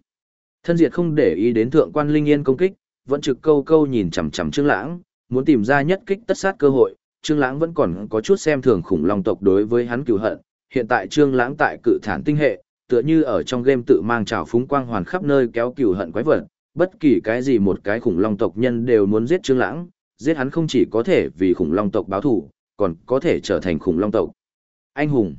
Thân diệt không để ý đến thượng quan linh yên công kích, vẫn trực câu câu nhìn chằm chằm Trương Lãng, muốn tìm ra nhất kích tất sát cơ hội, Trương Lãng vẫn còn có chút xem thường khủng long tộc đối với hắn cừu hận, hiện tại Trương Lãng tại cự thản tinh hệ, tựa như ở trong game tự mang trào phúng quang hoàn khắp nơi kéo cừu hận quái vật, bất kỳ cái gì một cái khủng long tộc nhân đều muốn giết Trương Lãng, giết hắn không chỉ có thể vì khủng long tộc báo thù, còn có thể trở thành khủng long tộc. Anh hùng.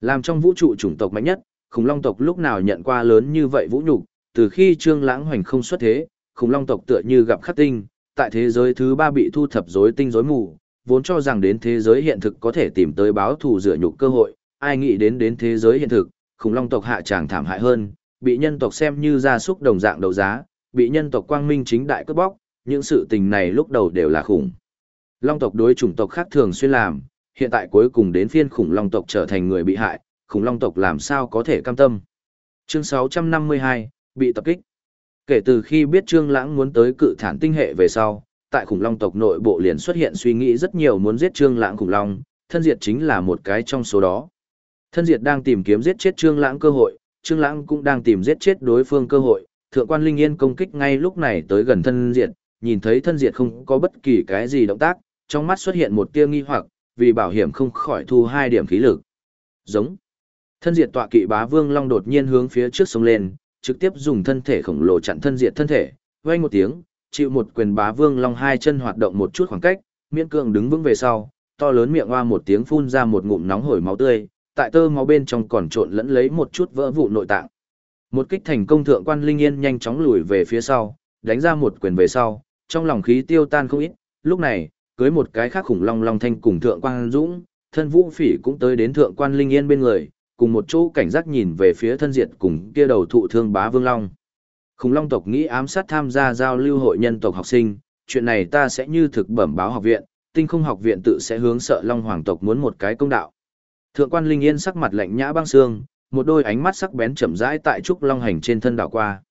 Làm trong vũ trụ chủng tộc mạnh nhất, khủng long tộc lúc nào nhận qua lớn như vậy vũ nhục, từ khi Trương Lãng hoành không xuất thế, khủng long tộc tựa như gặp khắc tinh, tại thế giới thứ ba bị thu thập rối tinh rối mù, vốn cho rằng đến thế giới hiện thực có thể tìm tới báo thù rửa nhục cơ hội, ai nghĩ đến đến thế giới hiện thực, khủng long tộc hạ tràng thảm hại hơn, bị nhân tộc xem như gia súc đồng dạng đấu giá, bị nhân tộc quang minh chính đại cướp bóc, những sự tình này lúc đầu đều là khủng. Long tộc đối chủng tộc khác thường xuyên làm, hiện tại cuối cùng đến phiên khủng long tộc trở thành người bị hại, khủng long tộc làm sao có thể cam tâm. Chương 652, bị tập kích. Kể từ khi biết Trương Lãng muốn tới cự thản tinh hệ về sau, tại khủng long tộc nội bộ liền xuất hiện suy nghĩ rất nhiều muốn giết Trương Lãng khủng long, thân diệt chính là một cái trong số đó. Thân diệt đang tìm kiếm giết chết Trương Lãng cơ hội, Trương Lãng cũng đang tìm giết chết đối phương cơ hội, thượng quan linh yên công kích ngay lúc này tới gần thân diệt, nhìn thấy thân diệt không có bất kỳ cái gì động tác, trong mắt xuất hiện một tia nghi hoặc, vì bảo hiểm không khỏi thu hai điểm khí lực. Giống. Thân diệt tọa kỵ bá vương long đột nhiên hướng phía trước sông lên, trực tiếp dùng thân thể khổng lồ chặn thân diệt thân thể, vang một tiếng, chịu một quyền bá vương long hai chân hoạt động một chút khoảng cách, miễn cưỡng đứng vững về sau, to lớn miệng hoa một tiếng phun ra một ngụm nóng hổi máu tươi, tại tơ máu bên trong còn trộn lẫn lấy một chút vỡ vụ nội tạng. Một kích thành công thượng quan Linh Yên nhanh chóng lùi về phía sau, đánh ra một quyền về sau, trong lòng khí tiêu tan không ít, lúc này, cưới một cái khác khủng long long thanh cùng thượng quan Dũng, thân vũ phỉ cũng tới đến thượng quan Linh Yên bên người, cùng một chỗ cảnh giác nhìn về phía thân diệt cùng kia đầu thụ thương bá vương long. Khủng long tộc nghĩ ám sát tham gia giao lưu hội nhân tộc học sinh, chuyện này ta sẽ như thực bẩm báo học viện, tinh không học viện tự sẽ hướng sợ long hoàng tộc muốn một cái công đạo. Thượng quan Linh Yên sắc mặt lạnh nhã băng xương, một đôi ánh mắt sắc bén chậm rãi tại trúc long hành trên thân đảo qua.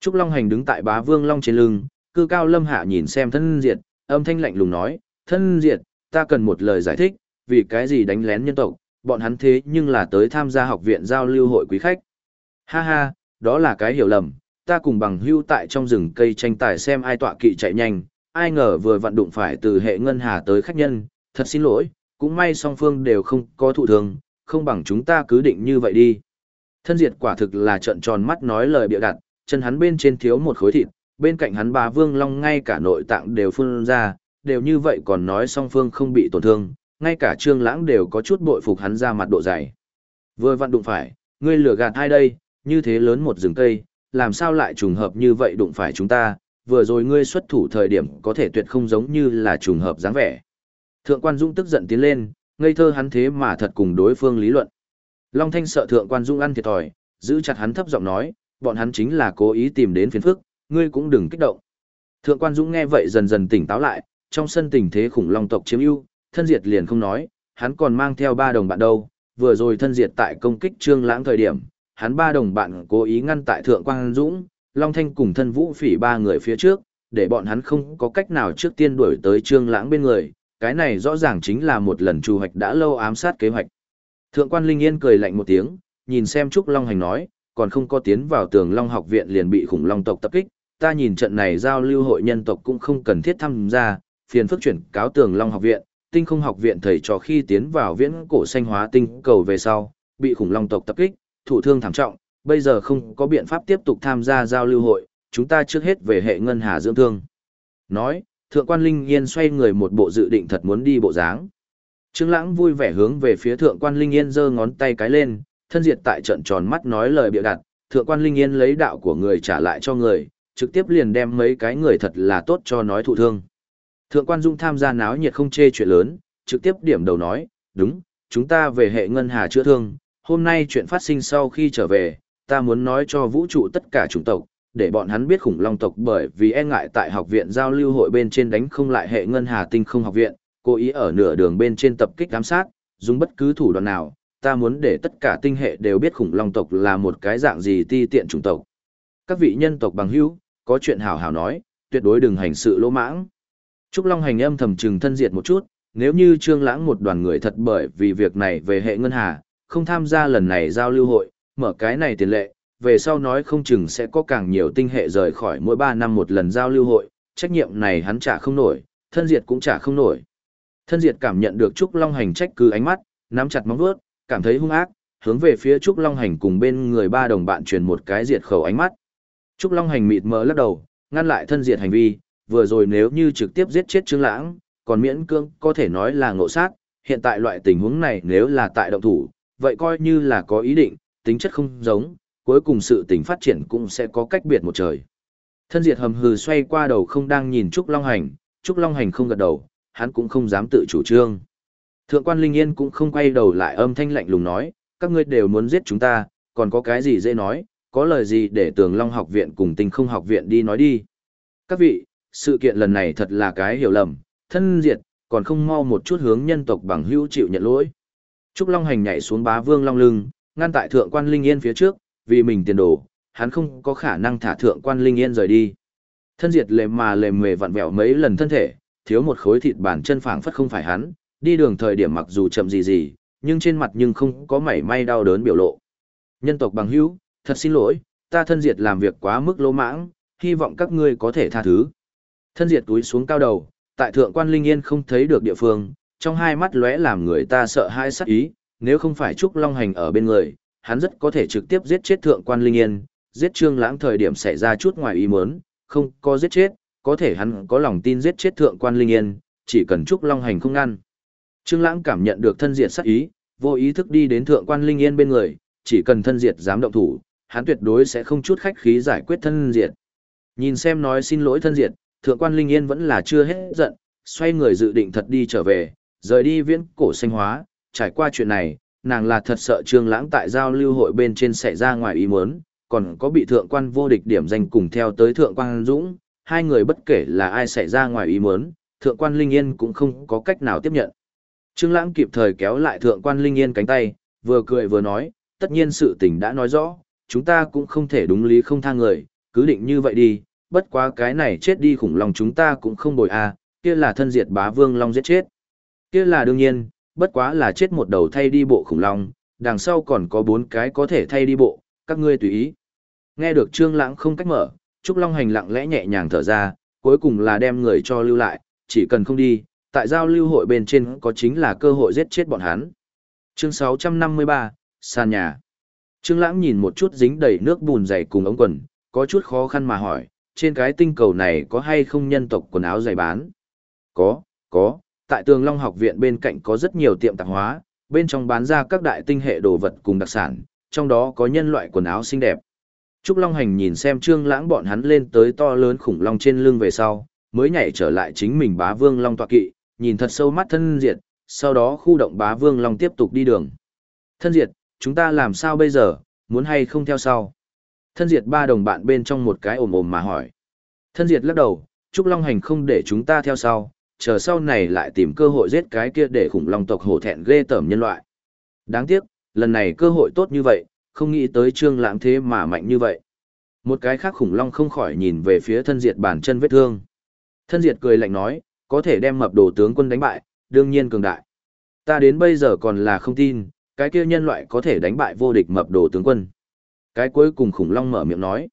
Trúc long hành đứng tại bá vương long trên lưng cư cao lâm hạ nhìn xem thân diệt âm thanh lạnh lùng nói thân diệt ta cần một lời giải thích vì cái gì đánh lén nhân tộc bọn hắn thế nhưng là tới tham gia học viện giao lưu hội quý khách. Ha ha đó là cái hiểu lầm ta cùng bằng hưu tại trong rừng cây tranh tài xem ai tọa kỵ chạy nhanh, ai ngờ vừa vặn đụng phải từ hệ ngân hà tới khách nhân, thật xin lỗi, cũng may song phương đều không có thụ thường, không bằng chúng ta cứ định như vậy đi. Thân diệt quả thực là trận tròn mắt nói lời bịa đặt, chân hắn bên trên thiếu một khối thịt, bên cạnh hắn bà vương long ngay cả nội tạng đều phun ra, đều như vậy còn nói song phương không bị tổn thương, ngay cả trương lãng đều có chút bội phục hắn ra mặt độ dày. Vừa vặn đụng phải, ngươi lừa gạt ai đây, như thế lớn một rừng cây, làm sao lại trùng hợp như vậy đụng phải chúng ta, vừa rồi ngươi xuất thủ thời điểm có thể tuyệt không giống như là trùng hợp dáng vẻ. Thượng quan Dũng tức giận tiến lên, ngây thơ hắn thế mà thật cùng đối phương lý luận. Long Thanh sợ thượng quan Dung ăn thiệt thòi, giữ chặt hắn thấp giọng nói, bọn hắn chính là cố ý tìm đến phiền phức, ngươi cũng đừng kích động. Thượng quan Dung nghe vậy dần dần tỉnh táo lại, trong sân tình thế khủng long tộc chiếm ưu, thân diệt liền không nói, hắn còn mang theo ba đồng bạn đâu, vừa rồi thân diệt tại công kích Trương Lãng thời điểm, hắn ba đồng bạn cố ý ngăn tại Thượng Quan Dũng, Long Thanh cùng thân Vũ Phỉ ba người phía trước, để bọn hắn không có cách nào trước tiên đuổi tới Trương Lãng bên người, cái này rõ ràng chính là một lần trù hoạch đã lâu ám sát kế hoạch. Thượng quan Linh Yên cười lạnh một tiếng, nhìn xem Trúc Long Hành nói, còn không có tiến vào tường Long học viện liền bị khủng long tộc tập kích, ta nhìn trận này giao lưu hội nhân tộc cũng không cần thiết tham gia, phiền phức chuyển cáo tường Long học viện, tinh không học viện thầy trò khi tiến vào viễn cổ xanh hóa tinh cầu về sau, bị khủng long tộc tập kích, thụ thương thảm trọng, bây giờ không có biện pháp tiếp tục tham gia giao lưu hội, chúng ta trước hết về hệ ngân hà dưỡng thương. Nói, thượng quan Linh Yên xoay người một bộ dự định thật muốn đi bộ dáng. Trương Lãng vui vẻ hướng về phía thượng quan Linh Yên giơ ngón tay cái lên, thân diệt tại trận tròn mắt nói lời bịa đặt, thượng quan Linh Yên lấy đạo của người trả lại cho người, trực tiếp liền đem mấy cái người thật là tốt cho nói thụ thương. Thượng quan Dung tham gia náo nhiệt không chê chuyện lớn, trực tiếp điểm đầu nói, đúng, chúng ta về hệ ngân hà chữa thương, hôm nay chuyện phát sinh sau khi trở về, ta muốn nói cho vũ trụ tất cả chủng tộc, để bọn hắn biết khủng long tộc bởi vì e ngại tại học viện giao lưu hội bên trên đánh không lại hệ ngân hà tinh không học viện, cố ý ở nửa đường bên trên tập kích giám sát, dùng bất cứ thủ đoạn nào, ta muốn để tất cả tinh hệ đều biết khủng long tộc là một cái dạng gì ti tiện chủng tộc. Các vị nhân tộc bằng hữu, có chuyện hảo hảo nói, tuyệt đối đừng hành sự lỗ mãng. Trúc Long hành âm thầm trừng thân diệt một chút, nếu như Trương Lãng một đoàn người thật bởi vì việc này về hệ ngân hà, không tham gia lần này giao lưu hội, mở cái này tiền lệ, về sau nói không chừng sẽ có càng nhiều tinh hệ rời khỏi mỗi 3 năm một lần giao lưu hội, trách nhiệm này hắn trả không nổi, thân diệt cũng trả không nổi. Thân diệt cảm nhận được Trúc Long hành trách cứ ánh mắt, nắm chặt móng vuốt, cảm thấy hung ác, hướng về phía Trúc Long hành cùng bên người ba đồng bạn truyền một cái diệt khẩu ánh mắt. Trúc Long hành mịt mờ lắc đầu, ngăn lại thân diệt hành vi, vừa rồi nếu như trực tiếp giết chết Trương Lãng, còn miễn cưỡng có thể nói là ngộ sát, hiện tại loại tình huống này nếu là tại động thủ, vậy coi như là có ý định, tính chất không giống, cuối cùng sự tình phát triển cũng sẽ có cách biệt một trời. Thân diệt hầm hừ xoay qua đầu không đang nhìn Trúc Long Hành, Trúc Long Hành không gật đầu, hắn cũng không dám tự chủ trương. Thượng quan Linh Yên cũng không quay đầu lại âm thanh lạnh lùng nói, các ngươi đều muốn giết chúng ta, còn có cái gì dễ nói, có lời gì để tường Long học viện cùng tinh không học viện đi nói đi. Các vị, sự kiện lần này thật là cái hiểu lầm, thân diệt, còn không mau một chút hướng nhân tộc bằng hữu chịu nhận lỗi. Trúc Long Hành nhảy xuống bá vương long lưng, ngăn tại thượng quan Linh Yên phía trước, vì mình tiền đồ, hắn không có khả năng thả thượng quan Linh Yên rời đi. Thân diệt lề mà lề mề vặn vẹo mấy lần thân thể, thiếu một khối thịt bản chân phảng phất không phải hắn, đi đường thời điểm mặc dù chậm gì gì, nhưng trên mặt nhưng không có mảy may đau đớn biểu lộ. Nhân tộc bằng hữu, thật xin lỗi, ta thân diệt làm việc quá mức lỗ mãng, hy vọng các ngươi có thể tha thứ. Thân diệt túi xuống cao đầu, tại thượng quan linh yên không thấy được địa phương, trong hai mắt lóe làm người ta sợ hãi sắc ý, nếu không phải Trúc Long Hành ở bên người, hắn rất có thể trực tiếp giết chết thượng quan linh yên, giết trương lãng thời điểm xảy ra chút ngoài ý muốn, không có giết chết, có thể hắn có lòng tin giết chết thượng quan linh yên, chỉ cần Trúc Long Hành không ngăn. Trương lãng cảm nhận được thân diệt sắc ý, vô ý thức đi đến thượng quan linh yên bên người, chỉ cần thân diệt dám động thủ, hắn tuyệt đối sẽ không chút khách khí giải quyết thân diệt. Nhìn xem nói xin lỗi thân diệt, thượng quan Linh Yên vẫn là chưa hết giận, xoay người dự định thật đi trở về, rời đi viễn cổ xanh hóa, trải qua chuyện này, nàng là thật sợ trương lãng tại giao lưu hội bên trên xảy ra ngoài ý muốn, còn có bị thượng quan vô địch điểm danh cùng theo tới thượng quan Dũng, hai người bất kể là ai xảy ra ngoài ý muốn, thượng quan Linh Yên cũng không có cách nào tiếp nhận. Trương lãng kịp thời kéo lại thượng quan Linh Yên cánh tay, vừa cười vừa nói, tất nhiên sự tình đã nói rõ, chúng ta cũng không thể đúng lý không tha người, cứ định như vậy đi, bất quá cái này chết đi khủng long chúng ta cũng không bồi à, kia là thân diệt bá vương long giết chết. Kia là đương nhiên, bất quá là chết một đầu thay đi bộ khủng long, đằng sau còn có bốn cái có thể thay đi bộ, các ngươi tùy ý. Nghe được Trương Lãng không cách mở, Trúc Long Hành lặng lẽ nhẹ nhàng thở ra, cuối cùng là đem người cho lưu lại, chỉ cần không đi, tại giao lưu hội bên trên có chính là cơ hội giết chết bọn hắn. Chương 653, sàn nhà. Trương Lãng nhìn một chút dính đầy nước bùn dày cùng ống quần, có chút khó khăn mà hỏi, trên cái tinh cầu này có hay không nhân tộc quần áo dày bán? Có, có, tại Tường Long học viện bên cạnh có rất nhiều tiệm tạp hóa, bên trong bán ra các đại tinh hệ đồ vật cùng đặc sản, trong đó có nhân loại quần áo xinh đẹp. Trúc Long Hành nhìn xem Trương Lãng bọn hắn lên tới to lớn khủng long trên lưng về sau, mới nhảy trở lại chính mình bá vương long tọa kỵ, nhìn thật sâu mắt thân diệt, sau đó khu động bá vương long tiếp tục đi đường. Thân diệt, chúng ta làm sao bây giờ, muốn hay không theo sau? Thân diệt ba đồng bạn bên trong một cái ồm ồm mà hỏi. Thân diệt lắc đầu, Trúc Long Hành không để chúng ta theo sau, chờ sau này lại tìm cơ hội giết cái kia để khủng long tộc hổ thẹn ghê tởm nhân loại. Đáng tiếc, lần này cơ hội tốt như vậy, không nghĩ tới trương lãng thế mà mạnh như vậy. Một cái khác khủng long không khỏi nhìn về phía thân diệt bản chân vết thương. Thân diệt cười lạnh nói, có thể đem mập đồ tướng quân đánh bại, đương nhiên cường đại. Ta đến bây giờ còn là không tin, cái kia nhân loại có thể đánh bại vô địch mập đồ tướng quân. Cái cuối cùng khủng long mở miệng nói.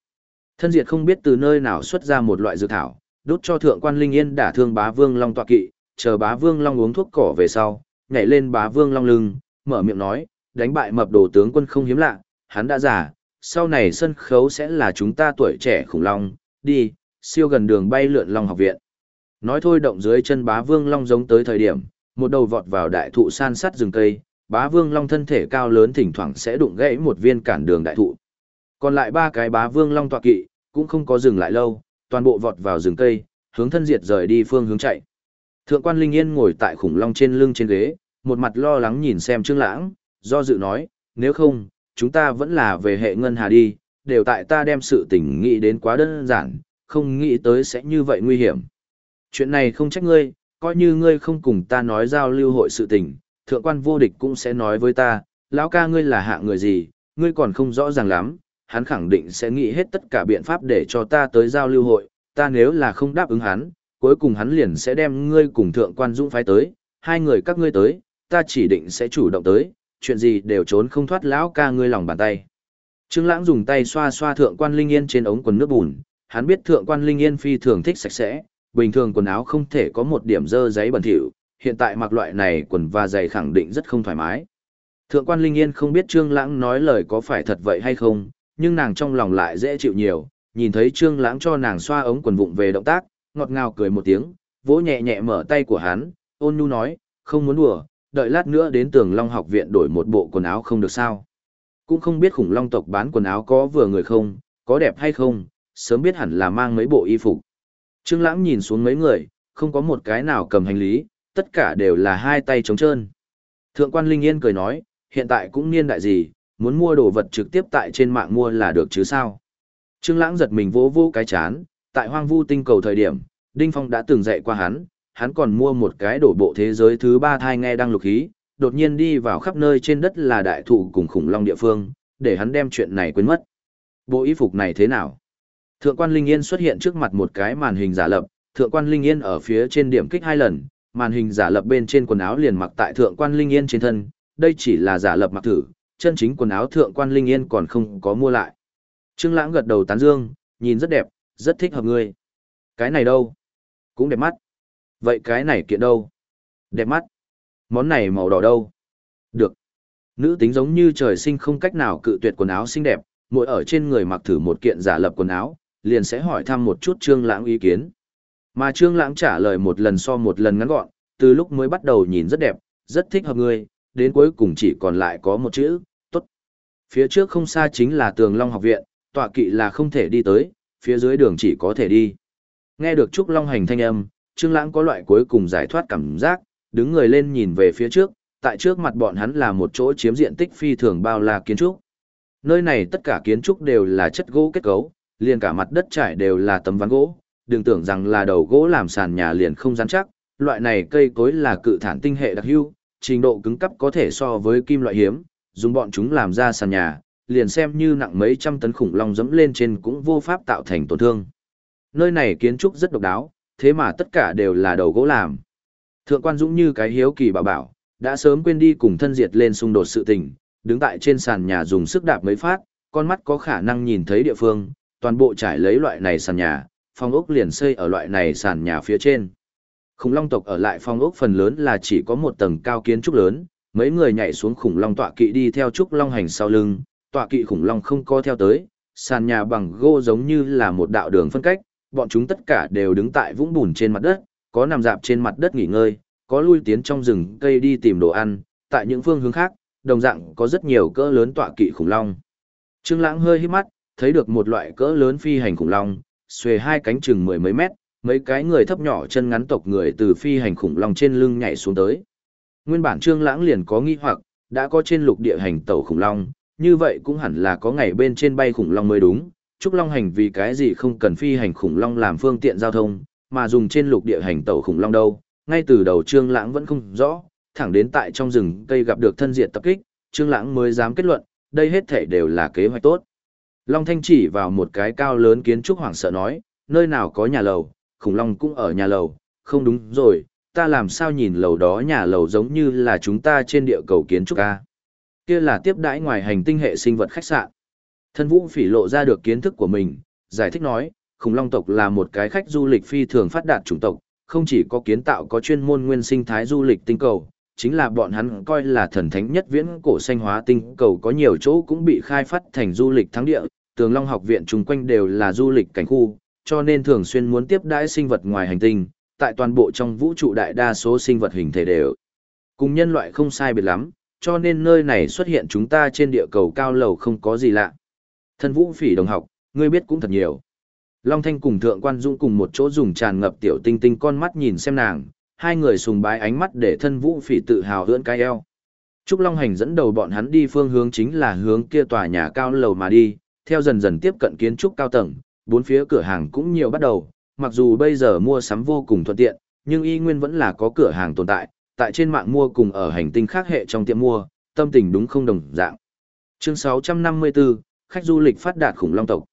Thân diệt không biết từ nơi nào xuất ra một loại dược thảo, đốt cho thượng quan linh yên đả thương bá vương long tọa kỵ, chờ bá vương long uống thuốc cỏ về sau, nhảy lên bá vương long lưng, mở miệng nói, đánh bại mập đồ tướng quân không hiếm lạ, hắn đã già, sau này sân khấu sẽ là chúng ta tuổi trẻ khủng long, đi, siêu gần đường bay lượn long học viện. Nói thôi động dưới chân bá vương long giống tới thời điểm, một đầu vọt vào đại thụ san sắt rừng cây, bá vương long thân thể cao lớn thỉnh thoảng sẽ đụng gãy một viên cản đường đại thụ. Còn lại ba cái bá vương long tọa kỵ, cũng không có dừng lại lâu, toàn bộ vọt vào rừng cây, hướng thân diệt rời đi phương hướng chạy. Thượng quan Linh Yên ngồi tại khủng long trên lưng trên ghế, một mặt lo lắng nhìn xem Trương Lãng, do dự nói, nếu không, chúng ta vẫn là về hệ ngân hà đi, đều tại ta đem sự tình nghĩ đến quá đơn giản, không nghĩ tới sẽ như vậy nguy hiểm. Chuyện này không trách ngươi, coi như ngươi không cùng ta nói giao lưu hội sự tình, thượng quan vô địch cũng sẽ nói với ta, lão ca ngươi là hạ người gì, ngươi còn không rõ ràng lắm, hắn khẳng định sẽ nghĩ hết tất cả biện pháp để cho ta tới giao lưu hội, ta nếu là không đáp ứng hắn, cuối cùng hắn liền sẽ đem ngươi cùng thượng quan dũng phái tới, hai người các ngươi tới, ta chỉ định sẽ chủ động tới, chuyện gì đều trốn không thoát lão ca ngươi lòng bàn tay. Trương Lãng dùng tay xoa xoa thượng quan Linh Yên trên ống quần nước bùn, hắn biết thượng quan Linh Yên phi thường thích sạch sẽ, bình thường quần áo không thể có một điểm dơ giấy bẩn thỉu, hiện tại mặc loại này quần và giày khẳng định rất không thoải mái. Thượng quan Linh Yên không biết Trương Lãng nói lời có phải thật vậy hay không, nhưng nàng trong lòng lại dễ chịu nhiều, nhìn thấy Trương Lãng cho nàng xoa ống quần vụng về động tác, ngọt ngào cười một tiếng, vỗ nhẹ nhẹ mở tay của hắn, ôn nhu nói, không muốn đùa, đợi lát nữa đến Tường Long học viện đổi một bộ quần áo không được sao? Cũng không biết khủng long tộc bán quần áo có vừa người không, có đẹp hay không, sớm biết hẳn là mang mấy bộ y phục. Trương Lãng nhìn xuống mấy người, không có một cái nào cầm hành lý, tất cả đều là hai tay trống trơn. Thượng quan Linh Yên cười nói, hiện tại cũng niên đại gì, muốn mua đồ vật trực tiếp tại trên mạng mua là được chứ sao. Trương Lãng giật mình vỗ vỗ cái chán, tại hoang vu tinh cầu thời điểm, Đinh Phong đã từng dạy qua hắn, hắn còn mua một cái đổ bộ thế giới thứ ba thai nghe đang lục khí, đột nhiên đi vào khắp nơi trên đất là đại thụ cùng khủng long địa phương, để hắn đem chuyện này quên mất. Bộ y phục này thế nào? Thượng quan Linh Yên xuất hiện trước mặt một cái màn hình giả lập, thượng quan Linh Yên ở phía trên điểm kích hai lần, màn hình giả lập bên trên quần áo liền mặc tại thượng quan Linh Yên trên thân, đây chỉ là giả lập mặc thử, chân chính quần áo thượng quan Linh Yên còn không có mua lại. Trương Lãng gật đầu tán dương, nhìn rất đẹp, rất thích hợp ngươi. Cái này đâu? Cũng đẹp mắt. Vậy cái này kiện đâu? Đẹp mắt. Món này màu đỏ đâu? Được. Nữ tính giống như trời sinh không cách nào cự tuyệt quần áo xinh đẹp, mỗi ở trên người mặc thử một kiện giả lập quần áo, liền sẽ hỏi thăm một chút Trương Lãng ý kiến. Mà Trương Lãng trả lời một lần so một lần ngắn gọn, từ lúc mới bắt đầu nhìn rất đẹp, rất thích hợp ngươi, đến cuối cùng chỉ còn lại có một chữ, tốt. Phía trước không xa chính là Tường Long học viện, tọa kỵ là không thể đi tới, phía dưới đường chỉ có thể đi. Nghe được Trúc Long hành thanh âm, Trương Lãng có loại cuối cùng giải thoát cảm giác, đứng người lên nhìn về phía trước, tại trước mặt bọn hắn là một chỗ chiếm diện tích phi thường bao la kiến trúc. Nơi này tất cả kiến trúc đều là chất gỗ kết cấu, liền cả mặt đất trải đều là tấm ván gỗ, đừng tưởng rằng là đầu gỗ làm sàn nhà liền không rắn chắc, loại này cây cối là cự thản tinh hệ đặc hữu, trình độ cứng cấp có thể so với kim loại hiếm, dùng bọn chúng làm ra sàn nhà, liền xem như nặng mấy trăm tấn khủng long dẫm lên trên cũng vô pháp tạo thành tổn thương. Nơi này kiến trúc rất độc đáo, thế mà tất cả đều là đầu gỗ làm. Thượng quan Dũng như cái hiếu kỳ bảo bảo, đã sớm quên đi cùng thân diệt lên xung đột sự tình, đứng tại trên sàn nhà dùng sức đạp mấy phát, con mắt có khả năng nhìn thấy địa phương, toàn bộ trải lấy loại này sàn nhà, phong ốc liền xây ở loại này sàn nhà phía trên. Khủng long tộc ở lại phong ốc phần lớn là chỉ có một tầng cao kiến trúc lớn, mấy người nhảy xuống khủng long tọa kỵ đi theo trúc long hành sau lưng, tọa kỵ khủng long không co theo tới, sàn nhà bằng gỗ giống như là một đạo đường phân cách, bọn chúng tất cả đều đứng tại vũng bùn trên mặt đất, có nằm dạp trên mặt đất nghỉ ngơi, có lui tiến trong rừng cây đi tìm đồ ăn, tại những phương hướng khác, đồng dạng có rất nhiều cỡ lớn tọa kỵ khủng long. Trương Lãng hơi hít mắt, thấy được một loại cỡ lớn phi hành khủng long, xuề hai cánh chừng mười mấy mét, mấy cái người thấp nhỏ chân ngắn tộc người từ phi hành khủng long trên lưng nhảy xuống tới. Nguyên bản Trương Lãng liền có nghi hoặc, đã có trên lục địa hành tẩu khủng long, như vậy cũng hẳn là có ngày bên trên bay khủng long mới đúng. Trúc Long hành vì cái gì không cần phi hành khủng long làm phương tiện giao thông, mà dùng trên lục địa hành tẩu khủng long đâu? Ngay từ đầu Trương Lãng vẫn không rõ, thẳng đến tại trong rừng cây gặp được thân diệt tập kích, Trương Lãng mới dám kết luận, đây hết thảy đều là kế hoạch tốt. Long Thanh chỉ vào một cái cao lớn kiến trúc hoảng sợ nói, nơi nào có nhà lầu, khủng long cũng ở nhà lầu, không đúng rồi, ta làm sao nhìn lầu đó nhà lầu giống như là chúng ta trên địa cầu kiến trúc a? Kia là tiếp đãi ngoài hành tinh hệ sinh vật khách sạn. Thân vũ phỉ lộ ra được kiến thức của mình giải thích nói khủng long tộc là một cái khách du lịch phi thường phát đạt chủng tộc không chỉ có kiến tạo có chuyên môn nguyên sinh thái du lịch tinh cầu chính là bọn hắn coi là thần thánh nhất viễn cổ xanh hóa tinh cầu có nhiều chỗ cũng bị khai phát thành du lịch thắng địa. Tường long học viện chung quanh đều là du lịch cảnh khu cho nên thường xuyên muốn tiếp đãi sinh vật ngoài hành tinh tại toàn bộ trong vũ trụ đại đa số sinh vật hình thể đều cùng nhân loại không sai biệt lắm, cho nên nơi này xuất hiện chúng ta trên địa cầu cao lầu không có gì lạ. Thân vũ phỉ đồng học, ngươi biết cũng thật nhiều. Long Thanh cùng Thượng Quan Dũng cùng một chỗ dùng tràn ngập tiểu tinh tinh con mắt nhìn xem nàng, hai người sùng bái ánh mắt để thân vũ phỉ tự hào hưỡn cái eo. Trúc Long Hành dẫn đầu bọn hắn đi phương hướng chính là hướng kia tòa nhà cao lầu mà đi, theo dần dần tiếp cận kiến trúc cao tầng, bốn phía cửa hàng cũng nhiều bắt đầu, mặc dù bây giờ mua sắm vô cùng thuận tiện, nhưng y nguyên vẫn là có cửa hàng tồn tại, tại trên mạng mua cùng ở hành tinh khác hệ trong tiệm mua, tâm tình đúng không đồng dạng. Chương 654, khách du lịch phát đạt khủng long tộc.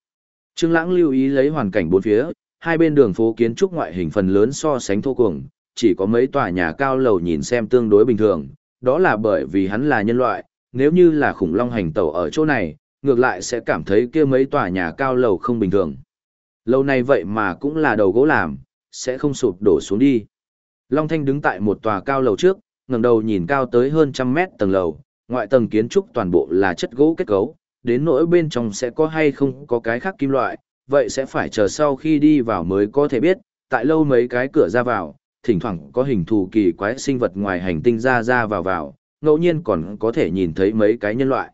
Trương Lãng lưu ý lấy hoàn cảnh bốn phía, hai bên đường phố kiến trúc ngoại hình phần lớn so sánh thô cuồng, chỉ có mấy tòa nhà cao lầu nhìn xem tương đối bình thường, đó là bởi vì hắn là nhân loại, nếu như là khủng long hành tẩu ở chỗ này, ngược lại sẽ cảm thấy kia mấy tòa nhà cao lầu không bình thường. Lâu này vậy mà cũng là đầu gỗ làm, sẽ không sụp đổ xuống đi. Long Thanh đứng tại một tòa cao lầu trước, ngẩng đầu nhìn cao tới hơn trăm mét tầng lầu, ngoại tầng kiến trúc toàn bộ là chất gỗ kết cấu, đến nỗi bên trong sẽ có hay không có cái khác kim loại, vậy sẽ phải chờ sau khi đi vào mới có thể biết, tại lâu mấy cái cửa ra vào, thỉnh thoảng có hình thù kỳ quái sinh vật ngoài hành tinh ra ra vào vào, ngẫu nhiên còn có thể nhìn thấy mấy cái nhân loại.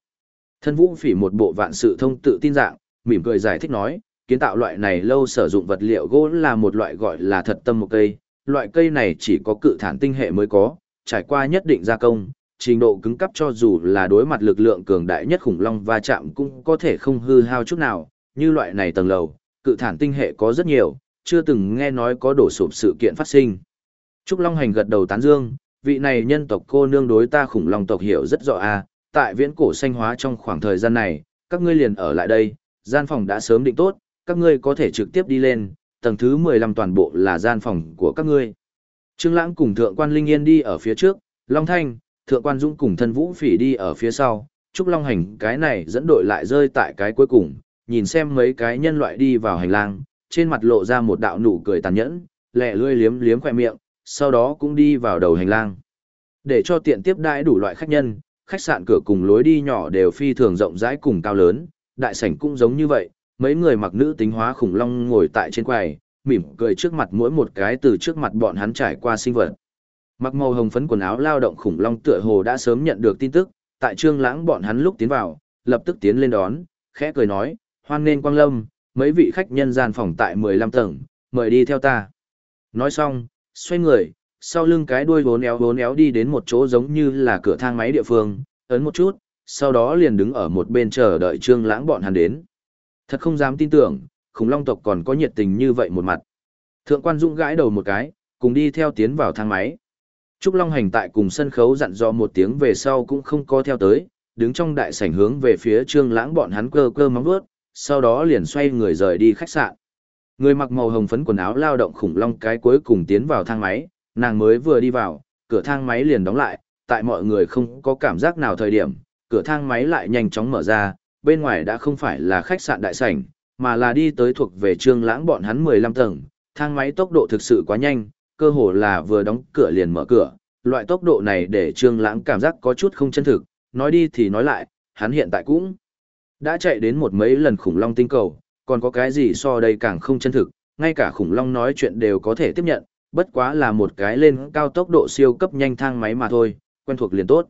Thân vũ phỉ một bộ vạn sự thông tự tin dạng, mỉm cười giải thích nói, kiến tạo loại này lâu sử dụng vật liệu gỗ là một loại gọi là thật tâm một cây, loại cây này chỉ có cự thản tinh hệ mới có, trải qua nhất định gia công, trình độ cứng cấp cho dù là đối mặt lực lượng cường đại nhất khủng long va chạm cũng có thể không hư hao chút nào, như loại này tầng lầu, cự thản tinh hệ có rất nhiều, chưa từng nghe nói có đổ sụp sự kiện phát sinh. Trúc Long Hành gật đầu tán dương, vị này nhân tộc cô nương đối ta khủng long tộc hiểu rất rõ a, à, tại viễn cổ xanh hóa trong khoảng thời gian này, các ngươi liền ở lại đây, gian phòng đã sớm định tốt, các ngươi có thể trực tiếp đi lên, tầng thứ 15 toàn bộ là gian phòng của các ngươi. Trương Lãng cùng Thượng quan Linh Yên đi ở phía trước, Long Thanh, Thượng quan Dũng cùng Thân Vũ Phỉ đi ở phía sau, Trúc Long Hành cái này dẫn đội lại rơi tại cái cuối cùng, nhìn xem mấy cái nhân loại đi vào hành lang, trên mặt lộ ra một đạo nụ cười tàn nhẫn, lẹ lươi liếm liếm khóe miệng, sau đó cũng đi vào đầu hành lang. Để cho tiện tiếp đãi đủ loại khách nhân, khách sạn cửa cùng lối đi nhỏ đều phi thường rộng rãi cùng cao lớn, đại sảnh cũng giống như vậy, mấy người mặc nữ tính hóa khủng long ngồi tại trên quầy, mỉm cười trước mặt mỗi một cái từ trước mặt bọn hắn trải qua sinh vật. Mặc màu hồng phấn quần áo lao động khủng long tựa hồ đã sớm nhận được tin tức, tại trương lãng bọn hắn lúc tiến vào, lập tức tiến lên đón, khẽ cười nói, hoan nên quang lâm, mấy vị khách nhân gian phòng tại 15 tầng, mời đi theo ta. Nói xong, xoay người, sau lưng cái đuôi vốn éo vốn éo đi đến một chỗ giống như là cửa thang máy địa phương, ấn một chút, sau đó liền đứng ở một bên chờ đợi trương lãng bọn hắn đến. Thật không dám tin tưởng, khủng long tộc còn có nhiệt tình như vậy một mặt. Thượng quan Dũng gãi đầu một cái, cùng đi theo tiến vào thang máy. Trúc Long Hành tại cùng sân khấu dặn dò một tiếng về sau cũng không có theo tới, đứng trong đại sảnh hướng về phía Trương Lãng bọn hắn cơ cơ móng vuốt, sau đó liền xoay người rời đi khách sạn. Người mặc màu hồng phấn quần áo lao động khủng long cái cuối cùng tiến vào thang máy, nàng mới vừa đi vào, cửa thang máy liền đóng lại, tại mọi người không có cảm giác nào thời điểm, cửa thang máy lại nhanh chóng mở ra, bên ngoài đã không phải là khách sạn đại sảnh, mà là đi tới thuộc về trương lãng bọn hắn 15 tầng, thang máy tốc độ thực sự quá nhanh, cơ hồ là vừa đóng cửa liền mở cửa, loại tốc độ này để trương lãng cảm giác có chút không chân thực, nói đi thì nói lại, hắn hiện tại cũng đã chạy đến một mấy lần khủng long tinh cầu, còn có cái gì so đây càng không chân thực, ngay cả khủng long nói chuyện đều có thể tiếp nhận, bất quá là một cái lên cao tốc độ siêu cấp nhanh thang máy mà thôi, quen thuộc liền tốt.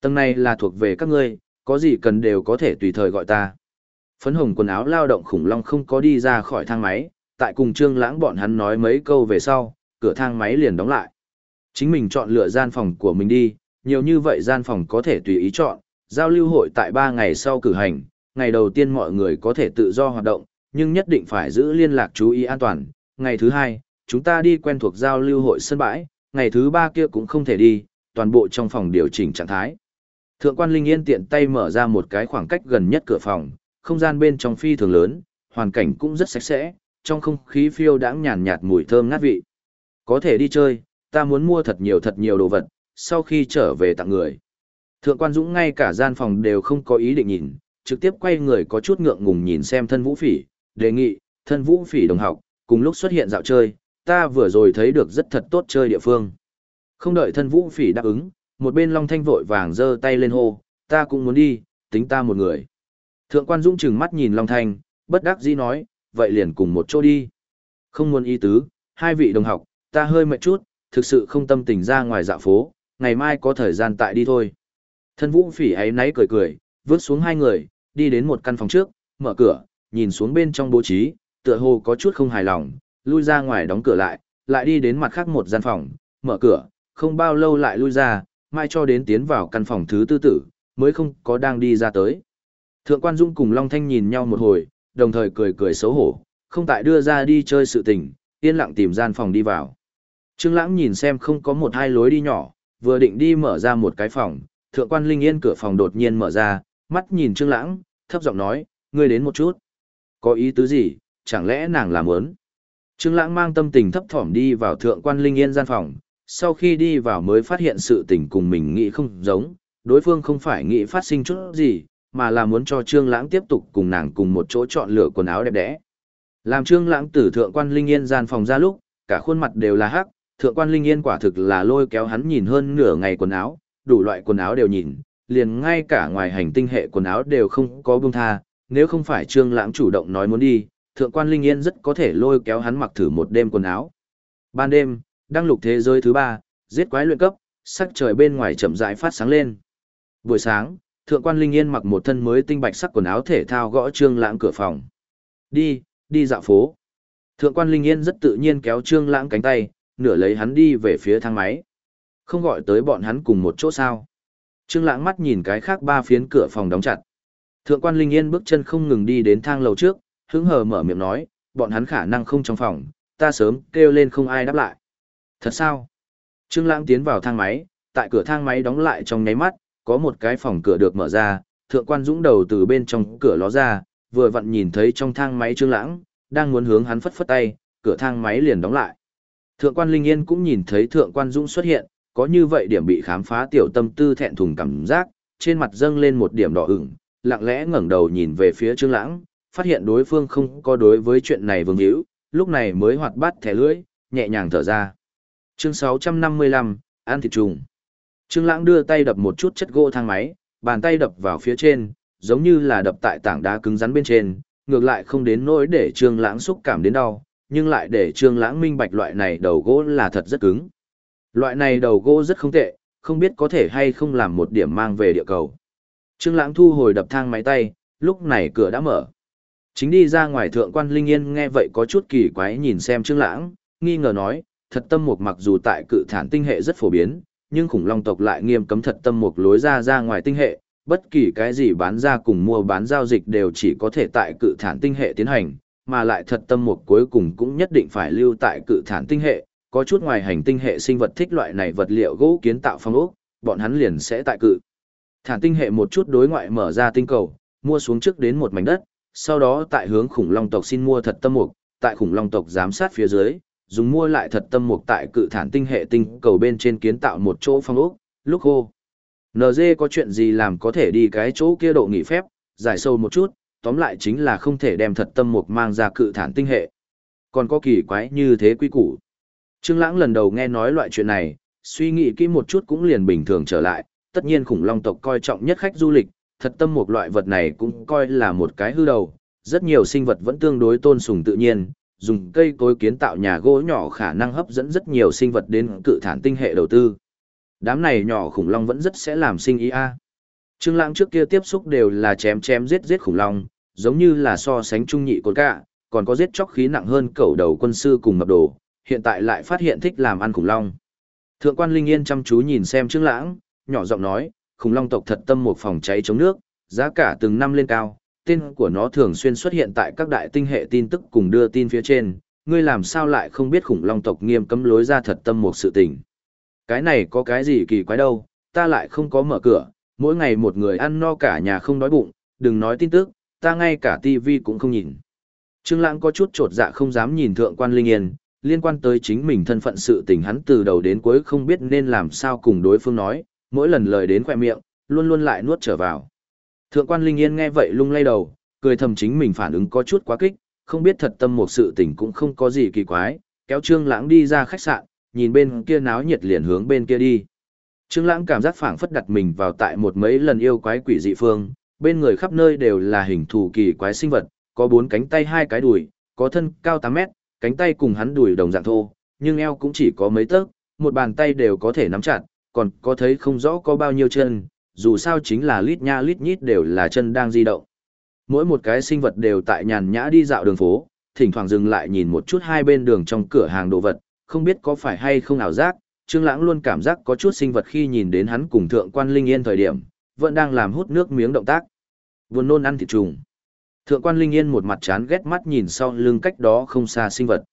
Tầng này là thuộc về các ngươi, có gì cần đều có thể tùy thời gọi ta. Phấn hồng quần áo lao động khủng long không có đi ra khỏi thang máy, tại cùng trương lãng bọn hắn nói mấy câu về sau, cửa thang máy liền đóng lại. Chính mình chọn lựa gian phòng của mình đi, nhiều như vậy gian phòng có thể tùy ý chọn, giao lưu hội tại 3 ngày sau cử hành, ngày đầu tiên mọi người có thể tự do hoạt động, nhưng nhất định phải giữ liên lạc chú ý an toàn. Ngày thứ hai, chúng ta đi quen thuộc giao lưu hội sân bãi, ngày thứ ba kia cũng không thể đi, toàn bộ trong phòng điều chỉnh trạng thái. Thượng quan Linh Yên tiện tay mở ra một cái khoảng cách gần nhất cửa phòng, không gian bên trong phi thường lớn, hoàn cảnh cũng rất sạch sẽ, trong không khí phiêu đãng nhàn nhạt mùi thơm ngát vị. Có thể đi chơi, ta muốn mua thật nhiều thật nhiều đồ vật, sau khi trở về tặng người. Thượng quan Dũng ngay cả gian phòng đều không có ý định nhìn, trực tiếp quay người có chút ngượng ngùng nhìn xem thân vũ phỉ, đề nghị, thân vũ phỉ đồng học, cùng lúc xuất hiện dạo chơi, ta vừa rồi thấy được rất thật tốt chơi địa phương. Không đợi thân vũ phỉ đáp ứng, một bên Long Thanh vội vàng giơ tay lên hô, ta cũng muốn đi, tính ta một người. Thượng quan Dũng chừng mắt nhìn Long Thanh, bất đắc dĩ nói, vậy liền cùng một chỗ đi. Không muốn ý tứ, hai vị đồng học, ta hơi mệt chút, thực sự không tâm tình ra ngoài dạ phố, ngày mai có thời gian tại đi thôi. Thân vũ phỉ ấy náy cười cười, vướt xuống hai người, đi đến một căn phòng trước, mở cửa, nhìn xuống bên trong bố trí, tựa hồ có chút không hài lòng, lui ra ngoài đóng cửa lại, lại đi đến mặt khác một gian phòng, mở cửa, không bao lâu lại lui ra, mai cho đến tiến vào căn phòng thứ tư tử, mới không có đang đi ra tới. Thượng quan Dung cùng Long Thanh nhìn nhau một hồi, đồng thời cười cười xấu hổ, không tại đưa ra đi chơi sự tình, yên lặng tìm gian phòng đi vào. Trương Lãng nhìn xem không có một hai lối đi nhỏ, vừa định đi mở ra một cái phòng, thượng quan Linh Yên cửa phòng đột nhiên mở ra, mắt nhìn Trương Lãng, thấp giọng nói, ngươi đến một chút. Có ý tứ gì, chẳng lẽ nàng làm ớn? Trương Lãng mang tâm tình thấp thỏm đi vào thượng quan Linh Yên gian phòng, sau khi đi vào mới phát hiện sự tình cùng mình nghĩ không giống, đối phương không phải nghĩ phát sinh chút gì, mà là muốn cho Trương Lãng tiếp tục cùng nàng cùng một chỗ chọn lựa quần áo đẹp đẽ. Làm Trương Lãng tử thượng quan Linh Yên gian phòng ra lúc, cả khuôn mặt đều là hắc, thượng quan Linh Yên quả thực là lôi kéo hắn nhìn hơn nửa ngày quần áo, đủ loại quần áo đều nhìn, liền ngay cả ngoài hành tinh hệ quần áo đều không có buông tha, nếu không phải Trương Lãng chủ động nói muốn đi, thượng quan Linh Yên rất có thể lôi kéo hắn mặc thử một đêm quần áo. Ban đêm, đăng lục thế giới thứ ba, giết quái luyện cấp, sắc trời bên ngoài chậm rãi phát sáng lên. Buổi sáng, thượng quan Linh Yên mặc một thân mới tinh bạch sắc quần áo thể thao gõ Trương Lãng cửa phòng. "Đi, đi dạo phố." Thượng quan Linh Yên rất tự nhiên kéo Trương Lãng cánh tay, nửa lấy hắn đi về phía thang máy. Không gọi tới bọn hắn cùng một chỗ sao? Trương Lãng mắt nhìn cái khác ba phiến cửa phòng đóng chặt. Thượng quan Linh Yên bước chân không ngừng đi đến thang lầu trước, hứng hờ mở miệng nói, bọn hắn khả năng không trong phòng, ta sớm kêu lên không ai đáp lại. Thật sao? Trương Lãng tiến vào thang máy, tại cửa thang máy đóng lại trong nháy mắt, có một cái phòng cửa được mở ra, thượng quan dũng đầu từ bên trong cửa ló ra, vừa vặn nhìn thấy trong thang máy Trương Lãng, đang muốn hướng hắn phất phất tay, cửa thang máy liền đóng lại. Thượng quan Linh Yên cũng nhìn thấy thượng quan dũng xuất hiện, có như vậy điểm bị khám phá tiểu tâm tư thẹn thùng cảm giác, trên mặt dâng lên một điểm đỏ ửng, lặng lẽ ngẩng đầu nhìn về phía Trương Lãng, phát hiện đối phương không có đối với chuyện này vương hữu, lúc này mới hoạt bát thẻ lưỡi, nhẹ nhàng thở ra. Chương 655, An thịt trùng. Trương Lãng đưa tay đập một chút chất gỗ thang máy, bàn tay đập vào phía trên, giống như là đập tại tảng đá cứng rắn bên trên, ngược lại không đến nỗi để Trương Lãng xúc cảm đến đau, nhưng lại để Trương Lãng minh bạch loại này đầu gỗ là thật rất cứng. Loại này đầu gỗ rất không tệ, không biết có thể hay không làm một điểm mang về địa cầu. Trương Lãng thu hồi đập thang máy tay, lúc này cửa đã mở. Chính đi ra ngoài thượng quan Linh Yên nghe vậy có chút kỳ quái nhìn xem Trương Lãng, nghi ngờ nói, thật tâm mục mặc dù tại cự thản tinh hệ rất phổ biến, nhưng khủng long tộc lại nghiêm cấm thật tâm mục lối ra ra ngoài tinh hệ, bất kỳ cái gì bán ra cùng mua bán giao dịch đều chỉ có thể tại cự thản tinh hệ tiến hành, mà lại thật tâm mục cuối cùng cũng nhất định phải lưu tại cự thản tinh hệ, có chút ngoài hành tinh hệ sinh vật thích loại này vật liệu gỗ kiến tạo phong ốc, bọn hắn liền sẽ tại cự. Thản tinh hệ một chút đối ngoại mở ra tinh cầu, mua xuống trước đến một mảnh đất, sau đó tại hướng khủng long tộc xin mua thật tâm mục, tại khủng long tộc giám sát phía dưới, dùng mua lại thật tâm mục tại cự thản tinh hệ tinh cầu bên trên kiến tạo một chỗ phong ốc, lúc hô. NG có chuyện gì làm có thể đi cái chỗ kia độ nghỉ phép, Giải sâu một chút, tóm lại chính là không thể đem thật tâm mục mang ra cự thản tinh hệ. Còn có kỳ quái như thế quy củ. Trương Lãng lần đầu nghe nói loại chuyện này, suy nghĩ kỹ một chút cũng liền bình thường trở lại, tất nhiên khủng long tộc coi trọng nhất khách du lịch, thật tâm một loại vật này cũng coi là một cái hư đầu, rất nhiều sinh vật vẫn tương đối tôn sùng tự nhiên, dùng cây cối kiến tạo nhà gỗ nhỏ khả năng hấp dẫn rất nhiều sinh vật đến cự thản tinh hệ đầu tư. Đám này nhỏ khủng long vẫn rất sẽ làm sinh ý a. Trương Lãng trước kia tiếp xúc đều là chém chém giết giết khủng long, giống như là so sánh trung nhị côn cả, còn có giết chóc khí nặng hơn cẩu đầu quân sư cùng mập đồ, hiện tại lại phát hiện thích làm ăn khủng long. Thượng quan Linh Yên chăm chú nhìn xem Trương Lãng, nhỏ giọng nói, khủng long tộc thật tâm một phòng cháy chống nước, giá cả từng năm lên cao, tên của nó thường xuyên xuất hiện tại các đại tinh hệ tin tức cùng đưa tin phía trên, ngươi làm sao lại không biết khủng long tộc nghiêm cấm lối ra thật tâm một sự tình. Cái này có cái gì kỳ quái đâu, ta lại không có mở cửa, mỗi ngày một người ăn no cả nhà không đói bụng, đừng nói tin tức, ta ngay cả tivi cũng không nhìn. Trương Lãng có chút trột dạ không dám nhìn thượng quan Linh Yên, liên quan tới chính mình thân phận sự tình hắn từ đầu đến cuối không biết nên làm sao cùng đối phương nói, mỗi lần lời đến khóe miệng, luôn luôn lại nuốt trở vào. Thượng quan Linh Yên nghe vậy lung lay đầu, cười thầm chính mình phản ứng có chút quá kích, không biết thật tâm một sự tình cũng không có gì kỳ quái, kéo Trương Lãng đi ra khách sạn, nhìn bên kia náo nhiệt liền hướng bên kia đi. Trương Lãng cảm giác phảng phất đặt mình vào tại một mấy lần yêu quái quỷ dị phương, bên người khắp nơi đều là hình thù kỳ quái sinh vật, có bốn cánh tay hai cái đùi, có thân cao 8 mét, cánh tay cùng hắn đùi đồng dạng thô, nhưng eo cũng chỉ có mấy tấc, một bàn tay đều có thể nắm chặt, còn có thấy không rõ có bao nhiêu chân, dù sao chính là lít nha lít nhít đều là chân đang di động. Mỗi một cái sinh vật đều tại nhàn nhã đi dạo đường phố, thỉnh thoảng dừng lại nhìn một chút hai bên đường trong cửa hàng đồ vật, không biết có phải hay không ảo giác, Trương Lãng luôn cảm giác có chút sinh vật khi nhìn đến hắn cùng thượng quan Linh Yên thời điểm, vẫn đang làm hút nước miếng động tác. Buồn nôn ăn thịt trùng. Thượng quan Linh Yên một mặt chán ghét mắt nhìn sau lưng cách đó không xa sinh vật.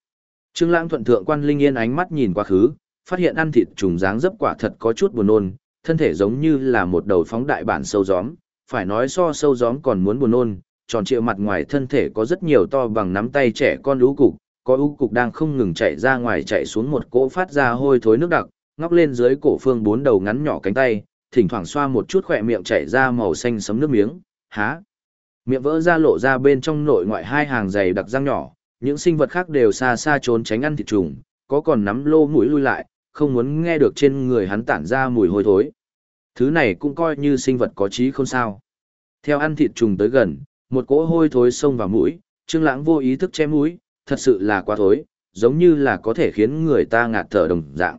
Trương Lãng thuận thượng quan Linh Yên ánh mắt nhìn qua khứ, phát hiện ăn thịt trùng dáng dấp quả thật có chút buồn nôn, thân thể giống như là một đầu phóng đại bản sâu gióm, phải nói so sâu gióm còn muốn buồn nôn, tròn trịa mặt ngoài thân thể có rất nhiều to bằng nắm tay trẻ con lũ cục, có u cục đang không ngừng chạy ra ngoài chạy xuống một cỗ phát ra hôi thối nước đặc, ngóc lên dưới cổ phương bốn đầu ngắn nhỏ cánh tay, thỉnh thoảng xoa một chút khỏe miệng chảy ra màu xanh sấm nước miếng, há. Miệng vỡ ra lộ ra bên trong nội ngoại hai hàng dày đặc răng nhỏ, những sinh vật khác đều xa xa trốn tránh ăn thịt trùng, có còn nắm lô mũi lui lại, không muốn nghe được trên người hắn tản ra mùi hôi thối. Thứ này cũng coi như sinh vật có trí không sao. Theo ăn thịt trùng tới gần, một cỗ hôi thối xông vào mũi, Trương Lãng vô ý thức che mũi, thật sự là quá thối, giống như là có thể khiến người ta ngạt thở đồng dạng.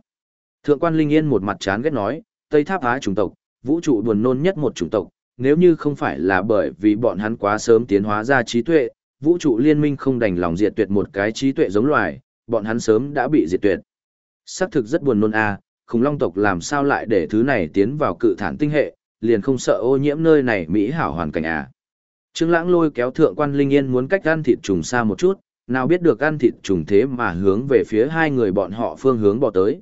Thượng quan Linh Yên một mặt chán ghét nói, Tây Tháp Á chủng tộc, vũ trụ buồn nôn nhất một chủng tộc, nếu như không phải là bởi vì bọn hắn quá sớm tiến hóa ra trí tuệ, vũ trụ liên minh không đành lòng diệt tuyệt một cái trí tuệ giống loài, bọn hắn sớm đã bị diệt tuyệt. Sắc thực rất buồn nôn a, à, khủng long tộc làm sao lại để thứ này tiến vào cự thản tinh hệ, liền không sợ ô nhiễm nơi này mỹ hảo hoàn cảnh à. Trương Lãng lôi kéo thượng quan Linh Yên muốn cách ăn thịt trùng xa một chút, nào biết được ăn thịt trùng thế mà hướng về phía hai người bọn họ phương hướng bỏ tới.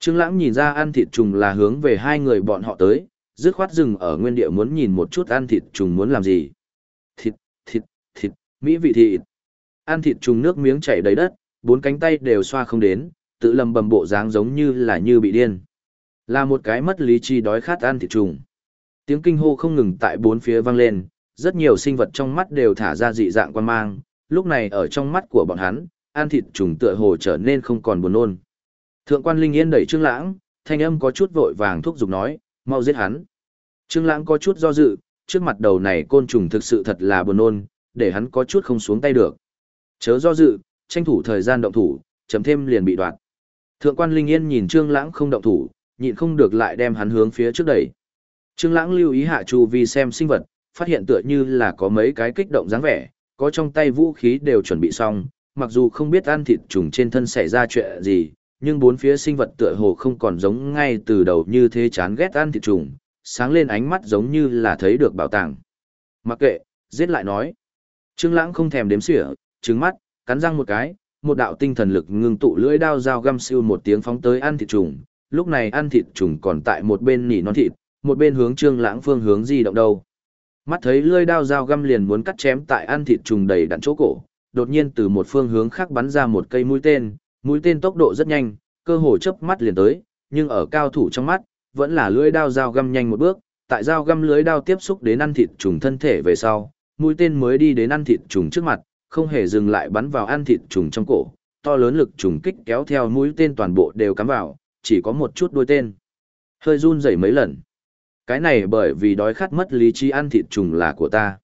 Trương Lãng nhìn ra ăn thịt trùng là hướng về hai người bọn họ tới, dứt khoát dừng ở nguyên địa muốn nhìn một chút ăn thịt trùng muốn làm gì. Thịt, thịt, thịt, mỹ vị thịt. Ăn thịt trùng nước miếng chảy đầy đất, bốn cánh tay đều xoa không đến, tự lầm bầm bộ dáng giống như là như bị điên. Là một cái mất lý trí đói khát ăn thịt trùng. Tiếng kinh hô không ngừng tại bốn phía vang lên, rất nhiều sinh vật trong mắt đều thả ra dị dạng quan mang, lúc này ở trong mắt của bọn hắn, ăn thịt trùng tựa hồ trở nên không còn buồn nôn. Thượng quan Linh Yên đẩy Trương Lãng, thanh âm có chút vội vàng thúc giục nói, mau giết hắn. Trương Lãng có chút do dự, trước mặt đầu này côn trùng thực sự thật là buồn nôn, để hắn có chút không xuống tay được. Chớ do dự, tranh thủ thời gian động thủ, chấm thêm liền bị đoạt. Thượng quan Linh Yên nhìn Trương Lãng không động thủ, nhịn không được lại đem hắn hướng phía trước đẩy. Trương Lãng lưu ý hạ chu vi xem sinh vật, phát hiện tựa như là có mấy cái kích động dáng vẻ, có trong tay vũ khí đều chuẩn bị xong, mặc dù không biết ăn thịt trùng trên thân xảy ra chuyện gì, nhưng bốn phía sinh vật tựa hồ không còn giống ngay từ đầu như thế chán ghét ăn thịt trùng, sáng lên ánh mắt giống như là thấy được bảo tàng. Mặc kệ, giết lại nói. Trương Lãng không thèm đếm xỉa, trừng mắt, cắn răng một cái, một đạo tinh thần lực ngưng tụ lưỡi đao dao găm siêu một tiếng phóng tới ăn thịt trùng, lúc này ăn thịt trùng còn tại một bên nỉ non thịt, một bên hướng Trương Lãng phương hướng di động đâu. Mắt thấy lưỡi đao dao găm liền muốn cắt chém tại ăn thịt trùng đầy đặn chỗ cổ, đột nhiên từ một phương hướng khác bắn ra một cây mũi tên, mũi tên tốc độ rất nhanh, cơ hồ chớp mắt liền tới, nhưng ở cao thủ trong mắt, vẫn là lưỡi đao dao găm nhanh một bước, tại dao găm lưới đao tiếp xúc đến ăn thịt trùng thân thể về sau, mũi tên mới đi đến ăn thịt trùng trước mặt, không hề dừng lại bắn vào ăn thịt trùng trong cổ, to lớn lực trùng kích kéo theo mũi tên toàn bộ đều cắm vào, chỉ có một chút đuôi tên. Hơi run rẩy mấy lần. Cái này bởi vì đói khát mất lý trí ăn thịt trùng là của ta.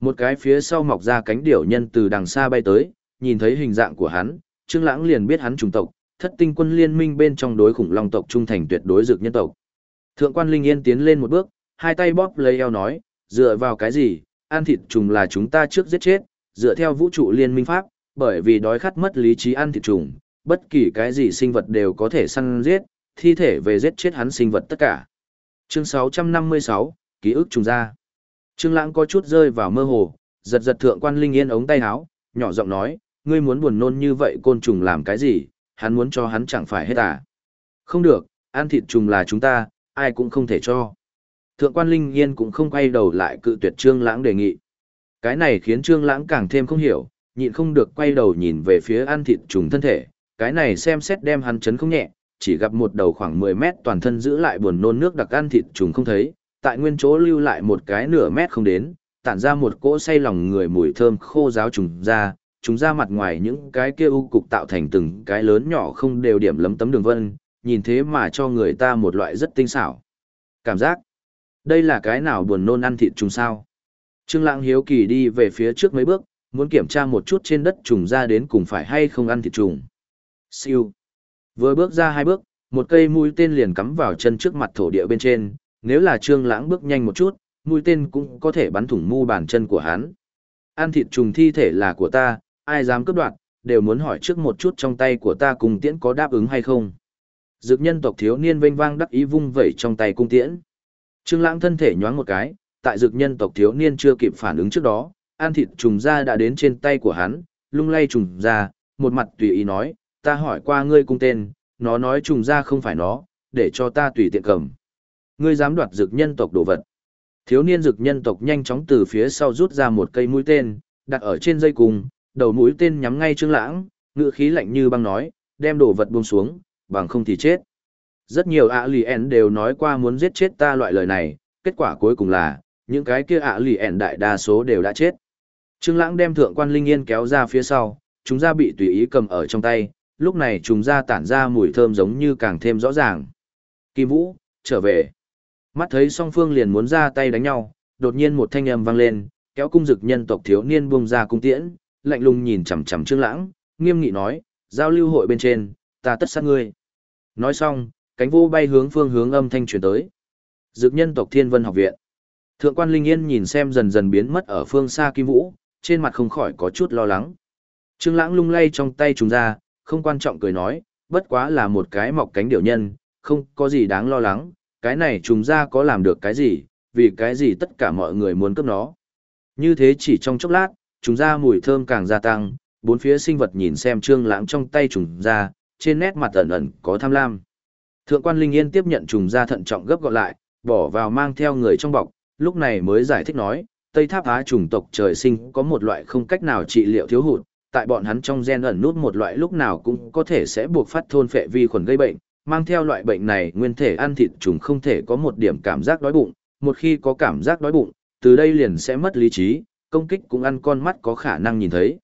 Một cái phía sau mọc ra cánh điểu nhân từ đằng xa bay tới, nhìn thấy hình dạng của hắn, Trương Lãng liền biết hắn trùng tộc, thất tinh quân liên minh bên trong đối khủng long tộc trung thành tuyệt đối dược nhân tộc. Thượng quan Linh Yên tiến lên một bước, hai tay bóp lấy eo nói, dựa vào cái gì, ăn thịt trùng là chúng ta trước giết chết, dựa theo vũ trụ liên minh pháp, bởi vì đói khát mất lý trí ăn thịt trùng, bất kỳ cái gì sinh vật đều có thể săn giết, thi thể về giết chết hắn sinh vật tất cả. Chương 656, ký ức trùng ra. Trương Lãng có chút rơi vào mơ hồ, giật giật thượng quan Linh Yên ống tay áo, nhỏ giọng nói, ngươi muốn buồn nôn như vậy côn trùng làm cái gì, hắn muốn cho hắn chẳng phải hết à. Không được, ăn thịt trùng là chúng ta, ai cũng không thể cho. Thượng quan Linh Yên cũng không quay đầu lại cự tuyệt Trương Lãng đề nghị. Cái này khiến Trương Lãng càng thêm không hiểu, nhịn không được quay đầu nhìn về phía ăn thịt trùng thân thể, cái này xem xét đem hắn chấn không nhẹ, chỉ gặp một đầu khoảng 10 mét toàn thân giữ lại buồn nôn nước đặc ăn thịt trùng không thấy, tại nguyên chỗ lưu lại một cái nửa mét không đến, tản ra một cỗ say lòng người mùi thơm khô giáo trùng ra, chúng ra mặt ngoài những cái kia u cục tạo thành từng cái lớn nhỏ không đều điểm lấm tấm đường vân, nhìn thế mà cho người ta một loại rất tinh xảo. Cảm giác, đây là cái nào buồn nôn ăn thịt trùng sao? Trương Lãng hiếu kỳ đi về phía trước mấy bước, muốn kiểm tra một chút trên đất trùng ra đến cùng phải hay không ăn thịt trùng. Siêu. Vừa bước ra hai bước, một cây mũi tên liền cắm vào chân trước mặt thổ địa bên trên, nếu là Trương Lãng bước nhanh một chút, mũi tên cũng có thể bắn thủng mu bàn chân của hắn. Ăn thịt trùng thi thể là của ta, ai dám cướp đoạt, đều muốn hỏi trước một chút trong tay của ta cung tiễn có đáp ứng hay không. Dực nhân tộc thiếu niên vênh vang đắc ý vung vẩy trong tay cung tiễn. Trương Lãng thân thể nhoáng một cái, tại dực nhân tộc thiếu niên chưa kịp phản ứng trước đó, ăn thịt trùng ra đã đến trên tay của hắn, lung lay trùng ra, một mặt tùy ý nói, ta hỏi qua ngươi cung tên, nó nói trùng ra không phải nó, để cho ta tùy tiện cầm. Ngươi dám đoạt dực nhân tộc đồ vật. Thiếu niên dực nhân tộc nhanh chóng từ phía sau rút ra một cây mũi tên, đặt ở trên dây cung, đầu mũi tên nhắm ngay Trương Lãng, ngựa khí lạnh như băng nói, đem đồ vật buông xuống, bằng không thì chết. Rất nhiều ạ lì đều nói qua muốn giết chết ta loại lời này, kết quả cuối cùng là, những cái kia ạ lì ẻn đại đa số đều đã chết. Trương Lãng đem thượng quan Linh Yên kéo ra phía sau, chúng ra bị tùy ý cầm ở trong tay, lúc này chúng ra tản ra mùi thơm giống như càng thêm rõ ràng. Kim Vũ, trở về. Mắt thấy song phương liền muốn ra tay đánh nhau, đột nhiên một thanh âm vang lên, kéo cung dực nhân tộc thiếu niên buông ra cung tiễn, lạnh lùng nhìn chằm chằm Trương Lãng, nghiêm nghị nói, giao lưu hội bên trên, ta tất sát ngươi. Nói xong, cánh vô bay hướng phương hướng âm thanh truyền tới. Dực nhân tộc Thiên Vân học viện. Thượng quan Linh Yên nhìn xem dần dần biến mất ở phương xa Kim Vũ, trên mặt không khỏi có chút lo lắng. Trương Lãng lung lay trong tay trùng ra, không quan trọng cười nói, bất quá là một cái mọc cánh điểu nhân, không có gì đáng lo lắng, cái này trùng ra có làm được cái gì, vì cái gì tất cả mọi người muốn cướp nó. Như thế chỉ trong chốc lát, trùng ra mùi thơm càng gia tăng, bốn phía sinh vật nhìn xem Trương Lãng trong tay trùng ra, trên nét mặt ẩn ẩn có tham lam. Thượng quan Linh Yên tiếp nhận trùng ra thận trọng gấp gọn lại, bỏ vào mang theo người trong bọc, lúc này mới giải thích nói, Tây Tháp Á chủng tộc trời sinh có một loại không cách nào trị liệu thiếu hụt, tại bọn hắn trong gen ẩn nút một loại lúc nào cũng có thể sẽ buộc phát thôn phệ vi khuẩn gây bệnh, mang theo loại bệnh này nguyên thể ăn thịt trùng không thể có một điểm cảm giác đói bụng, một khi có cảm giác đói bụng, từ đây liền sẽ mất lý trí, công kích cũng ăn con mắt có khả năng nhìn thấy.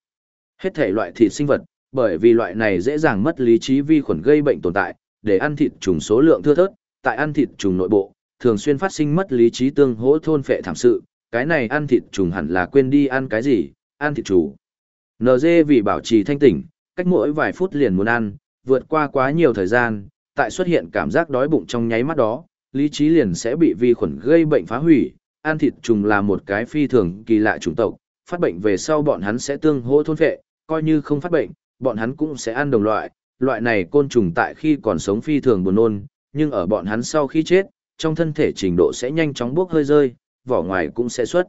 Hết thể loại thịt sinh vật, bởi vì loại này dễ dàng mất lý trí vi khuẩn gây bệnh tồn tại, để ăn thịt trùng số lượng thưa thớt, tại ăn thịt trùng nội bộ, thường xuyên phát sinh mất lý trí tương hỗ thôn phệ thảm sự, cái này ăn thịt trùng hẳn là quên đi ăn cái gì, ăn thịt chủ. NG vì bảo trì thanh tỉnh, cách mỗi vài phút liền muốn ăn, vượt qua quá nhiều thời gian, tại xuất hiện cảm giác đói bụng trong nháy mắt đó, lý trí liền sẽ bị vi khuẩn gây bệnh phá hủy. Ăn thịt trùng là một cái phi thường kỳ lạ chủng tộc, phát bệnh về sau bọn hắn sẽ tương hỗ thôn phệ, coi như không phát bệnh, bọn hắn cũng sẽ ăn đồng loại. Loại này côn trùng tại khi còn sống phi thường buồn nôn, nhưng ở bọn hắn sau khi chết, trong thân thể trình độ sẽ nhanh chóng bốc hơi rơi, vỏ ngoài cũng sẽ xuất.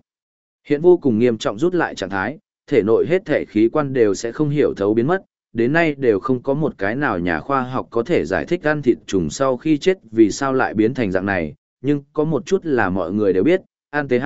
Hiện vô cùng nghiêm trọng rút lại trạng thái, thể nội hết thể khí quan đều sẽ không hiểu thấu biến mất, đến nay đều không có một cái nào nhà khoa học có thể giải thích ăn thịt trùng sau khi chết vì sao lại biến thành dạng này, nhưng có một chút là mọi người đều biết, ăn TH.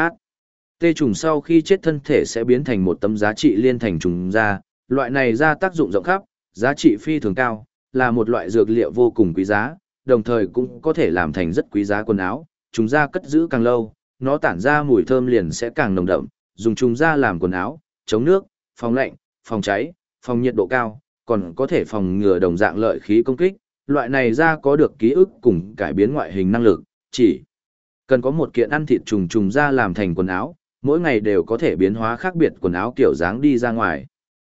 Tê trùng sau khi chết thân thể sẽ biến thành một tấm giá trị liên thành trùng da, loại này ra tác dụng rộng khắp, giá trị phi thường cao, là một loại dược liệu vô cùng quý giá, đồng thời cũng có thể làm thành rất quý giá quần áo, trùng da cất giữ càng lâu, nó tản ra mùi thơm liền sẽ càng nồng đậm, dùng trùng da làm quần áo, chống nước, phòng lạnh, phòng cháy, phòng nhiệt độ cao, còn có thể phòng ngừa đồng dạng lợi khí công kích. Loại này da có được ký ức cùng cải biến ngoại hình năng lực, chỉ cần có một kiện ăn thịt trùng trùng da làm thành quần áo, mỗi ngày đều có thể biến hóa khác biệt quần áo kiểu dáng đi ra ngoài.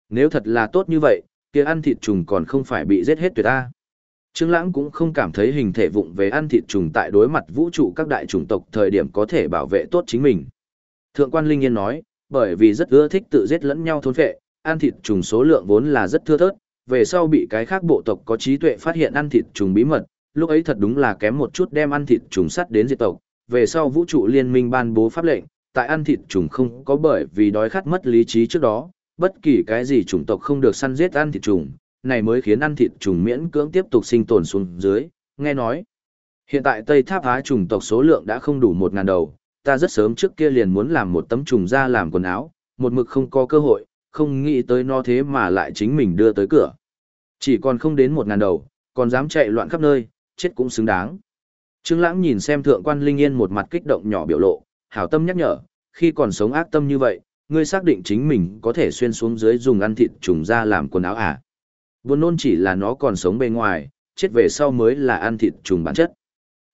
Nếu thật là tốt như vậy, kia ăn thịt trùng còn không phải bị giết hết tuyệt ta. Trương Lãng cũng không cảm thấy hình thể vụng về ăn thịt trùng tại đối mặt vũ trụ các đại chủng tộc thời điểm có thể bảo vệ tốt chính mình. Thượng quan Linh Yên nói, bởi vì rất ưa thích tự giết lẫn nhau thôn phệ, ăn thịt trùng số lượng vốn là rất thưa thớt, về sau bị cái khác bộ tộc có trí tuệ phát hiện ăn thịt trùng bí mật, lúc ấy thật đúng là kém một chút đem ăn thịt trùng sắt đến diệt tộc, về sau vũ trụ liên minh ban bố pháp lệnh, tại ăn thịt trùng không có bởi vì đói khát mất lý trí trước đó, bất kỳ cái gì chủng tộc không được săn giết ăn thịt trùng, này mới khiến ăn thịt trùng miễn cưỡng tiếp tục sinh tồn xuống dưới, nghe nói. Hiện tại Tây Tháp Á trùng tộc số lượng đã không đủ một ngàn đầu, ta rất sớm trước kia liền muốn làm một tấm trùng ra làm quần áo, một mực không có cơ hội, không nghĩ tới nó thế mà lại chính mình đưa tới cửa. Chỉ còn không đến một ngàn đầu, còn dám chạy loạn khắp nơi, chết cũng xứng đáng. Trương Lãng nhìn xem thượng quan Linh Yên một mặt kích động nhỏ biểu lộ, hảo tâm nhắc nhở, khi còn sống ác tâm như vậy, ngươi xác định chính mình có thể xuyên xuống dưới dùng ăn thịt trùng ra làm quần áo à? Buồn nôn chỉ là nó còn sống bên ngoài, chết về sau mới là ăn thịt trùng bản chất.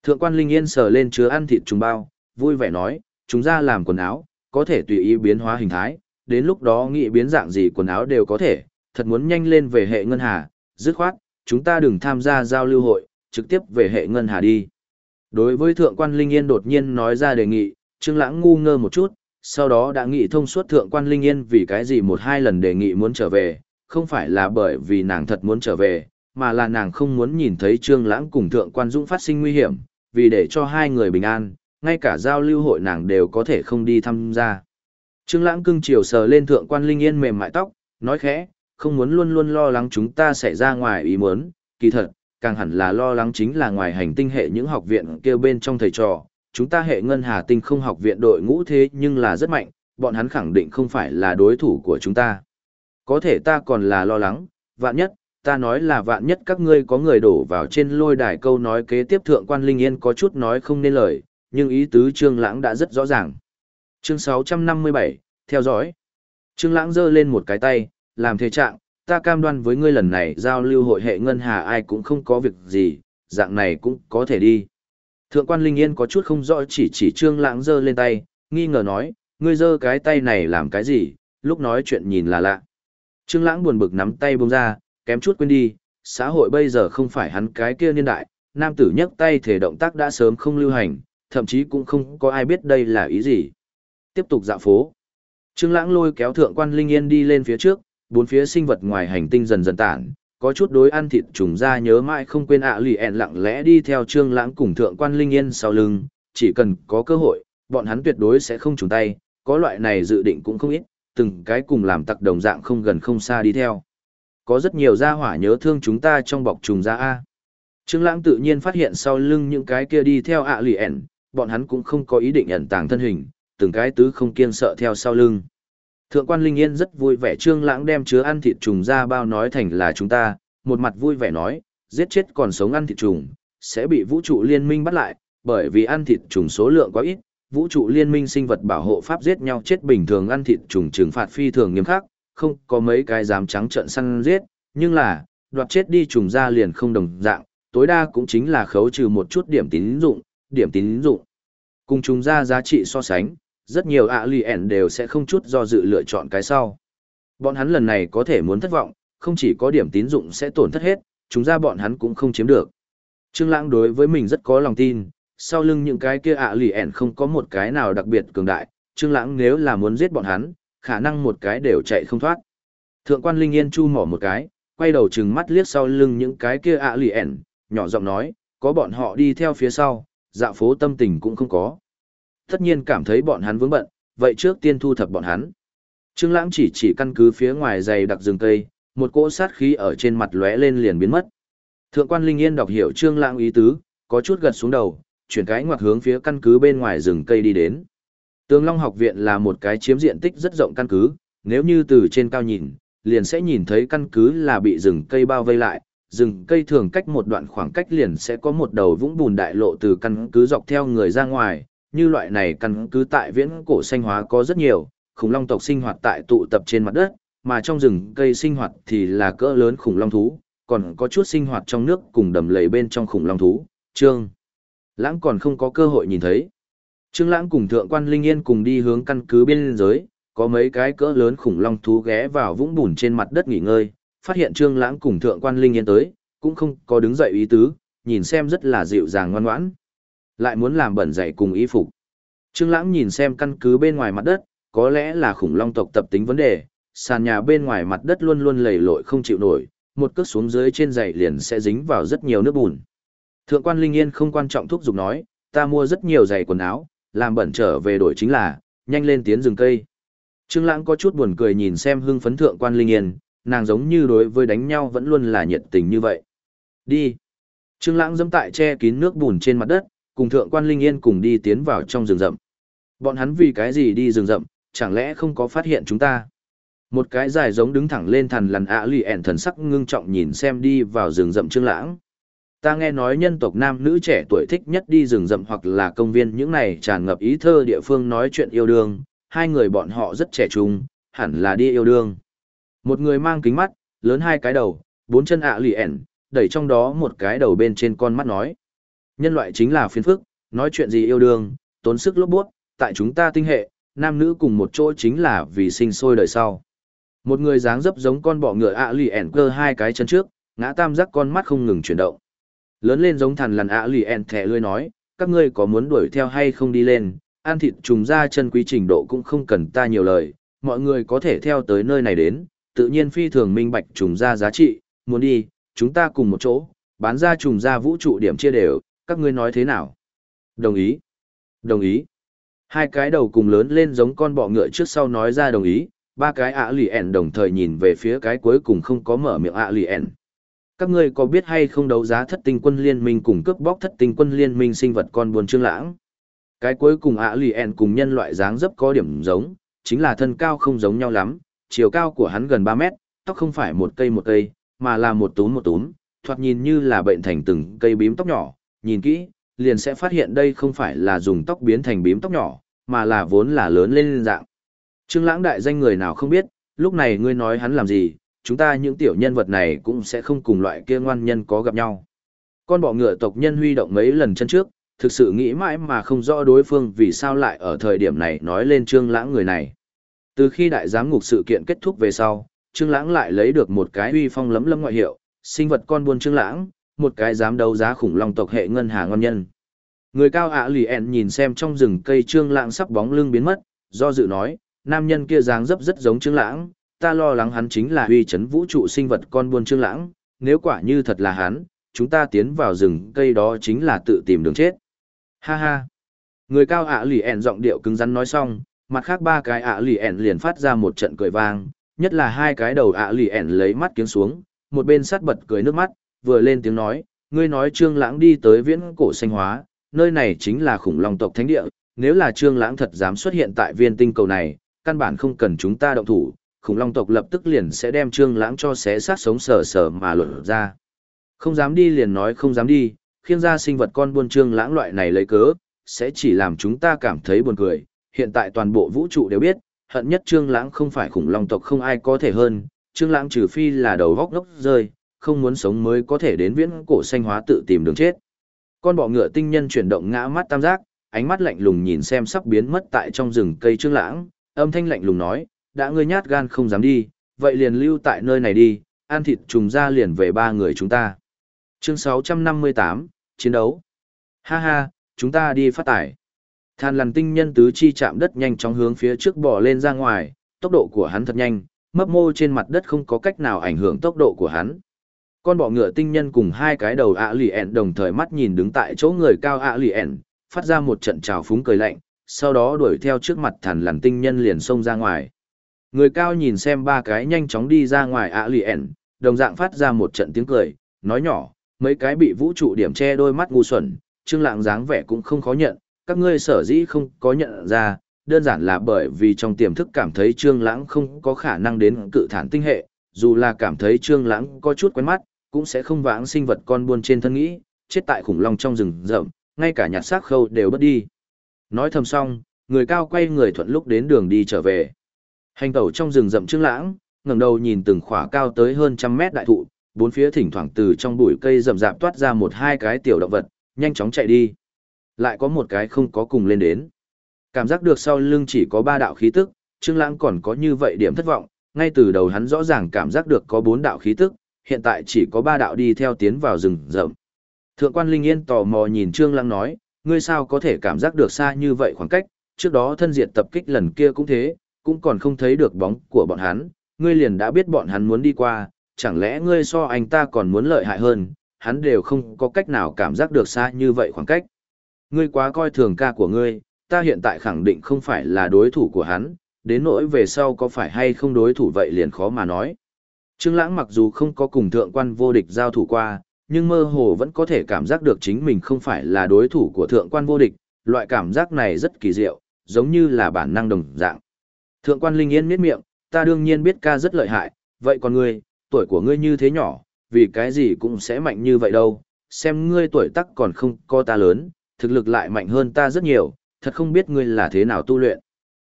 Thượng quan Linh Yên sờ lên chứa ăn thịt trùng bao, vui vẻ nói, chúng ra làm quần áo, có thể tùy ý biến hóa hình thái, đến lúc đó nghĩ biến dạng gì quần áo đều có thể, thật muốn nhanh lên về hệ ngân hà, dứt khoát, chúng ta đừng tham gia giao lưu hội, trực tiếp về hệ ngân hà đi. Đối với thượng quan Linh Yên đột nhiên nói ra đề nghị, Trương Lãng ngu ngơ một chút, sau đó đã nghĩ thông suốt thượng quan Linh Yên vì cái gì một hai lần đề nghị muốn trở về, không phải là bởi vì nàng thật muốn trở về, mà là nàng không muốn nhìn thấy Trương Lãng cùng thượng quan Dũng phát sinh nguy hiểm, vì để cho hai người bình an, ngay cả giao lưu hội nàng đều có thể không đi tham gia. Trương Lãng cưng chiều sờ lên thượng quan Linh Yên mềm mại tóc, nói khẽ, không muốn luôn luôn lo lắng chúng ta sẽ ra ngoài ý muốn, kỳ thật, càng hẳn là lo lắng chính là ngoài hành tinh hệ những học viện kia bên trong thầy trò, chúng ta hệ ngân hà tinh không học viện đội ngũ thế nhưng là rất mạnh, bọn hắn khẳng định không phải là đối thủ của chúng ta. Có thể ta còn là lo lắng, vạn nhất, ta nói là vạn nhất các ngươi có người đổ vào trên lôi đài câu nói kế tiếp thượng quan Linh Yên có chút nói không nên lời, nhưng ý tứ Trương Lãng đã rất rõ ràng. Chương 657, theo dõi. Trương Lãng giơ lên một cái tay, làm thế trạng, ta cam đoan với ngươi lần này giao lưu hội hệ ngân hà ai cũng không có việc gì, dạng này cũng có thể đi. Thượng quan Linh Yên có chút không rõ chỉ chỉ Trương Lãng giơ lên tay, nghi ngờ nói, ngươi giơ cái tay này làm cái gì, lúc nói chuyện nhìn là lạ. Trương Lãng buồn bực nắm tay buông ra, kém chút quên đi, xã hội bây giờ không phải hắn cái kia niên đại, nam tử nhấc tay thể động tác đã sớm không lưu hành, thậm chí cũng không có ai biết đây là ý gì. Tiếp tục dạo phố. Trương Lãng lôi kéo thượng quan Linh Yên đi lên phía trước, bốn phía sinh vật ngoài hành tinh dần dần tản, có chút đối ăn thịt trùng ra nhớ mãi không quên ạ lì ẹn lặng lẽ đi theo Trương Lãng cùng thượng quan Linh Yên sau lưng, chỉ cần có cơ hội, bọn hắn tuyệt đối sẽ không chùn tay, có loại này dự định cũng không ít, từng cái cùng làm tặc đồng dạng không gần không xa đi theo. Có rất nhiều gia hỏa nhớ thương chúng ta trong bọc trùng ra A. Trương Lãng tự nhiên phát hiện sau lưng những cái kia đi theo ạ lì ẹn, bọn hắn cũng không có ý định ẩn tàng thân hình, từng cái tứ không kiên sợ theo sau lưng. Thượng quan Linh Yên rất vui vẻ Trương Lãng đem chứa ăn thịt trùng ra bao nói thành là chúng ta, một mặt vui vẻ nói, giết chết còn sống ăn thịt trùng, sẽ bị vũ trụ liên minh bắt lại, bởi vì ăn thịt trùng số lượng quá ít, vũ trụ liên minh sinh vật bảo hộ pháp giết nhau chết bình thường ăn thịt trùng trừng phạt phi thường nghiêm khắc, không có mấy cái dám trắng trợn săn giết, nhưng là, đoạt chết đi trùng ra liền không đồng dạng, tối đa cũng chính là khấu trừ một chút điểm tín dụng, điểm tín dụng. Cùng trùng ra giá trị so sánh, rất nhiều ạ lì ẻn đều sẽ không chút do dự lựa chọn cái sau. Bọn hắn lần này có thể muốn thất vọng, không chỉ có điểm tín dụng sẽ tổn thất hết, chúng ra bọn hắn cũng không chiếm được. Trương Lãng đối với mình rất có lòng tin, sau lưng những cái kia ạ lì ẻn không có một cái nào đặc biệt cường đại, Trương Lãng nếu là muốn giết bọn hắn, khả năng một cái đều chạy không thoát. Thượng quan Linh Yên chu mỏ một cái, quay đầu trừng mắt liếc sau lưng những cái kia ạ lì ẻn, nhỏ giọng nói, có bọn họ đi theo phía sau, dạ phố tâm tình cũng không có. Tất nhiên cảm thấy bọn hắn vướng bận, vậy trước tiên thu thập bọn hắn. Trương Lãng chỉ chỉ căn cứ phía ngoài dày đặc rừng cây, một cỗ sát khí ở trên mặt lóe lên liền biến mất. Thượng quan Linh Yên đọc hiểu Trương Lãng ý tứ, có chút gật xuống đầu, chuyển cái ngoặt hướng phía căn cứ bên ngoài rừng cây đi đến. Tường Long học viện là một cái chiếm diện tích rất rộng căn cứ, nếu như từ trên cao nhìn, liền sẽ nhìn thấy căn cứ là bị rừng cây bao vây lại, rừng cây thường cách một đoạn khoảng cách liền sẽ có một đầu vũng bùn đại lộ từ căn cứ dọc theo người ra ngoài, như loại này căn cứ tại viễn cổ xanh hóa có rất nhiều, khủng long tộc sinh hoạt tại tụ tập trên mặt đất, mà trong rừng cây sinh hoạt thì là cỡ lớn khủng long thú, còn có chút sinh hoạt trong nước cùng đầm lầy bên trong khủng long thú. Trương Lãng còn không có cơ hội nhìn thấy. Trương Lãng cùng Thượng quan Linh Yên cùng đi hướng căn cứ biên giới, có mấy cái cỡ lớn khủng long thú ghé vào vũng bùn trên mặt đất nghỉ ngơi, phát hiện Trương Lãng cùng Thượng quan Linh Yên tới, cũng không có đứng dậy ý tứ, nhìn xem rất là dịu dàng ngoan ngoãn. Lại muốn làm bẩn dậy cùng y phục. Trương Lãng nhìn xem căn cứ bên ngoài mặt đất, có lẽ là khủng long tộc tập tính vấn đề, sàn nhà bên ngoài mặt đất luôn luôn lầy lội không chịu nổi, một cước xuống dưới trên giày liền sẽ dính vào rất nhiều nước bùn. Thượng quan Linh Yên không quan trọng thúc giục nói, ta mua rất nhiều giày quần áo, làm bẩn trở về đổi chính là, nhanh lên tiến rừng cây. Trương Lãng có chút buồn cười nhìn xem hưng phấn thượng quan Linh Yên, nàng giống như đối với đánh nhau vẫn luôn là nhiệt tình như vậy. Đi. Trương Lãng dẫm tại che kín nước bùn trên mặt đất, cùng thượng quan Linh Yên cùng đi tiến vào trong rừng rậm. Bọn hắn vì cái gì đi rừng rậm, chẳng lẽ không có phát hiện chúng ta? Một cái dài giống đứng thẳng lên thần lằn ạ lì ẻn thần sắc ngưng trọng nhìn xem đi vào rừng rậm Trương Lãng. Ta nghe nói nhân tộc nam nữ trẻ tuổi thích nhất đi rừng rậm hoặc là công viên những này tràn ngập ý thơ địa phương nói chuyện yêu đương, hai người bọn họ rất trẻ trung, hẳn là đi yêu đương. Một người mang kính mắt, lớn hai cái đầu, bốn chân ạ lì ẻn, đẩy trong đó một cái đầu bên trên con mắt nói. Nhân loại chính là phiền phức, nói chuyện gì yêu đương, tốn sức lốp bút, tại chúng ta tinh hệ, nam nữ cùng một chỗ chính là vì sinh sôi đời sau. Một người dáng dấp giống con bọ ngựa ạ lì ẻn cơ hai cái chân trước, ngã tam giác con mắt không ngừng chuyển động. Lớn lên giống thằn lằn ạ lì ẹn thẻ lươi nói, các ngươi có muốn đuổi theo hay không đi lên, ăn thịt trùng ra chân quý trình độ cũng không cần ta nhiều lời, mọi người có thể theo tới nơi này đến, tự nhiên phi thường minh bạch trùng ra giá trị, muốn đi, chúng ta cùng một chỗ, bán ra trùng ra vũ trụ điểm chia đều, các ngươi nói thế nào? Đồng ý. Đồng ý. Hai cái đầu cùng lớn lên giống con bọ ngựa trước sau nói ra đồng ý, ba cái ạ lì ẹn đồng thời nhìn về phía cái cuối cùng không có mở miệng ạ lì ẹn. Các ngươi có biết hay không đấu giá thất tinh quân liên minh cùng cướp bóc thất tinh quân liên minh sinh vật con buồn trương lãng? Cái cuối cùng ạ lì ẹn cùng nhân loại dáng dấp có điểm giống, chính là thân cao không giống nhau lắm, chiều cao của hắn gần ba mét, tóc không phải một cây một cây, mà là một túm một túm, thoạt nhìn như là bệnh thành từng cây bím tóc nhỏ, nhìn kỹ, liền sẽ phát hiện đây không phải là dùng tóc biến thành bím tóc nhỏ, mà là vốn là lớn lên dạng. Trương Lãng đại danh người nào không biết, lúc này ngươi nói hắn làm gì, chúng ta những tiểu nhân vật này cũng sẽ không cùng loại kia ngoan nhân có gặp nhau. Con bọ ngựa tộc nhân huy động mấy lần chân trước, thực sự nghĩ mãi mà không rõ đối phương vì sao lại ở thời điểm này nói lên Trương Lãng người này. Từ khi đại giám ngục sự kiện kết thúc về sau, Trương Lãng lại lấy được một cái uy phong lấm lấm ngoại hiệu, sinh vật con buôn Trương Lãng, một cái dám đấu giá khủng long tộc hệ ngân hà ngon nhân. Người cao ạ lì ẹn nhìn xem trong rừng cây Trương Lãng sắp bóng lưng biến mất, do dự nói, nam nhân kia dáng dấp rất giống Trương Lãng, ta lo lắng hắn chính là uy chấn vũ trụ sinh vật con buôn Trương Lãng, nếu quả như thật là hắn, chúng ta tiến vào rừng cây đó chính là tự tìm đường chết. Ha ha. Người cao ạ lì ẻn giọng điệu cứng rắn nói xong, mặt khác ba cái ạ lì ẻn liền phát ra một trận cười vang, nhất là hai cái đầu ạ lì ẻn lấy mắt kiếng xuống, một bên sát bật cười nước mắt, vừa lên tiếng nói, ngươi nói Trương Lãng đi tới viễn cổ xanh hóa, nơi này chính là khủng long tộc thánh địa, nếu là Trương Lãng thật dám xuất hiện tại viên tinh cầu này, căn bản không cần chúng ta động thủ, khủng long tộc lập tức liền sẽ đem Trương Lãng cho xé xác sống sờ sờ mà luận ra. Không dám đi liền nói không dám đi, khiêng ra sinh vật con buôn Trương Lãng loại này lấy cớ, sẽ chỉ làm chúng ta cảm thấy buồn cười. Hiện tại toàn bộ vũ trụ đều biết, hận nhất Trương Lãng không phải khủng long tộc không ai có thể hơn, Trương Lãng trừ phi là đầu góc ngốc rơi, không muốn sống mới có thể đến viễn cổ xanh hóa tự tìm đường chết. Con bọ ngựa tinh nhân chuyển động ngã mắt tam giác, ánh mắt lạnh lùng nhìn xem sắp biến mất tại trong rừng cây Trương Lãng, âm thanh lạnh lùng nói, đã ngươi nhát gan không dám đi, vậy liền lưu tại nơi này đi, ăn thịt trùng ra liền về ba người chúng ta. Chương 658, Chiến đấu. Ha ha, chúng ta đi phát tải. Than lằn tinh nhân tứ chi chạm đất nhanh chóng hướng phía trước bò lên ra ngoài, tốc độ của hắn thật nhanh, mấp mô trên mặt đất không có cách nào ảnh hưởng tốc độ của hắn. Con bọ ngựa tinh nhân cùng hai cái đầu ạ lì ẹn đồng thời mắt nhìn đứng tại chỗ người cao ạ lì ẹn, phát ra một trận trào phúng cười lạnh, sau đó đuổi theo trước mặt thằn lằn tinh nhân liền xông ra ngoài. Người cao nhìn xem ba cái nhanh chóng đi ra ngoài ạ lì ẹn, đồng dạng phát ra một trận tiếng cười, nói nhỏ, mấy cái bị vũ trụ điểm che đôi mắt ngu xuẩn, trương lạng dáng vẻ cũng không khó nhận, các ngươi sở dĩ không có nhận ra, đơn giản là bởi vì trong tiềm thức cảm thấy trương lãng không có khả năng đến cự thản tinh hệ, dù là cảm thấy trương lãng có chút quen mắt, cũng sẽ không vãng sinh vật con buôn trên thân nghĩ, chết tại khủng long trong rừng rậm, ngay cả nhặt xác khâu đều bất đi. Nói thầm xong, người cao quay người thuận lúc đến đường đi trở về. Hành tẩu trong rừng rậm trương lãng, ngẩng đầu nhìn từng khỏa cao tới hơn trăm mét đại thụ, bốn phía thỉnh thoảng từ trong bụi cây rậm rạp toát ra một hai cái tiểu động vật, nhanh chóng chạy đi. Lại có một cái không có cùng lên đến. Cảm giác được sau lưng chỉ có ba đạo khí tức, Trương Lãng còn có như vậy điểm thất vọng, ngay từ đầu hắn rõ ràng cảm giác được có bốn đạo khí tức, hiện tại chỉ có ba đạo đi theo tiến vào rừng rậm. Thượng quan Linh Yên tò mò nhìn Trương Lãng nói, ngươi sao có thể cảm giác được xa như vậy khoảng cách, trước đó thân diện tập kích lần kia cũng thế, cũng còn không thấy được bóng của bọn hắn, ngươi liền đã biết bọn hắn muốn đi qua, chẳng lẽ ngươi so anh ta còn muốn lợi hại hơn, hắn đều không có cách nào cảm giác được xa như vậy khoảng cách. Ngươi quá coi thường ca của ngươi, ta hiện tại khẳng định không phải là đối thủ của hắn, đến nỗi về sau có phải hay không đối thủ vậy liền khó mà nói. Trương Lãng mặc dù không có cùng thượng quan vô địch giao thủ qua, nhưng mơ hồ vẫn có thể cảm giác được chính mình không phải là đối thủ của thượng quan vô địch, loại cảm giác này rất kỳ diệu, giống như là bản năng đồng dạng. Thượng quan Linh Yên miết miệng, ta đương nhiên biết ca rất lợi hại, vậy còn ngươi, tuổi của ngươi như thế nhỏ, vì cái gì cũng sẽ mạnh như vậy đâu, xem ngươi tuổi tác còn không co ta lớn, thực lực lại mạnh hơn ta rất nhiều, thật không biết ngươi là thế nào tu luyện.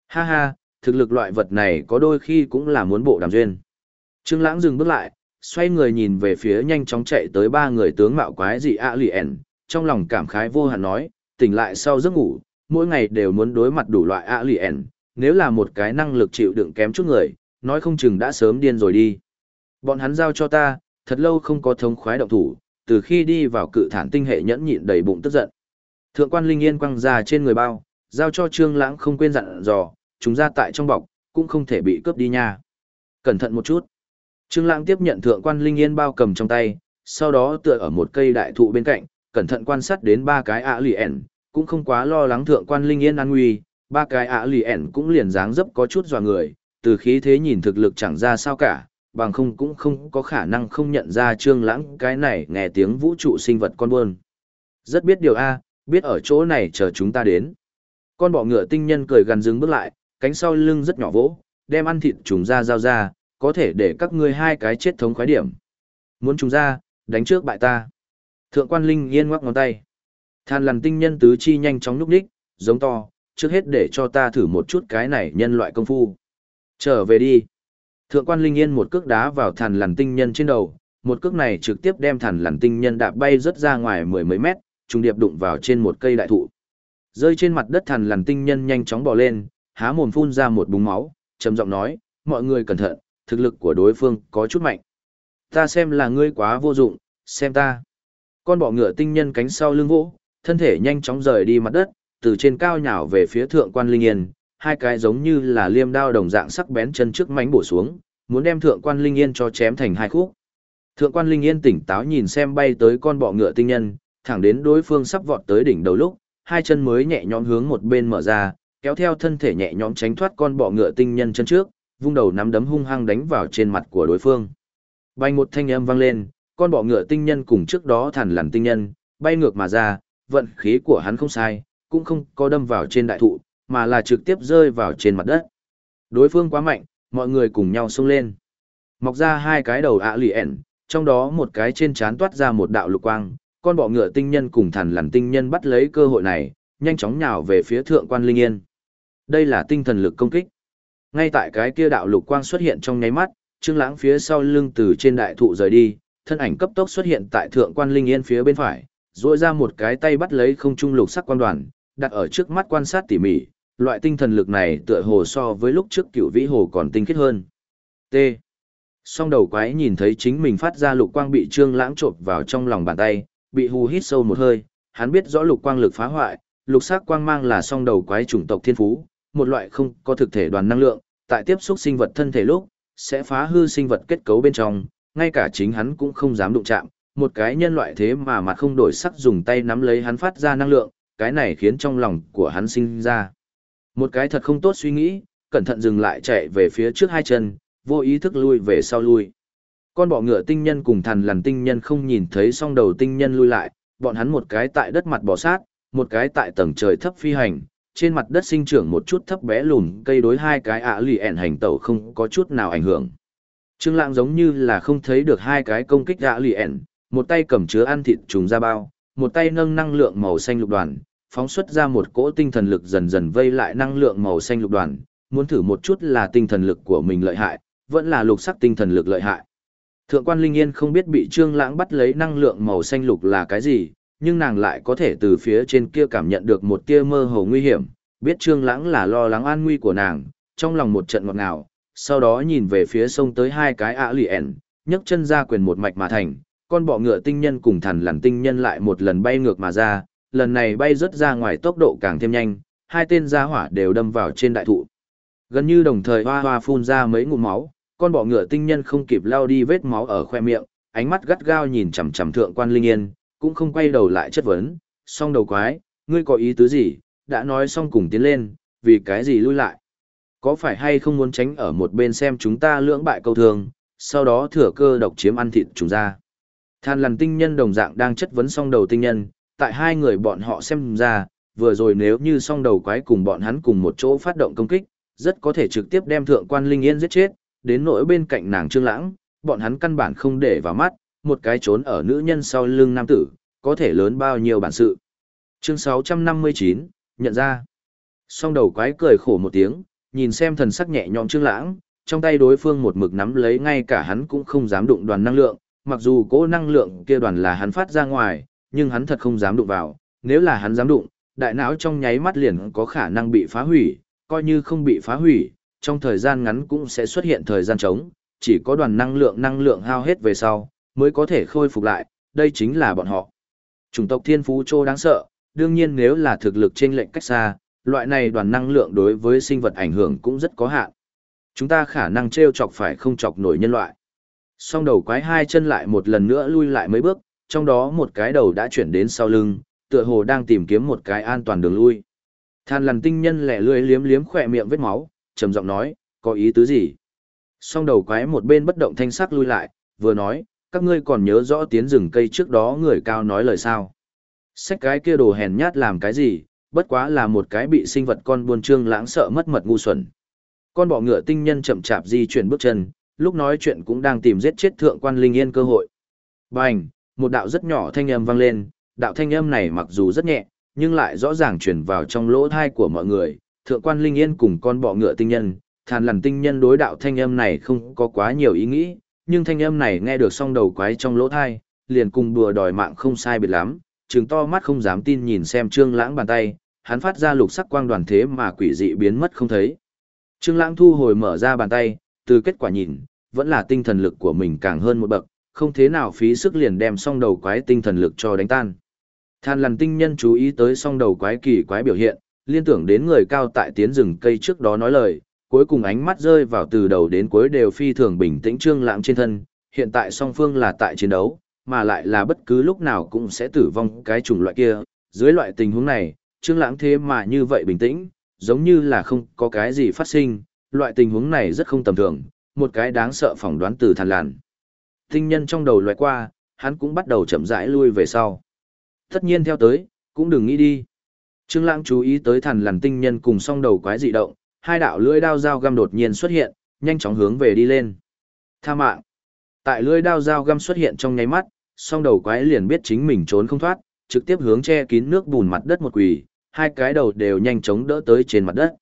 Ha ha, thực lực loại vật này có đôi khi cũng là muốn bộ đàm duyên. Trương Lãng dừng bước lại, xoay người nhìn về phía nhanh chóng chạy tới ba người tướng mạo quái dị ạ lì ẻn, trong lòng cảm khái vô hạn nói, tỉnh lại sau giấc ngủ, mỗi ngày đều muốn đối mặt đủ loại ạ lì ẻn, nếu là một cái năng lực chịu đựng kém chút người, nói không chừng đã sớm điên rồi đi. Bọn hắn giao cho ta, thật lâu không có thống khoái động thủ, từ khi đi vào cự thản tinh hệ nhẫn nhịn đầy bụng tức giận. Thượng quan Linh Yên quăng ra trên người bao, giao cho Trương Lãng không quên dặn dò, chúng ra tại trong bọc, cũng không thể bị cướp đi nha. Cẩn thận một chút. Trương Lãng tiếp nhận thượng quan Linh Yên bao cầm trong tay, sau đó tựa ở một cây đại thụ bên cạnh, cẩn thận quan sát đến ba cái ạ lì ẻn, cũng không quá lo lắng thượng quan Linh Yên an nguy, ba cái ạ lì ẻn cũng liền dáng dấp có chút dọa người, từ khí thế nhìn thực lực chẳng ra sao cả, bằng không cũng không có khả năng không nhận ra Trương Lãng cái này nghe tiếng vũ trụ sinh vật con buôn. Rất biết điều a, biết ở chỗ này chờ chúng ta đến. Con bọ ngựa tinh nhân cười gần dừng bước lại, cánh sau lưng rất nhỏ vỗ, đem ăn thịt trùng ra giao ra, có thể để các ngươi hai cái chết thống khoái điểm. Muốn trùng ra, đánh trước bại ta. Thượng quan linh yên ngoắc ngón tay. Than lằn tinh nhân tứ chi nhanh chóng núp đích, giống to, trước hết để cho ta thử một chút cái này nhân loại công phu. Trở về đi. Thượng quan linh yên một cước đá vào thàn lằn tinh nhân trên đầu, một cước này trực tiếp đem thàn lằn tinh nhân đạp bay rất ra ngoài mười mấy mét, trùng điệp đụng vào trên một cây đại thụ. Rơi trên mặt đất thằn lằn tinh nhân nhanh chóng bò lên, há mồm phun ra một búng máu, trầm giọng nói, mọi người cẩn thận, thực lực của đối phương có chút mạnh. Ta xem là ngươi quá vô dụng, xem ta. Con bọ ngựa tinh nhân cánh sau lưng vỗ, thân thể nhanh chóng rời đi mặt đất, từ trên cao nhào về phía thượng quan linh yên, hai cái giống như là liêm đao đồng dạng sắc bén chân trước mánh bổ xuống, muốn đem thượng quan linh yên cho chém thành hai khúc. Thượng quan linh yên tỉnh táo nhìn xem bay tới con bọ ngựa tinh nhân, thẳng đến đối phương sắp vọt tới đỉnh đầu lúc, hai chân mới nhẹ nhõm hướng một bên mở ra, kéo theo thân thể nhẹ nhõm tránh thoát con bọ ngựa tinh nhân chân trước, vung đầu nắm đấm hung hăng đánh vào trên mặt của đối phương. Bay một thanh âm vang lên, con bọ ngựa tinh nhân cùng trước đó thản lằn tinh nhân, bay ngược mà ra, vận khí của hắn không sai, cũng không có đâm vào trên đại thụ, mà là trực tiếp rơi vào trên mặt đất. Đối phương quá mạnh, mọi người cùng nhau xông lên. Mọc ra hai cái đầu ạ lì ẻn, trong đó một cái trên trán toát ra một đạo lục quang, con bọ ngựa tinh nhân cùng thằn lằn tinh nhân bắt lấy cơ hội này, nhanh chóng nhào về phía thượng quan linh yên. Đây là tinh thần lực công kích. Ngay tại cái kia đạo lục quang xuất hiện trong nháy mắt, Trương Lãng phía sau lưng từ trên đại thụ rời đi, thân ảnh cấp tốc xuất hiện tại thượng quan linh yên phía bên phải, duỗi ra một cái tay bắt lấy không trung lục sắc quan đoàn, đặt ở trước mắt quan sát tỉ mỉ, loại tinh thần lực này tựa hồ so với lúc trước Cửu Vĩ Hồ còn tinh khiết hơn. T. Song đầu quái nhìn thấy chính mình phát ra lục quang bị Trương Lãng chộp vào trong lòng bàn tay, bị hù hít sâu một hơi, hắn biết rõ lục quang lực phá hoại, lục sắc quang mang là song đầu quái chủng tộc thiên phú, một loại không có thực thể đoàn năng lượng, tại tiếp xúc sinh vật thân thể lúc, sẽ phá hư sinh vật kết cấu bên trong, ngay cả chính hắn cũng không dám đụng chạm, một cái nhân loại thế mà mặt không đổi sắc dùng tay nắm lấy hắn phát ra năng lượng, cái này khiến trong lòng của hắn sinh ra. Một cái thật không tốt suy nghĩ, cẩn thận dừng lại chạy về phía trước hai chân, vô ý thức lui về sau lui. Con bọ ngựa tinh nhân cùng thần lằn tinh nhân không nhìn thấy song đầu tinh nhân lui lại, bọn hắn một cái tại đất mặt bò sát, một cái tại tầng trời thấp phi hành, trên mặt đất sinh trưởng một chút thấp bé lùn cây đối hai cái ạ lì ẻn hành tẩu không có chút nào ảnh hưởng. Trương Lãng giống như là không thấy được hai cái công kích ạ lì ẻn một tay cầm chứa ăn thịt trùng ra bao, một tay nâng năng lượng màu xanh lục đoàn, phóng xuất ra một cỗ tinh thần lực dần dần vây lại năng lượng màu xanh lục đoàn, muốn thử một chút là tinh thần lực của mình lợi hại, vẫn là lục sắc tinh thần lực lợi hại. Thượng quan Linh Yên không biết bị Trương Lãng bắt lấy năng lượng màu xanh lục là cái gì, nhưng nàng lại có thể từ phía trên kia cảm nhận được một tia mơ hồ nguy hiểm, biết Trương Lãng là lo lắng an nguy của nàng, trong lòng một trận ngọt ngào, sau đó nhìn về phía sông tới hai cái ạ lì ẻn, nhấc chân ra quyền một mạch mà thành, con bọ ngựa tinh nhân cùng thần lằn tinh nhân lại một lần bay ngược mà ra, lần này bay rất ra ngoài tốc độ càng thêm nhanh, hai tên gia hỏa đều đâm vào trên đại thụ. Gần như đồng thời hoa hoa phun ra mấy ngụm máu, con bọ ngựa tinh nhân không kịp lao đi vết máu ở khoe miệng, ánh mắt gắt gao nhìn chằm chằm thượng quan linh yên, cũng không quay đầu lại chất vấn, song đầu quái, ngươi có ý tứ gì, đã nói xong cùng tiến lên, vì cái gì lui lại. Có phải hay không muốn tránh ở một bên xem chúng ta lưỡng bại câu thường, sau đó thừa cơ độc chiếm ăn thịt chúng ra. Than lằn tinh nhân đồng dạng đang chất vấn song đầu tinh nhân, tại hai người bọn họ xem ra, vừa rồi nếu như song đầu quái cùng bọn hắn cùng một chỗ phát động công kích, rất có thể trực tiếp đem thượng quan linh yên giết chết, đến nỗi bên cạnh nàng trương lãng, bọn hắn căn bản không để vào mắt, một cái trốn ở nữ nhân sau lưng nam tử, có thể lớn bao nhiêu bản sự. Chương 659, nhận ra. Song đầu quái cười khổ một tiếng, nhìn xem thần sắc nhẹ nhõm trương lãng, trong tay đối phương một mực nắm lấy ngay cả hắn cũng không dám đụng đoàn năng lượng, mặc dù cỗ năng lượng kia đoàn là hắn phát ra ngoài, nhưng hắn thật không dám đụng vào, nếu là hắn dám đụng, đại não trong nháy mắt liền có khả năng bị phá hủy, coi như không bị phá hủy, trong thời gian ngắn cũng sẽ xuất hiện thời gian trống, chỉ có đoàn năng lượng năng lượng hao hết về sau, mới có thể khôi phục lại, đây chính là bọn họ. Chủng tộc thiên phú trô đáng sợ, đương nhiên nếu là thực lực trên lệnh cách xa, loại này đoàn năng lượng đối với sinh vật ảnh hưởng cũng rất có hạn. Chúng ta khả năng treo chọc phải không chọc nổi nhân loại. Song đầu quái hai chân lại một lần nữa lui lại mấy bước, trong đó một cái đầu đã chuyển đến sau lưng, tựa hồ đang tìm kiếm một cái an toàn đường lui. Than lằn tinh nhân lẻ lươi liếm liếm khỏe miệng vết máu, trầm giọng nói, có ý tứ gì? Song đầu quái một bên bất động thanh sắc lui lại, vừa nói, các ngươi còn nhớ rõ tiến rừng cây trước đó người cao nói lời sao. Xách cái kia đồ hèn nhát làm cái gì, bất quá là một cái bị sinh vật con buôn trương lãng sợ mất mật ngu xuẩn. Con bọ ngựa tinh nhân chậm chạp di chuyển bước chân, lúc nói chuyện cũng đang tìm giết chết thượng quan linh yên cơ hội. Bành, một đạo rất nhỏ thanh âm vang lên, đạo thanh âm này mặc dù rất nhẹ, nhưng lại rõ ràng truyền vào trong lỗ thai của mọi người. Thượng quan linh yên cùng con bọ ngựa tinh nhân, thàn lằn tinh nhân đối đạo thanh âm này không có quá nhiều ý nghĩ, nhưng thanh âm này nghe được song đầu quái trong lỗ thai, liền cùng đùa đòi mạng không sai biệt lắm, trừng to mắt không dám tin nhìn xem trương lãng bàn tay, hắn phát ra lục sắc quang đoàn thế mà quỷ dị biến mất không thấy. Trương lãng thu hồi mở ra bàn tay, từ kết quả nhìn, vẫn là tinh thần lực của mình càng hơn một bậc, không thế nào phí sức liền đem song đầu quái tinh thần lực cho đánh tan. Than lằn tinh nhân chú ý tới song đầu quái kỳ quái biểu hiện, liên tưởng đến người cao tại tiến rừng cây trước đó nói lời, cuối cùng ánh mắt rơi vào từ đầu đến cuối đều phi thường bình tĩnh trương lãng trên thân, hiện tại song phương là tại chiến đấu, mà lại là bất cứ lúc nào cũng sẽ tử vong cái chủng loại kia, dưới loại tình huống này, trương lãng thế mà như vậy bình tĩnh, giống như là không có cái gì phát sinh, loại tình huống này rất không tầm thường, một cái đáng sợ phỏng đoán từ thàn làn. Tinh nhân trong đầu loại qua, hắn cũng bắt đầu chậm rãi lui về sau. Tất nhiên theo tới, cũng đừng nghĩ đi. Trương Lãng chú ý tới thần lằn tinh nhân cùng song đầu quái dị động, hai đạo lưỡi đao dao găm đột nhiên xuất hiện, nhanh chóng hướng về đi lên. Tha mạng. Tại lưỡi đao dao găm xuất hiện trong nháy mắt, song đầu quái liền biết chính mình trốn không thoát, trực tiếp hướng che kín nước bùn mặt đất một quỳ, hai cái đầu đều nhanh chóng đỡ tới trên mặt đất.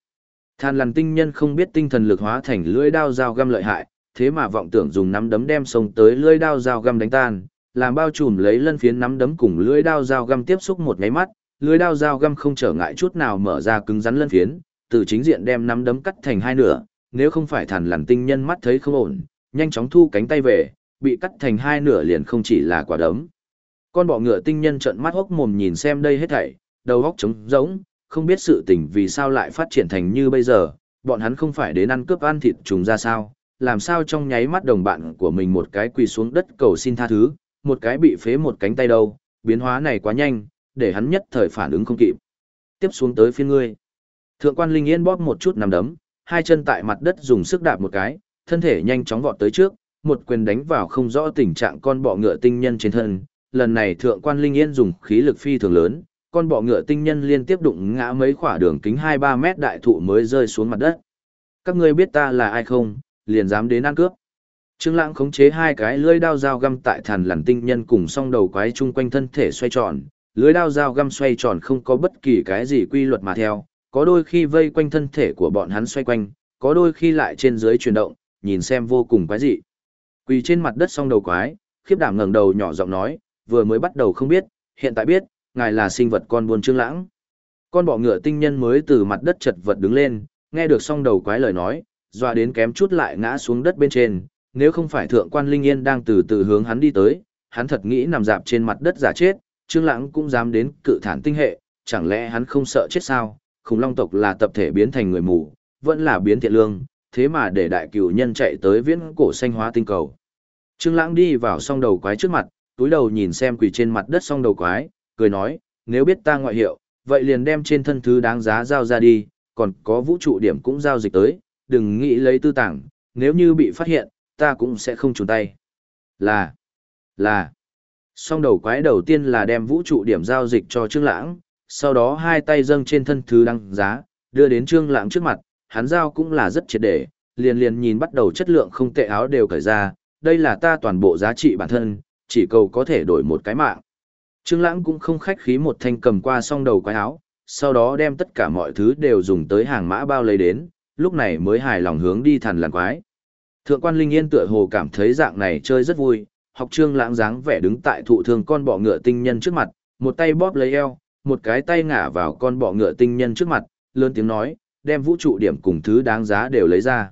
Than lằn tinh nhân không biết tinh thần lực hóa thành lưỡi đao dao găm lợi hại, thế mà vọng tưởng dùng nắm đấm đem sông tới lưỡi đao dao găm đánh tan, làm bao trùm lấy lân phiến nắm đấm cùng lưỡi đao dao găm tiếp xúc một nháy mắt, lưỡi đao dao găm không trở ngại chút nào mở ra cứng rắn lân phiến, từ chính diện đem nắm đấm cắt thành hai nửa, nếu không phải thản lằn tinh nhân mắt thấy không ổn, nhanh chóng thu cánh tay về, bị cắt thành hai nửa liền không chỉ là quả đấm. Con bọ ngựa tinh nhân trợn mắt hốc mồm nhìn xem đây hết thảy, đầu óc trống rỗng, không biết sự tình vì sao lại phát triển thành như bây giờ, bọn hắn không phải đến ăn cướp ăn thịt trùng ra sao, làm sao trong nháy mắt đồng bạn của mình một cái quỳ xuống đất cầu xin tha thứ, một cái bị phế một cánh tay đâu, biến hóa này quá nhanh, để hắn nhất thời phản ứng không kịp. Tiếp xuống tới phiên ngươi. Thượng quan Linh Yên bóp một chút nằm đấm, hai chân tại mặt đất dùng sức đạp một cái, thân thể nhanh chóng vọt tới trước, một quyền đánh vào không rõ tình trạng con bọ ngựa tinh nhân trên thân. Lần này thượng quan Linh Yên dùng khí lực phi thường lớn, con bọ ngựa tinh nhân liên tiếp đụng ngã mấy khỏa đường kính 2-3 mét đại thụ mới rơi xuống mặt đất. Các ngươi biết ta là ai không, liền dám đến ăn cướp. Trương Lãng khống chế hai cái lưỡi đao dao găm tại thần lằn tinh nhân cùng song đầu quái chung quanh thân thể xoay tròn, lưỡi đao dao găm xoay tròn không có bất kỳ cái gì quy luật mà theo, có đôi khi vây quanh thân thể của bọn hắn xoay quanh, có đôi khi lại trên dưới chuyển động, nhìn xem vô cùng quái dị. Quỳ trên mặt đất song đầu quái, khiếp đảm ngẩng đầu nhỏ giọng nói, vừa mới bắt đầu không biết, hiện tại biết, ngài là sinh vật con buôn Trương Lãng. Con bọ ngựa tinh nhân mới từ mặt đất chật vật đứng lên, nghe được song đầu quái lời nói, dọa đến kém chút lại ngã xuống đất bên trên, nếu không phải thượng quan Linh Yên đang từ từ hướng hắn đi tới, hắn thật nghĩ nằm dạp trên mặt đất giả chết, Trương Lãng cũng dám đến cự thản tinh hệ, chẳng lẽ hắn không sợ chết sao? Khủng long tộc là tập thể biến thành người mù, vẫn là biến thiện lương, thế mà để đại cửu nhân chạy tới viễn cổ xanh hóa tinh cầu. Trương Lãng đi vào song đầu quái trước mặt, túi đầu nhìn xem quỷ trên mặt đất song đầu quái, cười nói, nếu biết ta ngoại hiệu, vậy liền đem trên thân thứ đáng giá giao ra đi, còn có vũ trụ điểm cũng giao dịch tới, đừng nghĩ lấy tư tảng, nếu như bị phát hiện, ta cũng sẽ không chùn tay. Là, là, song đầu quái đầu tiên là đem vũ trụ điểm giao dịch cho Trương Lãng, sau đó hai tay dâng trên thân thứ đáng giá, đưa đến Trương Lãng trước mặt, hắn giao cũng là rất triệt để, liền liền nhìn bắt đầu chất lượng không tệ áo đều cởi ra, đây là ta toàn bộ giá trị bản thân, chỉ cầu có thể đổi một cái mạng. Trương Lãng cũng không khách khí một thanh cầm qua song đầu quái áo, sau đó đem tất cả mọi thứ đều dùng tới hàng mã bao lấy đến, lúc này mới hài lòng hướng đi thần làn quái. Thượng quan Linh Yên tựa hồ cảm thấy dạng này chơi rất vui, học Trương Lãng dáng vẻ đứng tại thụ thương con bọ ngựa tinh nhân trước mặt, một tay bóp lấy eo, một cái tay ngả vào con bọ ngựa tinh nhân trước mặt, lớn tiếng nói, đem vũ trụ điểm cùng thứ đáng giá đều lấy ra.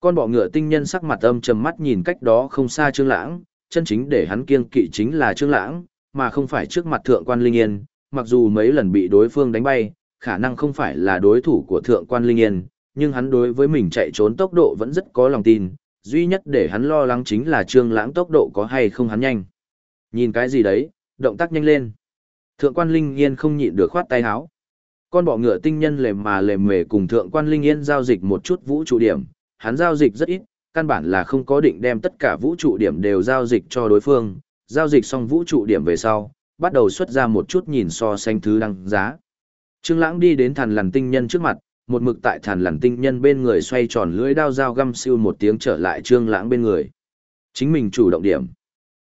Con bọ ngựa tinh nhân sắc mặt âm trầm mắt nhìn cách đó không xa Trương Lãng, chân chính để hắn kiêng kỵ chính là Trương Lãng, mà không phải trước mặt thượng quan Linh Yên, mặc dù mấy lần bị đối phương đánh bay, khả năng không phải là đối thủ của thượng quan Linh Yên, nhưng hắn đối với mình chạy trốn tốc độ vẫn rất có lòng tin, duy nhất để hắn lo lắng chính là Trương Lãng tốc độ có hay không hắn nhanh. Nhìn cái gì đấy, động tác nhanh lên. Thượng quan Linh Yên không nhịn được khoát tay háo. Con bọ ngựa tinh nhân lề mà lề mề cùng thượng quan Linh Yên giao dịch một chút vũ trụ điểm, hắn giao dịch rất ít, căn bản là không có định đem tất cả vũ trụ điểm đều giao dịch cho đối phương, giao dịch xong vũ trụ điểm về sau, bắt đầu xuất ra một chút nhìn so sánh thứ đăng giá. Trương Lãng đi đến thần lằn tinh nhân trước mặt, một mực tại thần lằn tinh nhân bên người xoay tròn lưỡi đao dao găm siêu một tiếng trở lại Trương Lãng bên người. Chính mình chủ động điểm.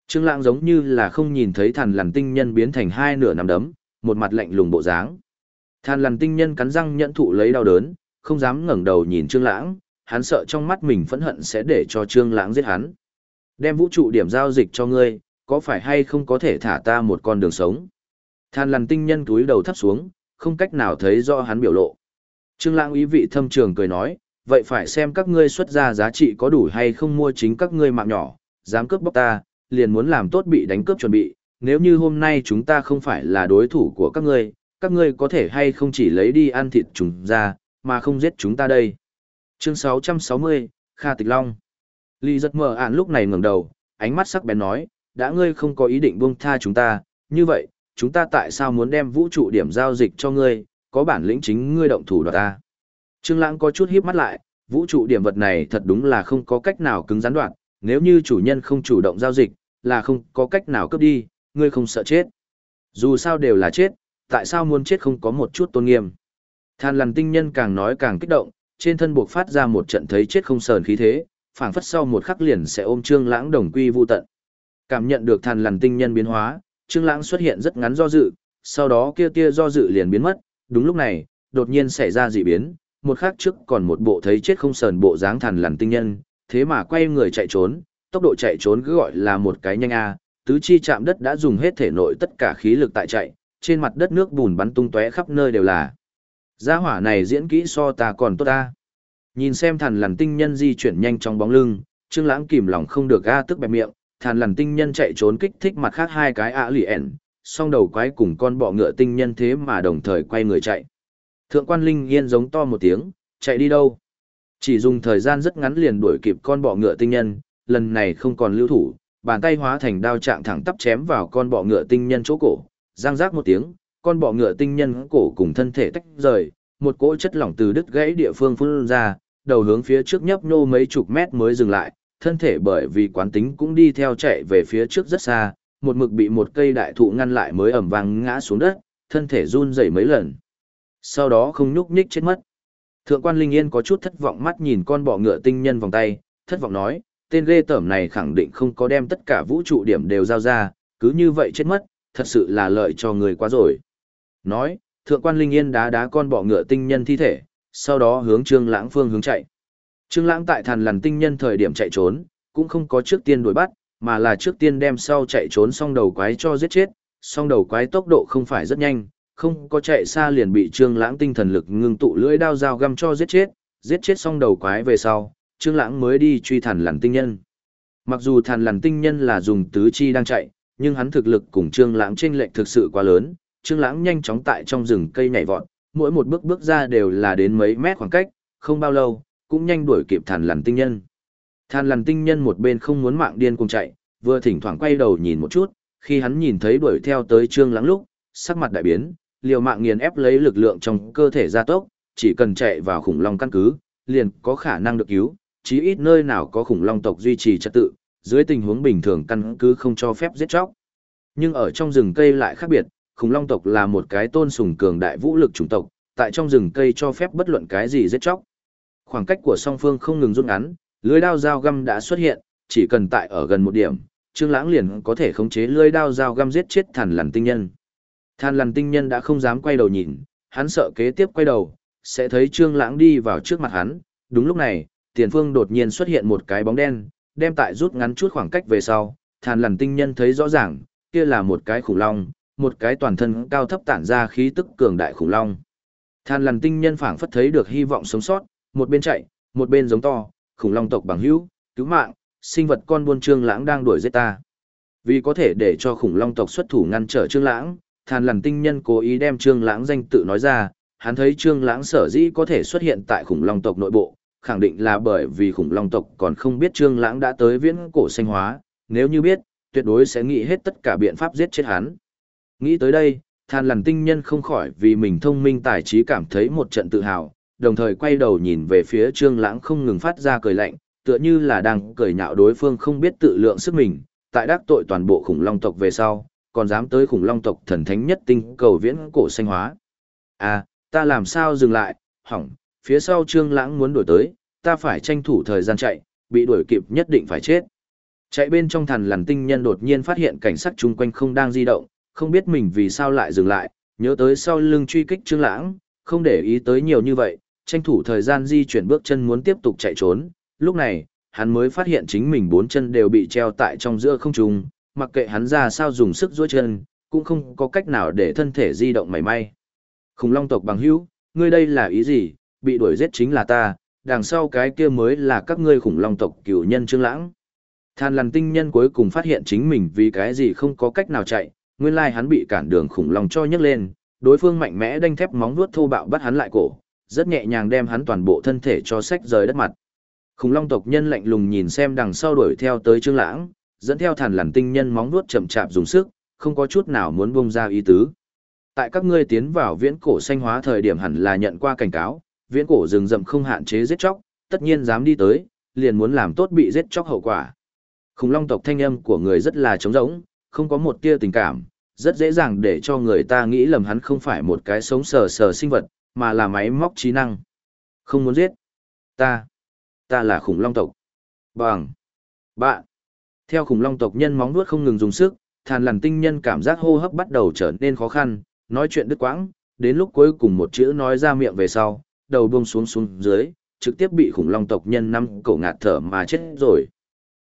Trương Lãng giống như là không nhìn thấy thần lằn tinh nhân biến thành hai nửa nắm đấm, một mặt lạnh lùng bộ dáng. Thần lằn tinh nhân cắn răng nhẫn thụ lấy đau đớn, không dám ngẩng đầu nhìn Trương Lãng, hắn sợ trong mắt mình phẫn hận sẽ để cho Trương Lãng giết hắn. Đem vũ trụ điểm giao dịch cho ngươi, có phải hay không có thể thả ta một con đường sống? Than lằn tinh nhân túi đầu thấp xuống, không cách nào thấy rõ hắn biểu lộ. Trương Lãng ý vị thâm trường cười nói, vậy phải xem các ngươi xuất ra giá trị có đủ hay không mua chính các ngươi mạng nhỏ, dám cướp bóc ta, liền muốn làm tốt bị đánh cướp chuẩn bị, nếu như hôm nay chúng ta không phải là đối thủ của các ngươi, các ngươi có thể hay không chỉ lấy đi ăn thịt chúng ra, mà không giết chúng ta đây. Chương 660, Kha Tịch Long. Lý giật mờ ản lúc này ngẩng đầu, ánh mắt sắc bén nói, đã ngươi không có ý định buông tha chúng ta, như vậy, chúng ta tại sao muốn đem vũ trụ điểm giao dịch cho ngươi, có bản lĩnh chính ngươi động thủ đoạt ta. Trương Lãng có chút híp mắt lại, vũ trụ điểm vật này thật đúng là không có cách nào cứng rắn đoạn, nếu như chủ nhân không chủ động giao dịch, là không có cách nào cướp đi, ngươi không sợ chết. Dù sao đều là chết, tại sao muốn chết không có một chút tôn nghiêm. Than lằn tinh nhân càng nói càng kích động, trên thân buộc phát ra một trận thấy chết không sờn khí thế, phảng phất sau một khắc liền sẽ ôm Trương Lãng đồng quy vu tận. Cảm nhận được thần lằn tinh nhân biến hóa, Trương Lãng xuất hiện rất ngắn do dự, sau đó kia tia do dự liền biến mất, đúng lúc này, đột nhiên xảy ra dị biến, một khắc trước còn một bộ thấy chết không sờn bộ dáng thần lằn tinh nhân, thế mà quay người chạy trốn, tốc độ chạy trốn cứ gọi là một cái nhanh a, tứ chi chạm đất đã dùng hết thể nội tất cả khí lực tại chạy, trên mặt đất nước bùn bắn tung tóe khắp nơi đều là. Gia hỏa này diễn kỹ so ta còn tốt ta. Nhìn xem thần lằn tinh nhân di chuyển nhanh trong bóng lưng, Trương Lãng kìm lòng không được ga tức bẹp miệng, thàn lằn tinh nhân chạy trốn kích thích mặt khác hai cái ạ lì ẻn, song đầu quái cùng con bọ ngựa tinh nhân thế mà đồng thời quay người chạy. Thượng quan Linh Yên giống to một tiếng, chạy đi đâu? Chỉ dùng thời gian rất ngắn liền đuổi kịp con bọ ngựa tinh nhân, lần này không còn lưu thủ, bàn tay hóa thành đao trạng thẳng tắp chém vào con bọ ngựa tinh nhân chỗ cổ, giang rác một tiếng, con bọ ngựa tinh nhân cổ cùng thân thể tách rời, một cỗ chất lỏng từ đứt gãy địa phương phun ra, đầu hướng phía trước nhấp nhô mấy chục mét mới dừng lại, thân thể bởi vì quán tính cũng đi theo chạy về phía trước rất xa, một mực bị một cây đại thụ ngăn lại mới ẩm vang ngã xuống đất, thân thể run rẩy mấy lần. Sau đó không nhúc nhích chết mất. Thượng quan Linh Yên có chút thất vọng mắt nhìn con bọ ngựa tinh nhân vòng tay, thất vọng nói, tên ghê tởm này khẳng định không có đem tất cả vũ trụ điểm đều giao ra, cứ như vậy chết mất, thật sự là lợi cho người quá rồi. Nói, thượng quan Linh Yên đá đá con bọ ngựa tinh nhân thi thể, sau đó hướng Trương Lãng phương hướng chạy. Trương Lãng tại thần lằn tinh nhân thời điểm chạy trốn, cũng không có trước tiên đuổi bắt, mà là trước tiên đem sau chạy trốn xong đầu quái cho giết chết, Xong đầu quái tốc độ không phải rất nhanh, không có chạy xa liền bị Trương Lãng tinh thần lực ngưng tụ lưỡi đao dao găm cho giết chết, giết chết xong đầu quái về sau, Trương Lãng mới đi truy thần lằn tinh nhân. Mặc dù thần lằn tinh nhân là dùng tứ chi đang chạy, nhưng hắn thực lực cùng Trương Lãng chênh lệch thực sự quá lớn, Trương Lãng nhanh chóng tại trong rừng cây nhảy vọt, mỗi một bước bước ra đều là đến mấy mét khoảng cách, không bao lâu, cũng nhanh đuổi kịp thàn lằn tinh nhân. Thàn lằn tinh nhân một bên không muốn mạng điên cùng chạy, vừa thỉnh thoảng quay đầu nhìn một chút, khi hắn nhìn thấy đuổi theo tới Trương Lãng lúc, sắc mặt đại biến, liều mạng nghiền ép lấy lực lượng trong cơ thể gia tốc, chỉ cần chạy vào khủng long căn cứ, liền có khả năng được cứu, chí ít nơi nào có khủng long tộc duy trì trật tự, dưới tình huống bình thường căn cứ không cho phép giết chóc. Nhưng ở trong rừng cây lại khác biệt, khủng long tộc là một cái tôn sùng cường đại vũ lực chủng tộc, tại trong rừng cây cho phép bất luận cái gì giết chóc. Khoảng cách của song phương không ngừng rút ngắn, lưới đao dao găm đã xuất hiện, chỉ cần tại ở gần một điểm, Trương Lãng liền có thể khống chế lưới đao dao găm giết chết thần lằn tinh nhân. Than lằn tinh nhân đã không dám quay đầu nhìn, hắn sợ kế tiếp quay đầu, sẽ thấy Trương Lãng đi vào trước mặt hắn. Đúng lúc này, tiền phương đột nhiên xuất hiện một cái bóng đen, đem tại rút ngắn chút khoảng cách về sau, Than lằn tinh nhân thấy rõ ràng, kia là một cái khủng long, một cái toàn thân cao thấp tản ra khí tức cường đại khủng long. Than lằn tinh nhân phảng phất thấy được hy vọng sống sót, một bên chạy, một bên giống to, khủng long tộc bằng hữu, cứu mạng, sinh vật con buôn Trương Lãng đang đuổi giết ta. Vì có thể để cho khủng long tộc xuất thủ ngăn trở Trương Lãng, Than lằn tinh nhân cố ý đem Trương Lãng danh tự nói ra, hắn thấy Trương Lãng sở dĩ có thể xuất hiện tại khủng long tộc nội bộ, khẳng định là bởi vì khủng long tộc còn không biết Trương Lãng đã tới viễn cổ sinh hóa, nếu như biết, tuyệt đối sẽ nghĩ hết tất cả biện pháp giết chết hắn. Nghĩ tới đây, Than lằn tinh nhân không khỏi vì mình thông minh tài trí cảm thấy một trận tự hào, đồng thời quay đầu nhìn về phía Trương Lãng không ngừng phát ra cười lạnh, tựa như là đang cười nhạo đối phương không biết tự lượng sức mình, tại đắc tội toàn bộ khủng long tộc về sau, còn dám tới khủng long tộc thần thánh nhất tinh cầu viễn cổ xanh hóa. À, ta làm sao dừng lại, hỏng, phía sau trương lãng muốn đuổi tới, ta phải tranh thủ thời gian chạy, bị đuổi kịp nhất định phải chết. Chạy bên trong thần lằn tinh nhân đột nhiên phát hiện cảnh sát chung quanh không đang di động, không biết mình vì sao lại dừng lại, nhớ tới sau lưng truy kích trương lãng, không để ý tới nhiều như vậy, tranh thủ thời gian di chuyển bước chân muốn tiếp tục chạy trốn. Lúc này, hắn mới phát hiện chính mình bốn chân đều bị treo tại trong giữa không trung, mặc kệ hắn ra sao dùng sức duỗi chân, cũng không có cách nào để thân thể di động mảy may. Khủng long tộc bằng hữu, ngươi đây là ý gì, bị đuổi giết chính là ta, đằng sau cái kia mới là các ngươi khủng long tộc cửu nhân trương lãng. Than lằn tinh nhân cuối cùng phát hiện chính mình vì cái gì không có cách nào chạy, nguyên lai hắn bị cản đường khủng long cho nhấc lên, đối phương mạnh mẽ đanh thép móng vuốt thô bạo bắt hắn lại cổ, rất nhẹ nhàng đem hắn toàn bộ thân thể cho sách rời đất mặt. Khủng long tộc nhân lạnh lùng nhìn xem đằng sau đuổi theo tới Trương Lãng, dẫn theo thản lằn tinh nhân móng vuốt chậm chạp dùng sức, không có chút nào muốn bung ra ý tứ. Tại các ngươi tiến vào viễn cổ xanh hóa thời điểm hẳn là nhận qua cảnh cáo, viễn cổ rừng rậm không hạn chế giết chóc, tất nhiên dám đi tới, liền muốn làm tốt bị giết chóc hậu quả. Khủng long tộc thanh âm của người rất là trống rỗng, không có một tia tình cảm, rất dễ dàng để cho người ta nghĩ lầm hắn không phải một cái sống sờ sờ sinh vật, mà là máy móc trí năng. Không muốn giết. Ta. Ta là khủng long tộc. Bằng. Bạn. Theo khủng long tộc nhân móng vuốt không ngừng dùng sức, thàn lằn tinh nhân cảm giác hô hấp bắt đầu trở nên khó khăn, nói chuyện đứt quãng, đến lúc cuối cùng một chữ nói ra miệng về sau, đầu buông xuống xuống dưới, trực tiếp bị khủng long tộc nhân năm cổ ngạt thở mà chết rồi.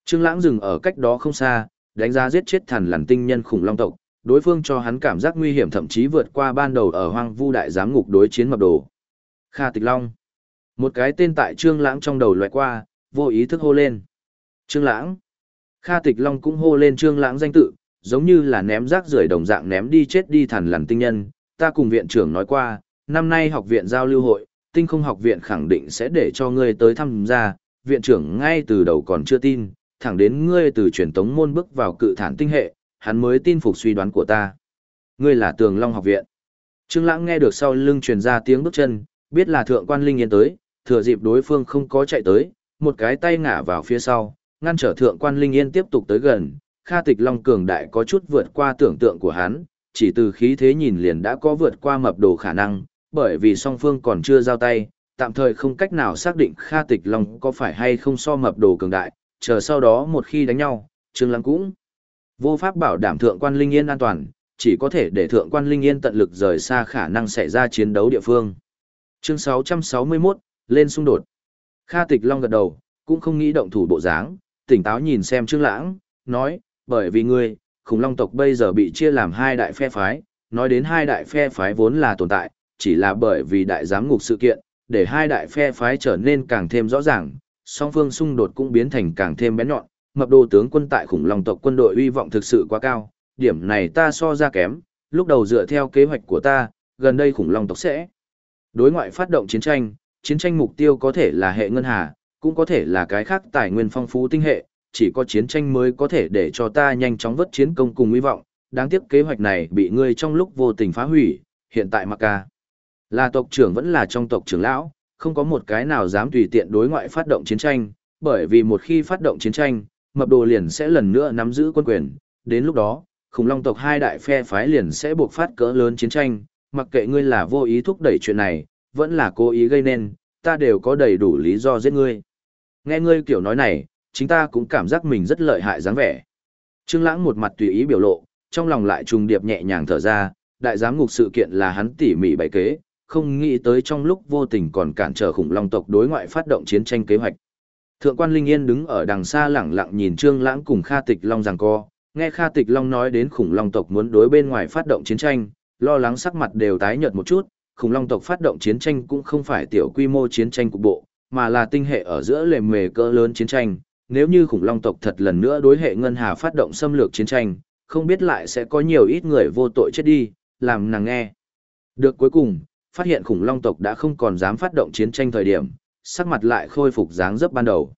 Trương Lãng dừng ở cách đó không xa, đánh giá giết chết thàn lằn tinh nhân khủng long tộc, đối phương cho hắn cảm giác nguy hiểm thậm chí vượt qua ban đầu ở Hoang Vu đại giám ngục đối chiến mập đồ. Kha Tịch Long. Một cái tên tại Trương Lãng trong đầu lóe qua, vô ý thức hô lên. Trương Lãng. Kha Tịch Long cũng hô lên Trương Lãng danh tự, giống như là ném rác rưởi đồng dạng ném đi chết đi thằn lằn tinh nhân. Ta cùng viện trưởng nói qua, năm nay học viện giao lưu hội, tinh không học viện khẳng định sẽ để cho ngươi tới tham gia. Viện trưởng ngay từ đầu còn chưa tin, thẳng đến ngươi từ truyền tống môn bước vào cự thản tinh hệ, hắn mới tin phục suy đoán của ta. Ngươi là Tường Long học viện. Trương Lãng nghe được sau lưng truyền ra tiếng bước chân, biết là thượng quan linh yên tới, thừa dịp đối phương không có chạy tới, một cái tay ngã vào phía sau, ngăn trở thượng quan linh yên tiếp tục tới gần, Kha Tịch Long cường đại có chút vượt qua tưởng tượng của hắn, chỉ từ khí thế nhìn liền đã có vượt qua mập đồ khả năng, bởi vì song phương còn chưa giao tay, tạm thời không cách nào xác định Kha Tịch Long có phải hay không so mập đồ cường đại, chờ sau đó một khi đánh nhau, Trương Lãng cũng vô pháp bảo đảm thượng quan Linh Yên an toàn, chỉ có thể để thượng quan Linh Yên tận lực rời xa khả năng xảy ra chiến đấu địa phương. Chương 661, lên xung đột. Kha Tịch Long gật đầu, cũng không nghĩ động thủ bộ dáng, tỉnh táo nhìn xem Trương Lãng, nói, bởi vì ngươi, khủng long tộc bây giờ bị chia làm hai đại phe phái, nói đến hai đại phe phái vốn là tồn tại, chỉ là bởi vì đại giám ngục sự kiện, để hai đại phe phái trở nên càng thêm rõ ràng, song phương xung đột cũng biến thành càng thêm bén nhọn, mập đồ tướng quân tại khủng long tộc quân đội uy vọng thực sự quá cao, điểm này ta so ra kém, lúc đầu dựa theo kế hoạch của ta, gần đây khủng long tộc sẽ đối ngoại phát động chiến tranh, chiến tranh mục tiêu có thể là hệ ngân hà, cũng có thể là cái khác tài nguyên phong phú tinh hệ, chỉ có chiến tranh mới có thể để cho ta nhanh chóng vớt chiến công cùng hy vọng, đáng tiếc kế hoạch này bị ngươi trong lúc vô tình phá hủy, hiện tại mặc ca. Là tộc trưởng vẫn là trong tộc trưởng lão, không có một cái nào dám tùy tiện đối ngoại phát động chiến tranh, bởi vì một khi phát động chiến tranh, mập đồ liền sẽ lần nữa nắm giữ quân quyền, đến lúc đó, khủng long tộc hai đại phe phái liền sẽ buộc phát cỡ lớn chiến tranh, mặc kệ ngươi là vô ý thúc đẩy chuyện này, vẫn là cố ý gây nên, ta đều có đầy đủ lý do giết ngươi. Nghe ngươi kiểu nói này, chính ta cũng cảm giác mình rất lợi hại dáng vẻ. Trương Lãng một mặt tùy ý biểu lộ, trong lòng lại trùng điệp nhẹ nhàng thở ra, đại giám ngục sự kiện là hắn tỉ mỉ bày kế, không nghĩ tới trong lúc vô tình còn cản trở khủng long tộc đối ngoại phát động chiến tranh kế hoạch. Thượng quan Linh Yên đứng ở đằng xa lẳng lặng nhìn Trương Lãng cùng Kha Tịch Long giằng co, nghe Kha Tịch Long nói đến khủng long tộc muốn đối bên ngoài phát động chiến tranh, lo lắng sắc mặt đều tái nhợt một chút, khủng long tộc phát động chiến tranh cũng không phải tiểu quy mô chiến tranh cục bộ, mà là tinh hệ ở giữa lề mề cỡ lớn chiến tranh, nếu như khủng long tộc thật lần nữa đối hệ ngân hà phát động xâm lược chiến tranh, không biết lại sẽ có nhiều ít người vô tội chết đi, làm nàng nghe. Được cuối cùng, phát hiện khủng long tộc đã không còn dám phát động chiến tranh thời điểm, sắc mặt lại khôi phục dáng dấp ban đầu.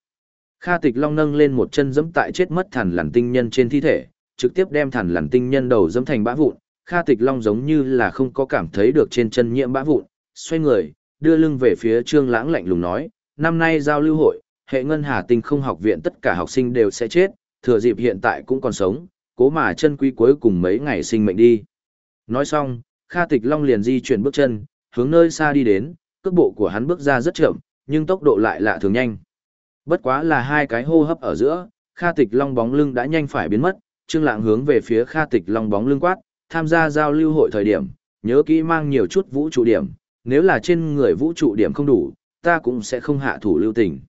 Kha Tịch Long nâng lên một chân giẫm tại chết mất thần lằn tinh nhân trên thi thể, trực tiếp đem thần lằn tinh nhân đầu giẫm thành bã vụn. Kha Tịch Long giống như là không có cảm thấy được trên chân nhiễm bã vụn, xoay người, đưa lưng về phía Trương Lãng lạnh lùng nói, năm nay giao lưu hội, hệ ngân hà tinh không học viện tất cả học sinh đều sẽ chết, thừa dịp hiện tại cũng còn sống, cố mà chân quý cuối cùng mấy ngày sinh mệnh đi. Nói xong, Kha Tịch Long liền di chuyển bước chân, hướng nơi xa đi đến, cước bộ của hắn bước ra rất chậm, nhưng tốc độ lại lạ thường nhanh. Bất quá là hai cái hô hấp ở giữa, Kha Tịch Long bóng lưng đã nhanh phải biến mất, Trương Lãng hướng về phía Kha Tịch Long bóng lưng quát, tham gia giao lưu hội thời điểm, nhớ kỹ mang nhiều chút vũ trụ điểm, nếu là trên người vũ trụ điểm không đủ, ta cũng sẽ không hạ thủ lưu tình.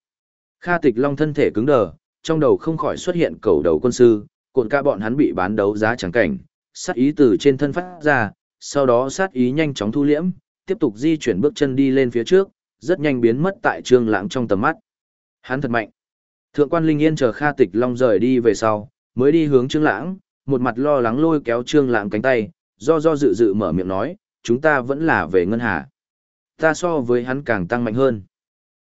Kha Tịch Long thân thể cứng đờ, trong đầu không khỏi xuất hiện cầu đầu quân sư, cồn ca bọn hắn bị bán đấu giá chẳng cảnh, sát ý từ trên thân phát ra, sau đó sát ý nhanh chóng thu liễm, tiếp tục di chuyển bước chân đi lên phía trước, rất nhanh biến mất tại Trương Lãng trong tầm mắt. Hắn thật mạnh. Thượng quan Linh Yên chờ Kha Tịch Long rời đi về sau, mới đi hướng Trương Lãng, một mặt lo lắng lôi kéo Trương Lãng cánh tay, do do dự dự mở miệng nói, chúng ta vẫn là về ngân hà. Ta so với hắn càng tăng mạnh hơn.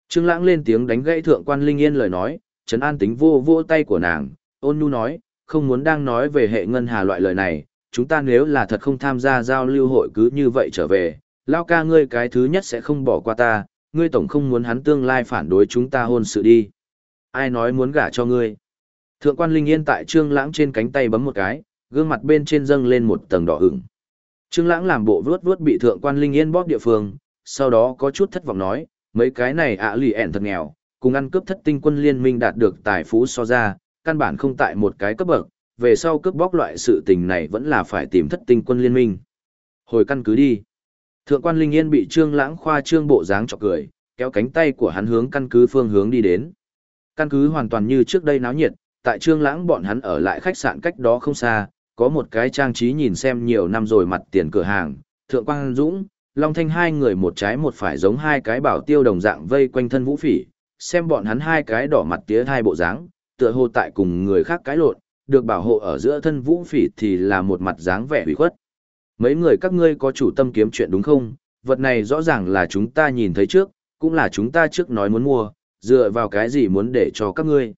Trương Lãng lên tiếng đánh gãy Thượng quan Linh Yên lời nói, trấn an tính vô vô tay của nàng, ôn nhu nói, không muốn đang nói về hệ ngân hà loại lời này, chúng ta nếu là thật không tham gia giao lưu hội cứ như vậy trở về, lao ca ngươi cái thứ nhất sẽ không bỏ qua ta, ngươi tổng không muốn hắn tương lai phản đối chúng ta hôn sự đi. Ai nói muốn gả cho ngươi? Thượng quan Linh Yên tại Trương Lãng trên cánh tay bấm một cái, gương mặt bên trên dâng lên một tầng đỏ ửng. Trương Lãng làm bộ vuốt vuốt bị Thượng quan Linh Yên bóp địa phương, sau đó có chút thất vọng nói, mấy cái này ạ lì ẻn thật nghèo, cùng ăn cướp thất tinh quân liên minh đạt được tài phú so ra, căn bản không tại một cái cấp bậc, về sau cướp bóc loại sự tình này vẫn là phải tìm thất tinh quân liên minh. Hồi căn cứ đi. Thượng quan Linh Yên bị Trương Lãng khoa trương bộ dáng chọc cười, kéo cánh tay của hắn hướng căn cứ phương hướng đi đến. Căn cứ hoàn toàn như trước đây náo nhiệt, tại Trương Lãng bọn hắn ở lại khách sạn cách đó không xa, có một cái trang trí nhìn xem nhiều năm rồi mặt tiền cửa hàng, Thượng quan Dũng, Long Thanh hai người một trái một phải giống hai cái bảo tiêu đồng dạng vây quanh thân Vũ Phỉ, xem bọn hắn hai cái đỏ mặt tía hai bộ dáng, tựa hồ tại cùng người khác cái lộn, được bảo hộ ở giữa thân Vũ Phỉ thì là một mặt dáng vẻ ủy khuất. Mấy người các ngươi có chủ tâm kiếm chuyện đúng không? Vật này rõ ràng là chúng ta nhìn thấy trước, cũng là chúng ta trước nói muốn mua, dựa vào cái gì muốn để cho các ngươi.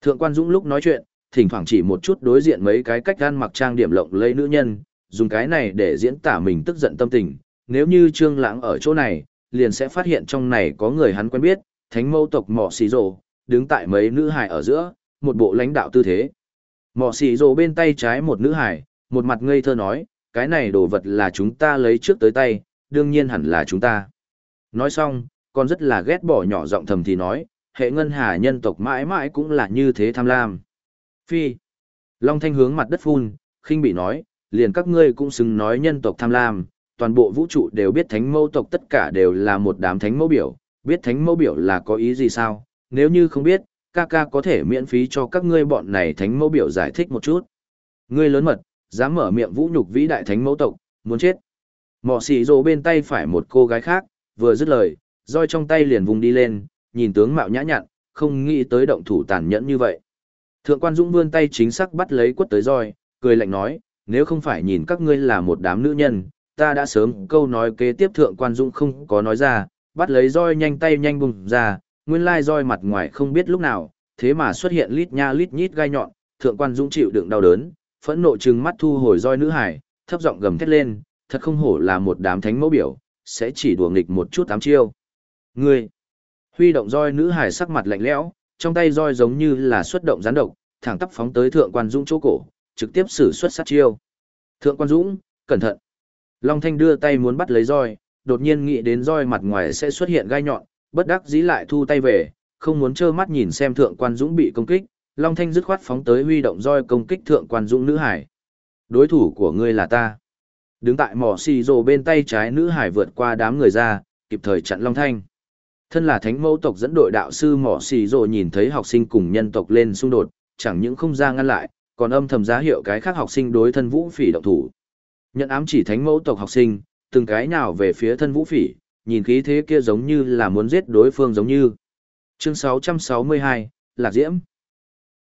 Thượng quan Dũng lúc nói chuyện, thỉnh thoảng chỉ một chút đối diện mấy cái cách gan mặc trang điểm lộng lẫy nữ nhân, dùng cái này để diễn tả mình tức giận tâm tình. Nếu như Trương Lãng ở chỗ này, liền sẽ phát hiện trong này có người hắn quen biết, thánh mâu tộc Mọ Xí Dụ, đứng tại mấy nữ hài ở giữa, một bộ lãnh đạo tư thế. Mọ Xí Dụ bên tay trái một nữ hài, một mặt ngây thơ nói, cái này đồ vật là chúng ta lấy trước tới tay, đương nhiên hẳn là chúng ta. Nói xong, con rất là ghét bỏ nhỏ giọng thầm thì nói, hệ ngân hà nhân tộc mãi mãi cũng là như thế tham lam. Phi. Long Thanh hướng mặt đất phun, khinh bị nói, liền các ngươi cũng xứng nói nhân tộc tham lam, toàn bộ vũ trụ đều biết thánh mẫu tộc tất cả đều là một đám thánh mẫu biểu, biết thánh mẫu biểu là có ý gì sao, nếu như không biết, ca ca có thể miễn phí cho các ngươi bọn này thánh mẫu biểu giải thích một chút. Ngươi lớn mật, dám mở miệng vũ nhục vĩ đại thánh mẫu tộc, muốn chết. Mọ xì rồ bên tay phải một cô gái khác, vừa dứt lời, roi trong tay liền vùng đi lên, nhìn tướng mạo nhã nhặn, không nghĩ tới động thủ tàn nhẫn như vậy. Thượng quan Dũng vươn tay chính xác bắt lấy quất tới roi, cười lạnh nói, nếu không phải nhìn các ngươi là một đám nữ nhân, ta đã sớm câu nói kế tiếp thượng quan Dũng không có nói ra, bắt lấy roi nhanh tay nhanh bùng ra, nguyên lai roi mặt ngoài không biết lúc nào, thế mà xuất hiện lít nha lít nhít gai nhọn, thượng quan Dũng chịu đựng đau đớn, phẫn nộ trừng mắt thu hồi roi nữ hải, thấp giọng gầm thét lên, thật không hổ là một đám thánh mẫu biểu, sẽ chỉ đùa nghịch một chút tám chiêu. Ngươi, huy động roi nữ hải sắc mặt lạnh lẽo, trong tay roi giống như là xuất động gián độc, thẳng tắp phóng tới thượng quan dũng chỗ cổ, trực tiếp sử xuất sát chiêu. Thượng quan dũng, cẩn thận. Long Thanh đưa tay muốn bắt lấy roi, đột nhiên nghĩ đến roi mặt ngoài sẽ xuất hiện gai nhọn, bất đắc dĩ lại thu tay về, không muốn trơ mắt nhìn xem thượng quan dũng bị công kích, Long Thanh dứt khoát phóng tới huy động roi công kích thượng quan dũng nữ hải. Đối thủ của ngươi là ta. Đứng tại mỏ xì rồ bên tay trái nữ hải vượt qua đám người ra, kịp thời chặn Long Thanh. Thân là thánh mẫu tộc dẫn đội đạo sư mỏ xì rồ nhìn thấy học sinh cùng nhân tộc lên xung đột, chẳng những không ra ngăn lại, còn âm thầm giá hiệu cái khác học sinh đối thân vũ phỉ động thủ. Nhận ám chỉ thánh mẫu tộc học sinh, từng cái nào về phía thân vũ phỉ, nhìn khí thế kia giống như là muốn giết đối phương giống như. Chương 662, Lạc Diễm.